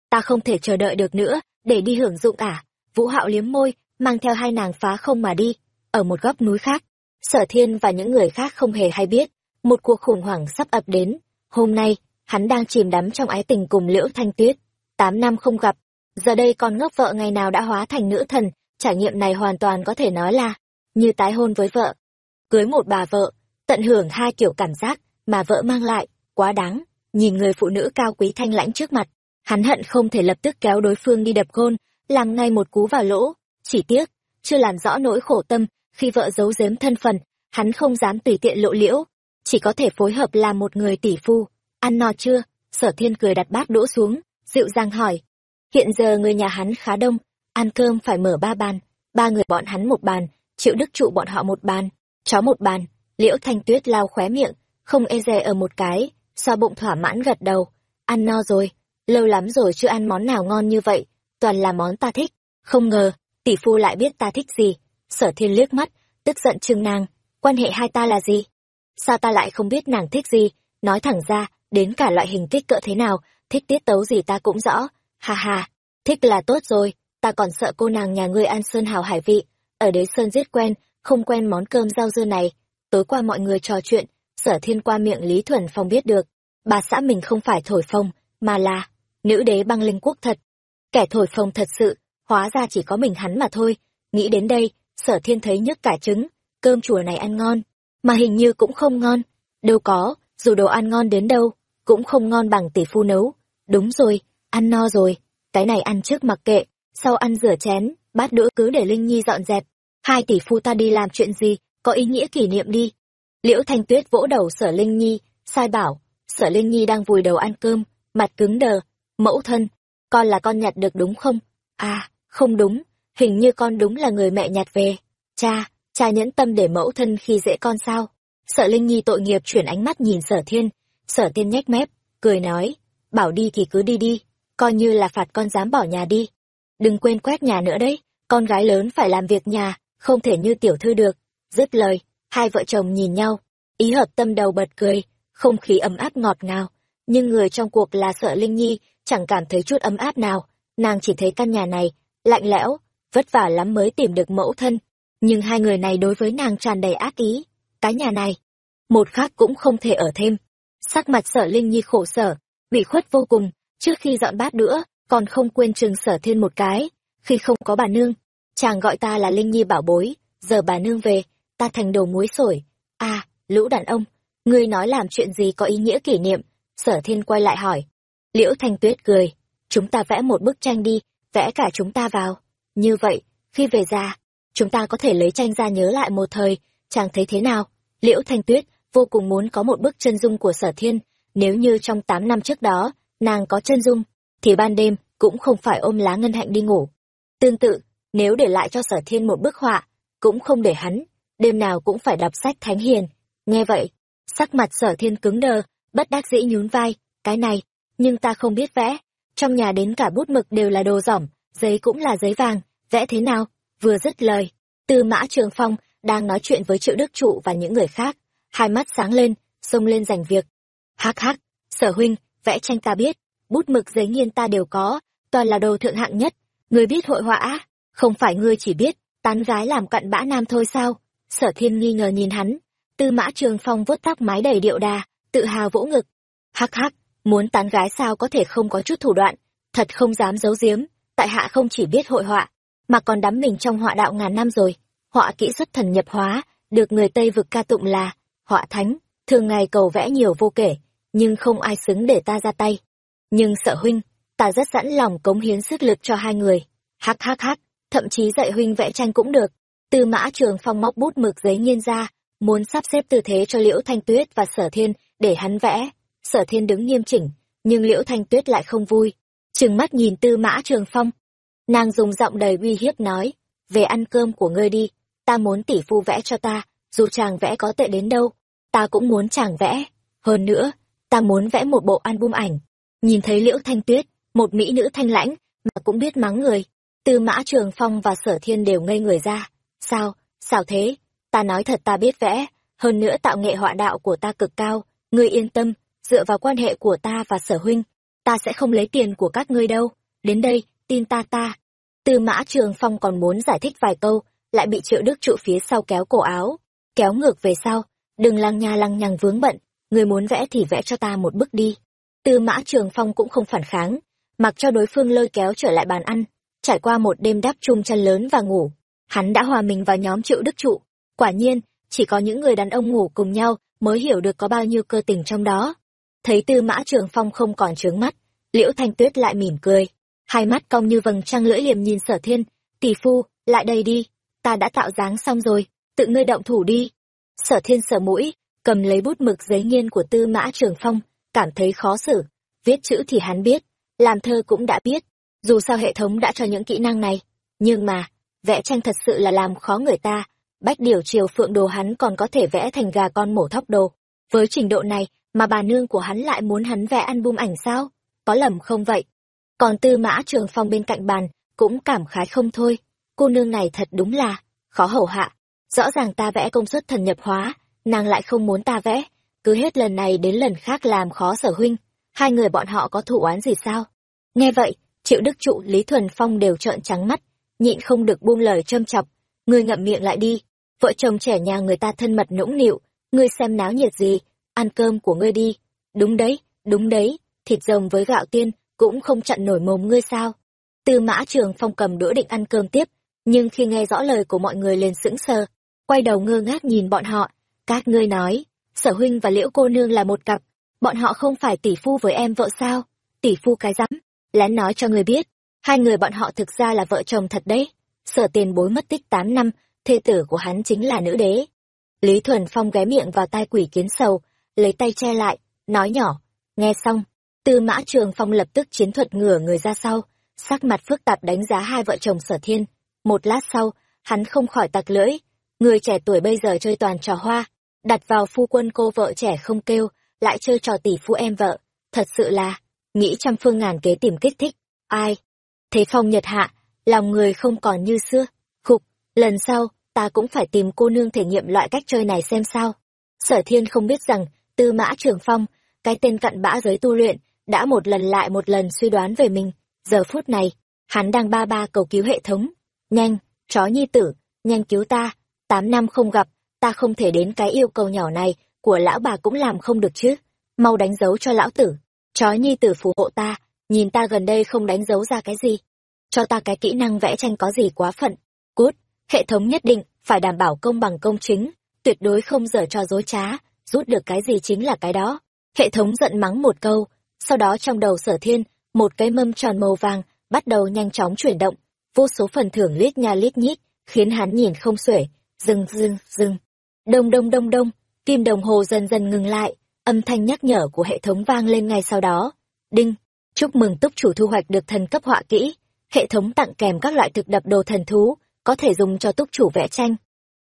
Ta không thể chờ đợi được nữa, để đi hưởng dụng à Vũ Hạo liếm môi, mang theo hai nàng phá không mà đi, ở một góc núi khác. Sở Thiên và những người khác không hề hay biết, một cuộc khủng hoảng sắp ập đến. Hôm nay, hắn đang chìm đắm trong ái tình cùng Liễu Thanh Tuyết. Tám năm không gặp, giờ đây con ngốc vợ ngày nào đã hóa thành nữ thần, trải nghiệm này hoàn toàn có thể nói là như tái hôn với vợ. Cưới một bà vợ, tận hưởng hai kiểu cảm giác mà vợ mang lại, quá đáng. Nhìn người phụ nữ cao quý thanh lãnh trước mặt, hắn hận không thể lập tức kéo đối phương đi đập gôn, làm ngay một cú vào lỗ. Chỉ tiếc, chưa làm rõ nỗi khổ tâm, khi vợ giấu giếm thân phận, hắn không dám tùy tiện lộ liễu, chỉ có thể phối hợp làm một người tỷ phu. Ăn no chưa? Sở thiên cười đặt bát đũa xuống, dịu dàng hỏi. Hiện giờ người nhà hắn khá đông, ăn cơm phải mở ba bàn, ba người bọn hắn một bàn, triệu đức trụ bọn họ một bàn, chó một bàn, liễu thanh tuyết lao khóe miệng, không e dè ở một cái, xoa bụng thỏa mãn gật đầu, ăn no rồi, lâu lắm rồi chưa ăn món nào ngon như vậy, toàn là món ta thích, không ngờ, tỷ phu lại biết ta thích gì, sở thiên liếc mắt, tức giận trưng nàng, quan hệ hai ta là gì? Sao ta lại không biết nàng thích gì, nói thẳng ra, đến cả loại hình kích cỡ thế nào, thích tiết tấu gì ta cũng rõ, ha ha, thích là tốt rồi, ta còn sợ cô nàng nhà ngươi ăn sơn hào hải vị, ở đế sơn giết quen, không quen món cơm rau dưa này, tối qua mọi người trò chuyện, sở thiên qua miệng Lý Thuần Phong biết được, bà xã mình không phải thổi phồng, mà là nữ đế băng linh quốc thật. Kẻ thổi phồng thật sự, hóa ra chỉ có mình hắn mà thôi. Nghĩ đến đây, sở thiên thấy nhức cả trứng, cơm chùa này ăn ngon, mà hình như cũng không ngon. Đâu có, dù đồ ăn ngon đến đâu, cũng không ngon bằng tỷ phu nấu. Đúng rồi, ăn no rồi, cái này ăn trước mặc kệ, sau ăn rửa chén, bát đũa cứ để Linh Nhi dọn dẹp. Hai tỷ phu ta đi làm chuyện gì, có ý nghĩa kỷ niệm đi. Liễu Thanh Tuyết vỗ đầu sở Linh Nhi, sai bảo, sở Linh Nhi đang vùi đầu ăn cơm, mặt cứng đờ, mẫu thân, con là con nhặt được đúng không? À, không đúng, hình như con đúng là người mẹ nhặt về. Cha, cha nhẫn tâm để mẫu thân khi dễ con sao? Sở Linh Nhi tội nghiệp chuyển ánh mắt nhìn sở thiên, sở thiên nhếch mép, cười nói, bảo đi thì cứ đi đi, coi như là phạt con dám bỏ nhà đi. Đừng quên quét nhà nữa đấy, con gái lớn phải làm việc nhà, không thể như tiểu thư được. Dứt lời, hai vợ chồng nhìn nhau, ý hợp tâm đầu bật cười, không khí ấm áp ngọt ngào. Nhưng người trong cuộc là sợ Linh Nhi, chẳng cảm thấy chút ấm áp nào, nàng chỉ thấy căn nhà này, lạnh lẽo, vất vả lắm mới tìm được mẫu thân. Nhưng hai người này đối với nàng tràn đầy ác ý. Cái nhà này, một khác cũng không thể ở thêm. Sắc mặt sở Linh Nhi khổ sở, bị khuất vô cùng, trước khi dọn bát đũa, còn không quên trừng sở thiên một cái. Khi không có bà nương, chàng gọi ta là Linh Nhi bảo bối, giờ bà nương về, ta thành đầu muối sổi. À, lũ đàn ông, ngươi nói làm chuyện gì có ý nghĩa kỷ niệm? Sở thiên quay lại hỏi. Liễu Thanh Tuyết cười, chúng ta vẽ một bức tranh đi, vẽ cả chúng ta vào. Như vậy, khi về già, chúng ta có thể lấy tranh ra nhớ lại một thời, chàng thấy thế nào? Liễu Thanh Tuyết vô cùng muốn có một bức chân dung của sở thiên, nếu như trong tám năm trước đó, nàng có chân dung, thì ban đêm cũng không phải ôm lá ngân hạnh đi ngủ. Tương tự, nếu để lại cho sở thiên một bức họa, cũng không để hắn, đêm nào cũng phải đọc sách thánh hiền. Nghe vậy, sắc mặt sở thiên cứng đờ, bất đắc dĩ nhún vai, cái này, nhưng ta không biết vẽ, trong nhà đến cả bút mực đều là đồ dỏm giấy cũng là giấy vàng, vẽ thế nào? Vừa dứt lời, Tư Mã Trường Phong đang nói chuyện với Triệu Đức Trụ và những người khác, hai mắt sáng lên, xông lên giành việc. Hắc hắc, sở huynh, vẽ tranh ta biết, bút mực giấy nghiên ta đều có, toàn là đồ thượng hạng nhất. người biết hội họa á? Không phải ngươi chỉ biết, tán gái làm cặn bã nam thôi sao? Sở thiên nghi ngờ nhìn hắn. Tư mã trường phong vuốt tóc mái đầy điệu đà, tự hào vỗ ngực. Hắc hắc, muốn tán gái sao có thể không có chút thủ đoạn, thật không dám giấu giếm, tại hạ không chỉ biết hội họa, mà còn đắm mình trong họa đạo ngàn năm rồi. Họa kỹ xuất thần nhập hóa, được người Tây vực ca tụng là họa thánh, thường ngày cầu vẽ nhiều vô kể, nhưng không ai xứng để ta ra tay. Nhưng sợ huynh, ta rất sẵn lòng cống hiến sức lực cho hai người. Hắc hắc hắc, thậm chí dạy huynh vẽ tranh cũng được. Tư mã trường phong móc bút mực giấy nghiên ra, muốn sắp xếp tư thế cho Liễu Thanh Tuyết và Sở Thiên để hắn vẽ. Sở Thiên đứng nghiêm chỉnh, nhưng Liễu Thanh Tuyết lại không vui. Trừng mắt nhìn Tư mã trường phong. Nàng dùng giọng đầy uy hiếp nói, về ăn cơm của ngươi đi, ta muốn tỷ phu vẽ cho ta, dù chàng vẽ có tệ đến đâu, ta cũng muốn chàng vẽ. Hơn nữa, ta muốn vẽ một bộ album ảnh. Nhìn thấy Liễu Thanh Tuyết, một mỹ nữ thanh lãnh, mà cũng biết mắng người. Tư Mã Trường Phong và Sở Thiên đều ngây người ra. Sao, sao thế? Ta nói thật ta biết vẽ, hơn nữa tạo nghệ họa đạo của ta cực cao, ngươi yên tâm, dựa vào quan hệ của ta và Sở Huynh, ta sẽ không lấy tiền của các ngươi đâu. Đến đây, tin ta ta. Tư Mã Trường Phong còn muốn giải thích vài câu, lại bị Triệu Đức trụ phía sau kéo cổ áo, kéo ngược về sau, đừng lăng nha lăng nhằng vướng bận, người muốn vẽ thì vẽ cho ta một bức đi. Tư mã trường phong cũng không phản kháng, mặc cho đối phương lôi kéo trở lại bàn ăn, trải qua một đêm đắp chung chăn lớn và ngủ. Hắn đã hòa mình vào nhóm triệu đức trụ. Quả nhiên, chỉ có những người đàn ông ngủ cùng nhau mới hiểu được có bao nhiêu cơ tình trong đó. Thấy tư mã trường phong không còn trướng mắt, liễu thanh tuyết lại mỉm cười. Hai mắt cong như vầng trăng lưỡi liềm nhìn sở thiên, tỷ phu, lại đây đi, ta đã tạo dáng xong rồi, tự ngươi động thủ đi. Sở thiên sở mũi, cầm lấy bút mực giấy nghiên của tư mã trường phong, cảm thấy khó xử. Viết chữ thì hắn biết, làm thơ cũng đã biết, dù sao hệ thống đã cho những kỹ năng này. Nhưng mà, vẽ tranh thật sự là làm khó người ta, bách điều chiều phượng đồ hắn còn có thể vẽ thành gà con mổ thóc đồ. Với trình độ này mà bà nương của hắn lại muốn hắn vẽ album ảnh sao? Có lầm không vậy? Còn tư mã trường phong bên cạnh bàn, cũng cảm khái không thôi. Cô nương này thật đúng là, khó hầu hạ. Rõ ràng ta vẽ công suất thần nhập hóa, nàng lại không muốn ta vẽ, cứ hết lần này đến lần khác làm khó sở huynh, hai người bọn họ có thủ oán gì sao? Nghe vậy, triệu đức trụ Lý Thuần Phong đều trợn trắng mắt, nhịn không được buông lời châm chọc, ngươi ngậm miệng lại đi, vợ chồng trẻ nhà người ta thân mật nũng nịu, ngươi xem náo nhiệt gì, ăn cơm của ngươi đi, đúng đấy, đúng đấy, thịt rồng với gạo tiên cũng không chặn nổi mồm ngươi sao? Tư mã trường phong cầm đũa định ăn cơm tiếp, nhưng khi nghe rõ lời của mọi người liền sững sờ, quay đầu ngơ ngác nhìn bọn họ, các ngươi nói, sở huynh và liễu cô nương là một cặp, bọn họ không phải tỷ phu với em vợ sao? Tỷ phu cái rắm, lén nói cho người biết, hai người bọn họ thực ra là vợ chồng thật đấy. Sở tiền bối mất tích tám năm, thê tử của hắn chính là nữ đế. Lý Thuần Phong ghé miệng vào tai quỷ kiến sầu, lấy tay che lại, nói nhỏ, nghe xong, tư mã trường phong lập tức chiến thuật ngửa người ra sau, sắc mặt phức tạp đánh giá hai vợ chồng sở thiên. Một lát sau, hắn không khỏi tặc lưỡi, người trẻ tuổi bây giờ chơi toàn trò hoa, đặt vào phu quân cô vợ trẻ không kêu, lại chơi trò tỷ phu em vợ, thật sự là, nghĩ trăm phương ngàn kế tìm kích thích, ai? Thế phong nhật hạ, lòng người không còn như xưa, khục, lần sau, ta cũng phải tìm cô nương thể nghiệm loại cách chơi này xem sao. Sở thiên không biết rằng, tư mã trường phong, cái tên cặn bã giới tu luyện, đã một lần lại một lần suy đoán về mình, giờ phút này, hắn đang ba ba cầu cứu hệ thống. Nhanh, chó nhi tử, nhanh cứu ta, tám năm không gặp, ta không thể đến cái yêu cầu nhỏ này của lão bà cũng làm không được chứ mau đánh dấu cho lão tử chói nhi tử phù hộ ta nhìn ta gần đây không đánh dấu ra cái gì. Cho ta cái kỹ năng vẽ tranh có gì quá phận. Cút hệ thống nhất định phải đảm bảo công bằng công chính tuyệt đối không dở cho dối trá rút được cái gì chính là cái đó. Hệ thống giận mắng một câu sau đó trong đầu sở thiên một cái mâm tròn màu vàng bắt đầu nhanh chóng chuyển động. Vô số phần thưởng lít nha lít nhít khiến hắn nhìn không xuể, dừng dừng dừng. Đông đông đông đông, kim đồng hồ dần dần ngừng lại, âm thanh nhắc nhở của hệ thống vang lên ngay sau đó. Đinh, chúc mừng túc chủ thu hoạch được thần cấp họa kỹ, hệ thống tặng kèm các loại thực đập đồ thần thú, có thể dùng cho túc chủ vẽ tranh.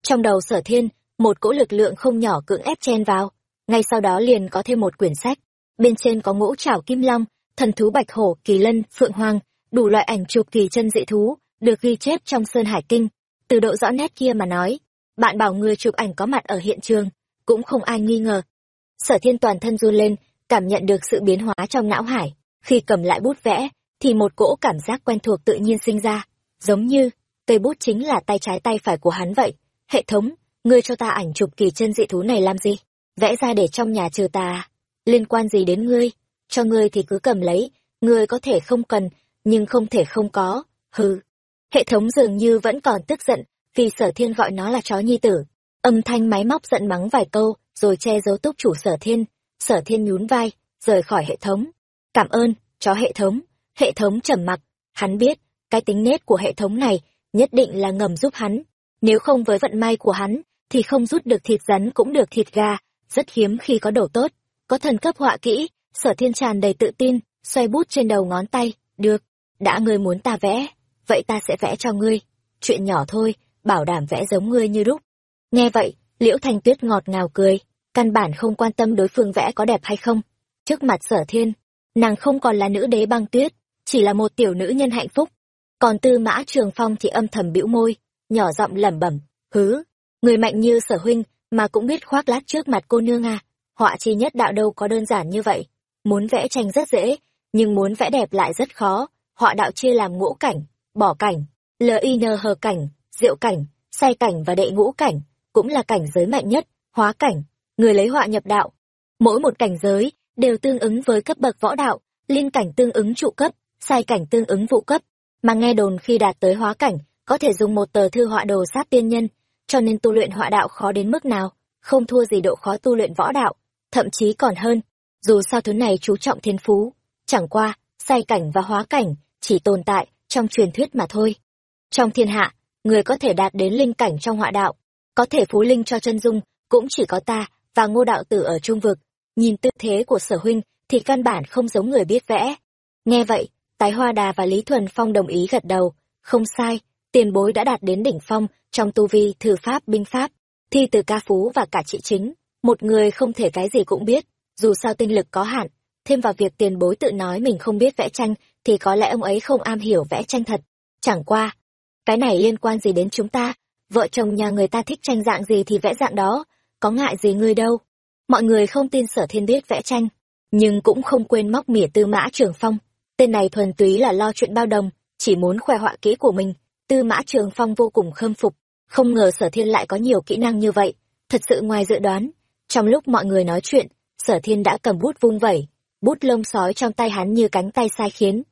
Trong đầu sở thiên, một cỗ lực lượng không nhỏ cưỡng ép chen vào, ngay sau đó liền có thêm một quyển sách. Bên trên có ngũ trảo kim long, thần thú bạch hổ, kỳ lân, phượng hoàng, đủ loại ảnh chụp kỳ chân dị thú, được ghi chép trong Sơn Hải Kinh. Từ độ rõ nét kia mà nói, bạn bảo người chụp ảnh có mặt ở hiện trường, cũng không ai nghi ngờ. Sở thiên toàn thân run lên, cảm nhận được sự biến hóa trong não hải. Khi cầm lại bút vẽ, thì một cỗ cảm giác quen thuộc tự nhiên sinh ra. Giống như, cây bút chính là tay trái tay phải của hắn vậy. Hệ thống, ngươi cho ta ảnh chụp kỳ chân dị thú này làm gì? Vẽ ra để trong nhà trừ ta. Liên quan gì đến ngươi? Cho ngươi thì cứ cầm lấy, ngươi có thể không cần, nhưng không thể không có. Hừ. Hệ thống dường như vẫn còn tức giận, vì sở thiên gọi nó là chó nhi tử. Âm thanh máy móc giận mắng vài câu, rồi che giấu túc chủ sở thiên. Sở thiên nhún vai, rời khỏi hệ thống. Cảm ơn, chó hệ thống. Hệ thống trầm mặc. Hắn biết, cái tính nết của hệ thống này nhất định là ngầm giúp hắn. Nếu không với vận may của hắn, thì không rút được thịt rắn cũng được thịt gà, rất hiếm khi có đồ tốt. Có thần cấp họa kỹ, sở thiên tràn đầy tự tin, xoay bút trên đầu ngón tay, được, đã ngươi muốn ta vẽ, vậy ta sẽ vẽ cho ngươi. Chuyện nhỏ thôi, bảo đảm vẽ giống ngươi như đúc. Nghe vậy, liễu thanh tuyết ngọt ngào cười, căn bản không quan tâm đối phương vẽ có đẹp hay không. Trước mặt sở thiên, nàng không còn là nữ đế băng tuyết, chỉ là một tiểu nữ nhân hạnh phúc. Còn tư mã trường phong thì âm thầm bĩu môi, nhỏ giọng lẩm bẩm, hứ, người mạnh như sở huynh mà cũng biết khoác lát trước mặt cô nương à, họa chi nhất đạo đâu có đơn giản như vậy. Muốn vẽ tranh rất dễ, nhưng muốn vẽ đẹp lại rất khó, họa đạo chia làm ngũ cảnh, bỏ cảnh, LIN hờ cảnh, diệu cảnh, say cảnh và đệ ngũ cảnh, cũng là cảnh giới mạnh nhất, hóa cảnh, người lấy họa nhập đạo. Mỗi một cảnh giới đều tương ứng với cấp bậc võ đạo, liên cảnh tương ứng trụ cấp, sai cảnh tương ứng vụ cấp, mà nghe đồn khi đạt tới hóa cảnh, có thể dùng một tờ thư họa đồ sát tiên nhân, cho nên tu luyện họa đạo khó đến mức nào, không thua gì độ khó tu luyện võ đạo, thậm chí còn hơn. Dù sao thứ này chú trọng thiên phú, chẳng qua, sai cảnh và hóa cảnh chỉ tồn tại trong truyền thuyết mà thôi. Trong thiên hạ, người có thể đạt đến linh cảnh trong họa đạo, có thể phú linh cho chân dung, cũng chỉ có ta và ngô đạo tử ở trung vực. Nhìn tư thế của sở huynh thì căn bản không giống người biết vẽ. Nghe vậy, Tái Hoa Đà và Lý Thuần Phong đồng ý gật đầu, không sai, tiền bối đã đạt đến đỉnh phong trong tu vi thư pháp binh pháp, thi từ ca phú và cả trị chính. Một người không thể cái gì cũng biết, dù sao tinh lực có hạn, thêm vào việc tiền bối tự nói mình không biết vẽ tranh thì có lẽ ông ấy không am hiểu vẽ tranh thật. Chẳng qua, cái này liên quan gì đến chúng ta, vợ chồng nhà người ta thích tranh dạng gì thì vẽ dạng đó, có ngại gì ngươi đâu. Mọi người không tin sở thiên biết vẽ tranh, nhưng cũng không quên móc mỉa tư mã trường phong. Tên này thuần túy là lo chuyện bao đồng, chỉ muốn khoe họa kỹ của mình. Tư mã trường phong vô cùng khâm phục, không ngờ sở thiên lại có nhiều kỹ năng như vậy, thật sự ngoài dự đoán. Trong lúc mọi người nói chuyện, sở thiên đã cầm bút vung vẩy, bút lông sói trong tay hắn như cánh tay sai khiến.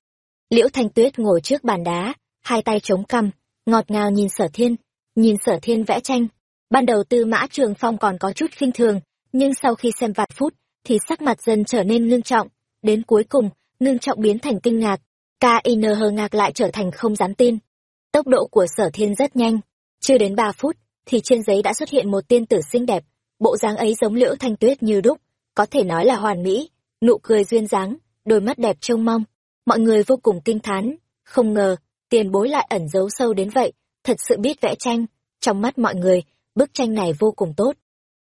Liễu Thanh Tuyết ngồi trước bàn đá, hai tay chống cằm, ngọt ngào nhìn sở thiên, nhìn sở thiên vẽ tranh. Ban đầu tư mã trường phong còn có chút khinh thường, nhưng sau khi xem vạt phút, thì sắc mặt dần trở nên ngưng trọng. Đến cuối cùng, ngưng trọng biến thành kinh ngạc. KINH hờ ngạc lại trở thành không dám tin. Tốc độ của sở thiên rất nhanh. Chưa đến ba phút, thì trên giấy đã xuất hiện một tiên tử xinh đẹp. Bộ dáng ấy giống liễu thanh tuyết như đúc, có thể nói là hoàn mỹ, nụ cười duyên dáng, đôi mắt đẹp trông mong. Mọi người vô cùng kinh thán, không ngờ, tiền bối lại ẩn giấu sâu đến vậy, thật sự biết vẽ tranh. Trong mắt mọi người, bức tranh này vô cùng tốt.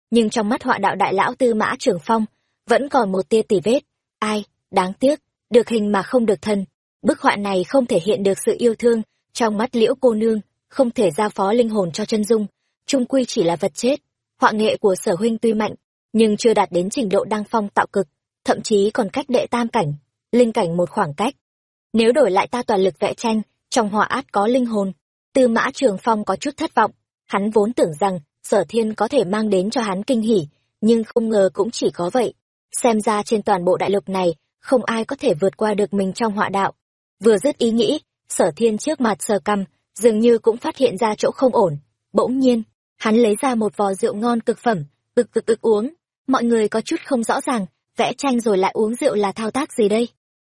Nhưng trong mắt họa đạo đại lão tư mã trường phong, vẫn còn một tia tỉ vết. Ai, đáng tiếc, được hình mà không được thân. Bức họa này không thể hiện được sự yêu thương, trong mắt liễu cô nương, không thể giao phó linh hồn cho chân dung, trung quy chỉ là vật chết. Họa nghệ của sở huynh tuy mạnh, nhưng chưa đạt đến trình độ đăng phong tạo cực, thậm chí còn cách đệ tam cảnh, linh cảnh một khoảng cách. Nếu đổi lại ta toàn lực vẽ tranh, trong họa át có linh hồn, tư mã trường phong có chút thất vọng, hắn vốn tưởng rằng sở thiên có thể mang đến cho hắn kinh hỉ, nhưng không ngờ cũng chỉ có vậy. Xem ra trên toàn bộ đại lục này, không ai có thể vượt qua được mình trong họa đạo. Vừa dứt ý nghĩ, sở thiên trước mặt sờ cằm, dường như cũng phát hiện ra chỗ không ổn. Bỗng nhiên, hắn lấy ra một vò rượu ngon cực phẩm, cực cực cực uống. Mọi người có chút không rõ ràng, vẽ tranh rồi lại uống rượu là thao tác gì đây?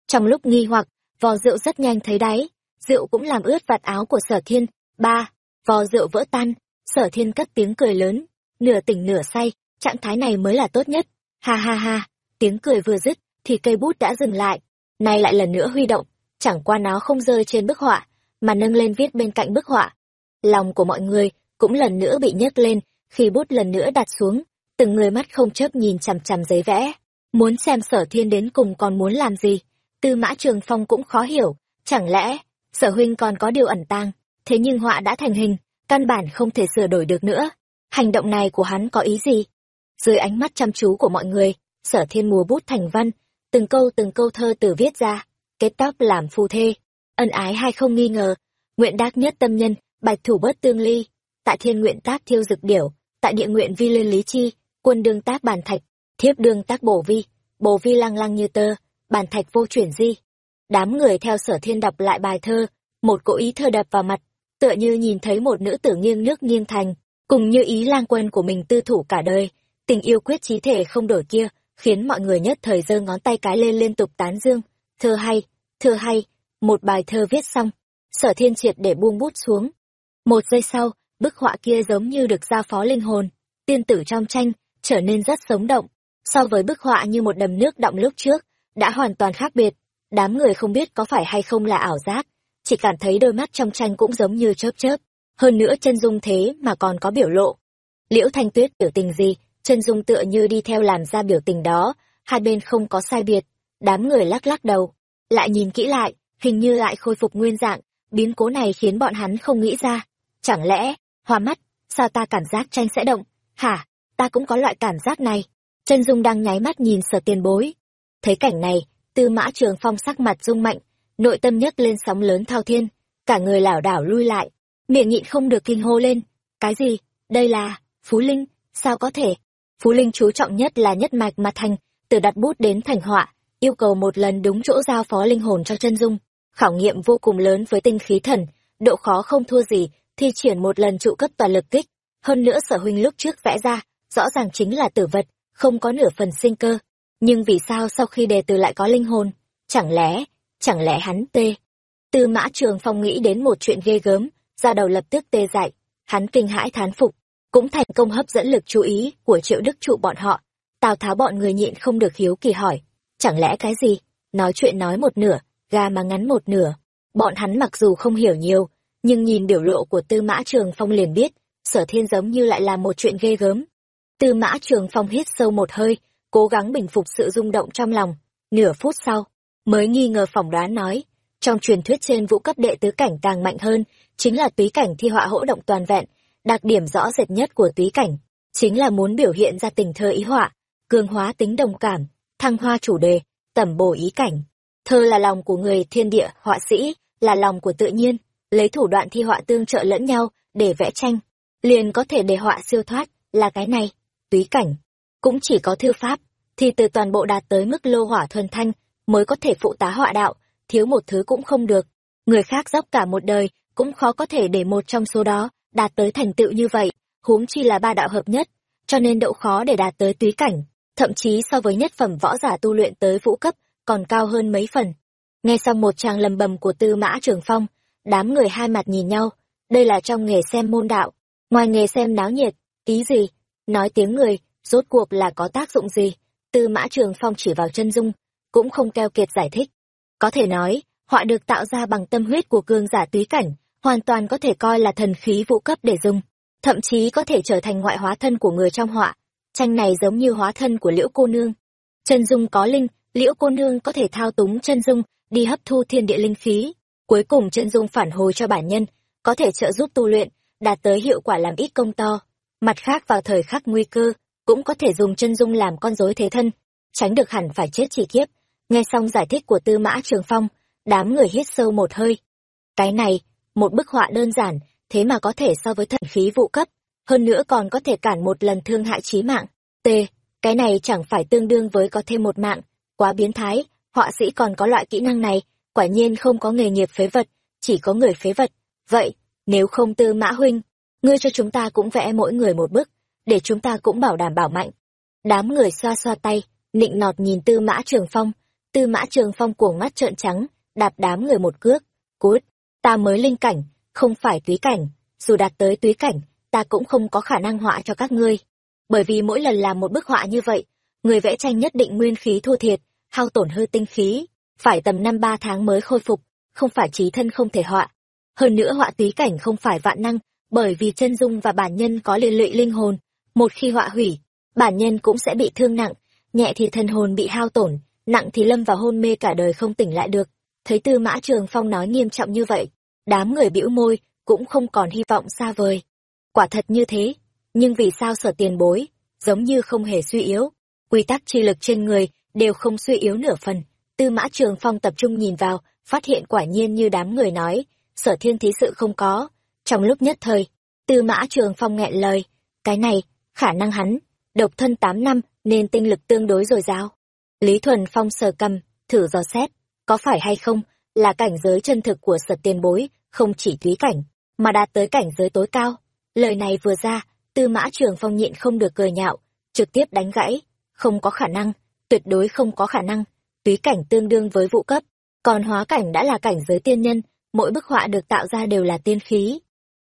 Trong lúc nghi hoặc, vò rượu rất nhanh thấy đáy, rượu cũng làm ướt vạt áo của sở thiên. Ba, vò rượu vỡ tan, sở thiên cất tiếng cười lớn, nửa tỉnh nửa say, trạng thái này mới là tốt nhất. Ha ha ha, tiếng cười vừa dứt, thì cây bút đã dừng lại, nay lại lần nữa huy động, chẳng qua nó không rơi trên bức họa, mà nâng lên viết bên cạnh bức họa. Lòng của mọi người cũng lần nữa bị nhấc lên, khi bút lần nữa đặt xuống, từng người mắt không chớp nhìn chằm chằm giấy vẽ, muốn xem sở thiên đến cùng còn muốn làm gì. Tư mã trường phong cũng khó hiểu, chẳng lẽ, sở huynh còn có điều ẩn tang, thế nhưng họa đã thành hình, căn bản không thể sửa đổi được nữa. Hành động này của hắn có ý gì? Dưới ánh mắt chăm chú của mọi người, sở thiên mùa bút thành văn, từng câu từng câu thơ từ viết ra, kết tóc làm phu thê, ân ái hay không nghi ngờ, nguyện đắc nhất tâm nhân, bạch thủ bất tương ly, tại thiên nguyện tác thiêu dực điểu, tại địa nguyện vi lên lý chi, quân đương tác bàn thạch, thiếp đương tác bổ vi, bổ vi lăng lăng như tơ, bàn thạch vô chuyển di. Đám người theo sở thiên đọc lại bài thơ, một cỗ ý thơ đập vào mặt, tựa như nhìn thấy một nữ tử nghiêng nước nghiêng thành, cùng như ý lang quen của mình tư thủ cả đời, tình yêu quyết trí thể không đổi kia, khiến mọi người nhất thời giơ ngón tay cái lên liên tục tán dương, thơ hay, thơ hay, một bài thơ viết xong, sở thiên triệt để buông bút xuống. Một giây sau, bức họa kia giống như được giao phó linh hồn, tiên tử trong tranh, trở nên rất sống động, so với bức họa như một đầm nước động lúc trước, đã hoàn toàn khác biệt, đám người không biết có phải hay không là ảo giác, chỉ cảm thấy đôi mắt trong tranh cũng giống như chớp chớp, hơn nữa chân dung thế mà còn có biểu lộ. Liễu Thanh Tuyết biểu tình gì, chân dung tựa như đi theo làm ra biểu tình đó, hai bên không có sai biệt, đám người lắc lắc đầu, lại nhìn kỹ lại, hình như lại khôi phục nguyên dạng, biến cố này khiến bọn hắn không nghĩ ra. Chẳng lẽ, hoa mắt, sao ta cảm giác tranh sẽ động? Hả, ta cũng có loại cảm giác này. Chân Dung đang nháy mắt nhìn sở tiền bối. Thấy cảnh này, tư mã trường phong sắc mặt rung mạnh, nội tâm nhấc lên sóng lớn thao thiên, cả người lảo đảo lui lại, miệng nhịn không được kinh hô lên. Cái gì? Đây là, Phú Linh, sao có thể? Phú Linh chú trọng nhất là nhất mạch mà thành, từ đặt bút đến thành họa, yêu cầu một lần đúng chỗ giao phó linh hồn cho chân dung. Khảo nghiệm vô cùng lớn với tinh khí thần, độ khó không thua gì, thi triển một lần trụ cấp toàn lực kích. Hơn nữa sở huynh lúc trước vẽ ra, rõ ràng chính là tử vật, không có nửa phần sinh cơ. Nhưng vì sao sau khi đề từ lại có linh hồn? Chẳng lẽ, chẳng lẽ hắn tê? Tư mã trường phong nghĩ đến một chuyện ghê gớm, ra đầu lập tức tê dại. Hắn kinh hãi thán phục, cũng thành công hấp dẫn lực chú ý của triệu đức trụ bọn họ. Tào tháo bọn người nhịn không được hiếu kỳ hỏi, chẳng lẽ cái gì? Nói chuyện nói một nửa, ga mà ngắn một nửa. Bọn hắn mặc dù không hiểu nhiều, nhưng nhìn biểu lộ của tư mã trường phong liền biết, sở thiên giống như lại là một chuyện ghê gớm. Tư mã trường phong hít sâu một hơi, cố gắng bình phục sự rung động trong lòng. Nửa phút sau, mới nghi ngờ phỏng đoán nói, trong truyền thuyết trên vũ cấp đệ tứ cảnh càng mạnh hơn, chính là túy cảnh thi họa hỗ động toàn vẹn, đặc điểm rõ rệt nhất của túy cảnh, chính là muốn biểu hiện ra tình thơ ý họa, cường hóa tính đồng cảm, thăng hoa chủ đề, tẩm bổ ý cảnh. Thơ là lòng của người thiên địa, họa sĩ, là lòng của tự nhiên, lấy thủ đoạn thi họa tương trợ lẫn nhau để vẽ tranh, liền có thể để họa siêu thoát, là cái này, túy cảnh. Cũng chỉ có thư pháp, thì từ toàn bộ đạt tới mức lô hỏa thuần thanh, mới có thể phụ tá họa đạo, thiếu một thứ cũng không được. Người khác dốc cả một đời, cũng khó có thể để một trong số đó, đạt tới thành tựu như vậy, huống chi là ba đạo hợp nhất, cho nên độ khó để đạt tới túy cảnh, thậm chí so với nhất phẩm võ giả tu luyện tới vũ cấp, còn cao hơn mấy phần. Nghe xong một tràng lầm bầm của Tư Mã Trường Phong, đám người hai mặt nhìn nhau, đây là trong nghề xem môn đạo, ngoài nghề xem náo nhiệt, ý gì, nói tiếng người, rốt cuộc là có tác dụng gì, Tư Mã Trường Phong chỉ vào chân dung, cũng không keo kiệt giải thích. Có thể nói, họa được tạo ra bằng tâm huyết của cương giả túy cảnh, hoàn toàn có thể coi là thần khí vũ cấp để dùng, thậm chí có thể trở thành ngoại hóa thân của người trong họa. Tranh này giống như hóa thân của liễu cô nương. Chân dung có linh, liễu cô nương có thể thao túng chân dung, đi hấp thu thiên địa linh khí. Cuối cùng chân dung phản hồi cho bản nhân, có thể trợ giúp tu luyện, đạt tới hiệu quả làm ít công to. Mặt khác vào thời khắc nguy cơ, cũng có thể dùng chân dung làm con rối thế thân, tránh được hẳn phải chết chỉ kiếp. Nghe xong giải thích của Tư Mã Trường Phong, đám người hít sâu một hơi. Cái này, một bức họa đơn giản, thế mà có thể so với thần khí vụ cấp, hơn nữa còn có thể cản một lần thương hại chí mạng. T, cái này chẳng phải tương đương với có thêm một mạng, quá biến thái, họa sĩ còn có loại kỹ năng này, quả nhiên không có nghề nghiệp phế vật, chỉ có người phế vật. Vậy, nếu không tư mã huynh, ngươi cho chúng ta cũng vẽ mỗi người một bức, để chúng ta cũng bảo đảm bảo mạnh. Đám người xoa xoa tay, nịnh nọt nhìn tư mã trường phong, tư mã trường phong cuồng mắt trợn trắng, đạp đám người một cước, cút ta mới linh cảnh, không phải túy cảnh, dù đạt tới túy cảnh, ta cũng không có khả năng họa cho các ngươi. Bởi vì mỗi lần làm một bức họa như vậy, người vẽ tranh nhất định nguyên khí thua thiệt, hao tổn hư tinh khí, phải tầm năm ba tháng mới khôi phục, không phải trí thân không thể họa. Hơn nữa họa túy cảnh không phải vạn năng, bởi vì chân dung và bản nhân có liên lụy linh hồn, một khi họa hủy, bản nhân cũng sẽ bị thương nặng, nhẹ thì thân hồn bị hao tổn, nặng thì lâm vào hôn mê cả đời không tỉnh lại được. Thấy Tư Mã Trường Phong nói nghiêm trọng như vậy, đám người bĩu môi, cũng không còn hy vọng xa vời. Quả thật như thế, nhưng vì sao sở tiền bối, giống như không hề suy yếu, quy tắc chi lực trên người đều không suy yếu nửa phần. Tư Mã Trường Phong tập trung nhìn vào, phát hiện quả nhiên như đám người nói, sở thiên thí sự không có. Trong lúc nhất thời, Tư Mã Trường Phong nghẹn lời, cái này, khả năng hắn, độc thân tám năm nên tinh lực tương đối dồi dào. Lý Thuần Phong sờ cầm, thử dò xét, có phải hay không, là cảnh giới chân thực của sật tiền bối, không chỉ túy cảnh, mà đạt tới cảnh giới tối cao. Lời này vừa ra, tư mã trường phong nhịn không được cười nhạo, trực tiếp đánh gãy, không có khả năng, tuyệt đối không có khả năng, túy cảnh tương đương với vụ cấp, còn hóa cảnh đã là cảnh giới tiên nhân, mỗi bức họa được tạo ra đều là tiên khí.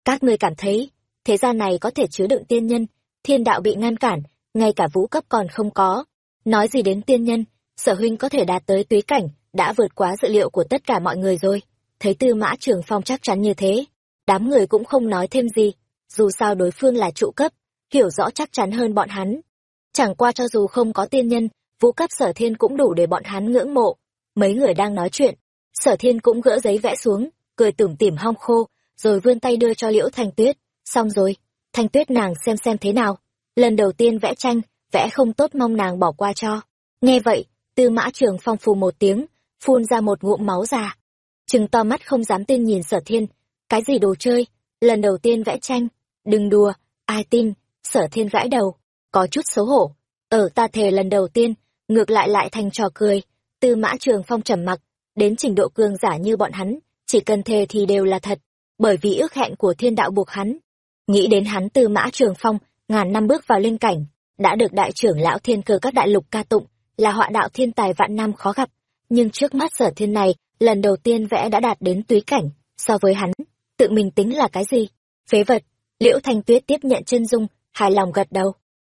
Các ngươi cảm thấy, thế gian này có thể chứa đựng tiên nhân, thiên đạo bị ngăn cản, ngay cả vũ cấp còn không có. Nói gì đến tiên nhân, sở huynh có thể đạt tới túy cảnh, đã vượt quá dự liệu của tất cả mọi người rồi. Thấy tư mã trường phong chắc chắn như thế, đám người cũng không nói thêm gì, dù sao đối phương là trụ cấp, hiểu rõ chắc chắn hơn bọn hắn. Chẳng qua cho dù không có tiên nhân, vũ cấp sở thiên cũng đủ để bọn hắn ngưỡng mộ. Mấy người đang nói chuyện, sở thiên cũng gỡ giấy vẽ xuống, cười tủm tỉm hong khô, rồi vươn tay đưa cho liễu thanh tuyết. Xong rồi, thanh tuyết nàng xem xem thế nào. Lần đầu tiên vẽ tranh, vẽ không tốt mong nàng bỏ qua cho. Nghe vậy, tư mã trường phong phù một tiếng, phun ra một ngụm máu già. Trừng to mắt không dám tin nhìn sở thiên. Cái gì đồ chơi? Lần đầu tiên vẽ tranh. Đừng đùa, ai tin? Sở thiên gãi đầu. Có chút xấu hổ. Ở ta thề lần đầu tiên, ngược lại lại thành trò cười. Tư mã trường phong trầm mặc, đến trình độ cường giả như bọn hắn, chỉ cần thề thì đều là thật, bởi vì ước hẹn của thiên đạo buộc hắn. Nghĩ đến hắn tư mã trường phong, ngàn năm bước vào linh cảnh, đã được đại trưởng lão thiên cơ các đại lục ca tụng, là họa đạo thiên tài vạn năm khó gặp, nhưng trước mắt sở thiên này, lần đầu tiên vẽ đã đạt đến túy cảnh, so với hắn, tự mình tính là cái gì? Phế vật, liễu thanh tuyết tiếp nhận chân dung, hài lòng gật đầu.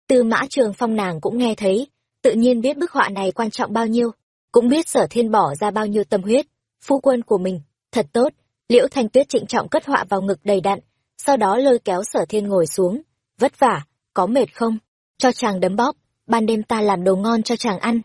Tư mã trường phong nàng cũng nghe thấy, tự nhiên biết bức họa này quan trọng bao nhiêu, cũng biết sở thiên bỏ ra bao nhiêu tâm huyết, phu quân của mình, thật tốt, liễu thanh tuyết trịnh trọng cất họa vào ngực đầy đặn, sau đó lôi kéo sở thiên ngồi xuống, vất vả, có mệt không? Cho chàng đấm bóp, ban đêm ta làm đồ ngon cho chàng ăn.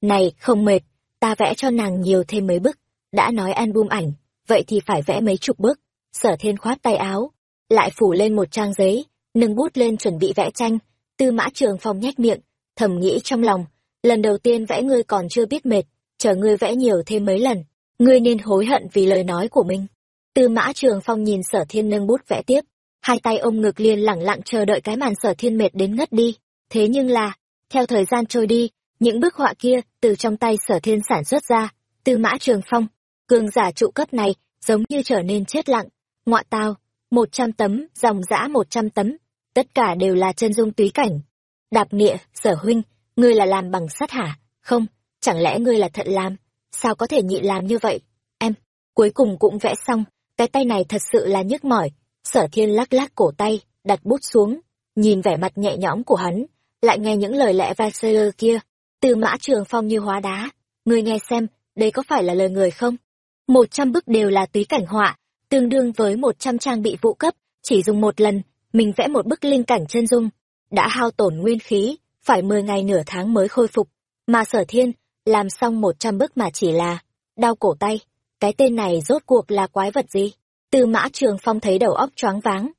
Này, không mệt, ta vẽ cho nàng nhiều thêm mấy bức, đã nói album ảnh, vậy thì phải vẽ mấy chục bức. Sở thiên khoát tay áo, lại phủ lên một trang giấy, nâng bút lên chuẩn bị vẽ tranh, tư mã trường phong nhếch miệng, thầm nghĩ trong lòng, lần đầu tiên vẽ ngươi còn chưa biết mệt, chờ ngươi vẽ nhiều thêm mấy lần, ngươi nên hối hận vì lời nói của mình. Tư mã trường phong nhìn sở thiên nâng bút vẽ tiếp, hai tay ôm ngực liền lẳng lặng chờ đợi cái màn sở thiên mệt đến ngất đi. Thế nhưng là, theo thời gian trôi đi, những bức họa kia từ trong tay sở thiên sản xuất ra, tư mã trường phong, cường giả trụ cấp này giống như trở nên chết lặng. Ngoại tao, một trăm tấm, dòng dã một trăm tấm, tất cả đều là chân dung túy cảnh. Đạp nịa, sở huynh, ngươi là làm bằng sắt hả? Không, chẳng lẽ ngươi là thận làm? Sao có thể nhị làm như vậy? Em, cuối cùng cũng vẽ xong, cái tay này thật sự là nhức mỏi. Sở thiên lắc lắc cổ tay, đặt bút xuống, nhìn vẻ mặt nhẹ nhõm của hắn, lại nghe những lời lẽ Vasseur kia, từ mã trường phong như hóa đá. người nghe xem, đây có phải là lời người không? Một trăm bức đều là túy cảnh họa, tương đương với một trăm trang bị vụ cấp, chỉ dùng một lần, mình vẽ một bức linh cảnh chân dung. Đã hao tổn nguyên khí, phải mười ngày nửa tháng mới khôi phục. Mà sở thiên, làm xong một trăm bức mà chỉ là đau cổ tay. Cái tên này rốt cuộc là quái vật gì? Tư mã trường phong thấy đầu óc choáng váng.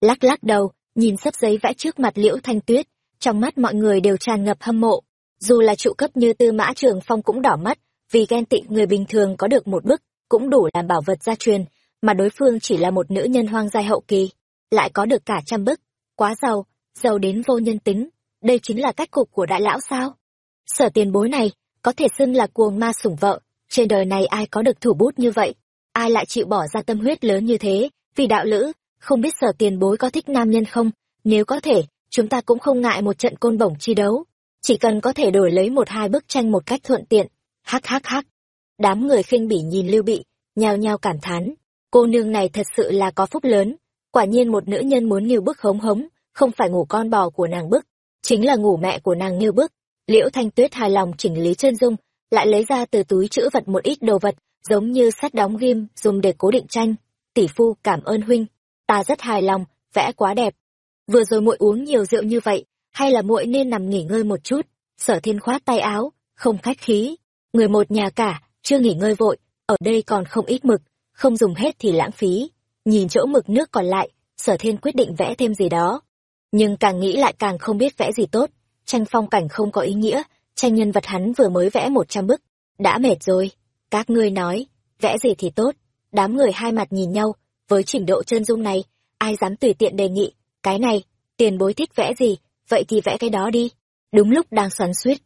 Lắc lắc đầu, nhìn sấp giấy vẽ trước mặt liễu thanh tuyết, trong mắt mọi người đều tràn ngập hâm mộ. Dù là trụ cấp như tư mã trường phong cũng đỏ mắt, vì ghen tị người bình thường có được một bức, cũng đủ làm bảo vật gia truyền, mà đối phương chỉ là một nữ nhân hoang giai hậu kỳ, lại có được cả trăm bức. Quá giàu, giàu đến vô nhân tính, đây chính là cách cục của đại lão sao? Sở tiền bối này, có thể xưng là cuồng ma sủng vợ, trên đời này ai có được thủ bút như vậy? Ai lại chịu bỏ ra tâm huyết lớn như thế, vì đạo lữ, không biết sở tiền bối có thích nam nhân không? Nếu có thể, chúng ta cũng không ngại một trận côn bổng chi đấu. Chỉ cần có thể đổi lấy một hai bức tranh một cách thuận tiện. Hắc hắc hắc. Đám người khinh bỉ nhìn Lưu Bị, nhao nhao cảm thán. Cô nương này thật sự là có phúc lớn. quả nhiên một nữ nhân muốn nghiêu bức hống hống không phải ngủ con bò của nàng bức chính là ngủ mẹ của nàng nghiêu bức liễu thanh tuyết hài lòng chỉnh lý chân dung lại lấy ra từ túi chữ vật một ít đồ vật, giống như sắt đóng ghim dùng để cố định tranh. Tỷ phu, cảm ơn huynh. Ta rất hài lòng, vẽ quá đẹp. Vừa rồi muội uống nhiều rượu như vậy, hay là muội nên nằm nghỉ ngơi một chút? Sở thiên khoát tay áo, không khách khí. Người một nhà cả, chưa nghỉ ngơi vội, ở đây còn không ít mực, không dùng hết thì lãng phí. Nhìn chỗ mực nước còn lại, sở thiên quyết định vẽ thêm gì đó. Nhưng càng nghĩ lại càng không biết vẽ gì tốt, tranh phong cảnh không có ý nghĩa tranh nhân vật hắn vừa mới vẽ một trăm bức. Đã mệt rồi. Các ngươi nói, vẽ gì thì tốt. Đám người hai mặt nhìn nhau. Với trình độ chân dung này, ai dám tùy tiện đề nghị. Cái này, tiền bối thích vẽ gì, vậy thì vẽ cái đó đi. Đúng lúc đang xoắn suýt.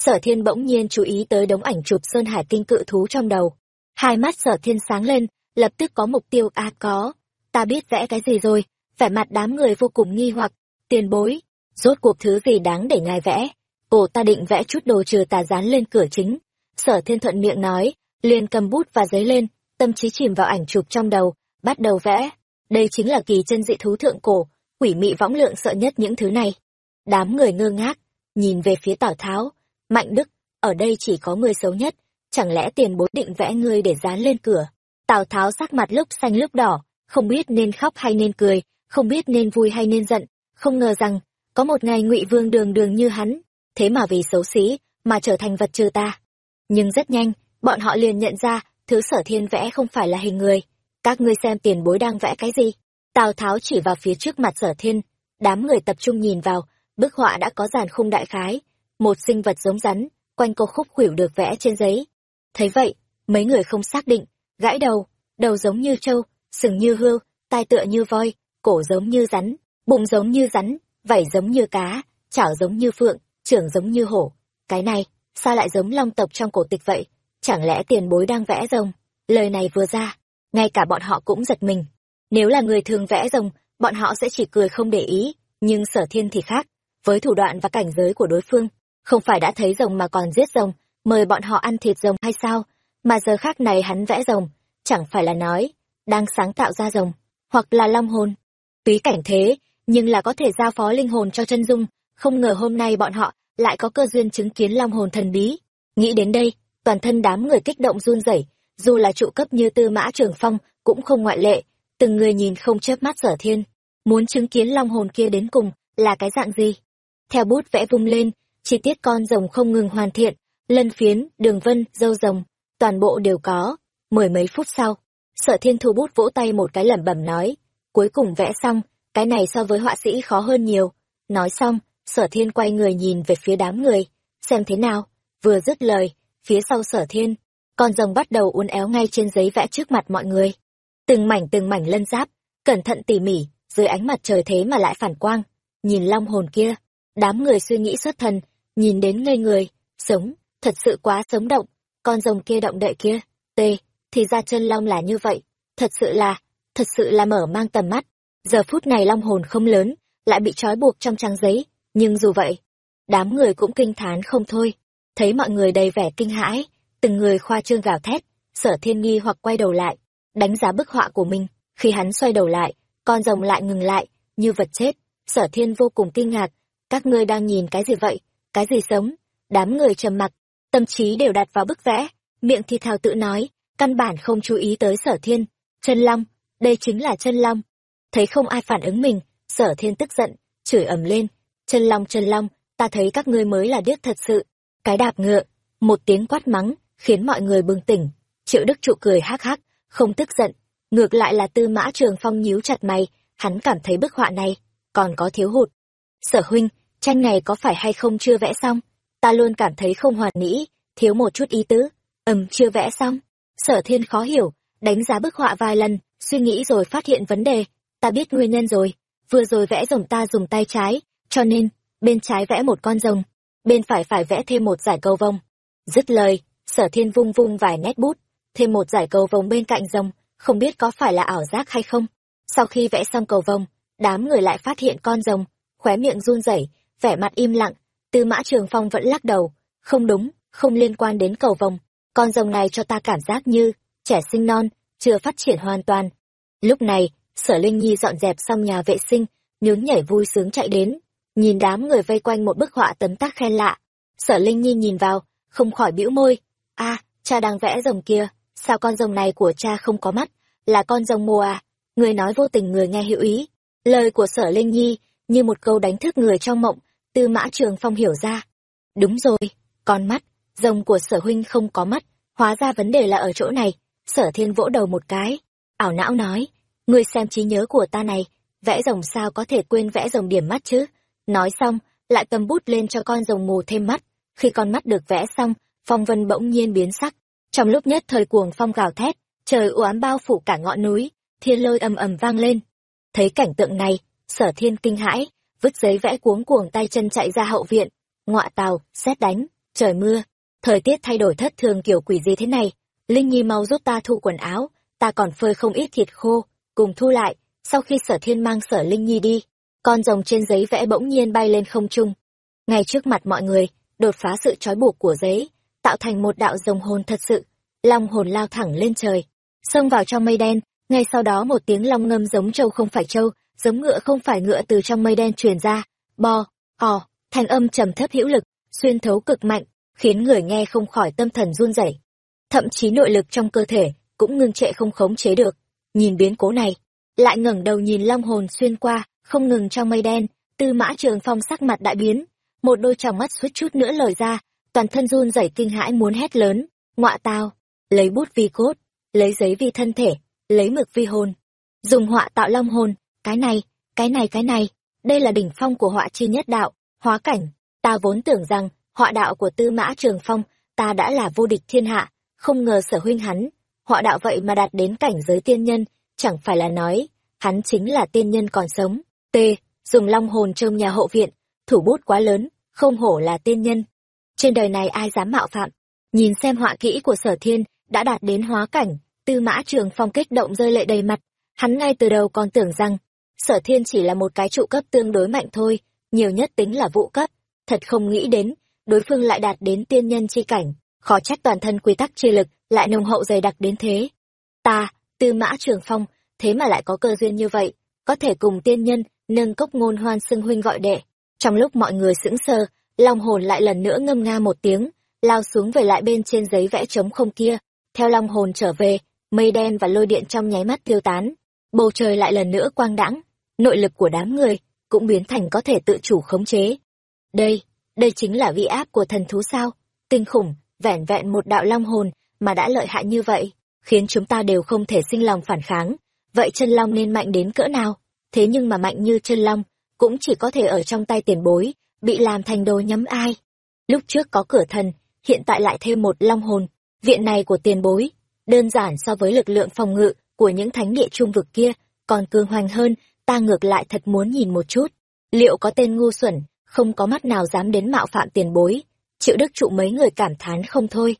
Sở thiên bỗng nhiên chú ý tới đống ảnh chụp sơn hải kinh cự thú trong đầu. Hai mắt sở thiên sáng lên, lập tức có mục tiêu. A có. Ta biết vẽ cái gì rồi. Vẻ mặt đám người vô cùng nghi hoặc. Tiền bối, rốt cuộc thứ gì đáng để ngài vẽ? Cổ ta định vẽ chút đồ trừ tà dán lên cửa chính. Sở thiên thuận miệng nói, liền cầm bút và giấy lên, tâm trí chìm vào ảnh chụp trong đầu, bắt đầu vẽ. Đây chính là kỳ chân dị thú thượng cổ, quỷ mị võng lượng sợ nhất những thứ này. Đám người ngơ ngác, nhìn về phía tào tháo. Mạnh đức, ở đây chỉ có người xấu nhất, chẳng lẽ tiền bối định vẽ ngươi để dán lên cửa? Tào tháo sắc mặt lúc xanh lúc đỏ, không biết nên khóc hay nên cười, không biết nên vui hay nên giận. Không ngờ rằng, có một ngày ngụy vương đường đường như hắn thế mà vì xấu xí mà trở thành vật trừ ta. Nhưng rất nhanh, bọn họ liền nhận ra thứ sở thiên vẽ không phải là hình người. Các ngươi xem tiền bối đang vẽ cái gì? Tào tháo chỉ vào phía trước mặt sở thiên. Đám người tập trung nhìn vào, bức họa đã có dàn khung đại khái. Một sinh vật giống rắn, quanh cô khúc khuỷu được vẽ trên giấy. Thấy vậy, mấy người không xác định, gãi đầu đầu giống như trâu, sừng như hươu, tai tựa như voi, cổ giống như rắn, bụng giống như rắn, vảy giống như cá, chảo giống như phượng trưởng giống như hổ. Cái này, sao lại giống long tộc trong cổ tịch vậy? Chẳng lẽ tiền bối đang vẽ rồng? Lời này vừa ra, ngay cả bọn họ cũng giật mình. Nếu là người thường vẽ rồng, bọn họ sẽ chỉ cười không để ý, nhưng sở thiên thì khác. Với thủ đoạn và cảnh giới của đối phương, không phải đã thấy rồng mà còn giết rồng, mời bọn họ ăn thịt rồng hay sao? Mà giờ khác này hắn vẽ rồng, chẳng phải là nói, đang sáng tạo ra rồng, hoặc là long hồn. Túy cảnh thế, nhưng là có thể giao phó linh hồn cho chân dung không ngờ hôm nay bọn họ lại có cơ duyên chứng kiến long hồn thần bí. Nghĩ đến đây, toàn thân đám người kích động run rẩy, dù là trụ cấp như tư mã trường phong cũng không ngoại lệ. Từng người nhìn không chớp mắt sở thiên, muốn chứng kiến long hồn kia đến cùng là cái dạng gì? Theo bút vẽ vung lên, chi tiết con rồng không ngừng hoàn thiện, lân phiến, đường vân, dâu rồng, toàn bộ đều có. Mười mấy phút sau, sở thiên thu bút vỗ tay một cái lẩm bẩm nói, cuối cùng vẽ xong, cái này so với họa sĩ khó hơn nhiều. Nói xong sở thiên quay người nhìn về phía đám người, xem thế nào, vừa dứt lời, phía sau sở thiên, con rồng bắt đầu uốn éo ngay trên giấy vẽ trước mặt mọi người. Từng mảnh từng mảnh lân giáp, cẩn thận tỉ mỉ, dưới ánh mặt trời thế mà lại phản quang, nhìn long hồn kia. Đám người suy nghĩ xuất thần, nhìn đến ngây người, sống, thật sự quá sống động, con rồng kia động đậy kia, t, thì ra chân long là như vậy, thật sự là, thật sự là mở mang tầm mắt. Giờ phút này long hồn không lớn, lại bị trói buộc trong trang giấy nhưng dù vậy, đám người cũng kinh thán không thôi. Thấy mọi người đầy vẻ kinh hãi, từng người khoa trương gào thét, sở thiên nghi hoặc quay đầu lại, đánh giá bức họa của mình. Khi hắn xoay đầu lại, con rồng lại ngừng lại, như vật chết. Sở thiên vô cùng kinh ngạc, các ngươi đang nhìn cái gì vậy? Cái gì sống? Đám người trầm mặc, tâm trí đều đặt vào bức vẽ. Miệng thì thào tự nói, căn bản không chú ý tới sở thiên. Chân long, đây chính là chân long. Thấy không ai phản ứng mình, sở thiên tức giận, chửi ầm lên. Trần long Trần long, ta thấy các ngươi mới là điếc thật sự. Cái đạp ngựa, một tiếng quát mắng, khiến mọi người bừng tỉnh. Triệu đức trụ cười hắc hắc, không tức giận. Ngược lại là tư mã trường phong nhíu chặt mày, hắn cảm thấy bức họa này còn có thiếu hụt. Sở huynh, tranh này có phải hay không chưa vẽ xong? Ta luôn cảm thấy không hoàn mỹ, thiếu một chút ý tứ. Ừm, chưa vẽ xong. Sở thiên khó hiểu, đánh giá bức họa vài lần, suy nghĩ rồi phát hiện vấn đề. Ta biết nguyên nhân rồi. Vừa rồi vẽ rồng ta dùng tay trái cho nên, bên trái vẽ một con rồng, bên phải phải vẽ thêm một giải cầu vồng. Dứt lời, sở thiên vung vung vài nét bút, thêm một giải cầu vồng bên cạnh rồng, không biết có phải là ảo giác hay không. Sau khi vẽ xong cầu vồng, đám người lại phát hiện con rồng, khóe miệng run rẩy, vẻ mặt im lặng. Tư mã trường phong vẫn lắc đầu, không đúng, không liên quan đến cầu vồng. Con rồng này cho ta cảm giác như trẻ sinh non, chưa phát triển hoàn toàn. Lúc này, sở linh nhi dọn dẹp xong nhà vệ sinh, nhún nhảy vui sướng chạy đến nhìn đám người vây quanh một bức họa tấm tác khen lạ. Sở linh nhi nhìn vào, không khỏi bĩu môi. A cha đang vẽ rồng kia. Sao con rồng này của cha không có mắt? Là con rồng mùa à? Người nói vô tình người nghe hữu ý. Lời của sở linh nhi như một câu đánh thức người trong mộng, tư mã trường phong hiểu ra. Đúng rồi, con mắt. Rồng của sở huynh không có mắt. Hóa ra vấn đề là ở chỗ này. Sở thiên vỗ đầu một cái. Ảo não nói, ngươi xem trí nhớ của ta này, vẽ rồng sao có thể quên vẽ rồng điểm mắt chứ? Nói xong, lại cầm bút lên cho con rồng mù thêm mắt. Khi con mắt được vẽ xong, phong vân bỗng nhiên biến sắc. Trong lúc nhất thời cuồng phong gào thét, trời u ám bao phủ cả ngọn núi, thiên lôi ầm ầm vang lên. Thấy cảnh tượng này, sở thiên kinh hãi, vứt giấy vẽ cuống cuồng tay chân chạy ra hậu viện. Ngọa tàu xét đánh, trời mưa. Thời tiết thay đổi thất thường kiểu quỷ gì thế này? Linh nhi mau giúp ta thu quần áo, ta còn phơi không ít thịt khô. Cùng thu lại, sau khi sở thiên mang sở linh nhi đi con rồng trên giấy vẽ bỗng nhiên bay lên không trung. Ngay trước mặt mọi người, đột phá sự trói buộc của giấy, tạo thành một đạo rồng hồn thật sự, long hồn lao thẳng lên trời, xông vào trong mây đen. Ngay sau đó một tiếng long ngâm giống trâu không phải trâu, giống ngựa không phải ngựa từ trong mây đen truyền ra, bo ò thanh âm trầm thấp hữu lực, xuyên thấu cực mạnh, khiến người nghe không khỏi tâm thần run rẩy. Thậm chí nội lực trong cơ thể cũng ngưng trệ không khống chế được. Nhìn biến cố này, lại ngẩng đầu nhìn long hồn xuyên qua không ngừng trong mây đen, tư mã trường phong sắc mặt đại biến, một đôi tròng mắt suýt chút nữa lời ra, toàn thân run rẩy kinh hãi muốn hét lớn, ngọa tao, lấy bút vi cốt, lấy giấy vi thân thể, lấy mực vi hồn, dùng họa tạo long hồn, cái này cái này cái này, đây là đỉnh phong của họa chi nhất đạo, hóa cảnh, ta vốn tưởng rằng họa đạo của tư mã trường phong, ta đã là vô địch thiên hạ, không ngờ sở huynh hắn, họa đạo vậy mà đạt đến cảnh giới tiên nhân, chẳng phải là nói, hắn chính là tiên nhân còn sống t, dùng long hồn trông nhà hậu viện, thủ bút quá lớn, không hổ là tiên nhân. Trên đời này ai dám mạo phạm? Nhìn xem họa kỹ của sở thiên, đã đạt đến hóa cảnh, tư mã trường phong kích động rơi lệ đầy mặt. Hắn ngay từ đầu còn tưởng rằng, sở thiên chỉ là một cái trụ cấp tương đối mạnh thôi, nhiều nhất tính là vụ cấp. Thật không nghĩ đến, đối phương lại đạt đến tiên nhân chi cảnh, khó trách toàn thân quy tắc chi lực lại nồng hậu dày đặc đến thế. Ta, tư mã trường phong, thế mà lại có cơ duyên như vậy, có thể cùng tiên nhân nâng cốc ngôn hoan xưng huynh gọi đệ. Trong lúc mọi người sững sờ, long hồn lại lần nữa ngâm nga một tiếng, lao xuống về lại bên trên giấy vẽ trống không kia. Theo long hồn trở về, mây đen và lôi điện trong nháy mắt tiêu tán. Bầu trời lại lần nữa quang đãng, nội lực của đám người cũng biến thành có thể tự chủ khống chế. Đây đây chính là vị áp của thần thú sao? Kinh khủng, vẻn vẹn một đạo long hồn mà đã lợi hại như vậy, khiến chúng ta đều không thể sinh lòng phản kháng. Vậy chân long nên mạnh đến cỡ nào? Thế nhưng mà mạnh như chân long cũng chỉ có thể ở trong tay tiền bối, bị làm thành đồ nhắm ai. Lúc trước có cửa thần, hiện tại lại thêm một long hồn. Viện này của tiền bối, đơn giản so với lực lượng phòng ngự của những thánh địa trung vực kia, còn cường hoành hơn, ta ngược lại thật muốn nhìn một chút. Liệu có tên ngu xuẩn, không có mắt nào dám đến mạo phạm tiền bối triệu đức trụ mấy người cảm thán không thôi.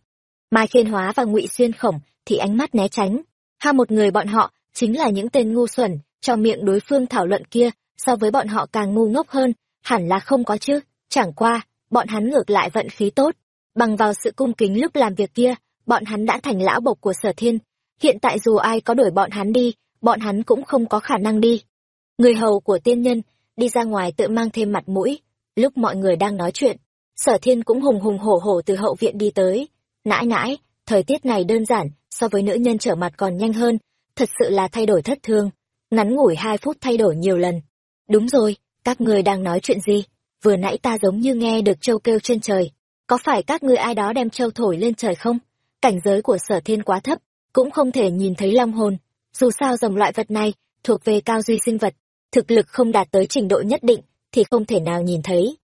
Mai khiên hóa và ngụy xuyên khổng thì ánh mắt né tránh. Ha, một người bọn họ chính là những tên ngu xuẩn trong miệng đối phương thảo luận kia, so với bọn họ càng ngu ngốc hơn, hẳn là không có chứ, chẳng qua, bọn hắn ngược lại vận khí tốt. Bằng vào sự cung kính lúc làm việc kia, bọn hắn đã thành lão bộc của sở thiên. Hiện tại dù ai có đuổi bọn hắn đi, bọn hắn cũng không có khả năng đi. Người hầu của tiên nhân, đi ra ngoài tự mang thêm mặt mũi, lúc mọi người đang nói chuyện, sở thiên cũng hùng hùng hổ hổ từ hậu viện đi tới. Nãi nãi, thời tiết này đơn giản, so với nữ nhân trở mặt còn nhanh hơn, thật sự là thay đổi thất thường ngắn ngủi hai phút thay đổi nhiều lần. Đúng rồi, các người đang nói chuyện gì? Vừa nãy ta giống như nghe được châu kêu trên trời. Có phải các ngươi ai đó đem châu thổi lên trời không? Cảnh giới của sở thiên quá thấp, cũng không thể nhìn thấy long hồn. Dù sao dòng loại vật này, thuộc về cao duy sinh vật, thực lực không đạt tới trình độ nhất định, thì không thể nào nhìn thấy.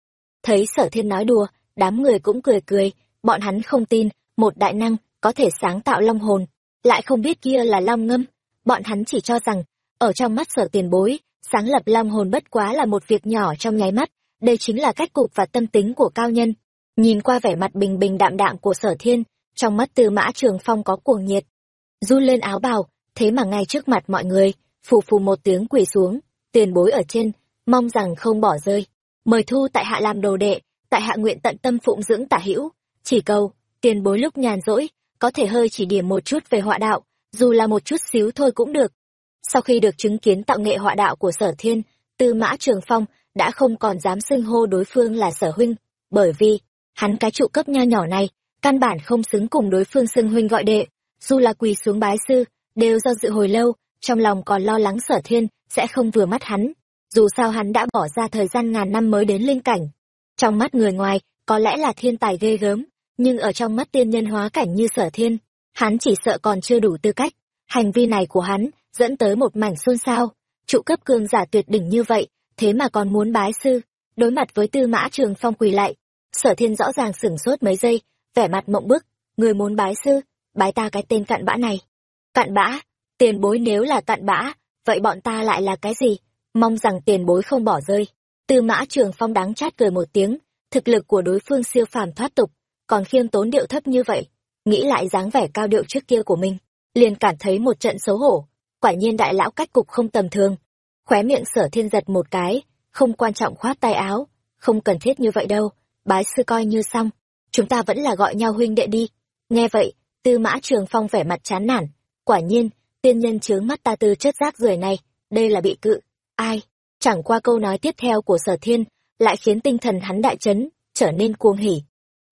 Thấy sở thiên nói đùa, đám người cũng cười cười, bọn hắn không tin, một đại năng có thể sáng tạo long hồn. Lại không biết kia là long ngâm. Bọn hắn chỉ cho rằng ở trong mắt sở tiền bối, sáng lập long hồn bất quá là một việc nhỏ trong nháy mắt, đây chính là cách cục và tâm tính của cao nhân. Nhìn qua vẻ mặt bình bình đạm đạm của sở thiên, trong mắt tư mã trường phong có cuồng nhiệt. Run lên áo bào, thế mà ngay trước mặt mọi người, phù phù một tiếng quỳ xuống, tiền bối ở trên, mong rằng không bỏ rơi. Mời thu tại hạ làm đồ đệ, tại hạ nguyện tận tâm phụng dưỡng tả hữu. Chỉ cầu, tiền bối lúc nhàn rỗi, có thể hơi chỉ điểm một chút về họa đạo, dù là một chút xíu thôi cũng được sau khi được chứng kiến tạo nghệ họa đạo của sở thiên, tư mã trường phong đã không còn dám xưng hô đối phương là sở huynh, bởi vì hắn cái trụ cấp nho nhỏ này căn bản không xứng cùng đối phương xưng huynh gọi đệ. Dù là quỳ xuống bái sư, đều do dự hồi lâu, trong lòng còn lo lắng sở thiên sẽ không vừa mắt hắn. Dù sao hắn đã bỏ ra thời gian ngàn năm mới đến linh cảnh. Trong mắt người ngoài, có lẽ là thiên tài ghê gớm, nhưng ở trong mắt tiên nhân hóa cảnh như sở thiên, hắn chỉ sợ còn chưa đủ tư cách. Hành vi này của hắn dẫn tới một mảnh xôn xao. Trụ cấp cường giả tuyệt đỉnh như vậy, thế mà còn muốn bái sư. Đối mặt với tư mã trường phong quỳ lại, sở thiên rõ ràng sửng sốt mấy giây, vẻ mặt mộng bức. Người muốn bái sư, bái ta cái tên cặn bã này. Cặn bã, tiền bối nếu là cặn bã, vậy bọn ta lại là cái gì? Mong rằng tiền bối không bỏ rơi. Tư mã trường phong đáng chát cười một tiếng, thực lực của đối phương siêu phàm thoát tục, còn khiêm tốn điệu thấp như vậy, nghĩ lại dáng vẻ cao điệu trước kia của mình, liền cảm thấy một trận xấu hổ quả nhiên đại lão cách cục không tầm thường. Khóe miệng sở thiên giật một cái, không quan trọng khoát tay áo, không cần thiết như vậy đâu, bái sư coi như xong. Chúng ta vẫn là gọi nhau huynh đệ đi. Nghe vậy, tư mã trường phong vẻ mặt chán nản. Quả nhiên, tiên nhân chướng mắt ta tư chất rác rưởi này, đây là bị cự. Ai? Chẳng qua câu nói tiếp theo của sở thiên lại khiến tinh thần hắn đại chấn, trở nên cuồng hỉ.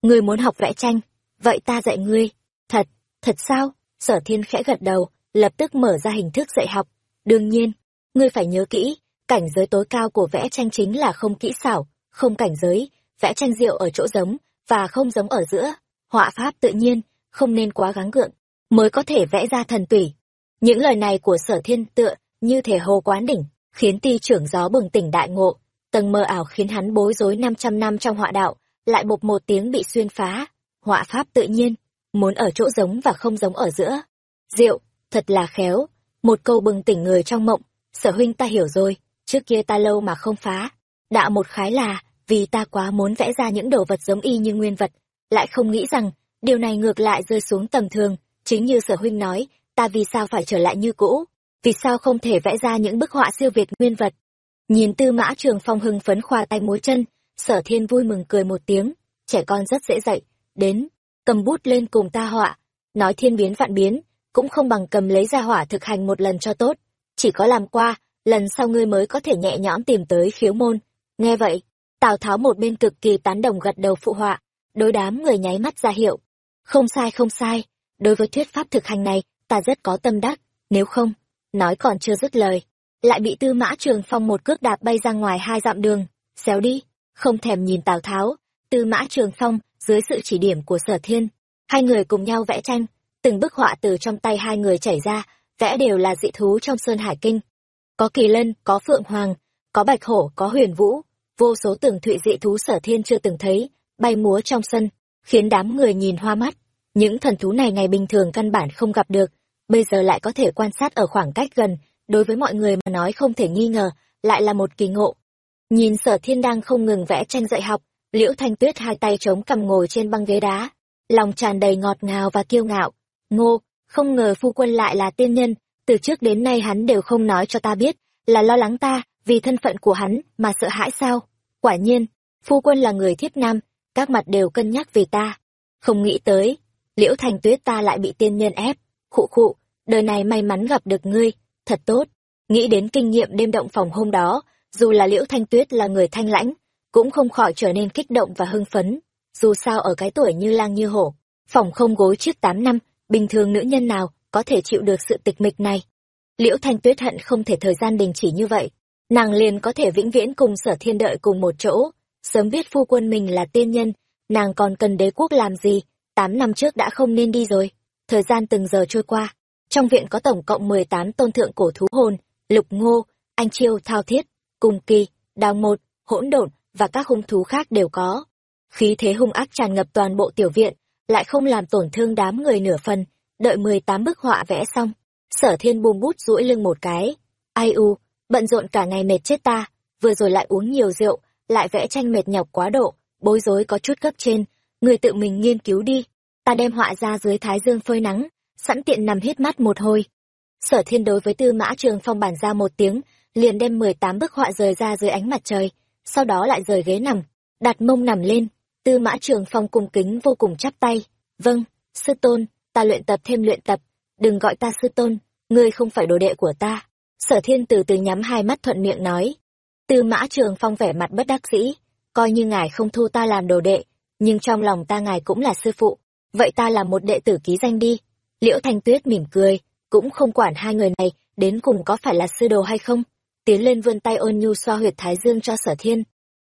Ngươi muốn học vẽ tranh, vậy ta dạy ngươi. Thật thật sao? Sở thiên khẽ gật đầu lập tức mở ra hình thức dạy học. Đương nhiên, ngươi phải nhớ kỹ, cảnh giới tối cao của vẽ tranh chính là không kỹ xảo, không cảnh giới, vẽ tranh diệu ở chỗ giống và không giống ở giữa. Họa pháp tự nhiên, không nên quá gắng gượng, mới có thể vẽ ra thần tủy. Những lời này của sở thiên tựa như thể hồ quán đỉnh, khiến ti trưởng gió bừng tỉnh đại ngộ. Tầng mơ ảo khiến hắn bối rối năm trăm năm trong họa đạo, lại bộc một tiếng bị xuyên phá. Họa pháp tự nhiên, muốn ở chỗ giống và không giống ở giữa. Diệu thật là khéo. Một câu bừng tỉnh người trong mộng. Sở huynh ta hiểu rồi, trước kia ta lâu mà không phá. Đạo một khái là, vì ta quá muốn vẽ ra những đồ vật giống y như nguyên vật, lại không nghĩ rằng, điều này ngược lại rơi xuống tầm thường. Chính như sở huynh nói, ta vì sao phải trở lại như cũ? Vì sao không thể vẽ ra những bức họa siêu việt nguyên vật? Nhìn tư mã trường phong hưng phấn khoa tay múa chân, sở thiên vui mừng cười một tiếng. Trẻ con rất dễ dậy đến, cầm bút lên cùng ta họa. Nói thiên biến vạn biến cũng không bằng cầm lấy ra hỏa thực hành một lần cho tốt. Chỉ có làm qua, lần sau ngươi mới có thể nhẹ nhõm tìm tới khiếu môn. Nghe vậy, tào tháo một bên cực kỳ tán đồng gật đầu phụ họa, đối đám người nháy mắt ra hiệu. Không sai không sai. Đối với thuyết pháp thực hành này, ta rất có tâm đắc. Nếu không, nói còn chưa dứt lời. Lại bị tư mã trường phong một cước đạp bay ra ngoài hai dặm đường. Xéo đi, không thèm nhìn tào tháo. Tư mã trường phong, dưới sự chỉ điểm của sở thiên, hai người cùng nhau vẽ tranh từng bức họa từ trong tay hai người chảy ra, vẽ đều là dị thú trong sơn hải kinh. Có kỳ lân, có phượng hoàng, có bạch hổ, có huyền vũ, vô số tường thụy dị thú sở thiên chưa từng thấy, bay múa trong sân, khiến đám người nhìn hoa mắt. Những thần thú này ngày bình thường căn bản không gặp được, bây giờ lại có thể quan sát ở khoảng cách gần, đối với mọi người mà nói không thể nghi ngờ, lại là một kỳ ngộ. Nhìn sở thiên đang không ngừng vẽ tranh dạy học, liễu thanh tuyết hai tay chống cằm ngồi trên băng ghế đá, lòng tràn đầy ngọt ngào và kiêu ngạo ngô, không ngờ phu quân lại là tiên nhân, từ trước đến nay hắn đều không nói cho ta biết, là lo lắng ta vì thân phận của hắn mà sợ hãi sao? Quả nhiên, phu quân là người thiết nam, các mặt đều cân nhắc về ta. Không nghĩ tới, liễu thanh tuyết ta lại bị tiên nhân ép. Khụ khụ, đời này may mắn gặp được ngươi, thật tốt. Nghĩ đến kinh nghiệm đêm động phòng hôm đó, dù là liễu thanh tuyết là người thanh lãnh, cũng không khỏi trở nên kích động và hưng phấn. Dù sao ở cái tuổi như lang như hổ, phòng không gối trước tám năm bình thường nữ nhân nào có thể chịu được sự tịch mịch này? Liễu thanh tuyết hận không thể thời gian đình chỉ như vậy. Nàng liền có thể vĩnh viễn cùng sở thiên đợi cùng một chỗ. Sớm biết phu quân mình là tiên nhân, nàng còn cần đế quốc làm gì? Tám năm trước đã không nên đi rồi. Thời gian từng giờ trôi qua. Trong viện có tổng cộng mười tám tôn thượng cổ thú hồn, lục ngô, anh chiêu, thao thiết, cùng kỳ, đào một, hỗn độn và các hung thú khác đều có. Khí thế hung ác tràn ngập toàn bộ tiểu viện lại không làm tổn thương đám người nửa phần. Đợi mười tám bức họa vẽ xong, sở thiên buông bút duỗi lưng một cái. Ai u, bận rộn cả ngày mệt chết ta. Vừa rồi lại uống nhiều rượu, lại vẽ tranh mệt nhọc quá độ, bối rối có chút cấp trên. Người tự mình nghiên cứu đi. Ta đem họa ra dưới thái dương phơi nắng, sẵn tiện nằm hít mắt một hồi. Sở thiên đối với tư mã trường phong bản ra một tiếng, liền đem mười tám bức họa rời ra dưới ánh mặt trời, sau đó lại rời ghế nằm, đặt mông nằm lên tư mã trường phong cung kính vô cùng chắp tay vâng sư tôn ta luyện tập thêm luyện tập đừng gọi ta sư tôn ngươi không phải đồ đệ của ta Sở thiên từ từ nhắm hai mắt thuận miệng nói. Tư mã trường phong vẻ mặt bất đắc dĩ, coi như ngài không thu ta làm đồ đệ, nhưng trong lòng ta ngài cũng là sư phụ, vậy ta là một đệ tử ký danh đi. Liễu Thanh Tuyết mỉm cười, cũng không quản hai người này đến cùng có phải là sư đồ hay không. Tiến lên vươn tay ôn nhu xoa huyệt thái dương cho sở thiên.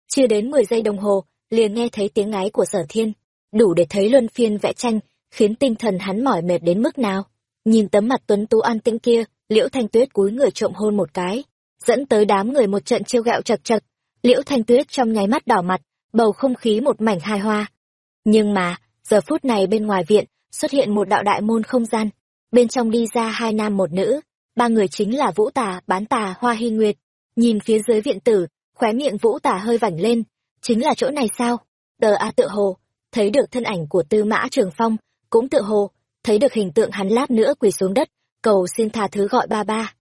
Chưa đến mười giây đồng hồ, liền nghe thấy tiếng ái của sở thiên, đủ để thấy luân phiên vẽ tranh, khiến tinh thần hắn mỏi mệt đến mức nào. Nhìn tấm mặt tuấn tú an tĩnh kia, Liễu Thanh Tuyết cúi người trộm hôn một cái, dẫn tới đám người một trận chiêu gạo chật chật. Liễu Thanh Tuyết trong nháy mắt đỏ mặt, bầu không khí một mảnh hài hoa. Nhưng mà, giờ phút này bên ngoài viện, xuất hiện một đạo đại môn không gian. Bên trong đi ra hai nam một nữ, ba người chính là Vũ Tà, Bán Tà, Hoa Hy Nguyệt. Nhìn phía dưới viện tử, khóe miệng Vũ Tà hơi vảnh lên, chính là chỗ này sao? Tờ A tự hồ, thấy được thân ảnh của Tư Mã Trường Phong, cũng tự hồ, thấy được hình tượng hắn lát nữa quỳ xuống đất, cầu xin tha thứ gọi ba ba.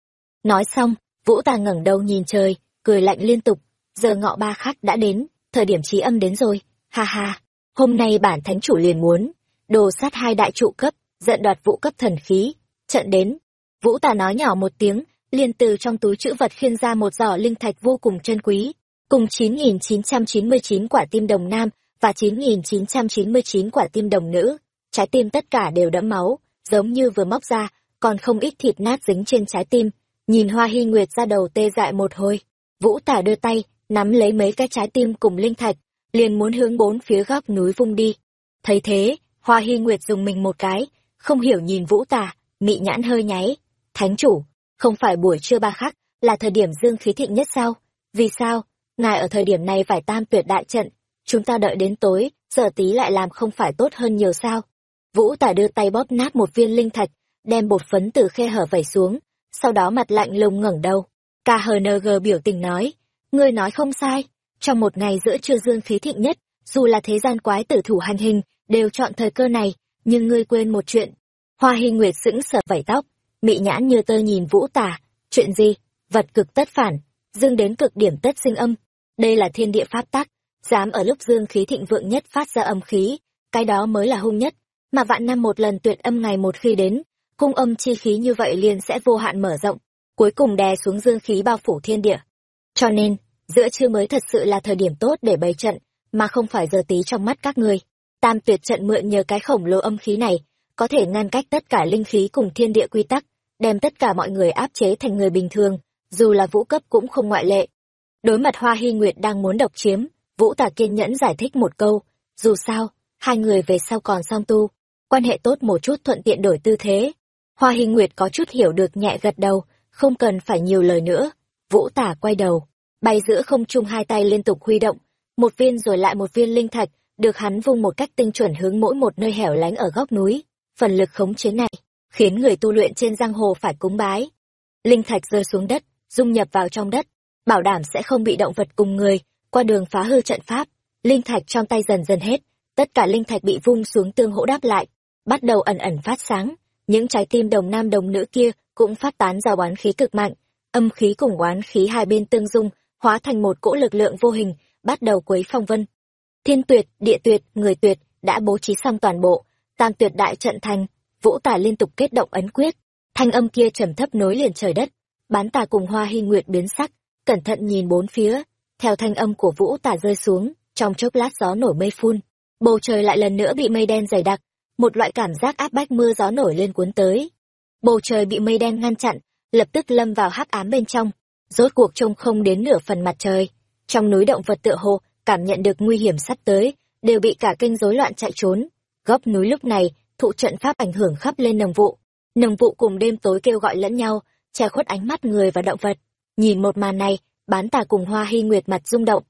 Nói xong, Vũ Tà ngẩng đầu nhìn trời, cười lạnh liên tục, giờ ngọ ba khắc đã đến, thời điểm trí âm đến rồi, ha ha, hôm nay bản thánh chủ liền muốn, đồ sát hai đại trụ cấp, giận đoạt vũ cấp thần khí, trận đến. Vũ Tà nói nhỏ một tiếng, liền từ trong túi chữ vật khiên ra một giỏ linh thạch vô cùng chân quý, cùng 9.999 quả tim đồng nam và 9.999 quả tim đồng nữ. Trái tim tất cả đều đẫm máu, giống như vừa móc ra, còn không ít thịt nát dính trên trái tim. Nhìn Hoa Hy Nguyệt ra đầu tê dại một hồi, Vũ Tả đưa tay, nắm lấy mấy cái trái tim cùng linh thạch, liền muốn hướng bốn phía góc núi vung đi. Thấy thế, Hoa Hy Nguyệt dùng mình một cái, không hiểu nhìn Vũ Tả, mị nhãn hơi nháy. Thánh chủ, không phải buổi trưa ba khắc, là thời điểm dương khí thịnh nhất sao? Vì sao? Ngài ở thời điểm này phải tam tuyệt đại trận, chúng ta đợi đến tối, giờ tí lại làm không phải tốt hơn nhiều sao? Vũ Tả đưa tay bóp nát một viên linh thạch, đem bột phấn từ khe hở vẩy xuống, sau đó mặt lạnh lùng ngẩng đầu. KHNG biểu tình nói, ngươi nói không sai, trong một ngày giữa trưa dương khí thịnh nhất, dù là thế gian quái tử thủ hành hình, đều chọn thời cơ này, nhưng ngươi quên một chuyện. Hoa Hy Nguyệt sững sờ vẩy tóc, mị nhãn như tơ nhìn Vũ Tả, chuyện gì? Vật cực tất phản, dương đến cực điểm tất sinh âm. Đây là thiên địa pháp tắc, dám ở lúc dương khí thịnh vượng nhất phát ra âm khí, cái đó mới là hung nhất, mà vạn năm một lần tuyệt âm ngày một khi đến, cung âm chi khí như vậy liền sẽ vô hạn mở rộng, cuối cùng đè xuống dương khí bao phủ thiên địa. Cho nên, giữa trưa mới thật sự là thời điểm tốt để bày trận, mà không phải giờ tí trong mắt các ngươi. Tam tuyệt trận mượn nhờ cái khổng lồ âm khí này, có thể ngăn cách tất cả linh khí cùng thiên địa quy tắc, đem tất cả mọi người áp chế thành người bình thường, dù là vũ cấp cũng không ngoại lệ. Đối mặt Hoa Hy Nguyệt đang muốn độc chiếm, Vũ Tà kiên nhẫn giải thích một câu, dù sao, hai người về sau còn song tu, quan hệ tốt một chút thuận tiện đổi tư thế, Hoa Hy Nguyệt có chút hiểu được nhẹ gật đầu, không cần phải nhiều lời nữa. Vũ tả quay đầu, bay giữa không trung hai tay liên tục huy động, một viên rồi lại một viên linh thạch, được hắn vung một cách tinh chuẩn hướng mỗi một nơi hẻo lánh ở góc núi. Phần lực khống chế này, khiến người tu luyện trên giang hồ phải cúng bái. Linh thạch rơi xuống đất, dung nhập vào trong đất, bảo đảm sẽ không bị động vật cùng người, qua đường phá hư trận pháp. Linh thạch trong tay dần dần hết, tất cả linh thạch bị vung xuống tương hỗ đáp lại, bắt đầu ẩn ẩn phát sáng những trái tim đồng nam đồng nữ kia cũng phát tán ra oán khí cực mạnh, âm khí cùng oán khí hai bên tương dung, hóa thành một cỗ lực lượng vô hình, bắt đầu quấy phong vân. Thiên tuyệt, địa tuyệt, người tuyệt đã bố trí xong toàn bộ, tam tuyệt đại trận thành, vũ tả liên tục kết động ấn quyết, thanh âm kia trầm thấp nối liền trời đất, bán tà cùng hoa hy nguyệt biến sắc, cẩn thận nhìn bốn phía, theo thanh âm của vũ tả rơi xuống, trong chốc lát gió nổi mây phun, bầu trời lại lần nữa bị mây đen dày đặc, một loại cảm giác áp bách mưa gió nổi lên cuốn tới. Bầu trời bị mây đen ngăn chặn, lập tức lâm vào hắc ám bên trong, rốt cuộc trông không đến nửa phần mặt trời. Trong núi động vật tựa hồ, cảm nhận được nguy hiểm sắp tới, đều bị cả kinh rối loạn chạy trốn. Góc núi lúc này, thụ trận pháp ảnh hưởng khắp lên nồng vụ. Nồng vụ cùng đêm tối kêu gọi lẫn nhau, che khuất ánh mắt người và động vật. Nhìn một màn này, bán tà cùng hoa hy nguyệt mặt rung động.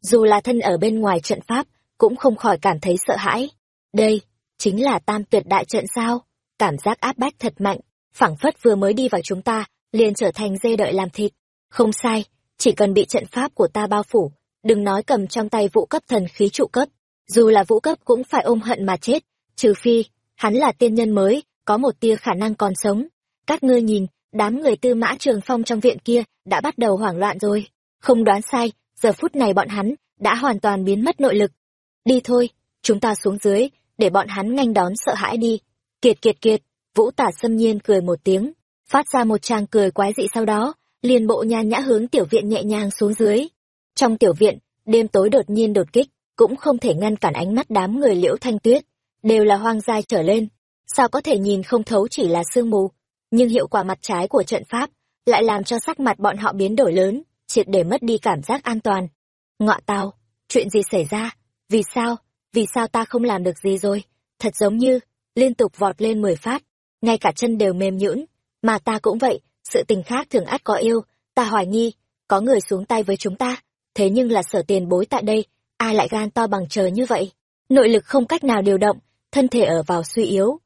Dù là thân ở bên ngoài trận pháp, cũng không khỏi cảm thấy sợ hãi. Đây, chính là tam tuyệt đại trận sao? Cảm giác áp bách thật mạnh, phảng phất vừa mới đi vào chúng ta, liền trở thành dê đợi làm thịt. Không sai, chỉ cần bị trận pháp của ta bao phủ, đừng nói cầm trong tay vũ cấp thần khí trụ cấp, dù là vũ cấp cũng phải ôm hận mà chết, trừ phi, hắn là tiên nhân mới, có một tia khả năng còn sống. Các ngươi nhìn, đám người tư mã trường phong trong viện kia đã bắt đầu hoảng loạn rồi. Không đoán sai, giờ phút này bọn hắn đã hoàn toàn biến mất nội lực. Đi thôi, chúng ta xuống dưới, để bọn hắn nhanh đón sợ hãi đi. Kiệt kiệt kiệt, vũ tả xâm nhiên cười một tiếng, phát ra một tràng cười quái dị sau đó, liền bộ nhan nhã hướng tiểu viện nhẹ nhàng xuống dưới. Trong tiểu viện, đêm tối đột nhiên đột kích, cũng không thể ngăn cản ánh mắt đám người liễu thanh tuyết, đều là hoang dai trở lên. Sao có thể nhìn không thấu chỉ là sương mù, nhưng hiệu quả mặt trái của trận pháp lại làm cho sắc mặt bọn họ biến đổi lớn, triệt để mất đi cảm giác an toàn. Ngọa tao, chuyện gì xảy ra? Vì sao? Vì sao ta không làm được gì rồi? Thật giống như, liên tục vọt lên mười phát, ngay cả chân đều mềm nhũn, mà ta cũng vậy, sự tình khác thường át có yêu, ta hoài nghi, có người xuống tay với chúng ta, thế nhưng là sở tiền bối tại đây, ai lại gan to bằng trời như vậy? Nội lực không cách nào điều động, thân thể ở vào suy yếu.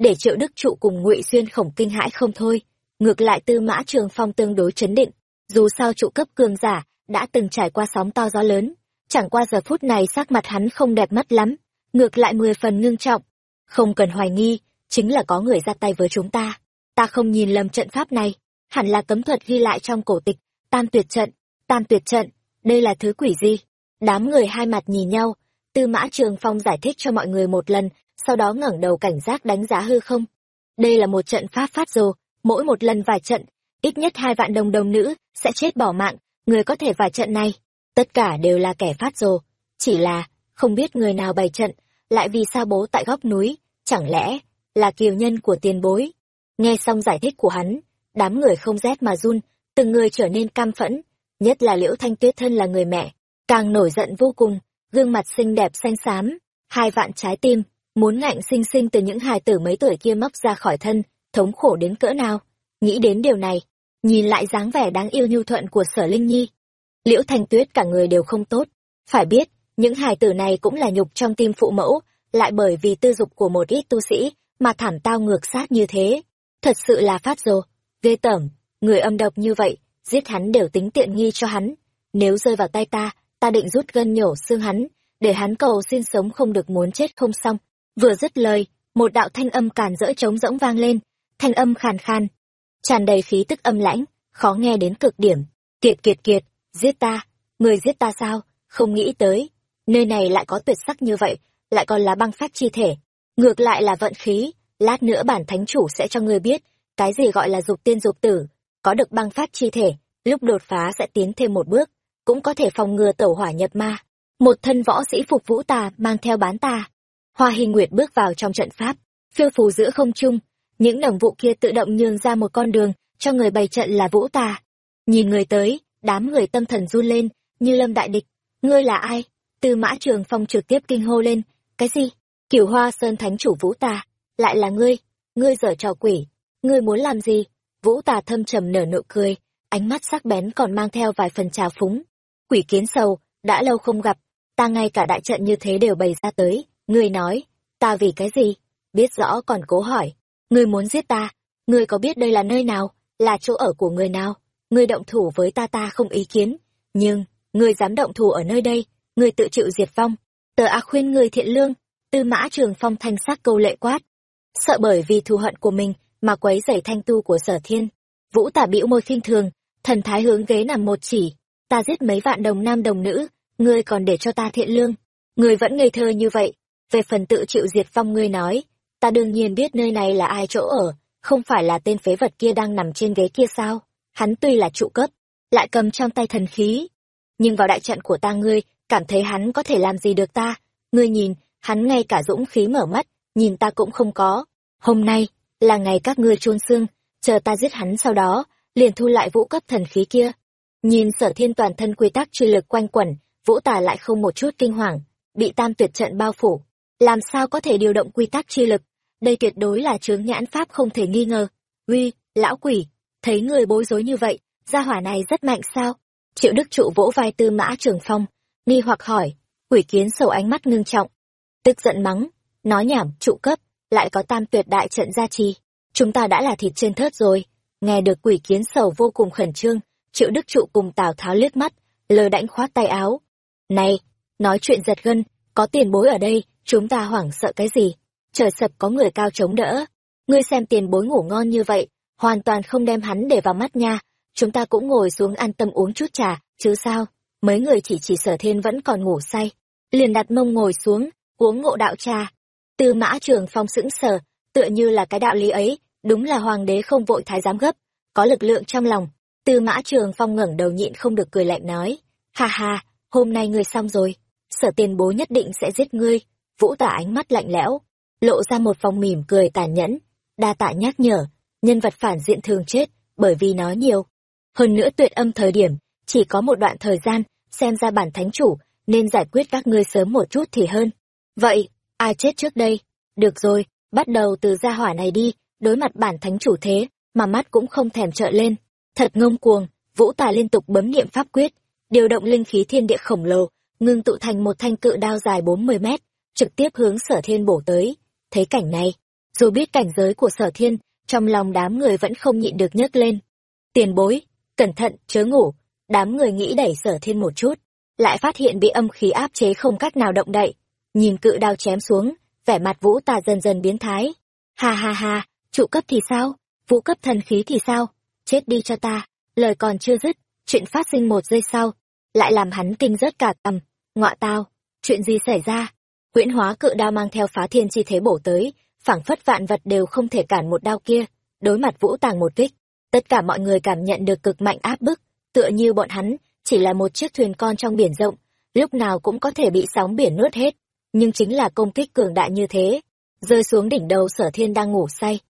Để triệu đức trụ cùng ngụy xuyên khổng kinh hãi không thôi, ngược lại tư mã trường phong tương đối chấn định, dù sao trụ cấp cường giả, đã từng trải qua sóng to gió lớn, chẳng qua giờ phút này sắc mặt hắn không đẹp mắt lắm, ngược lại mười phần ngưng trọng. Không cần hoài nghi, chính là có người ra tay với chúng ta. Ta không nhìn lầm trận pháp này, hẳn là cấm thuật ghi lại trong cổ tịch, tam tuyệt trận, tam tuyệt trận, đây là thứ quỷ gì? Đám người hai mặt nhìn nhau, tư mã trường phong giải thích cho mọi người một lần, sau đó ngẩng đầu cảnh giác đánh giá hư không. Đây là một trận pháp phát rồ, mỗi một lần vài trận, ít nhất hai vạn đồng đồng nữ sẽ chết bỏ mạng, người có thể vài trận này. Tất cả đều là kẻ phát rồ, chỉ là, không biết người nào bày trận, lại vì sao bố tại góc núi, chẳng lẽ là kiều nhân của tiền bối. Nghe xong giải thích của hắn, đám người không rét mà run, từng người trở nên cam phẫn, nhất là liễu thanh tuyết thân là người mẹ, càng nổi giận vô cùng, gương mặt xinh đẹp xanh xám, hai vạn trái tim, muốn ngạnh sinh sinh từ những hài tử mấy tuổi kia móc ra khỏi thân, thống khổ đến cỡ nào. Nghĩ đến điều này, nhìn lại dáng vẻ đáng yêu nhu thuận của sở Linh Nhi. Liễu Thanh Tuyết cả người đều không tốt, phải biết, những hài tử này cũng là nhục trong tim phụ mẫu, lại bởi vì tư dục của một ít tu sĩ mà thảm tao ngược sát như thế. Thật sự là phát rồ, ghê tởm, người âm độc như vậy, giết hắn đều tính tiện nghi cho hắn. Nếu rơi vào tay ta, ta định rút gân nhổ xương hắn, để hắn cầu xin sống không được muốn chết không xong. Vừa dứt lời, một đạo thanh âm càn rỡ trống rỗng vang lên, thanh âm khàn khan, tràn đầy khí tức âm lãnh, khó nghe đến cực điểm. Kiệt kiệt kiệt, giết ta, người giết ta sao, không nghĩ tới, nơi này lại có tuyệt sắc như vậy, lại còn là băng phách chi thể. Ngược lại là vận khí, lát nữa bản thánh chủ sẽ cho người biết, cái gì gọi là dục tiên dục tử, có được băng phách chi thể, lúc đột phá sẽ tiến thêm một bước, cũng có thể phòng ngừa tẩu hỏa nhập ma. Một thân võ sĩ phục vũ tà mang theo bán tà. Hoa Hình Nguyệt bước vào trong trận pháp, phiêu phù giữa không trung, những đồng vụ kia tự động nhường ra một con đường cho người bày trận là vũ tà. Nhìn người tới, đám người tâm thần run lên, như lâm đại địch. Ngươi là ai? Tư mã trường phong trực tiếp kinh hô lên. Cái gì? Kiểu hoa sơn thánh chủ vũ tà. Lại là ngươi. Ngươi dở trò quỷ. Ngươi muốn làm gì? Vũ tà thâm trầm nở nụ cười, ánh mắt sắc bén còn mang theo vài phần trào phúng. Quỷ kiến sầu, đã lâu không gặp, ta ngay cả đại trận như thế đều bày ra tới. Ngươi nói, ta vì cái gì? Biết rõ còn cố hỏi. Ngươi muốn giết ta, ngươi có biết đây là nơi nào, là chỗ ở của người nào? Ngươi động thủ với ta ta không ý kiến, nhưng, ngươi dám động thủ ở nơi đây, ngươi tự chịu diệt vong. Tờ A khuyên ngươi thiện lương, tư mã trường phong thanh sắc câu lệ quát. Sợ bởi vì thù hận của mình mà quấy rầy thanh tu của sở thiên. Vũ tả bĩu môi khinh thường, thần thái hướng ghế nằm một chỉ. Ta giết mấy vạn đồng nam đồng nữ, ngươi còn để cho ta thiện lương. Ngươi vẫn ngây thơ như vậy. Về phần tự chịu diệt vong ngươi nói, ta đương nhiên biết nơi này là ai chỗ ở, không phải là tên phế vật kia đang nằm trên ghế kia sao? Hắn tuy là trụ cấp, lại cầm trong tay thần khí. Nhưng vào đại trận của ta ngươi, cảm thấy hắn có thể làm gì được ta? Ngươi nhìn, hắn ngay cả dũng khí mở mắt, nhìn ta cũng không có. Hôm nay, là ngày các ngươi chôn xương, chờ ta giết hắn sau đó, liền thu lại vũ cấp thần khí kia. Nhìn sở thiên toàn thân quy tắc truy lực quanh quẩn, vũ tà lại không một chút kinh hoàng, bị tam tuyệt trận bao phủ. Làm sao có thể điều động quy tắc chi lực? Đây tuyệt đối là chướng nhãn pháp không thể nghi ngờ. Uy, lão quỷ, thấy người bối rối như vậy, gia hỏa này rất mạnh sao? Triệu Đức Trụ vỗ vai Tư Mã Trường Phong, nghi hoặc hỏi, quỷ kiến sầu ánh mắt ngưng trọng. Tức giận mắng, nói nhảm, trụ cấp, lại có tam tuyệt đại trận gia trì. Chúng ta đã là thịt trên thớt rồi. Nghe được quỷ kiến sầu vô cùng khẩn trương, Triệu Đức Trụ cùng Tào Tháo liếc mắt, lờ đãnh khoát tay áo. Này, nói chuyện giật gân, có tiền bối ở đây, chúng ta hoảng sợ cái gì? Trời sập có người cao chống đỡ. Ngươi xem tiền bối ngủ ngon như vậy, hoàn toàn không đem hắn để vào mắt nha. Chúng ta cũng ngồi xuống an tâm uống chút trà, chứ sao? Mấy người chỉ chỉ sở thiên vẫn còn ngủ say. Liền đặt mông ngồi xuống, uống ngộ đạo trà. Tư mã trường phong sững sờ, tựa như là cái đạo lý ấy, đúng là hoàng đế không vội thái giám gấp, có lực lượng trong lòng. Tư mã trường phong ngẩng đầu nhịn không được cười lạnh nói, ha ha, hôm nay ngươi xong rồi, sở tiền bố nhất định sẽ giết ngươi. Vũ tả ánh mắt lạnh lẽo, lộ ra một vòng mỉm cười tàn nhẫn, đa tạ nhắc nhở, nhân vật phản diện thường chết, bởi vì nói nhiều. Hơn nữa tuyệt âm thời điểm, chỉ có một đoạn thời gian, xem ra bản thánh chủ, nên giải quyết các ngươi sớm một chút thì hơn. Vậy, ai chết trước đây? Được rồi, bắt đầu từ gia hỏa này đi, đối mặt bản thánh chủ thế, mà mắt cũng không thèm trợ lên. Thật ngông cuồng, vũ tà liên tục bấm niệm pháp quyết, điều động linh khí thiên địa khổng lồ, ngưng tụ thành một thanh cự đao dài 40 mét, trực tiếp hướng sở thiên bổ tới. Thấy cảnh này, dù biết cảnh giới của sở thiên, trong lòng đám người vẫn không nhịn được nhấc lên. Tiền bối, cẩn thận, chớ ngủ, đám người nghĩ đẩy sở thiên một chút, lại phát hiện bị âm khí áp chế không cách nào động đậy. Nhìn cự đao chém xuống, vẻ mặt vũ tà dần dần biến thái. Ha ha ha, trụ cấp thì sao? Vũ cấp thần khí thì sao? Chết đi cho ta, lời còn chưa dứt, chuyện phát sinh một giây sau, lại làm hắn kinh rớt cả tầm. Ngọa tao, chuyện gì xảy ra? Huyễn hóa cự đao mang theo phá thiên chi thế bổ tới, phảng phất vạn vật đều không thể cản một đao kia, đối mặt vũ tàng một kích. Tất cả mọi người cảm nhận được cực mạnh áp bức, tựa như bọn hắn, chỉ là một chiếc thuyền con trong biển rộng, lúc nào cũng có thể bị sóng biển nuốt hết. Nhưng chính là công kích cường đại như thế, rơi xuống đỉnh đầu sở thiên đang ngủ say.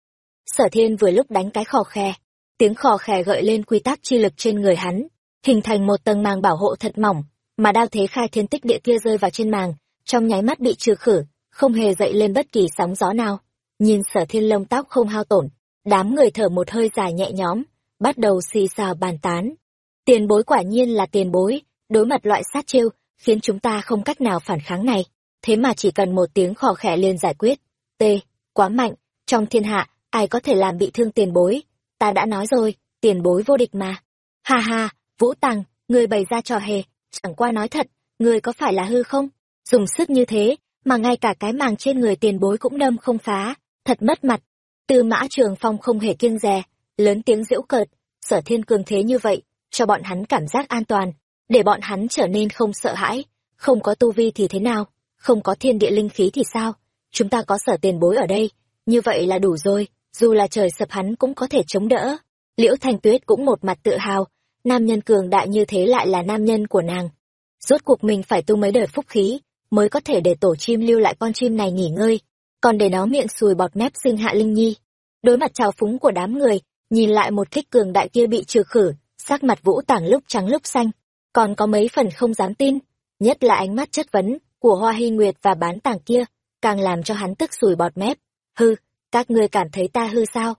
Sở thiên vừa lúc đánh cái khò khe, tiếng khò khè gợi lên quy tắc chi lực trên người hắn, hình thành một tầng màng bảo hộ thật mỏng, mà đao thế khai thiên tích địa kia rơi vào trên màng, trong nháy mắt bị trừ khử, không hề dậy lên bất kỳ sóng gió nào. Nhìn sở thiên lông tóc không hao tổn, đám người thở một hơi dài nhẹ nhõm, bắt đầu xì xào bàn tán. Tiền bối quả nhiên là tiền bối, đối mặt loại sát chiêu, khiến chúng ta không cách nào phản kháng này. Thế mà chỉ cần một tiếng khò khẽ liền giải quyết. T. Quá mạnh, trong thiên hạ, ai có thể làm bị thương tiền bối. Ta đã nói rồi, tiền bối vô địch mà. Ha ha, Vũ tàng, người bày ra trò hề, chẳng qua nói thật, người có phải là hư không? Dùng sức như thế, mà ngay cả cái màng trên người tiền bối cũng đâm không phá, thật mất mặt. Tư mã trường phong không hề kiêng dè, lớn tiếng giễu cợt, sở thiên cường thế như vậy, cho bọn hắn cảm giác an toàn, để bọn hắn trở nên không sợ hãi, không có tu vi thì thế nào, không có thiên địa linh khí thì sao, chúng ta có sở tiền bối ở đây, như vậy là đủ rồi, dù là trời sập hắn cũng có thể chống đỡ. Liễu Thanh Tuyết cũng một mặt tự hào, nam nhân cường đại như thế lại là nam nhân của nàng. Rốt cuộc mình phải tu mấy đời phúc khí, mới có thể để tổ chim lưu lại con chim này nghỉ ngơi, còn để nó miệng sùi bọt mép sinh hạ linh nhi. Đối mặt trào phúng của đám người, nhìn lại một kích cường đại kia bị trừ khử, sắc mặt vũ tảng lúc trắng lúc xanh, còn có mấy phần không dám tin, nhất là ánh mắt chất vấn của Hoa Hy Nguyệt và bán tàng kia, càng làm cho hắn tức sùi bọt mép. Hư, các ngươi cảm thấy ta hư sao?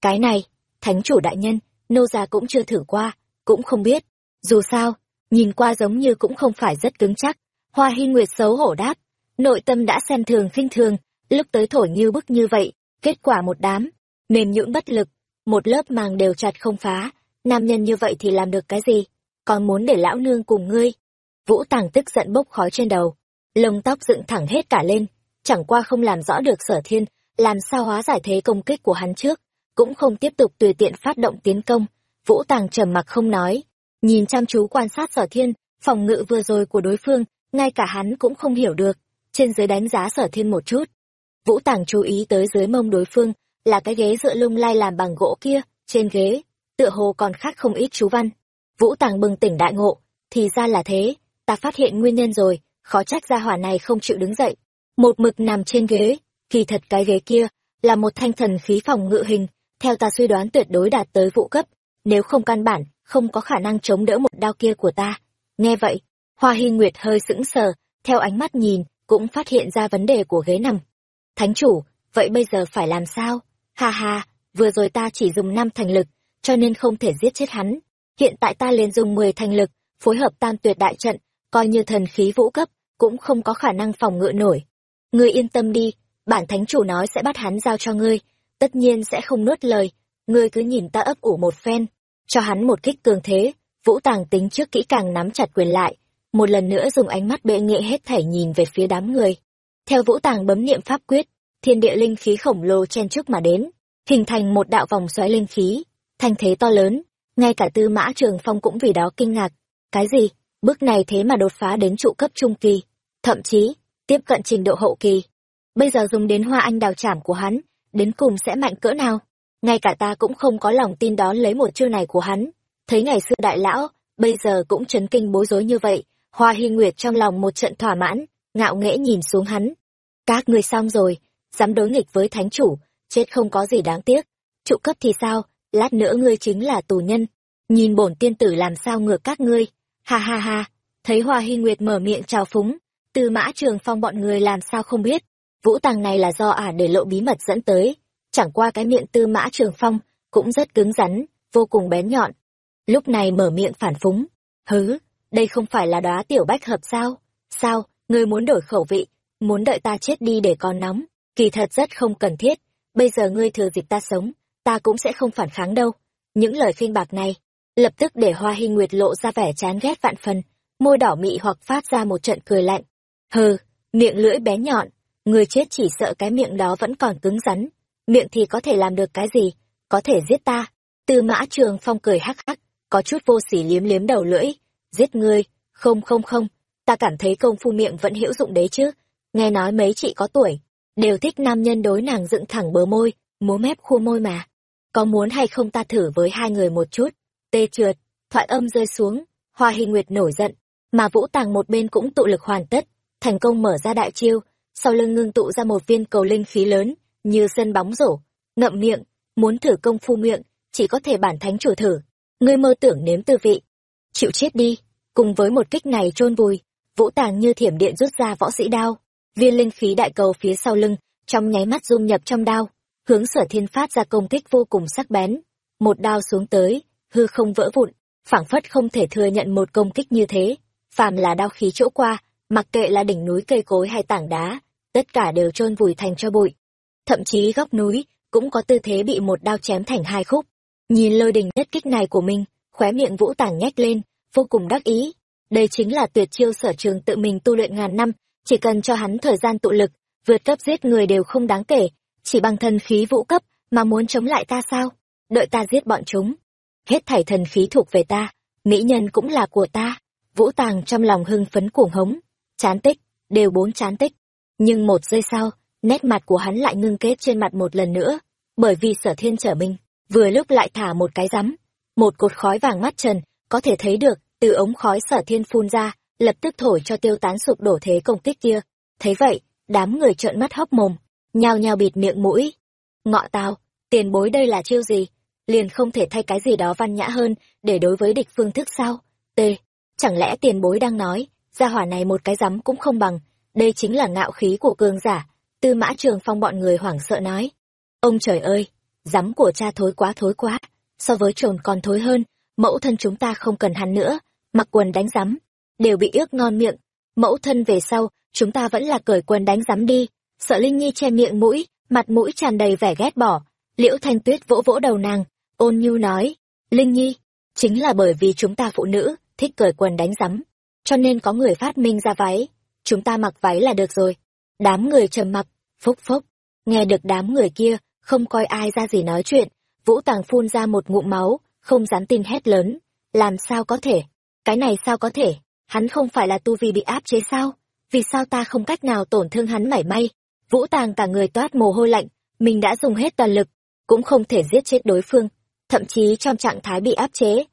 Cái này, thánh chủ đại nhân, nô gia cũng chưa thử qua, cũng không biết. Dù sao, nhìn qua giống như cũng không phải rất cứng chắc. Hoa Hy Nguyệt xấu hổ đáp, nội tâm đã xem thường khinh thường, lúc tới thổi như bức như vậy, kết quả một đám, mềm nhũn bất lực, một lớp màng đều chặt không phá, nam nhân như vậy thì làm được cái gì, còn muốn để lão nương cùng ngươi. Vũ Tàng tức giận bốc khói trên đầu, lông tóc dựng thẳng hết cả lên, chẳng qua không làm rõ được sở thiên, làm sao hóa giải thế công kích của hắn trước, cũng không tiếp tục tùy tiện phát động tiến công, Vũ Tàng trầm mặc không nói, nhìn chăm chú quan sát sở thiên, phòng ngự vừa rồi của đối phương, ngay cả hắn cũng không hiểu được, trên dưới đánh giá sở thiên một chút. Vũ Tàng chú ý tới dưới mông đối phương, là cái ghế dựa lung lay làm bằng gỗ kia, trên ghế, tựa hồ còn khác không ít chú văn. Vũ Tàng bừng tỉnh đại ngộ, thì ra là thế, ta phát hiện nguyên nhân rồi, khó trách gia hỏa này không chịu đứng dậy. Một mực nằm trên ghế, kỳ thật cái ghế kia, là một thanh thần khí phòng ngự hình, theo ta suy đoán tuyệt đối đạt tới vụ cấp, nếu không căn bản, không có khả năng chống đỡ một đao kia của ta. Nghe vậy, Hoa Hy Nguyệt hơi sững sờ, theo ánh mắt nhìn, cũng phát hiện ra vấn đề của ghế nằm. Thánh chủ, vậy bây giờ phải làm sao? Ha ha, vừa rồi ta chỉ dùng năm thành lực, cho nên không thể giết chết hắn. Hiện tại ta liền dùng 10 thành lực, phối hợp tam tuyệt đại trận, coi như thần khí vũ cấp, cũng không có khả năng phòng ngự nổi. Ngươi yên tâm đi, bản thánh chủ nói sẽ bắt hắn giao cho ngươi, tất nhiên sẽ không nuốt lời, ngươi cứ nhìn ta ấp ủ một phen, cho hắn một kích cường thế, Vũ Tàng tính trước kỹ càng nắm chặt quyền lại, một lần nữa dùng ánh mắt bệ nghệ hết thảy nhìn về phía đám người. Theo Vũ Tàng bấm niệm pháp quyết, thiên địa linh khí khổng lồ chen trước mà đến, hình thành một đạo vòng xoáy linh khí, thanh thế to lớn, ngay cả Tư Mã Trường Phong cũng vì đó kinh ngạc. Cái gì? Bước này thế mà đột phá đến trụ cấp trung kỳ, thậm chí tiếp cận trình độ hậu kỳ. Bây giờ dùng đến hoa anh đào chảm của hắn, đến cùng sẽ mạnh cỡ nào? Ngay cả ta cũng không có lòng tin đón lấy một chiêu này của hắn. thấy ngày xưa đại lão, bây giờ cũng chấn kinh bối rối như vậy, Hoa Hy Nguyệt trong lòng một trận thỏa mãn, ngạo nghễ nhìn xuống hắn. Các ngươi xong rồi, dám đối nghịch với thánh chủ, chết không có gì đáng tiếc. Trụ cấp thì sao, lát nữa ngươi chính là tù nhân. Nhìn bổn tiên tử làm sao ngược các ngươi. Ha ha ha, thấy Hoa Hy Nguyệt mở miệng chào phúng, từ mã trường phong bọn người làm sao không biết. Vũ tàng này là do ả để lộ bí mật dẫn tới. Chẳng qua cái miệng tư mã trường phong, cũng rất cứng rắn, vô cùng bén nhọn. Lúc này mở miệng phản phúng. Hứ, đây không phải là đóa tiểu bách hợp sao? Sao, ngươi muốn đổi khẩu vị, muốn đợi ta chết đi để còn nóng, kỳ thật rất không cần thiết. Bây giờ ngươi thừa dịp ta sống, ta cũng sẽ không phản kháng đâu. Những lời khinh bạc này, lập tức để Hoa Hy Nguyệt lộ ra vẻ chán ghét vạn phần, môi đỏ mị hoặc phát ra một trận cười lạnh. Hừ, miệng lưỡi bé nhọn, người chết chỉ sợ cái miệng đó vẫn còn cứng rắn, miệng thì có thể làm được cái gì, có thể giết ta. Tư mã trường phong cười hắc hắc, có chút vô sỉ liếm liếm đầu lưỡi, giết ngươi, không không không, ta cảm thấy công phu miệng vẫn hữu dụng đấy chứ, nghe nói mấy chị có tuổi, đều thích nam nhân đối nàng dựng thẳng bờ môi, múa mép khua môi mà. Có muốn hay không ta thử với hai người một chút, tê trượt, thoại âm rơi xuống, hoa hình nguyệt nổi giận, mà vũ tàng một bên cũng tụ lực hoàn tất, thành công mở ra đại chiêu, sau lưng ngưng tụ ra một viên cầu linh khí lớn, như sân bóng rổ, ngậm miệng, muốn thử công phu miệng, chỉ có thể bản thánh chủ thử. Ngươi mơ tưởng nếm tư vị. Chịu chết đi, cùng với một kích này chôn vùi, vũ tàng như thiểm điện rút ra võ sĩ đao, viên linh khí đại cầu phía sau lưng, trong nháy mắt dung nhập trong đao, hướng sở thiên phát ra công kích vô cùng sắc bén. Một đao xuống tới, hư không vỡ vụn, phảng phất không thể thừa nhận một công kích như thế. Phàm là đao khí chỗ qua, mặc kệ là đỉnh núi cây cối hay tảng đá, tất cả đều chôn vùi thành cho bụi. Thậm chí góc núi, cũng có tư thế bị một đao chém thành hai khúc. Nhìn lôi đình nhất kích này của mình, khóe miệng vũ tàng nhếch lên, vô cùng đắc ý. Đây chính là tuyệt chiêu sở trường tự mình tu luyện ngàn năm, chỉ cần cho hắn thời gian tụ lực, vượt cấp giết người đều không đáng kể, chỉ bằng thần khí vũ cấp mà muốn chống lại ta sao? Đợi ta giết bọn chúng. Hết thảy thần khí thuộc về ta, mỹ nhân cũng là của ta. Vũ Tàng trong lòng hưng phấn cuồng hống, chán tích, đều bốn chán tích. Nhưng một giây sau, nét mặt của hắn lại ngưng kết trên mặt một lần nữa, bởi vì sở thiên trở mình, vừa lúc lại thả một cái rắm. Một cột khói vàng mắt trần, có thể thấy được, từ ống khói sở thiên phun ra, lập tức thổi cho tiêu tán sụp đổ thế công kích kia. Thấy vậy, đám người trợn mắt hốc mồm, nhao nhao bịt miệng mũi. Ngọ tao, tiền bối đây là chiêu gì? Liền không thể thay cái gì đó văn nhã hơn để đối với địch phương thức sao? T. Chẳng lẽ tiền bối đang nói, gia hỏa này một cái rắm cũng không bằng, đây chính là ngạo khí của cường giả. Tư mã trường phong bọn người hoảng sợ nói. Ông trời ơi, rắm của cha thối quá thối quá, so với trồn còn thối hơn, mẫu thân chúng ta không cần hắn nữa, mặc quần đánh rắm, đều bị ướt ngon miệng. Mẫu thân về sau, chúng ta vẫn là cởi quần đánh rắm đi. Sợ Linh Nhi che miệng mũi, mặt mũi tràn đầy vẻ ghét bỏ. Liễu Thanh Tuyết vỗ vỗ đầu nàng, ôn nhu nói, Linh Nhi, chính là bởi vì chúng ta phụ nữ, thích cởi quần đánh rắm, cho nên có người phát minh ra váy, chúng ta mặc váy là được rồi. Đám người trầm mặc, phúc phúc, nghe được đám người kia, không coi ai ra gì nói chuyện, Vũ Tàng phun ra một ngụm máu, không dám tin hét lớn, làm sao có thể, cái này sao có thể, hắn không phải là tu vi bị áp chế sao, vì sao ta không cách nào tổn thương hắn mảy may, Vũ Tàng cả người toát mồ hôi lạnh, mình đã dùng hết toàn lực, cũng không thể giết chết đối phương, thậm chí trong trạng thái bị áp chế.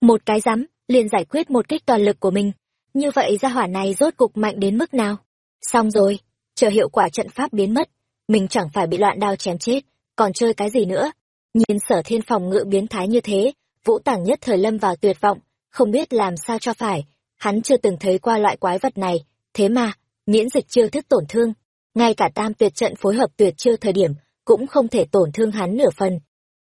Một cái rắm liền giải quyết một kích toàn lực của mình, như vậy gia hỏa này rốt cục mạnh đến mức nào? Xong rồi, chờ hiệu quả trận pháp biến mất, mình chẳng phải bị loạn đao chém chết, còn chơi cái gì nữa? Nhìn sở thiên phòng ngự biến thái như thế, Vũ Tàng nhất thời lâm vào tuyệt vọng, không biết làm sao cho phải, hắn chưa từng thấy qua loại quái vật này, thế mà, miễn dịch chiêu thức tổn thương, ngay cả tam tuyệt trận phối hợp tuyệt chiêu thời điểm, cũng không thể tổn thương hắn nửa phần.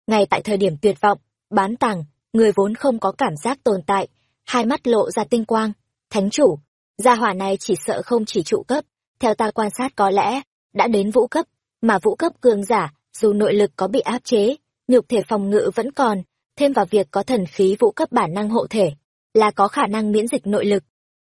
Ngay tại thời điểm tuyệt vọng, bán tàng, người vốn không có cảm giác tồn tại, hai mắt lộ ra tinh quang, thánh chủ, gia hỏa này chỉ sợ không chỉ trụ cấp, theo ta quan sát có lẽ, đã đến vũ cấp, mà vũ cấp cường giả, dù nội lực có bị áp chế, nhục thể phòng ngự vẫn còn, thêm vào việc có thần khí vũ cấp bản năng hộ thể, là có khả năng miễn dịch nội lực.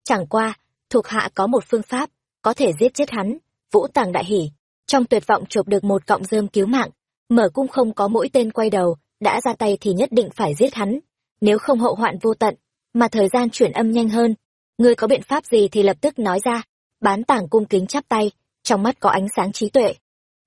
Chẳng qua, thuộc hạ có một phương pháp, có thể giết chết hắn, vũ tàng đại hỉ, trong tuyệt vọng chụp được một cọng rơm cứu mạng, mở cung không có mũi tên quay đầu, đã ra tay thì nhất định phải giết hắn, nếu không hậu hoạn vô tận, mà thời gian chuyển âm nhanh hơn. Ngươi có biện pháp gì thì lập tức nói ra, bán tảng cung kính chắp tay, trong mắt có ánh sáng trí tuệ.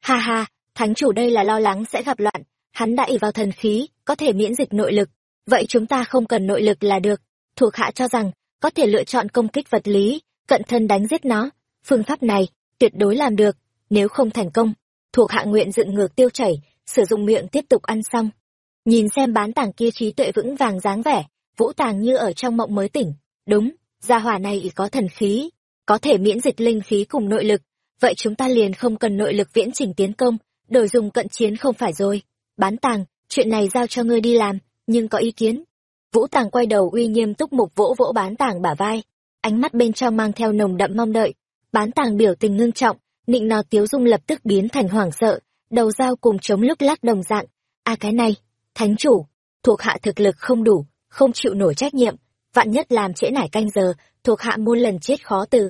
Ha ha, thánh chủ đây là lo lắng sẽ gặp loạn, hắn đã ỉ vào thần khí, có thể miễn dịch nội lực, vậy chúng ta không cần nội lực là được. Thuộc hạ cho rằng có thể lựa chọn công kích vật lý cận thân đánh giết nó. Phương pháp này tuyệt đối làm được nếu không thành công. Thuộc hạ nguyện dựng ngược tiêu chảy sử dụng miệng tiếp tục ăn xong. Nhìn xem bán tảng kia trí tuệ vững vàng dáng vẻ vũ tàng như ở trong mộng mới tỉnh. Đúng gia hỏa này có thần khí, có thể miễn dịch linh khí cùng nội lực. Vậy chúng ta liền không cần nội lực viễn chỉnh tiến công đổi dùng cận chiến không phải rồi. Bán tàng, chuyện này giao cho ngươi đi làm, nhưng có ý kiến. Vũ tàng quay đầu uy nghiêm túc mục vỗ vỗ bán tàng bả vai. Ánh mắt bên trong mang theo nồng đậm mong đợi. Bán tàng biểu tình ngưng trọng, nịnh nò tiếu dung lập tức biến thành hoảng sợ, đầu dao cùng chống lúc lắc đồng dạng. A cái này, thánh chủ, thuộc hạ thực lực không đủ, không chịu nổi trách nhiệm vạn nhất làm trễ nải canh giờ, thuộc hạ muôn lần chết khó từ.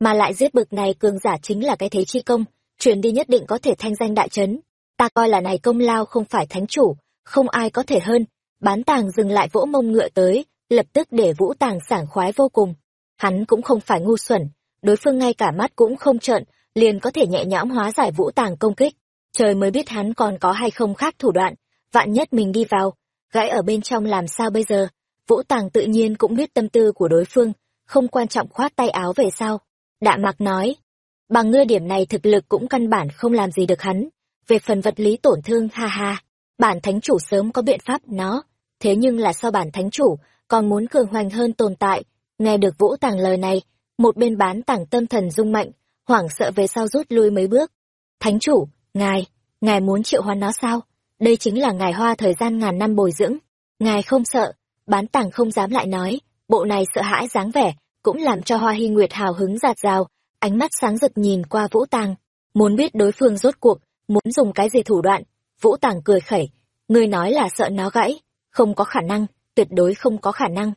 Mà lại giết bực này cường giả chính là cái thế chi công, truyền đi nhất định có thể thanh danh đại trấn ta coi là này công lao không phải thánh chủ, không ai có thể hơn. Bán tàng dừng lại vỗ mông ngựa tới, lập tức để vũ tàng sảng khoái vô cùng. Hắn cũng không phải ngu xuẩn, đối phương ngay cả mắt cũng không trợn, liền có thể nhẹ nhõm hóa giải vũ tàng công kích. Trời mới biết hắn còn có hay không khác thủ đoạn, vạn nhất mình đi vào, gãy ở bên trong làm sao bây giờ? Vũ tàng tự nhiên cũng biết tâm tư của đối phương, không quan trọng khoát tay áo về sau. Đạ mặc nói, bằng ngươi điểm này thực lực cũng căn bản không làm gì được hắn. Về phần vật lý tổn thương, ha ha, bản thánh chủ sớm có biện pháp nó. Thế nhưng là sao bản thánh chủ còn muốn cường hoành hơn tồn tại. Nghe được vũ tàng lời này, một bên bán tàng tâm thần rung mạnh, hoảng sợ về sau rút lui mấy bước. Thánh chủ, ngài ngài muốn triệu hoán nó sao? Đây chính là ngài hoa thời gian ngàn năm bồi dưỡng. Ngài không sợ bán tàng không dám lại nói, bộ này sợ hãi dáng vẻ, cũng làm cho hoa hy nguyệt hào hứng giạt rào, ánh mắt sáng rực nhìn qua vũ tàng, muốn biết đối phương rốt cuộc, muốn dùng cái gì thủ đoạn. Vũ tàng cười khẩy, ngươi nói là sợ nó gãy, không có khả năng, tuyệt đối không có khả năng.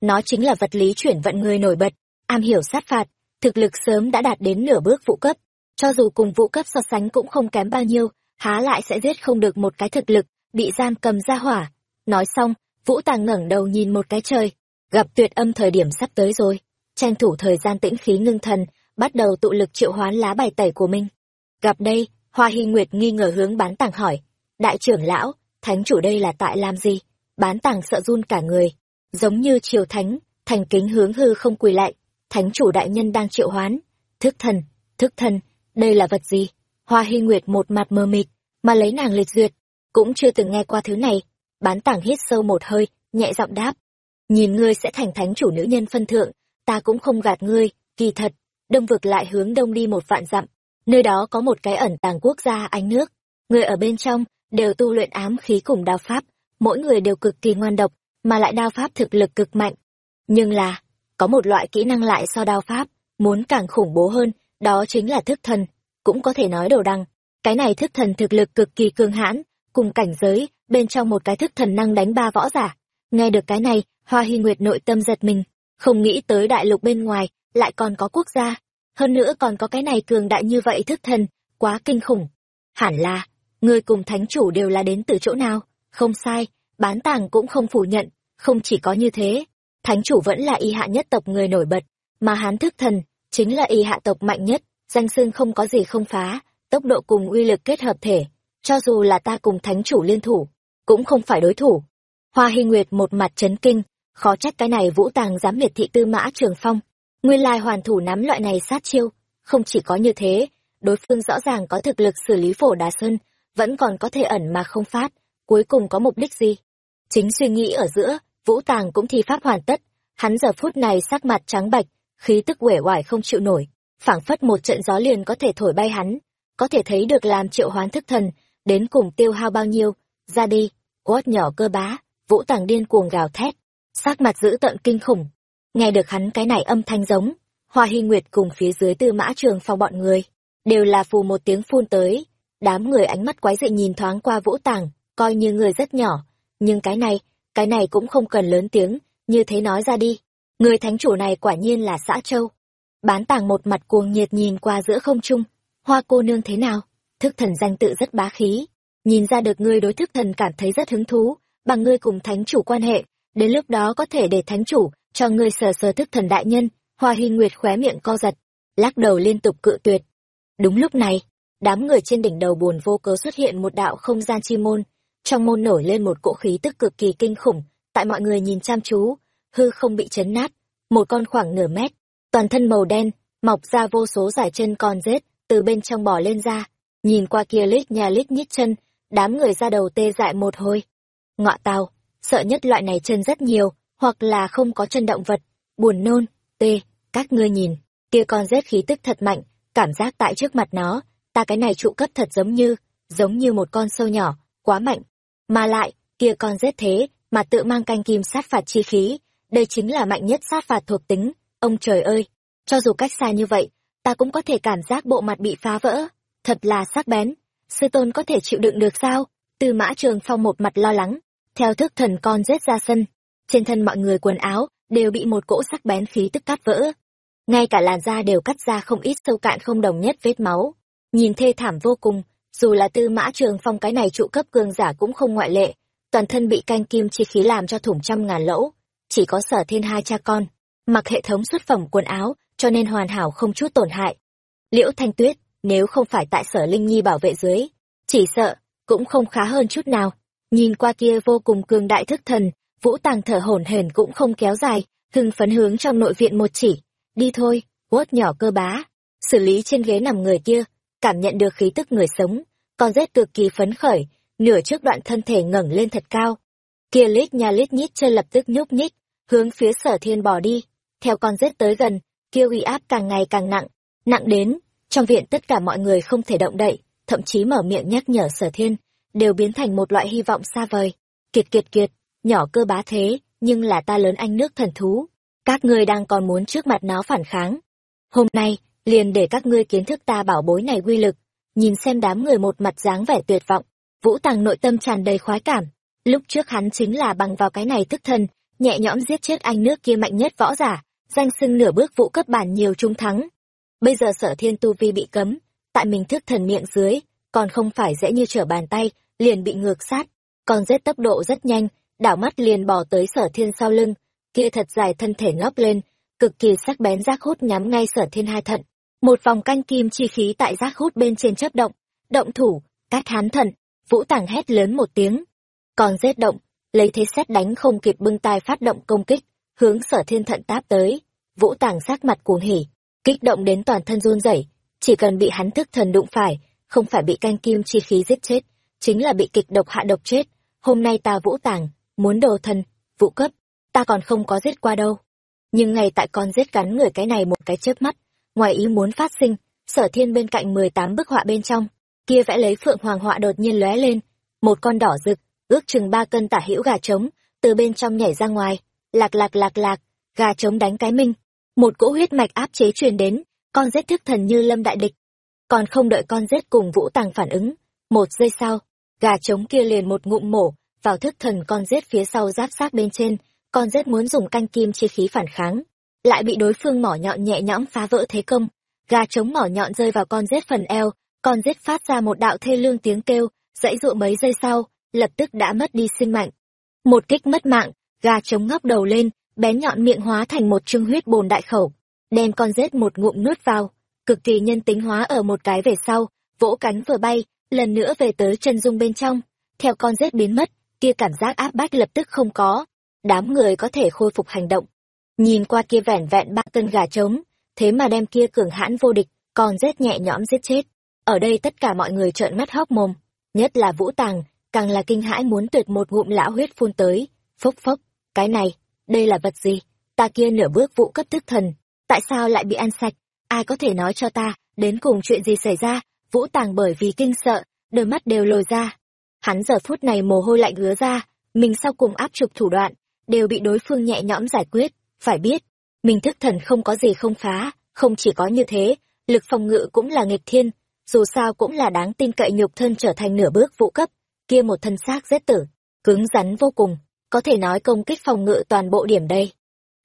Nó chính là vật lý chuyển vận người nổi bật, am hiểu sát phạt, thực lực sớm đã đạt đến nửa bước vũ cấp, cho dù cùng vũ cấp so sánh cũng không kém bao nhiêu, há lại sẽ giết không được một cái thực lực, bị giam cầm ra hỏa. Nói xong vũ tàng ngẩng đầu nhìn một cái trời. Gặp tuyệt âm thời điểm sắp tới rồi. Tranh thủ thời gian tĩnh khí ngưng thần, bắt đầu tụ lực triệu hoán lá bài tẩy của mình. Gặp đây, hoa hy nguyệt nghi ngờ hướng bán tàng hỏi. Đại trưởng lão, thánh chủ đây là tại làm gì? Bán tàng sợ run cả người. Giống như triều thánh, thành kính hướng hư không quỳ lại. Thánh chủ đại nhân đang triệu hoán. Thức thần thức thần, đây là vật gì? Hoa hy nguyệt một mặt mờ mịt, mà lấy nàng lịch duyệt. Cũng chưa từng nghe qua thứ này bán tảng hít sâu một hơi, nhẹ giọng đáp. Nhìn ngươi sẽ thành thánh chủ nữ nhân phân thượng, ta cũng không gạt ngươi, kỳ thật, đông vực lại hướng đông đi một vạn dặm. Nơi đó có một cái ẩn tàng quốc gia ánh nước. Người ở bên trong đều tu luyện ám khí cùng đao pháp, mỗi người đều cực kỳ ngoan độc, mà lại đao pháp thực lực cực mạnh. Nhưng là, có một loại kỹ năng lại so đao pháp, muốn càng khủng bố hơn, đó chính là thức thần. Cũng có thể nói đồ đăng cái này thức thần thực lực cực kỳ cường hãn, cùng cảnh giới bên trong một cái thức thần năng đánh ba võ giả. Nghe được cái này, hoa hy nguyệt nội tâm giật mình, không nghĩ tới đại lục bên ngoài, lại còn có quốc gia. Hơn nữa còn có cái này cường đại như vậy thức thần, quá kinh khủng. Hẳn là, người cùng thánh chủ đều là đến từ chỗ nào? Không sai, bán tàng cũng không phủ nhận, không chỉ có như thế. Thánh chủ vẫn là y hạ nhất tộc người nổi bật, mà hán thức thần chính là y hạ tộc mạnh nhất. Danh xưng không có gì không phá, tốc độ cùng uy lực kết hợp thể. Cho dù là ta cùng thánh chủ liên thủ cũng không phải đối thủ. Hoa hy nguyệt một mặt chấn kinh, khó trách cái này vũ tàng dám miệt thị tư mã trường phong. Nguyên lai hoàn thủ nắm loại này sát chiêu, không chỉ có như thế, đối phương rõ ràng có thực lực xử lý phổ đà sơn, vẫn còn có thể ẩn mà không phát, cuối cùng có mục đích gì? Chính suy nghĩ ở giữa, vũ tàng cũng thi pháp hoàn tất, hắn giờ phút này sắc mặt trắng bạch, khí tức uể oải không chịu nổi, phảng phất một trận gió liền có thể thổi bay hắn, có thể thấy được làm triệu hoán thức thần, đến cùng tiêu hao bao nhiêu, ra đi quát nhỏ cơ bá, vũ tàng điên cuồng gào thét, sắc mặt dữ tợn kinh khủng. Nghe được hắn cái này âm thanh giống, hoa hy nguyệt cùng phía dưới tư mã trường phong bọn người, đều là phù một tiếng phun tới. Đám người ánh mắt quái dị nhìn thoáng qua vũ tàng, coi như người rất nhỏ, nhưng cái này cái này cũng không cần lớn tiếng, như thế nói ra đi. Người thánh chủ này quả nhiên là xã châu. Bán tàng một mặt cuồng nhiệt nhìn qua giữa không trung. Hoa cô nương thế nào? Thức thần danh tự rất bá khí nhìn ra được ngươi đối thức thần cảm thấy rất hứng thú bằng ngươi cùng thánh chủ quan hệ đến lúc đó có thể để thánh chủ cho ngươi sờ sờ thức thần đại nhân hoa hy nguyệt khóe miệng co giật lắc đầu liên tục cự tuyệt. Đúng lúc này đám người trên đỉnh đầu buồn vô cớ xuất hiện một đạo không gian chi môn trong môn nổi lên một cỗ khí tức cực kỳ kinh khủng tại mọi người nhìn chăm chú, hư không bị chấn nát, một con khoảng nửa mét, toàn thân màu đen, mọc ra vô số giải chân con rết, từ bên trong bò lên ra, nhìn qua kia lít nhà lít nhít chân, đám người ra đầu tê dại một hồi. Ngọa tàu, sợ nhất loại này chân rất nhiều, hoặc là không có chân động vật, buồn nôn, tê, các ngươi nhìn, kia con rết khí tức thật mạnh, cảm giác tại trước mặt nó, ta cái này trụ cấp thật giống như, giống như một con sâu nhỏ, quá mạnh. Mà lại, kia con rết thế, mà tự mang canh kim sát phạt chi khí, đây chính là mạnh nhất sát phạt thuộc tính, ông trời ơi, cho dù cách xa như vậy, ta cũng có thể cảm giác bộ mặt bị phá vỡ, thật là sắc bén, sư tôn có thể chịu đựng được sao? Tư mã trường phong một mặt lo lắng, theo thức thần con rết ra sân, trên thân mọi người quần áo đều bị một cỗ sắc bén khí tức cắt vỡ. Ngay cả làn da đều cắt ra không ít sâu cạn không đồng nhất vết máu. Nhìn thê thảm vô cùng, dù là tư mã trường phong cái này trụ cấp cường giả cũng không ngoại lệ, toàn thân bị canh kim chi khí làm cho thủng trăm ngàn lỗ, chỉ có sở thiên hai cha con, mặc hệ thống xuất phẩm quần áo, cho nên hoàn hảo không chút tổn hại. Liễu Thanh Tuyết, nếu không phải tại sở Linh Nhi bảo vệ dưới, chỉ sợ, cũng không khá hơn chút nào. Nhìn qua kia vô cùng cường đại thức thần, vũ tàng thở hổn hển cũng không kéo dài, hưng phấn hướng trong nội viện một chỉ. Đi thôi, quất nhỏ cơ bá. Xử lý trên ghế nằm người kia, cảm nhận được khí tức người sống, con rết cực kỳ phấn khởi, nửa trước đoạn thân thể ngẩng lên thật cao. Kia lít nha lít nhít chân lập tức nhúc nhích, hướng phía sở thiên bỏ đi. Theo con rết tới gần, kia uy áp càng ngày càng nặng, nặng đến, trong viện tất cả mọi người không thể động đậy, thậm chí mở miệng nhắc nhở sở thiên, đều biến thành một loại hy vọng xa vời. Kiệt kiệt kiệt, nhỏ cơ bá thế, nhưng là ta lớn anh nước thần thú. Các ngươi đang còn muốn trước mặt nó phản kháng. Hôm nay, liền để các ngươi kiến thức ta bảo bối này quy lực. Nhìn xem đám người một mặt dáng vẻ tuyệt vọng, vũ tàng nội tâm tràn đầy khoái cảm. Lúc trước hắn chính là bằng vào cái này thức thân, nhẹ nhõm giết chết anh nước kia mạnh nhất võ giả, danh xưng nửa bước vũ cấp bản nhiều trung thắng. Bây giờ sở thiên tu vi bị cấm, tại mình thức thần miệng dưới, còn không phải dễ như trở bàn tay, liền bị ngược sát. Còn rết tốc độ rất nhanh, đảo mắt liền bỏ tới sở thiên sau lưng, kia thật dài thân thể ngóc lên, cực kỳ sắc bén giác hút nhắm ngay sở thiên hai thận. Một vòng canh kim chi khí tại giác hút bên trên chấp động, động thủ, cắt hán thận, vũ tàng hét lớn một tiếng. Còn rết động, lấy thế xét đánh không kịp bưng tai phát động công kích, hướng sở thiên thận táp tới. Vũ tàng sắc mặt cuồng hỉ, kích động đến toàn thân run rẩy chỉ cần bị hắn thức thần đụng phải, không phải bị canh kim chi khí giết chết, chính là bị kịch độc hạ độc chết. Hôm nay ta vũ tàng, muốn đồ thần, vũ cấp, ta còn không có giết qua đâu. Nhưng ngày tại con giết cắn người cái này một cái chớp mắt, ngoài ý muốn phát sinh, sở thiên bên cạnh mười tám bức họa bên trong, kia vẽ lấy phượng hoàng họa đột nhiên lóe lên, một con đỏ rực, ước chừng ba cân tả hữu gà trống, từ bên trong nhảy ra ngoài, lạc lạc lạc lạc, gà trống đánh cái minh, một cỗ huyết mạch áp chế truyền đến, con rết thức thần như lâm đại địch. Còn không đợi con rết cùng vũ tàng phản ứng, một giây sau, gà trống kia liền một ngụm mổ, vào thức thần con rết phía sau giáp sát bên trên, con rết muốn dùng canh kim chi khí phản kháng, lại bị đối phương mỏ nhọn nhẹ nhõm phá vỡ thế công. Gà trống mỏ nhọn rơi vào con rết phần eo, con rết phát ra một đạo thê lương tiếng kêu, dãy dụ mấy giây sau, lập tức đã mất đi sinh mạnh. Một kích mất mạng, gà trống ngóc đầu lên, bén nhọn miệng hóa thành một trương huyết bồn đại khẩu, đem con rết một ngụm nuốt vào, cực kỳ nhân tính hóa ở một cái về sau, vỗ cánh vừa bay, lần nữa về tới chân dung bên trong. Theo con rết biến mất, kia cảm giác áp bách lập tức không có, đám người có thể khôi phục hành động. Nhìn qua kia vẻn vẹn ba cân gà trống, thế mà đem kia cường hãn vô địch, con rết nhẹ nhõm giết chết. Ở đây tất cả mọi người trợn mắt hốc mồm, nhất là Vũ Tàng, càng là kinh hãi muốn tuyệt một ngụm lão huyết phun tới, phốc phốc, cái này, đây là vật gì? Ta kia nửa bước vũ cấp thức thần, tại sao lại bị ăn sạch? Ai có thể nói cho ta, đến cùng chuyện gì xảy ra? Vũ Tàng bởi vì kinh sợ, đôi mắt đều lồi ra. Hắn giờ phút này mồ hôi lạnh ứa ra, mình sau cùng áp trục thủ đoạn, đều bị đối phương nhẹ nhõm giải quyết, phải biết, mình thức thần không có gì không phá, không chỉ có như thế, lực phòng ngự cũng là nghịch thiên, dù sao cũng là đáng tin cậy nhục thân trở thành nửa bước vũ cấp, kia một thân xác giết tử, cứng rắn vô cùng, có thể nói công kích phòng ngự toàn bộ điểm đây.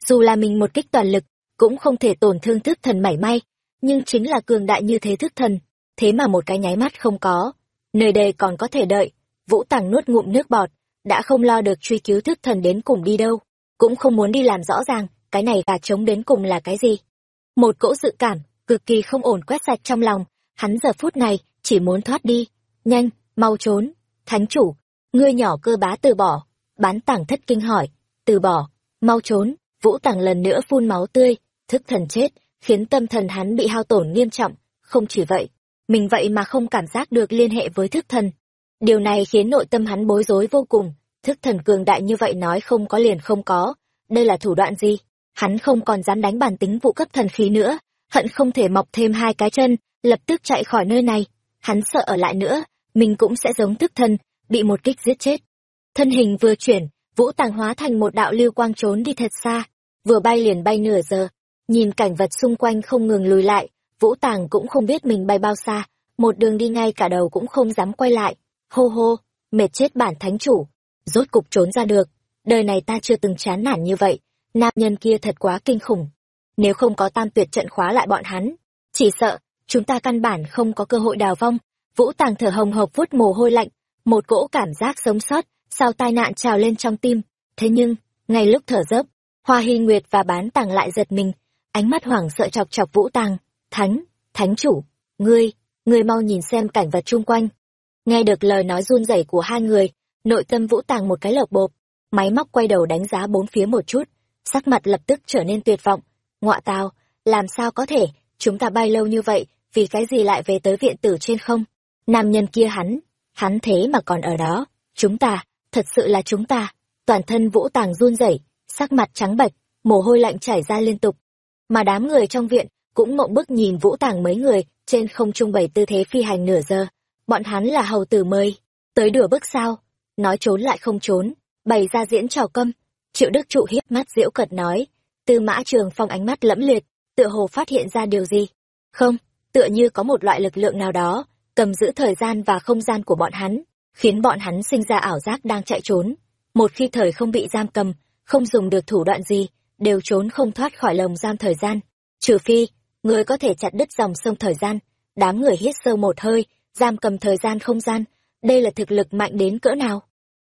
Dù là mình một kích toàn lực, cũng không thể tổn thương thức thần mảy may, nhưng chính là cường đại như thế thức thần, thế mà một cái nháy mắt không có, nơi đây còn có thể đợi, Vũ Tàng nuốt ngụm nước bọt, đã không lo được truy cứu thức thần đến cùng đi đâu, cũng không muốn đi làm rõ ràng, cái này gà trống đến cùng là cái gì. Một cỗ dự cảm, cực kỳ không ổn quét sạch trong lòng, hắn giờ phút này, chỉ muốn thoát đi, nhanh, mau trốn, thánh chủ, ngươi nhỏ cơ bá từ bỏ, bán tảng thất kinh hỏi, từ bỏ, mau trốn, vũ tàng lần nữa phun máu tươi, thức thần chết, khiến tâm thần hắn bị hao tổn nghiêm trọng, không chỉ vậy, mình vậy mà không cảm giác được liên hệ với thức thần. Điều này khiến nội tâm hắn bối rối vô cùng, thức thần cường đại như vậy nói không có liền không có, đây là thủ đoạn gì? Hắn không còn dám đánh bản tính vụ cấp thần khí nữa, hận không thể mọc thêm hai cái chân, lập tức chạy khỏi nơi này. Hắn sợ ở lại nữa, mình cũng sẽ giống thức thần, bị một kích giết chết. Thân hình vừa chuyển, vũ tàng hóa thành một đạo lưu quang trốn đi thật xa, vừa bay liền bay nửa giờ. Nhìn cảnh vật xung quanh không ngừng lùi lại, vũ tàng cũng không biết mình bay bao xa, một đường đi ngay cả đầu cũng không dám quay lại. Hô hô, mệt chết bản thánh chủ, rốt cục trốn ra được. Đời này ta chưa từng chán nản như vậy, nam nhân kia thật quá kinh khủng. Nếu không có tam tuyệt trận khóa lại bọn hắn, chỉ sợ, chúng ta căn bản không có cơ hội đào vong. Vũ Tàng thở hồng hộc vút mồ hôi lạnh, một cỗ cảm giác sống sót, sau tai nạn trào lên trong tim. Thế nhưng, ngay lúc thở dốc, Hoa Hy Nguyệt và Bán Tàng lại giật mình, ánh mắt hoảng sợ chọc chọc Vũ Tàng. Thánh, thánh chủ, ngươi, ngươi mau nhìn xem cảnh vật chung quanh. Nghe được lời nói run rẩy của hai người, nội tâm Vũ Tàng một cái lộc bộp, máy móc quay đầu đánh giá bốn phía một chút, sắc mặt lập tức trở nên tuyệt vọng. Ngọa tào, làm sao có thể, chúng ta bay lâu như vậy, vì cái gì lại về tới viện tử trên không? Nam nhân kia hắn, hắn thế mà còn ở đó, chúng ta, thật sự là chúng ta. Toàn thân Vũ Tàng run rẩy, sắc mặt trắng bệch, mồ hôi lạnh chảy ra liên tục. Mà đám người trong viện cũng mộng bức nhìn Vũ Tàng mấy người trên không trung bày tư thế phi hành nửa giờ. Bọn hắn là hầu tử mời, tới đửa bước sao? Nói trốn lại không trốn, bày ra diễn trò câm. Triệu Đức Trụ hiếp mắt diễu cật nói, Tư Mã Trường Phong ánh mắt lẫm liệt, tựa hồ phát hiện ra điều gì. Không, tựa như có một loại lực lượng nào đó, cầm giữ thời gian và không gian của bọn hắn, khiến bọn hắn sinh ra ảo giác đang chạy trốn. Một khi thời không bị giam cầm, không dùng được thủ đoạn gì, đều trốn không thoát khỏi lồng giam thời gian. Trừ phi, người có thể chặt đứt dòng sông thời gian. Đám người hít sâu một hơi, giam cầm thời gian không gian. Đây là thực lực mạnh đến cỡ nào?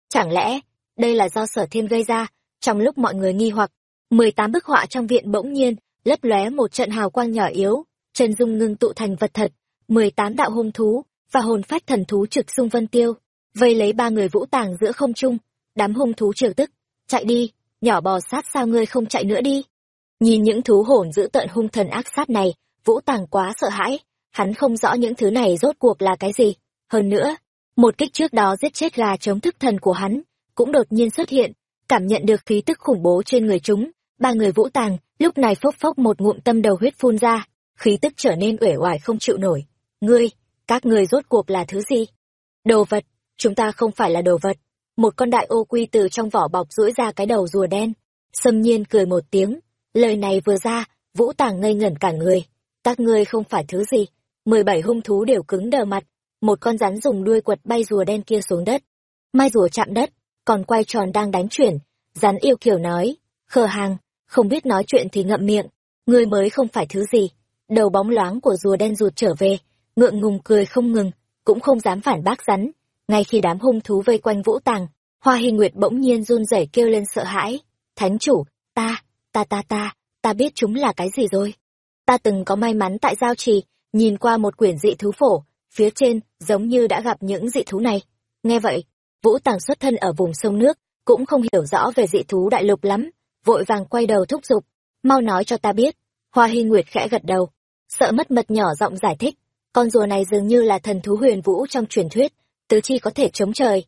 Chẳng lẽ, đây là do sở thiên gây ra, trong lúc mọi người nghi hoặc, mười tám bức họa trong viện bỗng nhiên, lấp lóe một trận hào quang nhỏ yếu, chân dung ngưng tụ thành vật thật, mười tám đạo hung thú, và hồn phách thần thú trực xung vân tiêu, vây lấy ba người vũ tàng giữa không trung, đám hung thú triều tức, chạy đi, nhỏ bò sát sao ngươi không chạy nữa đi. Nhìn những thú hồn giữ tận hung thần ác sát này, vũ tàng quá sợ hãi, hắn không rõ những thứ này rốt cuộc là cái gì. Hơn nữa, một kích trước đó giết chết gà chống thức thần của hắn, cũng đột nhiên xuất hiện, cảm nhận được khí tức khủng bố trên người chúng, ba người vũ tàng, lúc này phốc phốc một ngụm tâm đầu huyết phun ra, khí tức trở nên uể oải không chịu nổi. Ngươi, các ngươi rốt cuộc là thứ gì? Đồ vật, chúng ta không phải là đồ vật. Một con đại ô quy từ trong vỏ bọc duỗi ra cái đầu rùa đen. Sâm nhiên cười một tiếng, lời này vừa ra, vũ tàng ngây ngẩn cả người. Các ngươi không phải thứ gì. Mười bảy hung thú đều cứng đờ mặt, một con rắn dùng đuôi quật bay rùa đen kia xuống đất. Mai rùa chạm đất, còn quay tròn đang đánh chuyển. Rắn yêu kiểu nói, khờ hàng, không biết nói chuyện thì ngậm miệng, ngươi mới không phải thứ gì. Đầu bóng loáng của rùa đen rụt trở về, ngượng ngùng cười không ngừng, cũng không dám phản bác rắn. Ngay khi đám hung thú vây quanh vũ tàng, Hoa Hy Nguyệt bỗng nhiên run rẩy kêu lên sợ hãi. Thánh chủ, ta, ta ta ta, ta biết chúng là cái gì rồi. Ta từng có may mắn tại giao trì, nhìn qua một quyển dị thú phổ, phía trên giống như đã gặp những dị thú này. Nghe vậy, Vũ Tàng xuất thân ở vùng sông nước, cũng không hiểu rõ về dị thú đại lục lắm, vội vàng quay đầu thúc giục, mau nói cho ta biết. Hoa Hy Nguyệt khẽ gật đầu, sợ mất mật nhỏ giọng giải thích, con rùa này dường như là thần thú huyền vũ trong truyền thuyết, tứ chi có thể chống trời.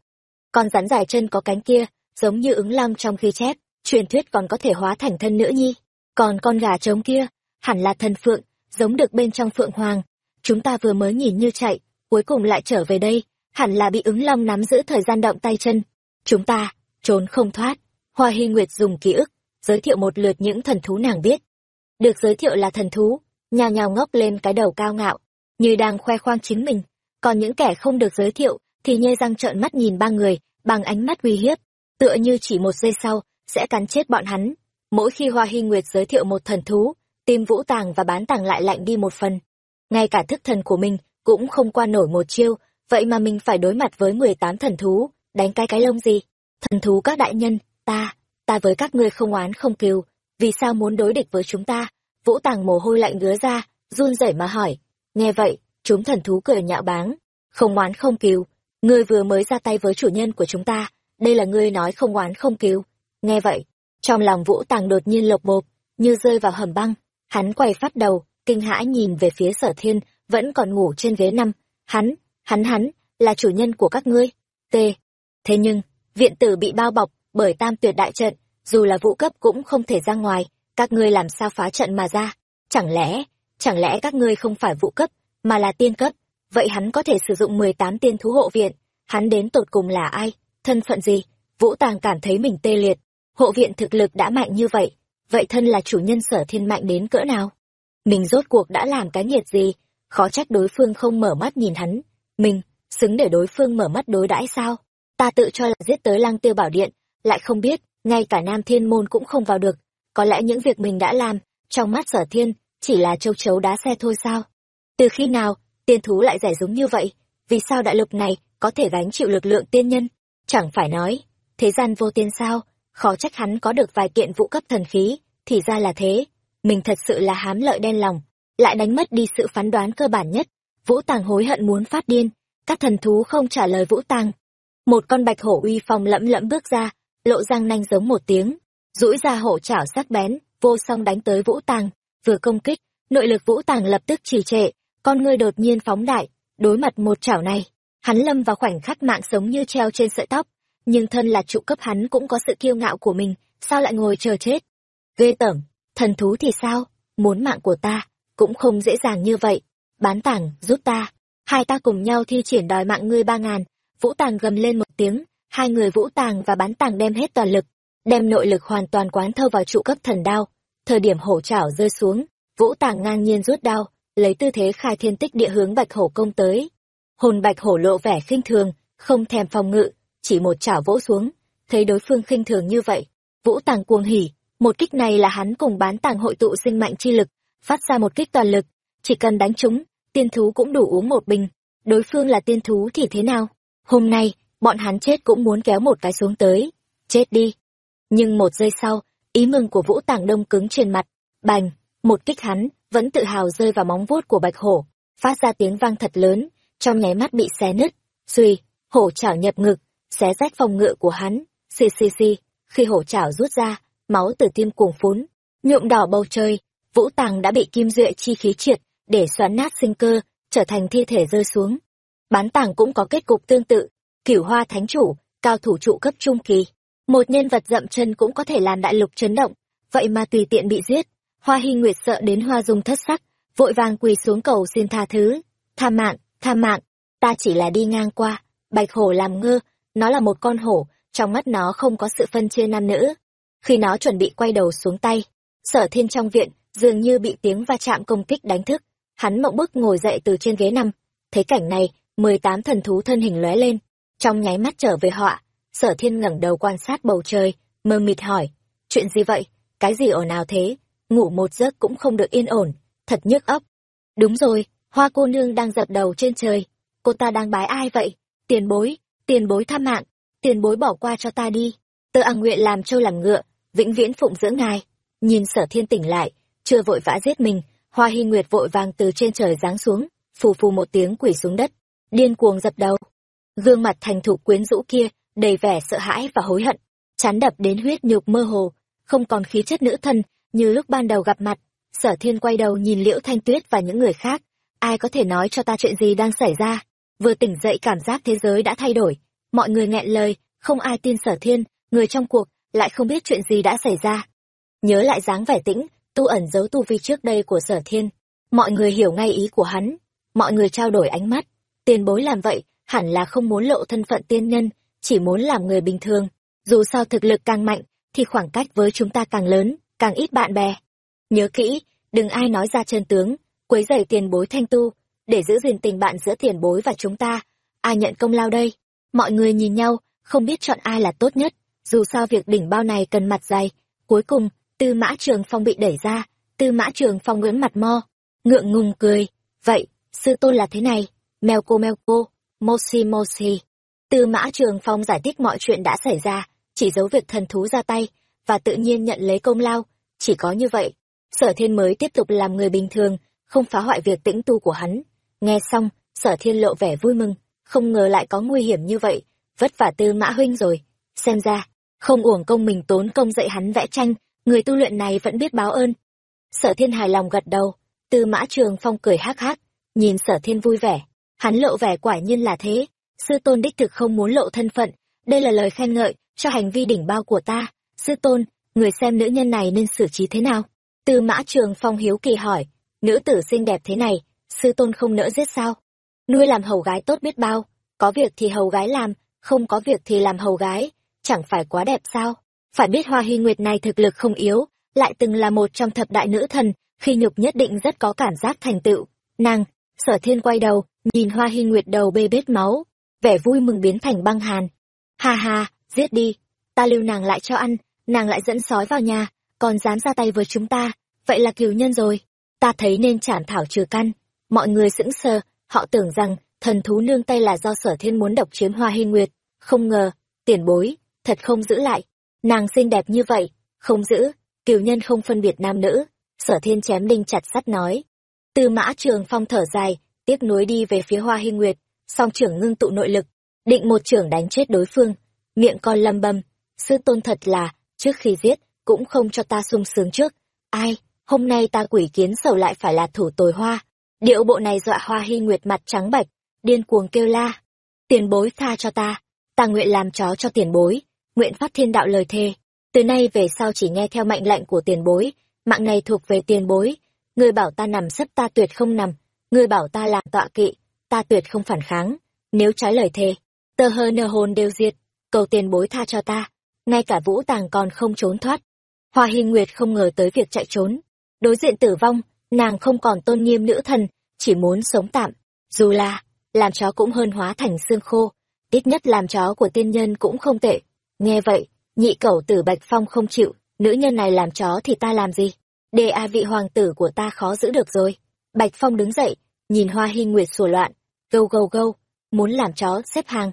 còn rắn dài chân có cánh kia, giống như ứng long trong khi chép, truyền thuyết còn có thể hóa thành thân nữ nhi. Còn con gà trống kia, hẳn là thần phượng, giống được bên trong phượng hoàng. Chúng ta vừa mới nhìn như chạy, cuối cùng lại trở về đây, hẳn là bị ứng long nắm giữ thời gian động tay chân. Chúng ta, trốn không thoát. Hoa Hy Nguyệt dùng ký ức, giới thiệu một lượt những thần thú nàng biết. Được giới thiệu là thần thú, nhào nhào ngóc lên cái đầu cao ngạo, như đang khoe khoang chính mình. Còn những kẻ không được giới thiệu thì nhe răng trợn mắt nhìn ba người bằng ánh mắt uy hiếp, tựa như chỉ một giây sau sẽ cắn chết bọn hắn. Mỗi khi Hoa Hy Nguyệt giới thiệu một thần thú, tim vũ tàng và bán tàng lại lạnh đi một phần. Ngay cả thức thần của mình cũng không qua nổi một chiêu, vậy mà mình phải đối mặt với mười tám thần thú, đánh cái cái lông gì? Thần thú các đại nhân, ta, ta với các ngươi không oán không kiều, vì sao muốn đối địch với chúng ta? Vũ tàng mồ hôi lạnh ngứa ra, run rẩy mà hỏi. Nghe vậy, chúng thần thú cười nhạo báng, không oán không kiều, ngươi vừa mới ra tay với chủ nhân của chúng ta, đây là ngươi nói không oán không cứu. Nghe vậy, trong lòng Vũ Tàng đột nhiên lộc bộp, như rơi vào hầm băng. Hắn quay phát đầu, kinh hãi nhìn về phía sở thiên, vẫn còn ngủ trên ghế năm. Hắn, hắn hắn, là chủ nhân của các ngươi. T. Thế nhưng, viện tử bị bao bọc bởi tam tuyệt đại trận, dù là vũ cấp cũng không thể ra ngoài, các ngươi làm sao phá trận mà ra? Chẳng lẽ, chẳng lẽ các ngươi không phải vũ cấp, mà là tiên cấp? Vậy hắn có thể sử dụng mười tám tiên thú hộ viện, hắn đến tột cùng là ai, thân phận gì? Vũ Tàng cảm thấy mình tê liệt, hộ viện thực lực đã mạnh như vậy, vậy thân là chủ nhân sở thiên mạnh đến cỡ nào? Mình rốt cuộc đã làm cái nhiệt gì? Khó trách đối phương không mở mắt nhìn hắn. Mình, xứng để đối phương mở mắt đối đãi sao? Ta tự cho là giết tới lăng tiêu bảo điện, lại không biết, ngay cả nam thiên môn cũng không vào được. Có lẽ những việc mình đã làm, trong mắt sở thiên, chỉ là châu chấu đá xe thôi sao? Từ khi nào, tiên thú lại giải giống như vậy? Vì sao đại lục này có thể gánh chịu lực lượng tiên nhân? Chẳng phải nói, thế gian vô tiên sao? Khó trách hắn có được vài kiện vũ cấp thần khí, thì ra là thế. Mình thật sự là hám lợi đen lòng, lại đánh mất đi sự phán đoán cơ bản nhất. Vũ Tàng hối hận muốn phát điên, các thần thú không trả lời Vũ Tàng. Một con bạch hổ uy phong lẫm lẫm bước ra, lộ răng nanh giống một tiếng, duỗi ra hổ chảo sắc bén, vô song đánh tới Vũ Tàng, vừa công kích, nội lực Vũ Tàng lập tức trì trệ, con ngươi đột nhiên phóng đại, đối mặt một chảo này, hắn lâm vào khoảnh khắc mạng sống như treo trên sợi tóc, nhưng thân là trụ cấp hắn cũng có sự kiêu ngạo của mình, sao lại ngồi chờ chết? Ghê tởm, thần thú thì sao? Muốn mạng của ta, cũng không dễ dàng như vậy. Bán tảng, giúp ta. Hai ta cùng nhau thi triển đòi mạng ngươi ba ngàn. Vũ Tàng gầm lên một tiếng, hai người Vũ Tàng và bán tàng đem hết toàn lực, đem nội lực hoàn toàn quán thâu vào trụ cấp thần đao. Thời điểm hổ chảo rơi xuống, Vũ Tàng ngang nhiên rút đao, lấy tư thế khai thiên tích địa hướng bạch hổ công tới. Hồn bạch hổ lộ vẻ khinh thường, không thèm phòng ngự, chỉ một chảo vỗ xuống, thấy đối phương khinh thường như vậy, Vũ Tàng cuồng hỉ, một kích này là hắn cùng bán tàng hội tụ sinh mạnh chi lực, phát ra một kích toàn lực, chỉ cần đánh chúng, tiên thú cũng đủ uống một bình, đối phương là tiên thú thì thế nào? Hôm nay, bọn hắn chết cũng muốn kéo một cái xuống tới, chết đi. Nhưng một giây sau, ý mừng của Vũ Tàng đông cứng trên mặt, bành, một kích hắn, vẫn tự hào rơi vào móng vuốt của bạch hổ, phát ra tiếng vang thật lớn, trong nháy mắt bị xé nứt, suy, hổ chảo nhập ngực, xé rách phòng ngự của hắn, xì xì xì, khi hổ chảo rút ra, máu từ tim cuồng phún, nhuộm đỏ bầu trời, vũ tàng đã bị kim duệ chi khí triệt, để xoắn nát sinh cơ, trở thành thi thể rơi xuống. Bán tàng cũng có kết cục tương tự, cửu hoa thánh chủ, cao thủ trụ cấp trung kỳ. Một nhân vật dậm chân cũng có thể làm đại lục chấn động, vậy mà tùy tiện bị giết. Hoa hy nguyệt sợ đến hoa dung thất sắc, vội vàng quỳ xuống cầu xin tha thứ. Tha mạng, tha mạng, ta chỉ là đi ngang qua, bạch hổ làm ngơ, nó là một con hổ, trong mắt nó không có sự phân chia nam nữ. Khi nó chuẩn bị quay đầu xuống tay, sở thiên trong viện, dường như bị tiếng va chạm công kích đánh thức. Hắn mộng bức ngồi dậy từ trên ghế nằm. Thấy cảnh này, mười tám thần thú thân hình lóe lên, trong nháy mắt trở về họa. Sở thiên ngẩng đầu quan sát bầu trời, mơ mịt hỏi, chuyện gì vậy, cái gì ồn ào thế, ngủ một giấc cũng không được yên ổn, thật nhức óc. Đúng rồi, hoa cô nương đang dập đầu trên trời, cô ta đang bái ai vậy, tiền bối, tiền bối tha mạng, tiền bối bỏ qua cho ta đi, tơ ăng nguyện làm trâu làm ngựa, vĩnh viễn phụng dưỡng ngài. Nhìn sở thiên tỉnh lại, chưa vội vã giết mình, hoa hy nguyệt vội vàng từ trên trời giáng xuống, phù phù một tiếng quỷ xuống đất, điên cuồng dập đầu. Gương mặt thành thục quyến rũ kia, đầy vẻ sợ hãi và hối hận, chán đập đến huyết nhục mơ hồ, không còn khí chất nữ thân như lúc ban đầu gặp mặt. Sở thiên quay đầu nhìn liễu thanh tuyết và những người khác, ai có thể nói cho ta chuyện gì đang xảy ra? Vừa tỉnh dậy cảm giác thế giới đã thay đổi. Mọi người nghẹn lời không ai tin sở thiên người trong cuộc lại không biết chuyện gì đã xảy ra. Nhớ lại dáng vẻ tĩnh tu ẩn giấu tu vi trước đây của sở thiên. Mọi người hiểu ngay ý của hắn. Mọi người trao đổi ánh mắt. Tiền bối làm vậy hẳn là không muốn lộ thân phận tiên nhân chỉ muốn làm người bình thường. Dù sao thực lực càng mạnh thì khoảng cách với chúng ta càng lớn càng ít bạn bè. Nhớ kỹ, đừng ai nói ra chân tướng, quấy rầy tiền bối thanh tu, để giữ gìn tình bạn giữa tiền bối và chúng ta. Ai nhận công lao đây? Mọi người nhìn nhau, không biết chọn ai là tốt nhất. Dù sao việc đỉnh bao này cần mặt dày. Cuối cùng, tư mã trường phong bị đẩy ra. Tư mã trường phong nguyễn mặt mo, ngượng ngùng cười. Vậy, sư tôn là thế này. Mèo cô mèo cô. Moshi moshi tư mã trường phong giải thích mọi chuyện đã xảy ra, chỉ giấu việc thần thú ra tay, và tự nhiên nhận lấy công lao chỉ có như vậy sở thiên mới tiếp tục làm người bình thường không phá hoại việc tĩnh tu của hắn. Nghe xong, sở thiên lộ vẻ vui mừng, không ngờ lại có nguy hiểm như vậy, vất vả tư mã huynh rồi. xem ra không uổng công mình tốn công dạy hắn vẽ tranh người tu luyện này vẫn biết báo ơn. Sở thiên hài lòng gật đầu tư mã trường phong cười hắc hắc nhìn sở thiên vui vẻ. Hắn lộ vẻ quả nhiên là thế sư tôn đích thực không muốn lộ thân phận đây là lời khen ngợi cho hành vi đỉnh bao của ta. Sư tôn người xem nữ nhân này nên xử trí thế nào? Tư mã trường phong hiếu kỳ hỏi. Nữ tử xinh đẹp thế này, sư tôn không nỡ giết sao? Nuôi làm hầu gái tốt biết bao, có việc thì hầu gái làm, không có việc thì làm hầu gái, chẳng phải quá đẹp sao? Phải biết hoa hy nguyệt này thực lực không yếu, lại từng là một trong thập đại nữ thần, khi nhục nhất định rất có cảm giác thành tựu. Nàng, sở thiên quay đầu, nhìn hoa hy nguyệt đầu bê bết máu, vẻ vui mừng biến thành băng hàn. Ha ha, giết đi, ta lưu nàng lại cho ăn nàng lại dẫn sói vào nhà, còn dám ra tay với chúng ta, vậy là kiều nhân rồi. Ta thấy nên chản thảo trừ căn. Mọi người sững sờ, họ tưởng rằng thần thú nương tay là do sở thiên muốn độc chiếm hoa hy nguyệt. Không ngờ, tiền bối, thật không giữ lại. Nàng xinh đẹp như vậy, không giữ kiều nhân không phân biệt nam nữ. Sở thiên chém đinh chặt sắt nói. Tư mã trường phong thở dài, tiếc nuối đi về phía hoa hy nguyệt. Song trưởng ngưng tụ nội lực, định một trưởng đánh chết đối phương. Miệng con lâm bầm, sư tôn thật là trước khi giết, cũng không cho ta sung sướng trước. Ai, hôm nay ta quỷ kiến sầu lại phải là thủ tồi hoa. Điệu bộ này dọa hoa hy nguyệt mặt trắng bạch, điên cuồng kêu la. Tiền bối tha cho ta ta nguyện làm chó cho tiền bối, nguyện phát thiên đạo lời thề. Từ nay về sau chỉ nghe theo mệnh lệnh của tiền bối, mạng này thuộc về tiền bối. Người bảo ta nằm sấp ta tuyệt không nằm người bảo ta làm tọa kỵ, ta tuyệt không phản kháng. Nếu trái lời thề tờ hơ nơ hồn đều diệt, cầu tiền bối tha cho ta ngay cả vũ tàng còn không trốn thoát. Hoa hy nguyệt không ngờ tới việc chạy trốn. Đối diện tử vong, nàng không còn tôn nghiêm nữ thần, chỉ muốn sống tạm. Dù là, làm chó cũng hơn hóa thành xương khô. Ít nhất làm chó của tiên nhân cũng không tệ. Nghe vậy, nhị cẩu tử bạch phong không chịu, nữ nhân này làm chó thì ta làm gì? Đề a vị hoàng tử của ta khó giữ được rồi. Bạch phong đứng dậy, nhìn hoa hy nguyệt sủa loạn. Gâu gâu gâu, muốn làm chó xếp hàng.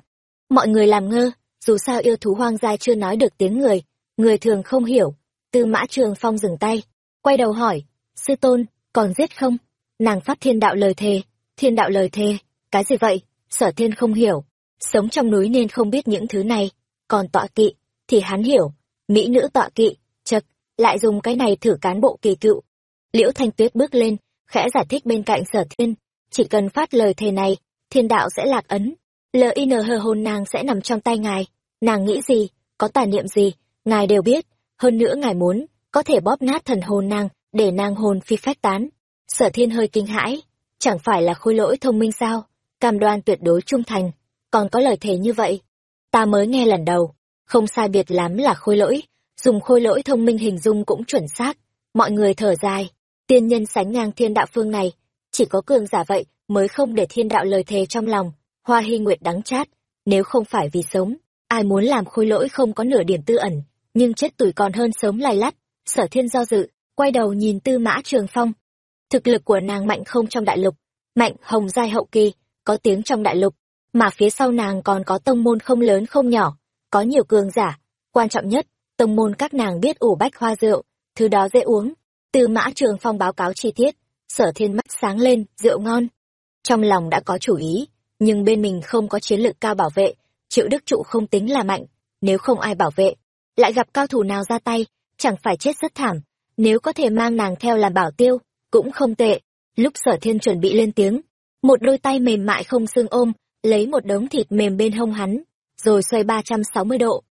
Mọi người làm ngơ dù sao yêu thú hoang dai chưa nói được tiếng người người thường không hiểu. Tư mã trường phong dừng tay, quay đầu hỏi, sư tôn, còn giết không? Nàng phát thiên đạo lời thề, thiên đạo lời thề, cái gì vậy? Sở thiên không hiểu, sống trong núi nên không biết những thứ này. Còn tọa kỵ thì hắn hiểu, mỹ nữ tọa kỵ, chật, lại dùng cái này thử cán bộ kỳ cựu. Liễu thanh tuyết bước lên, khẽ giải thích bên cạnh sở thiên, chỉ cần phát lời thề này, thiên đạo sẽ lạc ấn lin hờ hồn nàng sẽ nằm trong tay ngài. Nàng nghĩ gì, có tà niệm gì, ngài đều biết. Hơn nữa ngài muốn, có thể bóp nát thần hồn nàng, để nàng hồn phi phách tán. Sở thiên hơi kinh hãi. Chẳng phải là khôi lỗi thông minh sao? Cam đoan tuyệt đối trung thành. Còn có lời thề như vậy? Ta mới nghe lần đầu. Không sai biệt lắm là khôi lỗi. Dùng khôi lỗi thông minh hình dung cũng chuẩn xác. Mọi người thở dài. Tiên nhân sánh ngang thiên đạo phương này. Chỉ có cường giả vậy mới không để thiên đạo lời thề trong lòng hoa hy nguyệt đắng chát, nếu không phải vì sống, ai muốn làm khôi lỗi không có nửa điểm tư ẩn, nhưng chết tuổi còn hơn sống lay lắt. Sở thiên do dự, quay đầu nhìn tư mã trường phong. Thực lực của nàng mạnh không trong đại lục, mạnh hồng giai hậu kỳ, có tiếng trong đại lục, mà phía sau nàng còn có tông môn không lớn không nhỏ, có nhiều cường giả. Quan trọng nhất, tông môn các nàng biết ủ bách hoa rượu, thứ đó dễ uống. Tư mã trường phong báo cáo chi tiết, sở thiên mắt sáng lên, rượu ngon. Trong lòng đã có chủ ý nhưng bên mình không có chiến lược cao bảo vệ, triệu đức trụ không tính là mạnh, nếu không ai bảo vệ, lại gặp cao thủ nào ra tay, chẳng phải chết rất thảm, nếu có thể mang nàng theo làm bảo tiêu, cũng không tệ. Lúc sở thiên chuẩn bị lên tiếng, một đôi tay mềm mại không xương ôm, lấy một đống thịt mềm bên hông hắn, rồi xoay ba trăm sáu mươi độ.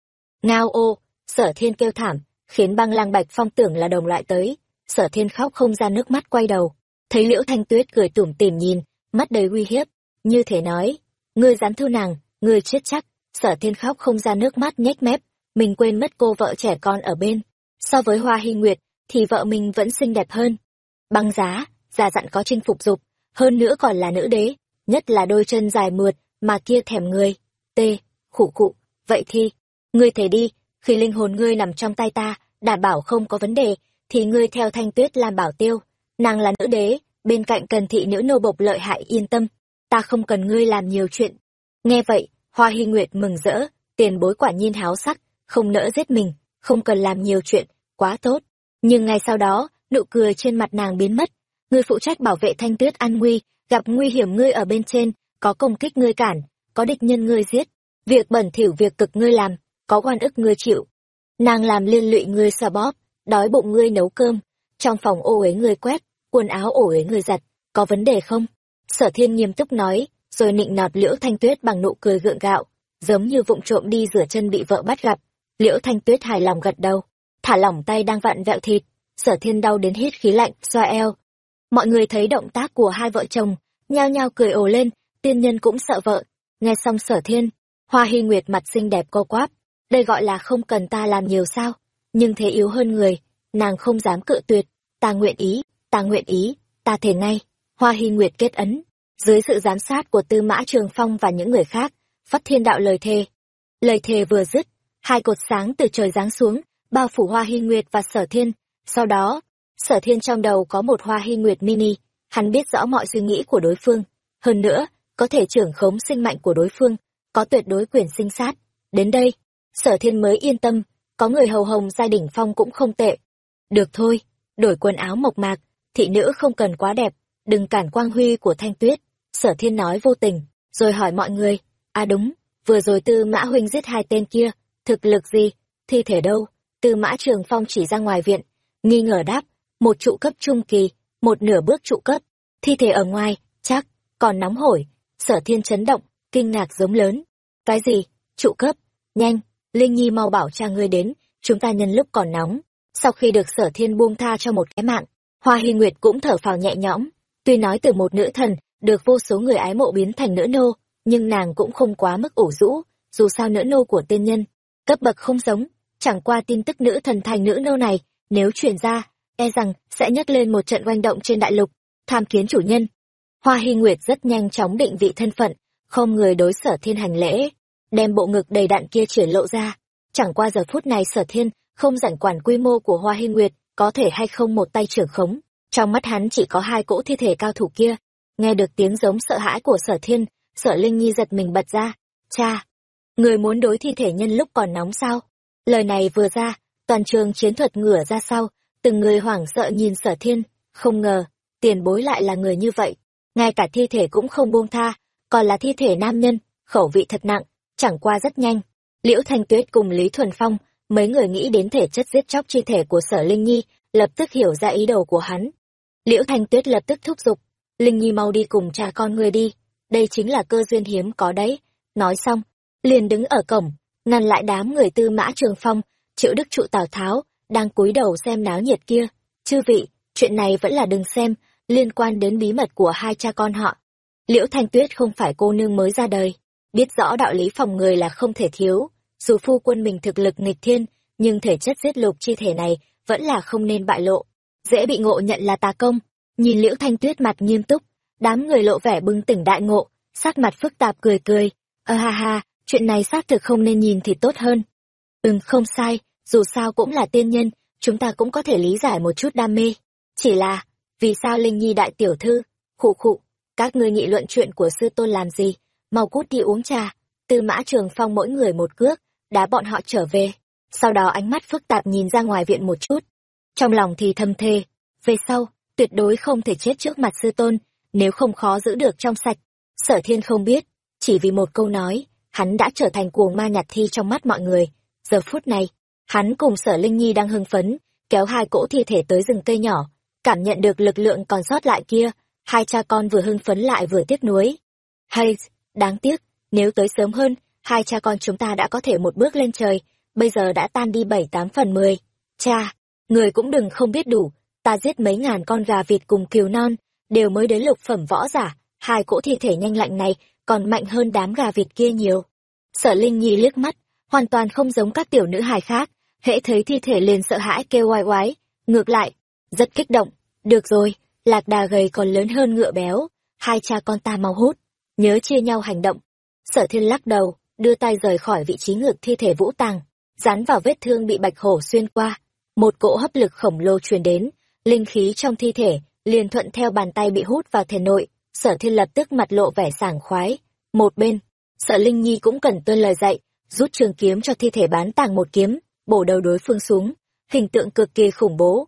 Ngao ô, sở thiên kêu thảm, khiến băng lang bạch phong tưởng là đồng loại tới. Sở thiên khóc không ra nước mắt quay đầu, thấy liễu thanh tuyết cười tủm tỉm nhìn, mắt đầy uy hiếp như thể nói, ngươi dám thư nàng, ngươi chết chắc. Sở thiên khóc không ra nước mắt nhếch mép, mình quên mất cô vợ trẻ con ở bên. So với hoa hy nguyệt, thì vợ mình vẫn xinh đẹp hơn. Băng giá, già dặn có chinh phục dục, hơn nữa còn là nữ đế, nhất là đôi chân dài mượt mà kia thèm người. T khủ cụ vậy thì, ngươi thể đi, khi linh hồn ngươi nằm trong tay ta, đảm bảo không có vấn đề, thì ngươi theo thanh tuyết làm bảo tiêu. Nàng là nữ đế, bên cạnh cần thị nữ nô bộc lợi hại yên tâm ta không cần ngươi làm nhiều chuyện nghe vậy hoa hy nguyệt mừng rỡ tiền bối quả nhiên háo sắc không nỡ giết mình không cần làm nhiều chuyện quá tốt nhưng ngay sau đó nụ cười trên mặt nàng biến mất ngươi phụ trách bảo vệ thanh tuyết an nguy gặp nguy hiểm ngươi ở bên trên có công kích ngươi cản có địch nhân ngươi giết việc bẩn thỉu việc cực ngươi làm có oan ức ngươi chịu. Nàng làm liên lụy ngươi xoa bóp, đói bụng ngươi nấu cơm, trong phòng ô uế ngươi quét, quần áo ổ uế ngươi giặt, có vấn đề không? Sở thiên nghiêm túc nói, rồi nịnh nọt liễu thanh tuyết bằng nụ cười gượng gạo, giống như vụng trộm đi rửa chân bị vợ bắt gặp. Liễu thanh tuyết hài lòng gật đầu, thả lỏng tay đang vặn vẹo thịt, sở thiên đau đến hít khí lạnh, xoa eo. Mọi người thấy động tác của hai vợ chồng, nhao nhao cười ồ lên, tiên nhân cũng sợ vợ. Nghe xong sở thiên, hoa hy nguyệt mặt xinh đẹp co quáp, đây gọi là không cần ta làm nhiều sao, nhưng thế yếu hơn người, nàng không dám cự tuyệt, ta nguyện ý, ta nguyện ý, ta thể ngay. Hoa hy nguyệt kết ấn, dưới sự giám sát của tư mã trường phong và những người khác, phát thiên đạo lời thề. Lời thề vừa dứt, hai cột sáng từ trời giáng xuống, bao phủ hoa hy nguyệt và sở thiên. Sau đó, sở thiên trong đầu có một hoa hy nguyệt mini, hắn biết rõ mọi suy nghĩ của đối phương. Hơn nữa, có thể trưởng khống sinh mạnh của đối phương, có tuyệt đối quyền sinh sát. Đến đây, sở thiên mới yên tâm, có người hầu hồng gia đỉnh phong cũng không tệ. Được thôi, đổi quần áo mộc mạc, thị nữ không cần quá đẹp, đừng cản quang huy của thanh tuyết. Sở thiên nói vô tình, rồi hỏi mọi người, à đúng, vừa rồi tư mã huynh giết hai tên kia, thực lực gì, thi thể đâu, tư mã trường phong chỉ ra ngoài viện, nghi ngờ đáp, một trụ cấp trung kỳ, một nửa bước trụ cấp, thi thể ở ngoài, chắc, còn nóng hổi, sở thiên chấn động, kinh ngạc giống lớn. Cái gì, trụ cấp, nhanh, Linh Nhi mau bảo cha ngươi đến, chúng ta nhân lúc còn nóng. Sau khi được sở thiên buông tha cho một cái mạng, Hoa Hy Nguyệt cũng thở phào nhẹ nhõm, tuy nói từ một nữ thần, được vô số người ái mộ biến thành nữ nô, nhưng nàng cũng không quá mức ủ rũ, dù sao nữ nô của tiên nhân, cấp bậc không giống, chẳng qua tin tức nữ thần thành nữ nô này, nếu truyền ra, e rằng sẽ nhấc lên một trận oanh động trên đại lục, tham kiến chủ nhân. Hoa Hy Nguyệt rất nhanh chóng định vị thân phận, không người đối sở thiên hành lễ, đem bộ ngực đầy đạn kia triển lộ ra. Chẳng qua giờ phút này sở thiên, không rảnh quản quy mô của Hoa Hy Nguyệt, có thể hay không một tay trưởng khống. Trong mắt hắn chỉ có hai cỗ thi thể cao thủ kia. Nghe được tiếng giống sợ hãi của sở thiên, sở Linh Nhi giật mình bật ra. Cha! Người muốn đối thi thể nhân lúc còn nóng sao? Lời này vừa ra, toàn trường chiến thuật ngửa ra sau, từng người hoảng sợ nhìn sở thiên, không ngờ, tiền bối lại là người như vậy. Ngay cả thi thể cũng không buông tha, còn là thi thể nam nhân, khẩu vị thật nặng, chẳng qua rất nhanh. Liễu Thanh Tuyết cùng Lý Thuần Phong, mấy người nghĩ đến thể chất giết chóc chi thể của sở Linh Nhi, lập tức hiểu ra ý đồ của hắn. Liễu Thanh Tuyết lập tức thúc giục, Linh Nhi mau đi cùng cha con người đi, đây chính là cơ duyên hiếm có đấy. Nói xong, liền đứng ở cổng, ngăn lại đám người tư mã trường phong, triệu đức trụ Tào Tháo, đang cúi đầu xem náo nhiệt kia. Chư vị, chuyện này vẫn là đừng xem, liên quan đến bí mật của hai cha con họ. Liễu Thanh Tuyết không phải cô nương mới ra đời, biết rõ đạo lý phòng người là không thể thiếu, dù phu quân mình thực lực nghịch thiên, nhưng thể chất giết lục chi thể này vẫn là không nên bại lộ, dễ bị ngộ nhận là tà công. Nhìn Liễu Thanh Tuyết mặt nghiêm túc, đám người lộ vẻ bừng tỉnh đại ngộ, sắc mặt phức tạp cười cười, ơ ha ha, chuyện này xác thực không nên nhìn thì tốt hơn. Ừm không sai, dù sao cũng là tiên nhân, chúng ta cũng có thể lý giải một chút đam mê. Chỉ là, vì sao Linh Nhi đại tiểu thư, khụ khụ, các ngươi nghị luận chuyện của sư tôn làm gì, mau cút đi uống trà, tư mã trường phong mỗi người một cước, đá bọn họ trở về. Sau đó ánh mắt phức tạp nhìn ra ngoài viện một chút. Trong lòng thì thầm thề, về sau, tuyệt đối không thể chết trước mặt sư tôn, nếu không khó giữ được trong sạch. Sở thiên không biết, chỉ vì một câu nói, hắn đã trở thành cuồng ma nhạt thi trong mắt mọi người. Giờ phút này, hắn cùng sở Linh Nhi đang hưng phấn, kéo hai cỗ thi thể tới rừng cây nhỏ, cảm nhận được lực lượng còn sót lại kia, hai cha con vừa hưng phấn lại vừa tiếc nuối. Hay, đáng tiếc, nếu tới sớm hơn, hai cha con chúng ta đã có thể một bước lên trời, bây giờ đã tan đi bảy tám phần mười. Cha, người cũng đừng không biết đủ, ta giết mấy ngàn con gà vịt cùng kiều non, đều mới đến lục phẩm võ giả, hai cỗ thi thể nhanh lạnh này còn mạnh hơn đám gà vịt kia nhiều. Sở Linh Nhi liếc mắt, hoàn toàn không giống các tiểu nữ hài khác, hễ thấy thi thể liền sợ hãi kêu oai oái, ngược lại, rất kích động. Được rồi, lạc đà gầy còn lớn hơn ngựa béo, hai cha con ta mau hút, nhớ chia nhau hành động. Sở thiên lắc đầu, đưa tay rời khỏi vị trí ngược thi thể vũ tàng, dán vào vết thương bị bạch hổ xuyên qua. Một cỗ hấp lực khổng lồ truyền đến, linh khí trong thi thể liền thuận theo bàn tay bị hút vào thể nội, sở thiên lập tức mặt lộ vẻ sảng khoái. Một bên, sở Linh Nhi cũng cần tuân lời dạy, rút trường kiếm cho thi thể bán tàng một kiếm, bổ đầu đối phương xuống, hình tượng cực kỳ khủng bố.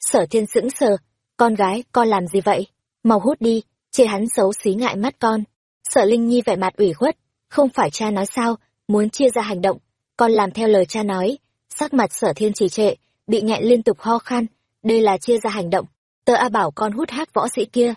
Sở thiên sững sờ, con gái, con làm gì vậy? Mau hút đi, chê hắn xấu xí ngại mắt con. Sở Linh Nhi vẻ mặt ủy khuất, không phải cha nói sao, muốn chia ra hành động. con làm theo lời cha nói sắc mặt sở thiên trì trệ bị nghẹn liên tục ho khan, đây là chia ra hành động. Tớ a bảo con hút hát võ sĩ kia.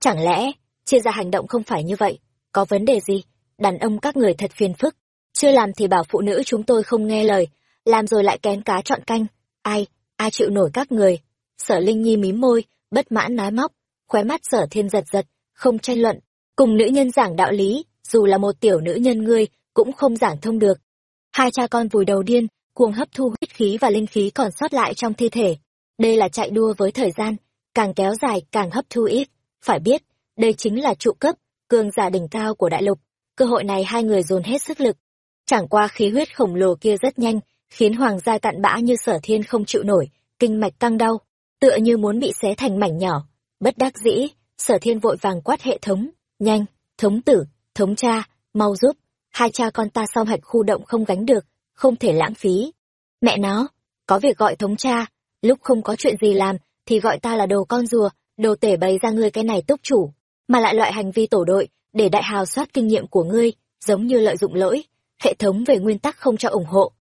Chẳng lẽ, chia ra hành động không phải như vậy? Có vấn đề gì? Đàn ông các người thật phiền phức. Chưa làm thì bảo phụ nữ chúng tôi không nghe lời. Làm rồi lại kén cá chọn canh. Ai ai chịu nổi các người? Sở linh nhi mím môi, bất mãn nói móc. Khóe mắt sở thiên giật giật, không tranh luận. Cùng nữ nhân giảng đạo lý, dù là một tiểu nữ nhân ngươi, cũng không giảng thông được. Hai cha con vùi đầu điên cuồng hấp thu huyết khí và linh khí còn sót lại trong thi thể. Đây là chạy đua với thời gian, càng kéo dài càng hấp thu ít. Phải biết, đây chính là trụ cấp, cường giả đỉnh cao của đại lục. Cơ hội này hai người dồn hết sức lực. Chẳng qua khí huyết khổng lồ kia rất nhanh, khiến hoàng gia cặn bã như sở thiên không chịu nổi, kinh mạch căng đau. Tựa như muốn bị xé thành mảnh nhỏ. Bất đắc dĩ, sở thiên vội vàng quát hệ thống, nhanh, thống tử, thống cha, mau giúp. Hai cha con ta sau hạch khu động không gánh được không thể lãng phí. Mẹ nó, có việc gọi thống cha lúc không có chuyện gì làm, thì gọi ta là đồ con rùa, đồ tể bày ra ngươi cái này túc chủ. Mà lại loại hành vi tổ đội, để đại hào soát kinh nghiệm của ngươi, giống như lợi dụng lỗi, hệ thống về nguyên tắc không cho ủng hộ.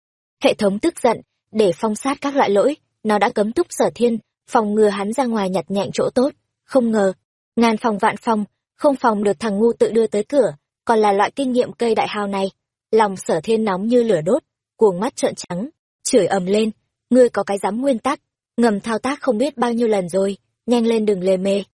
Hệ thống tức giận, để phong sát các loại lỗi, nó đã cấm túc sở thiên, phòng ngừa hắn ra ngoài nhặt nhạnh chỗ tốt. Không ngờ, ngàn phòng vạn phòng, không phòng được thằng ngu tự đưa tới cửa, còn là loại kinh nghiệm cây đại hào này. Lòng sở thiên nóng như lửa đốt cuồng mắt trợn trắng, chửi ầm lên, ngươi có cái dám nguyên tắc, ngầm thao tác không biết bao nhiêu lần rồi, nhanh lên đừng lề mề.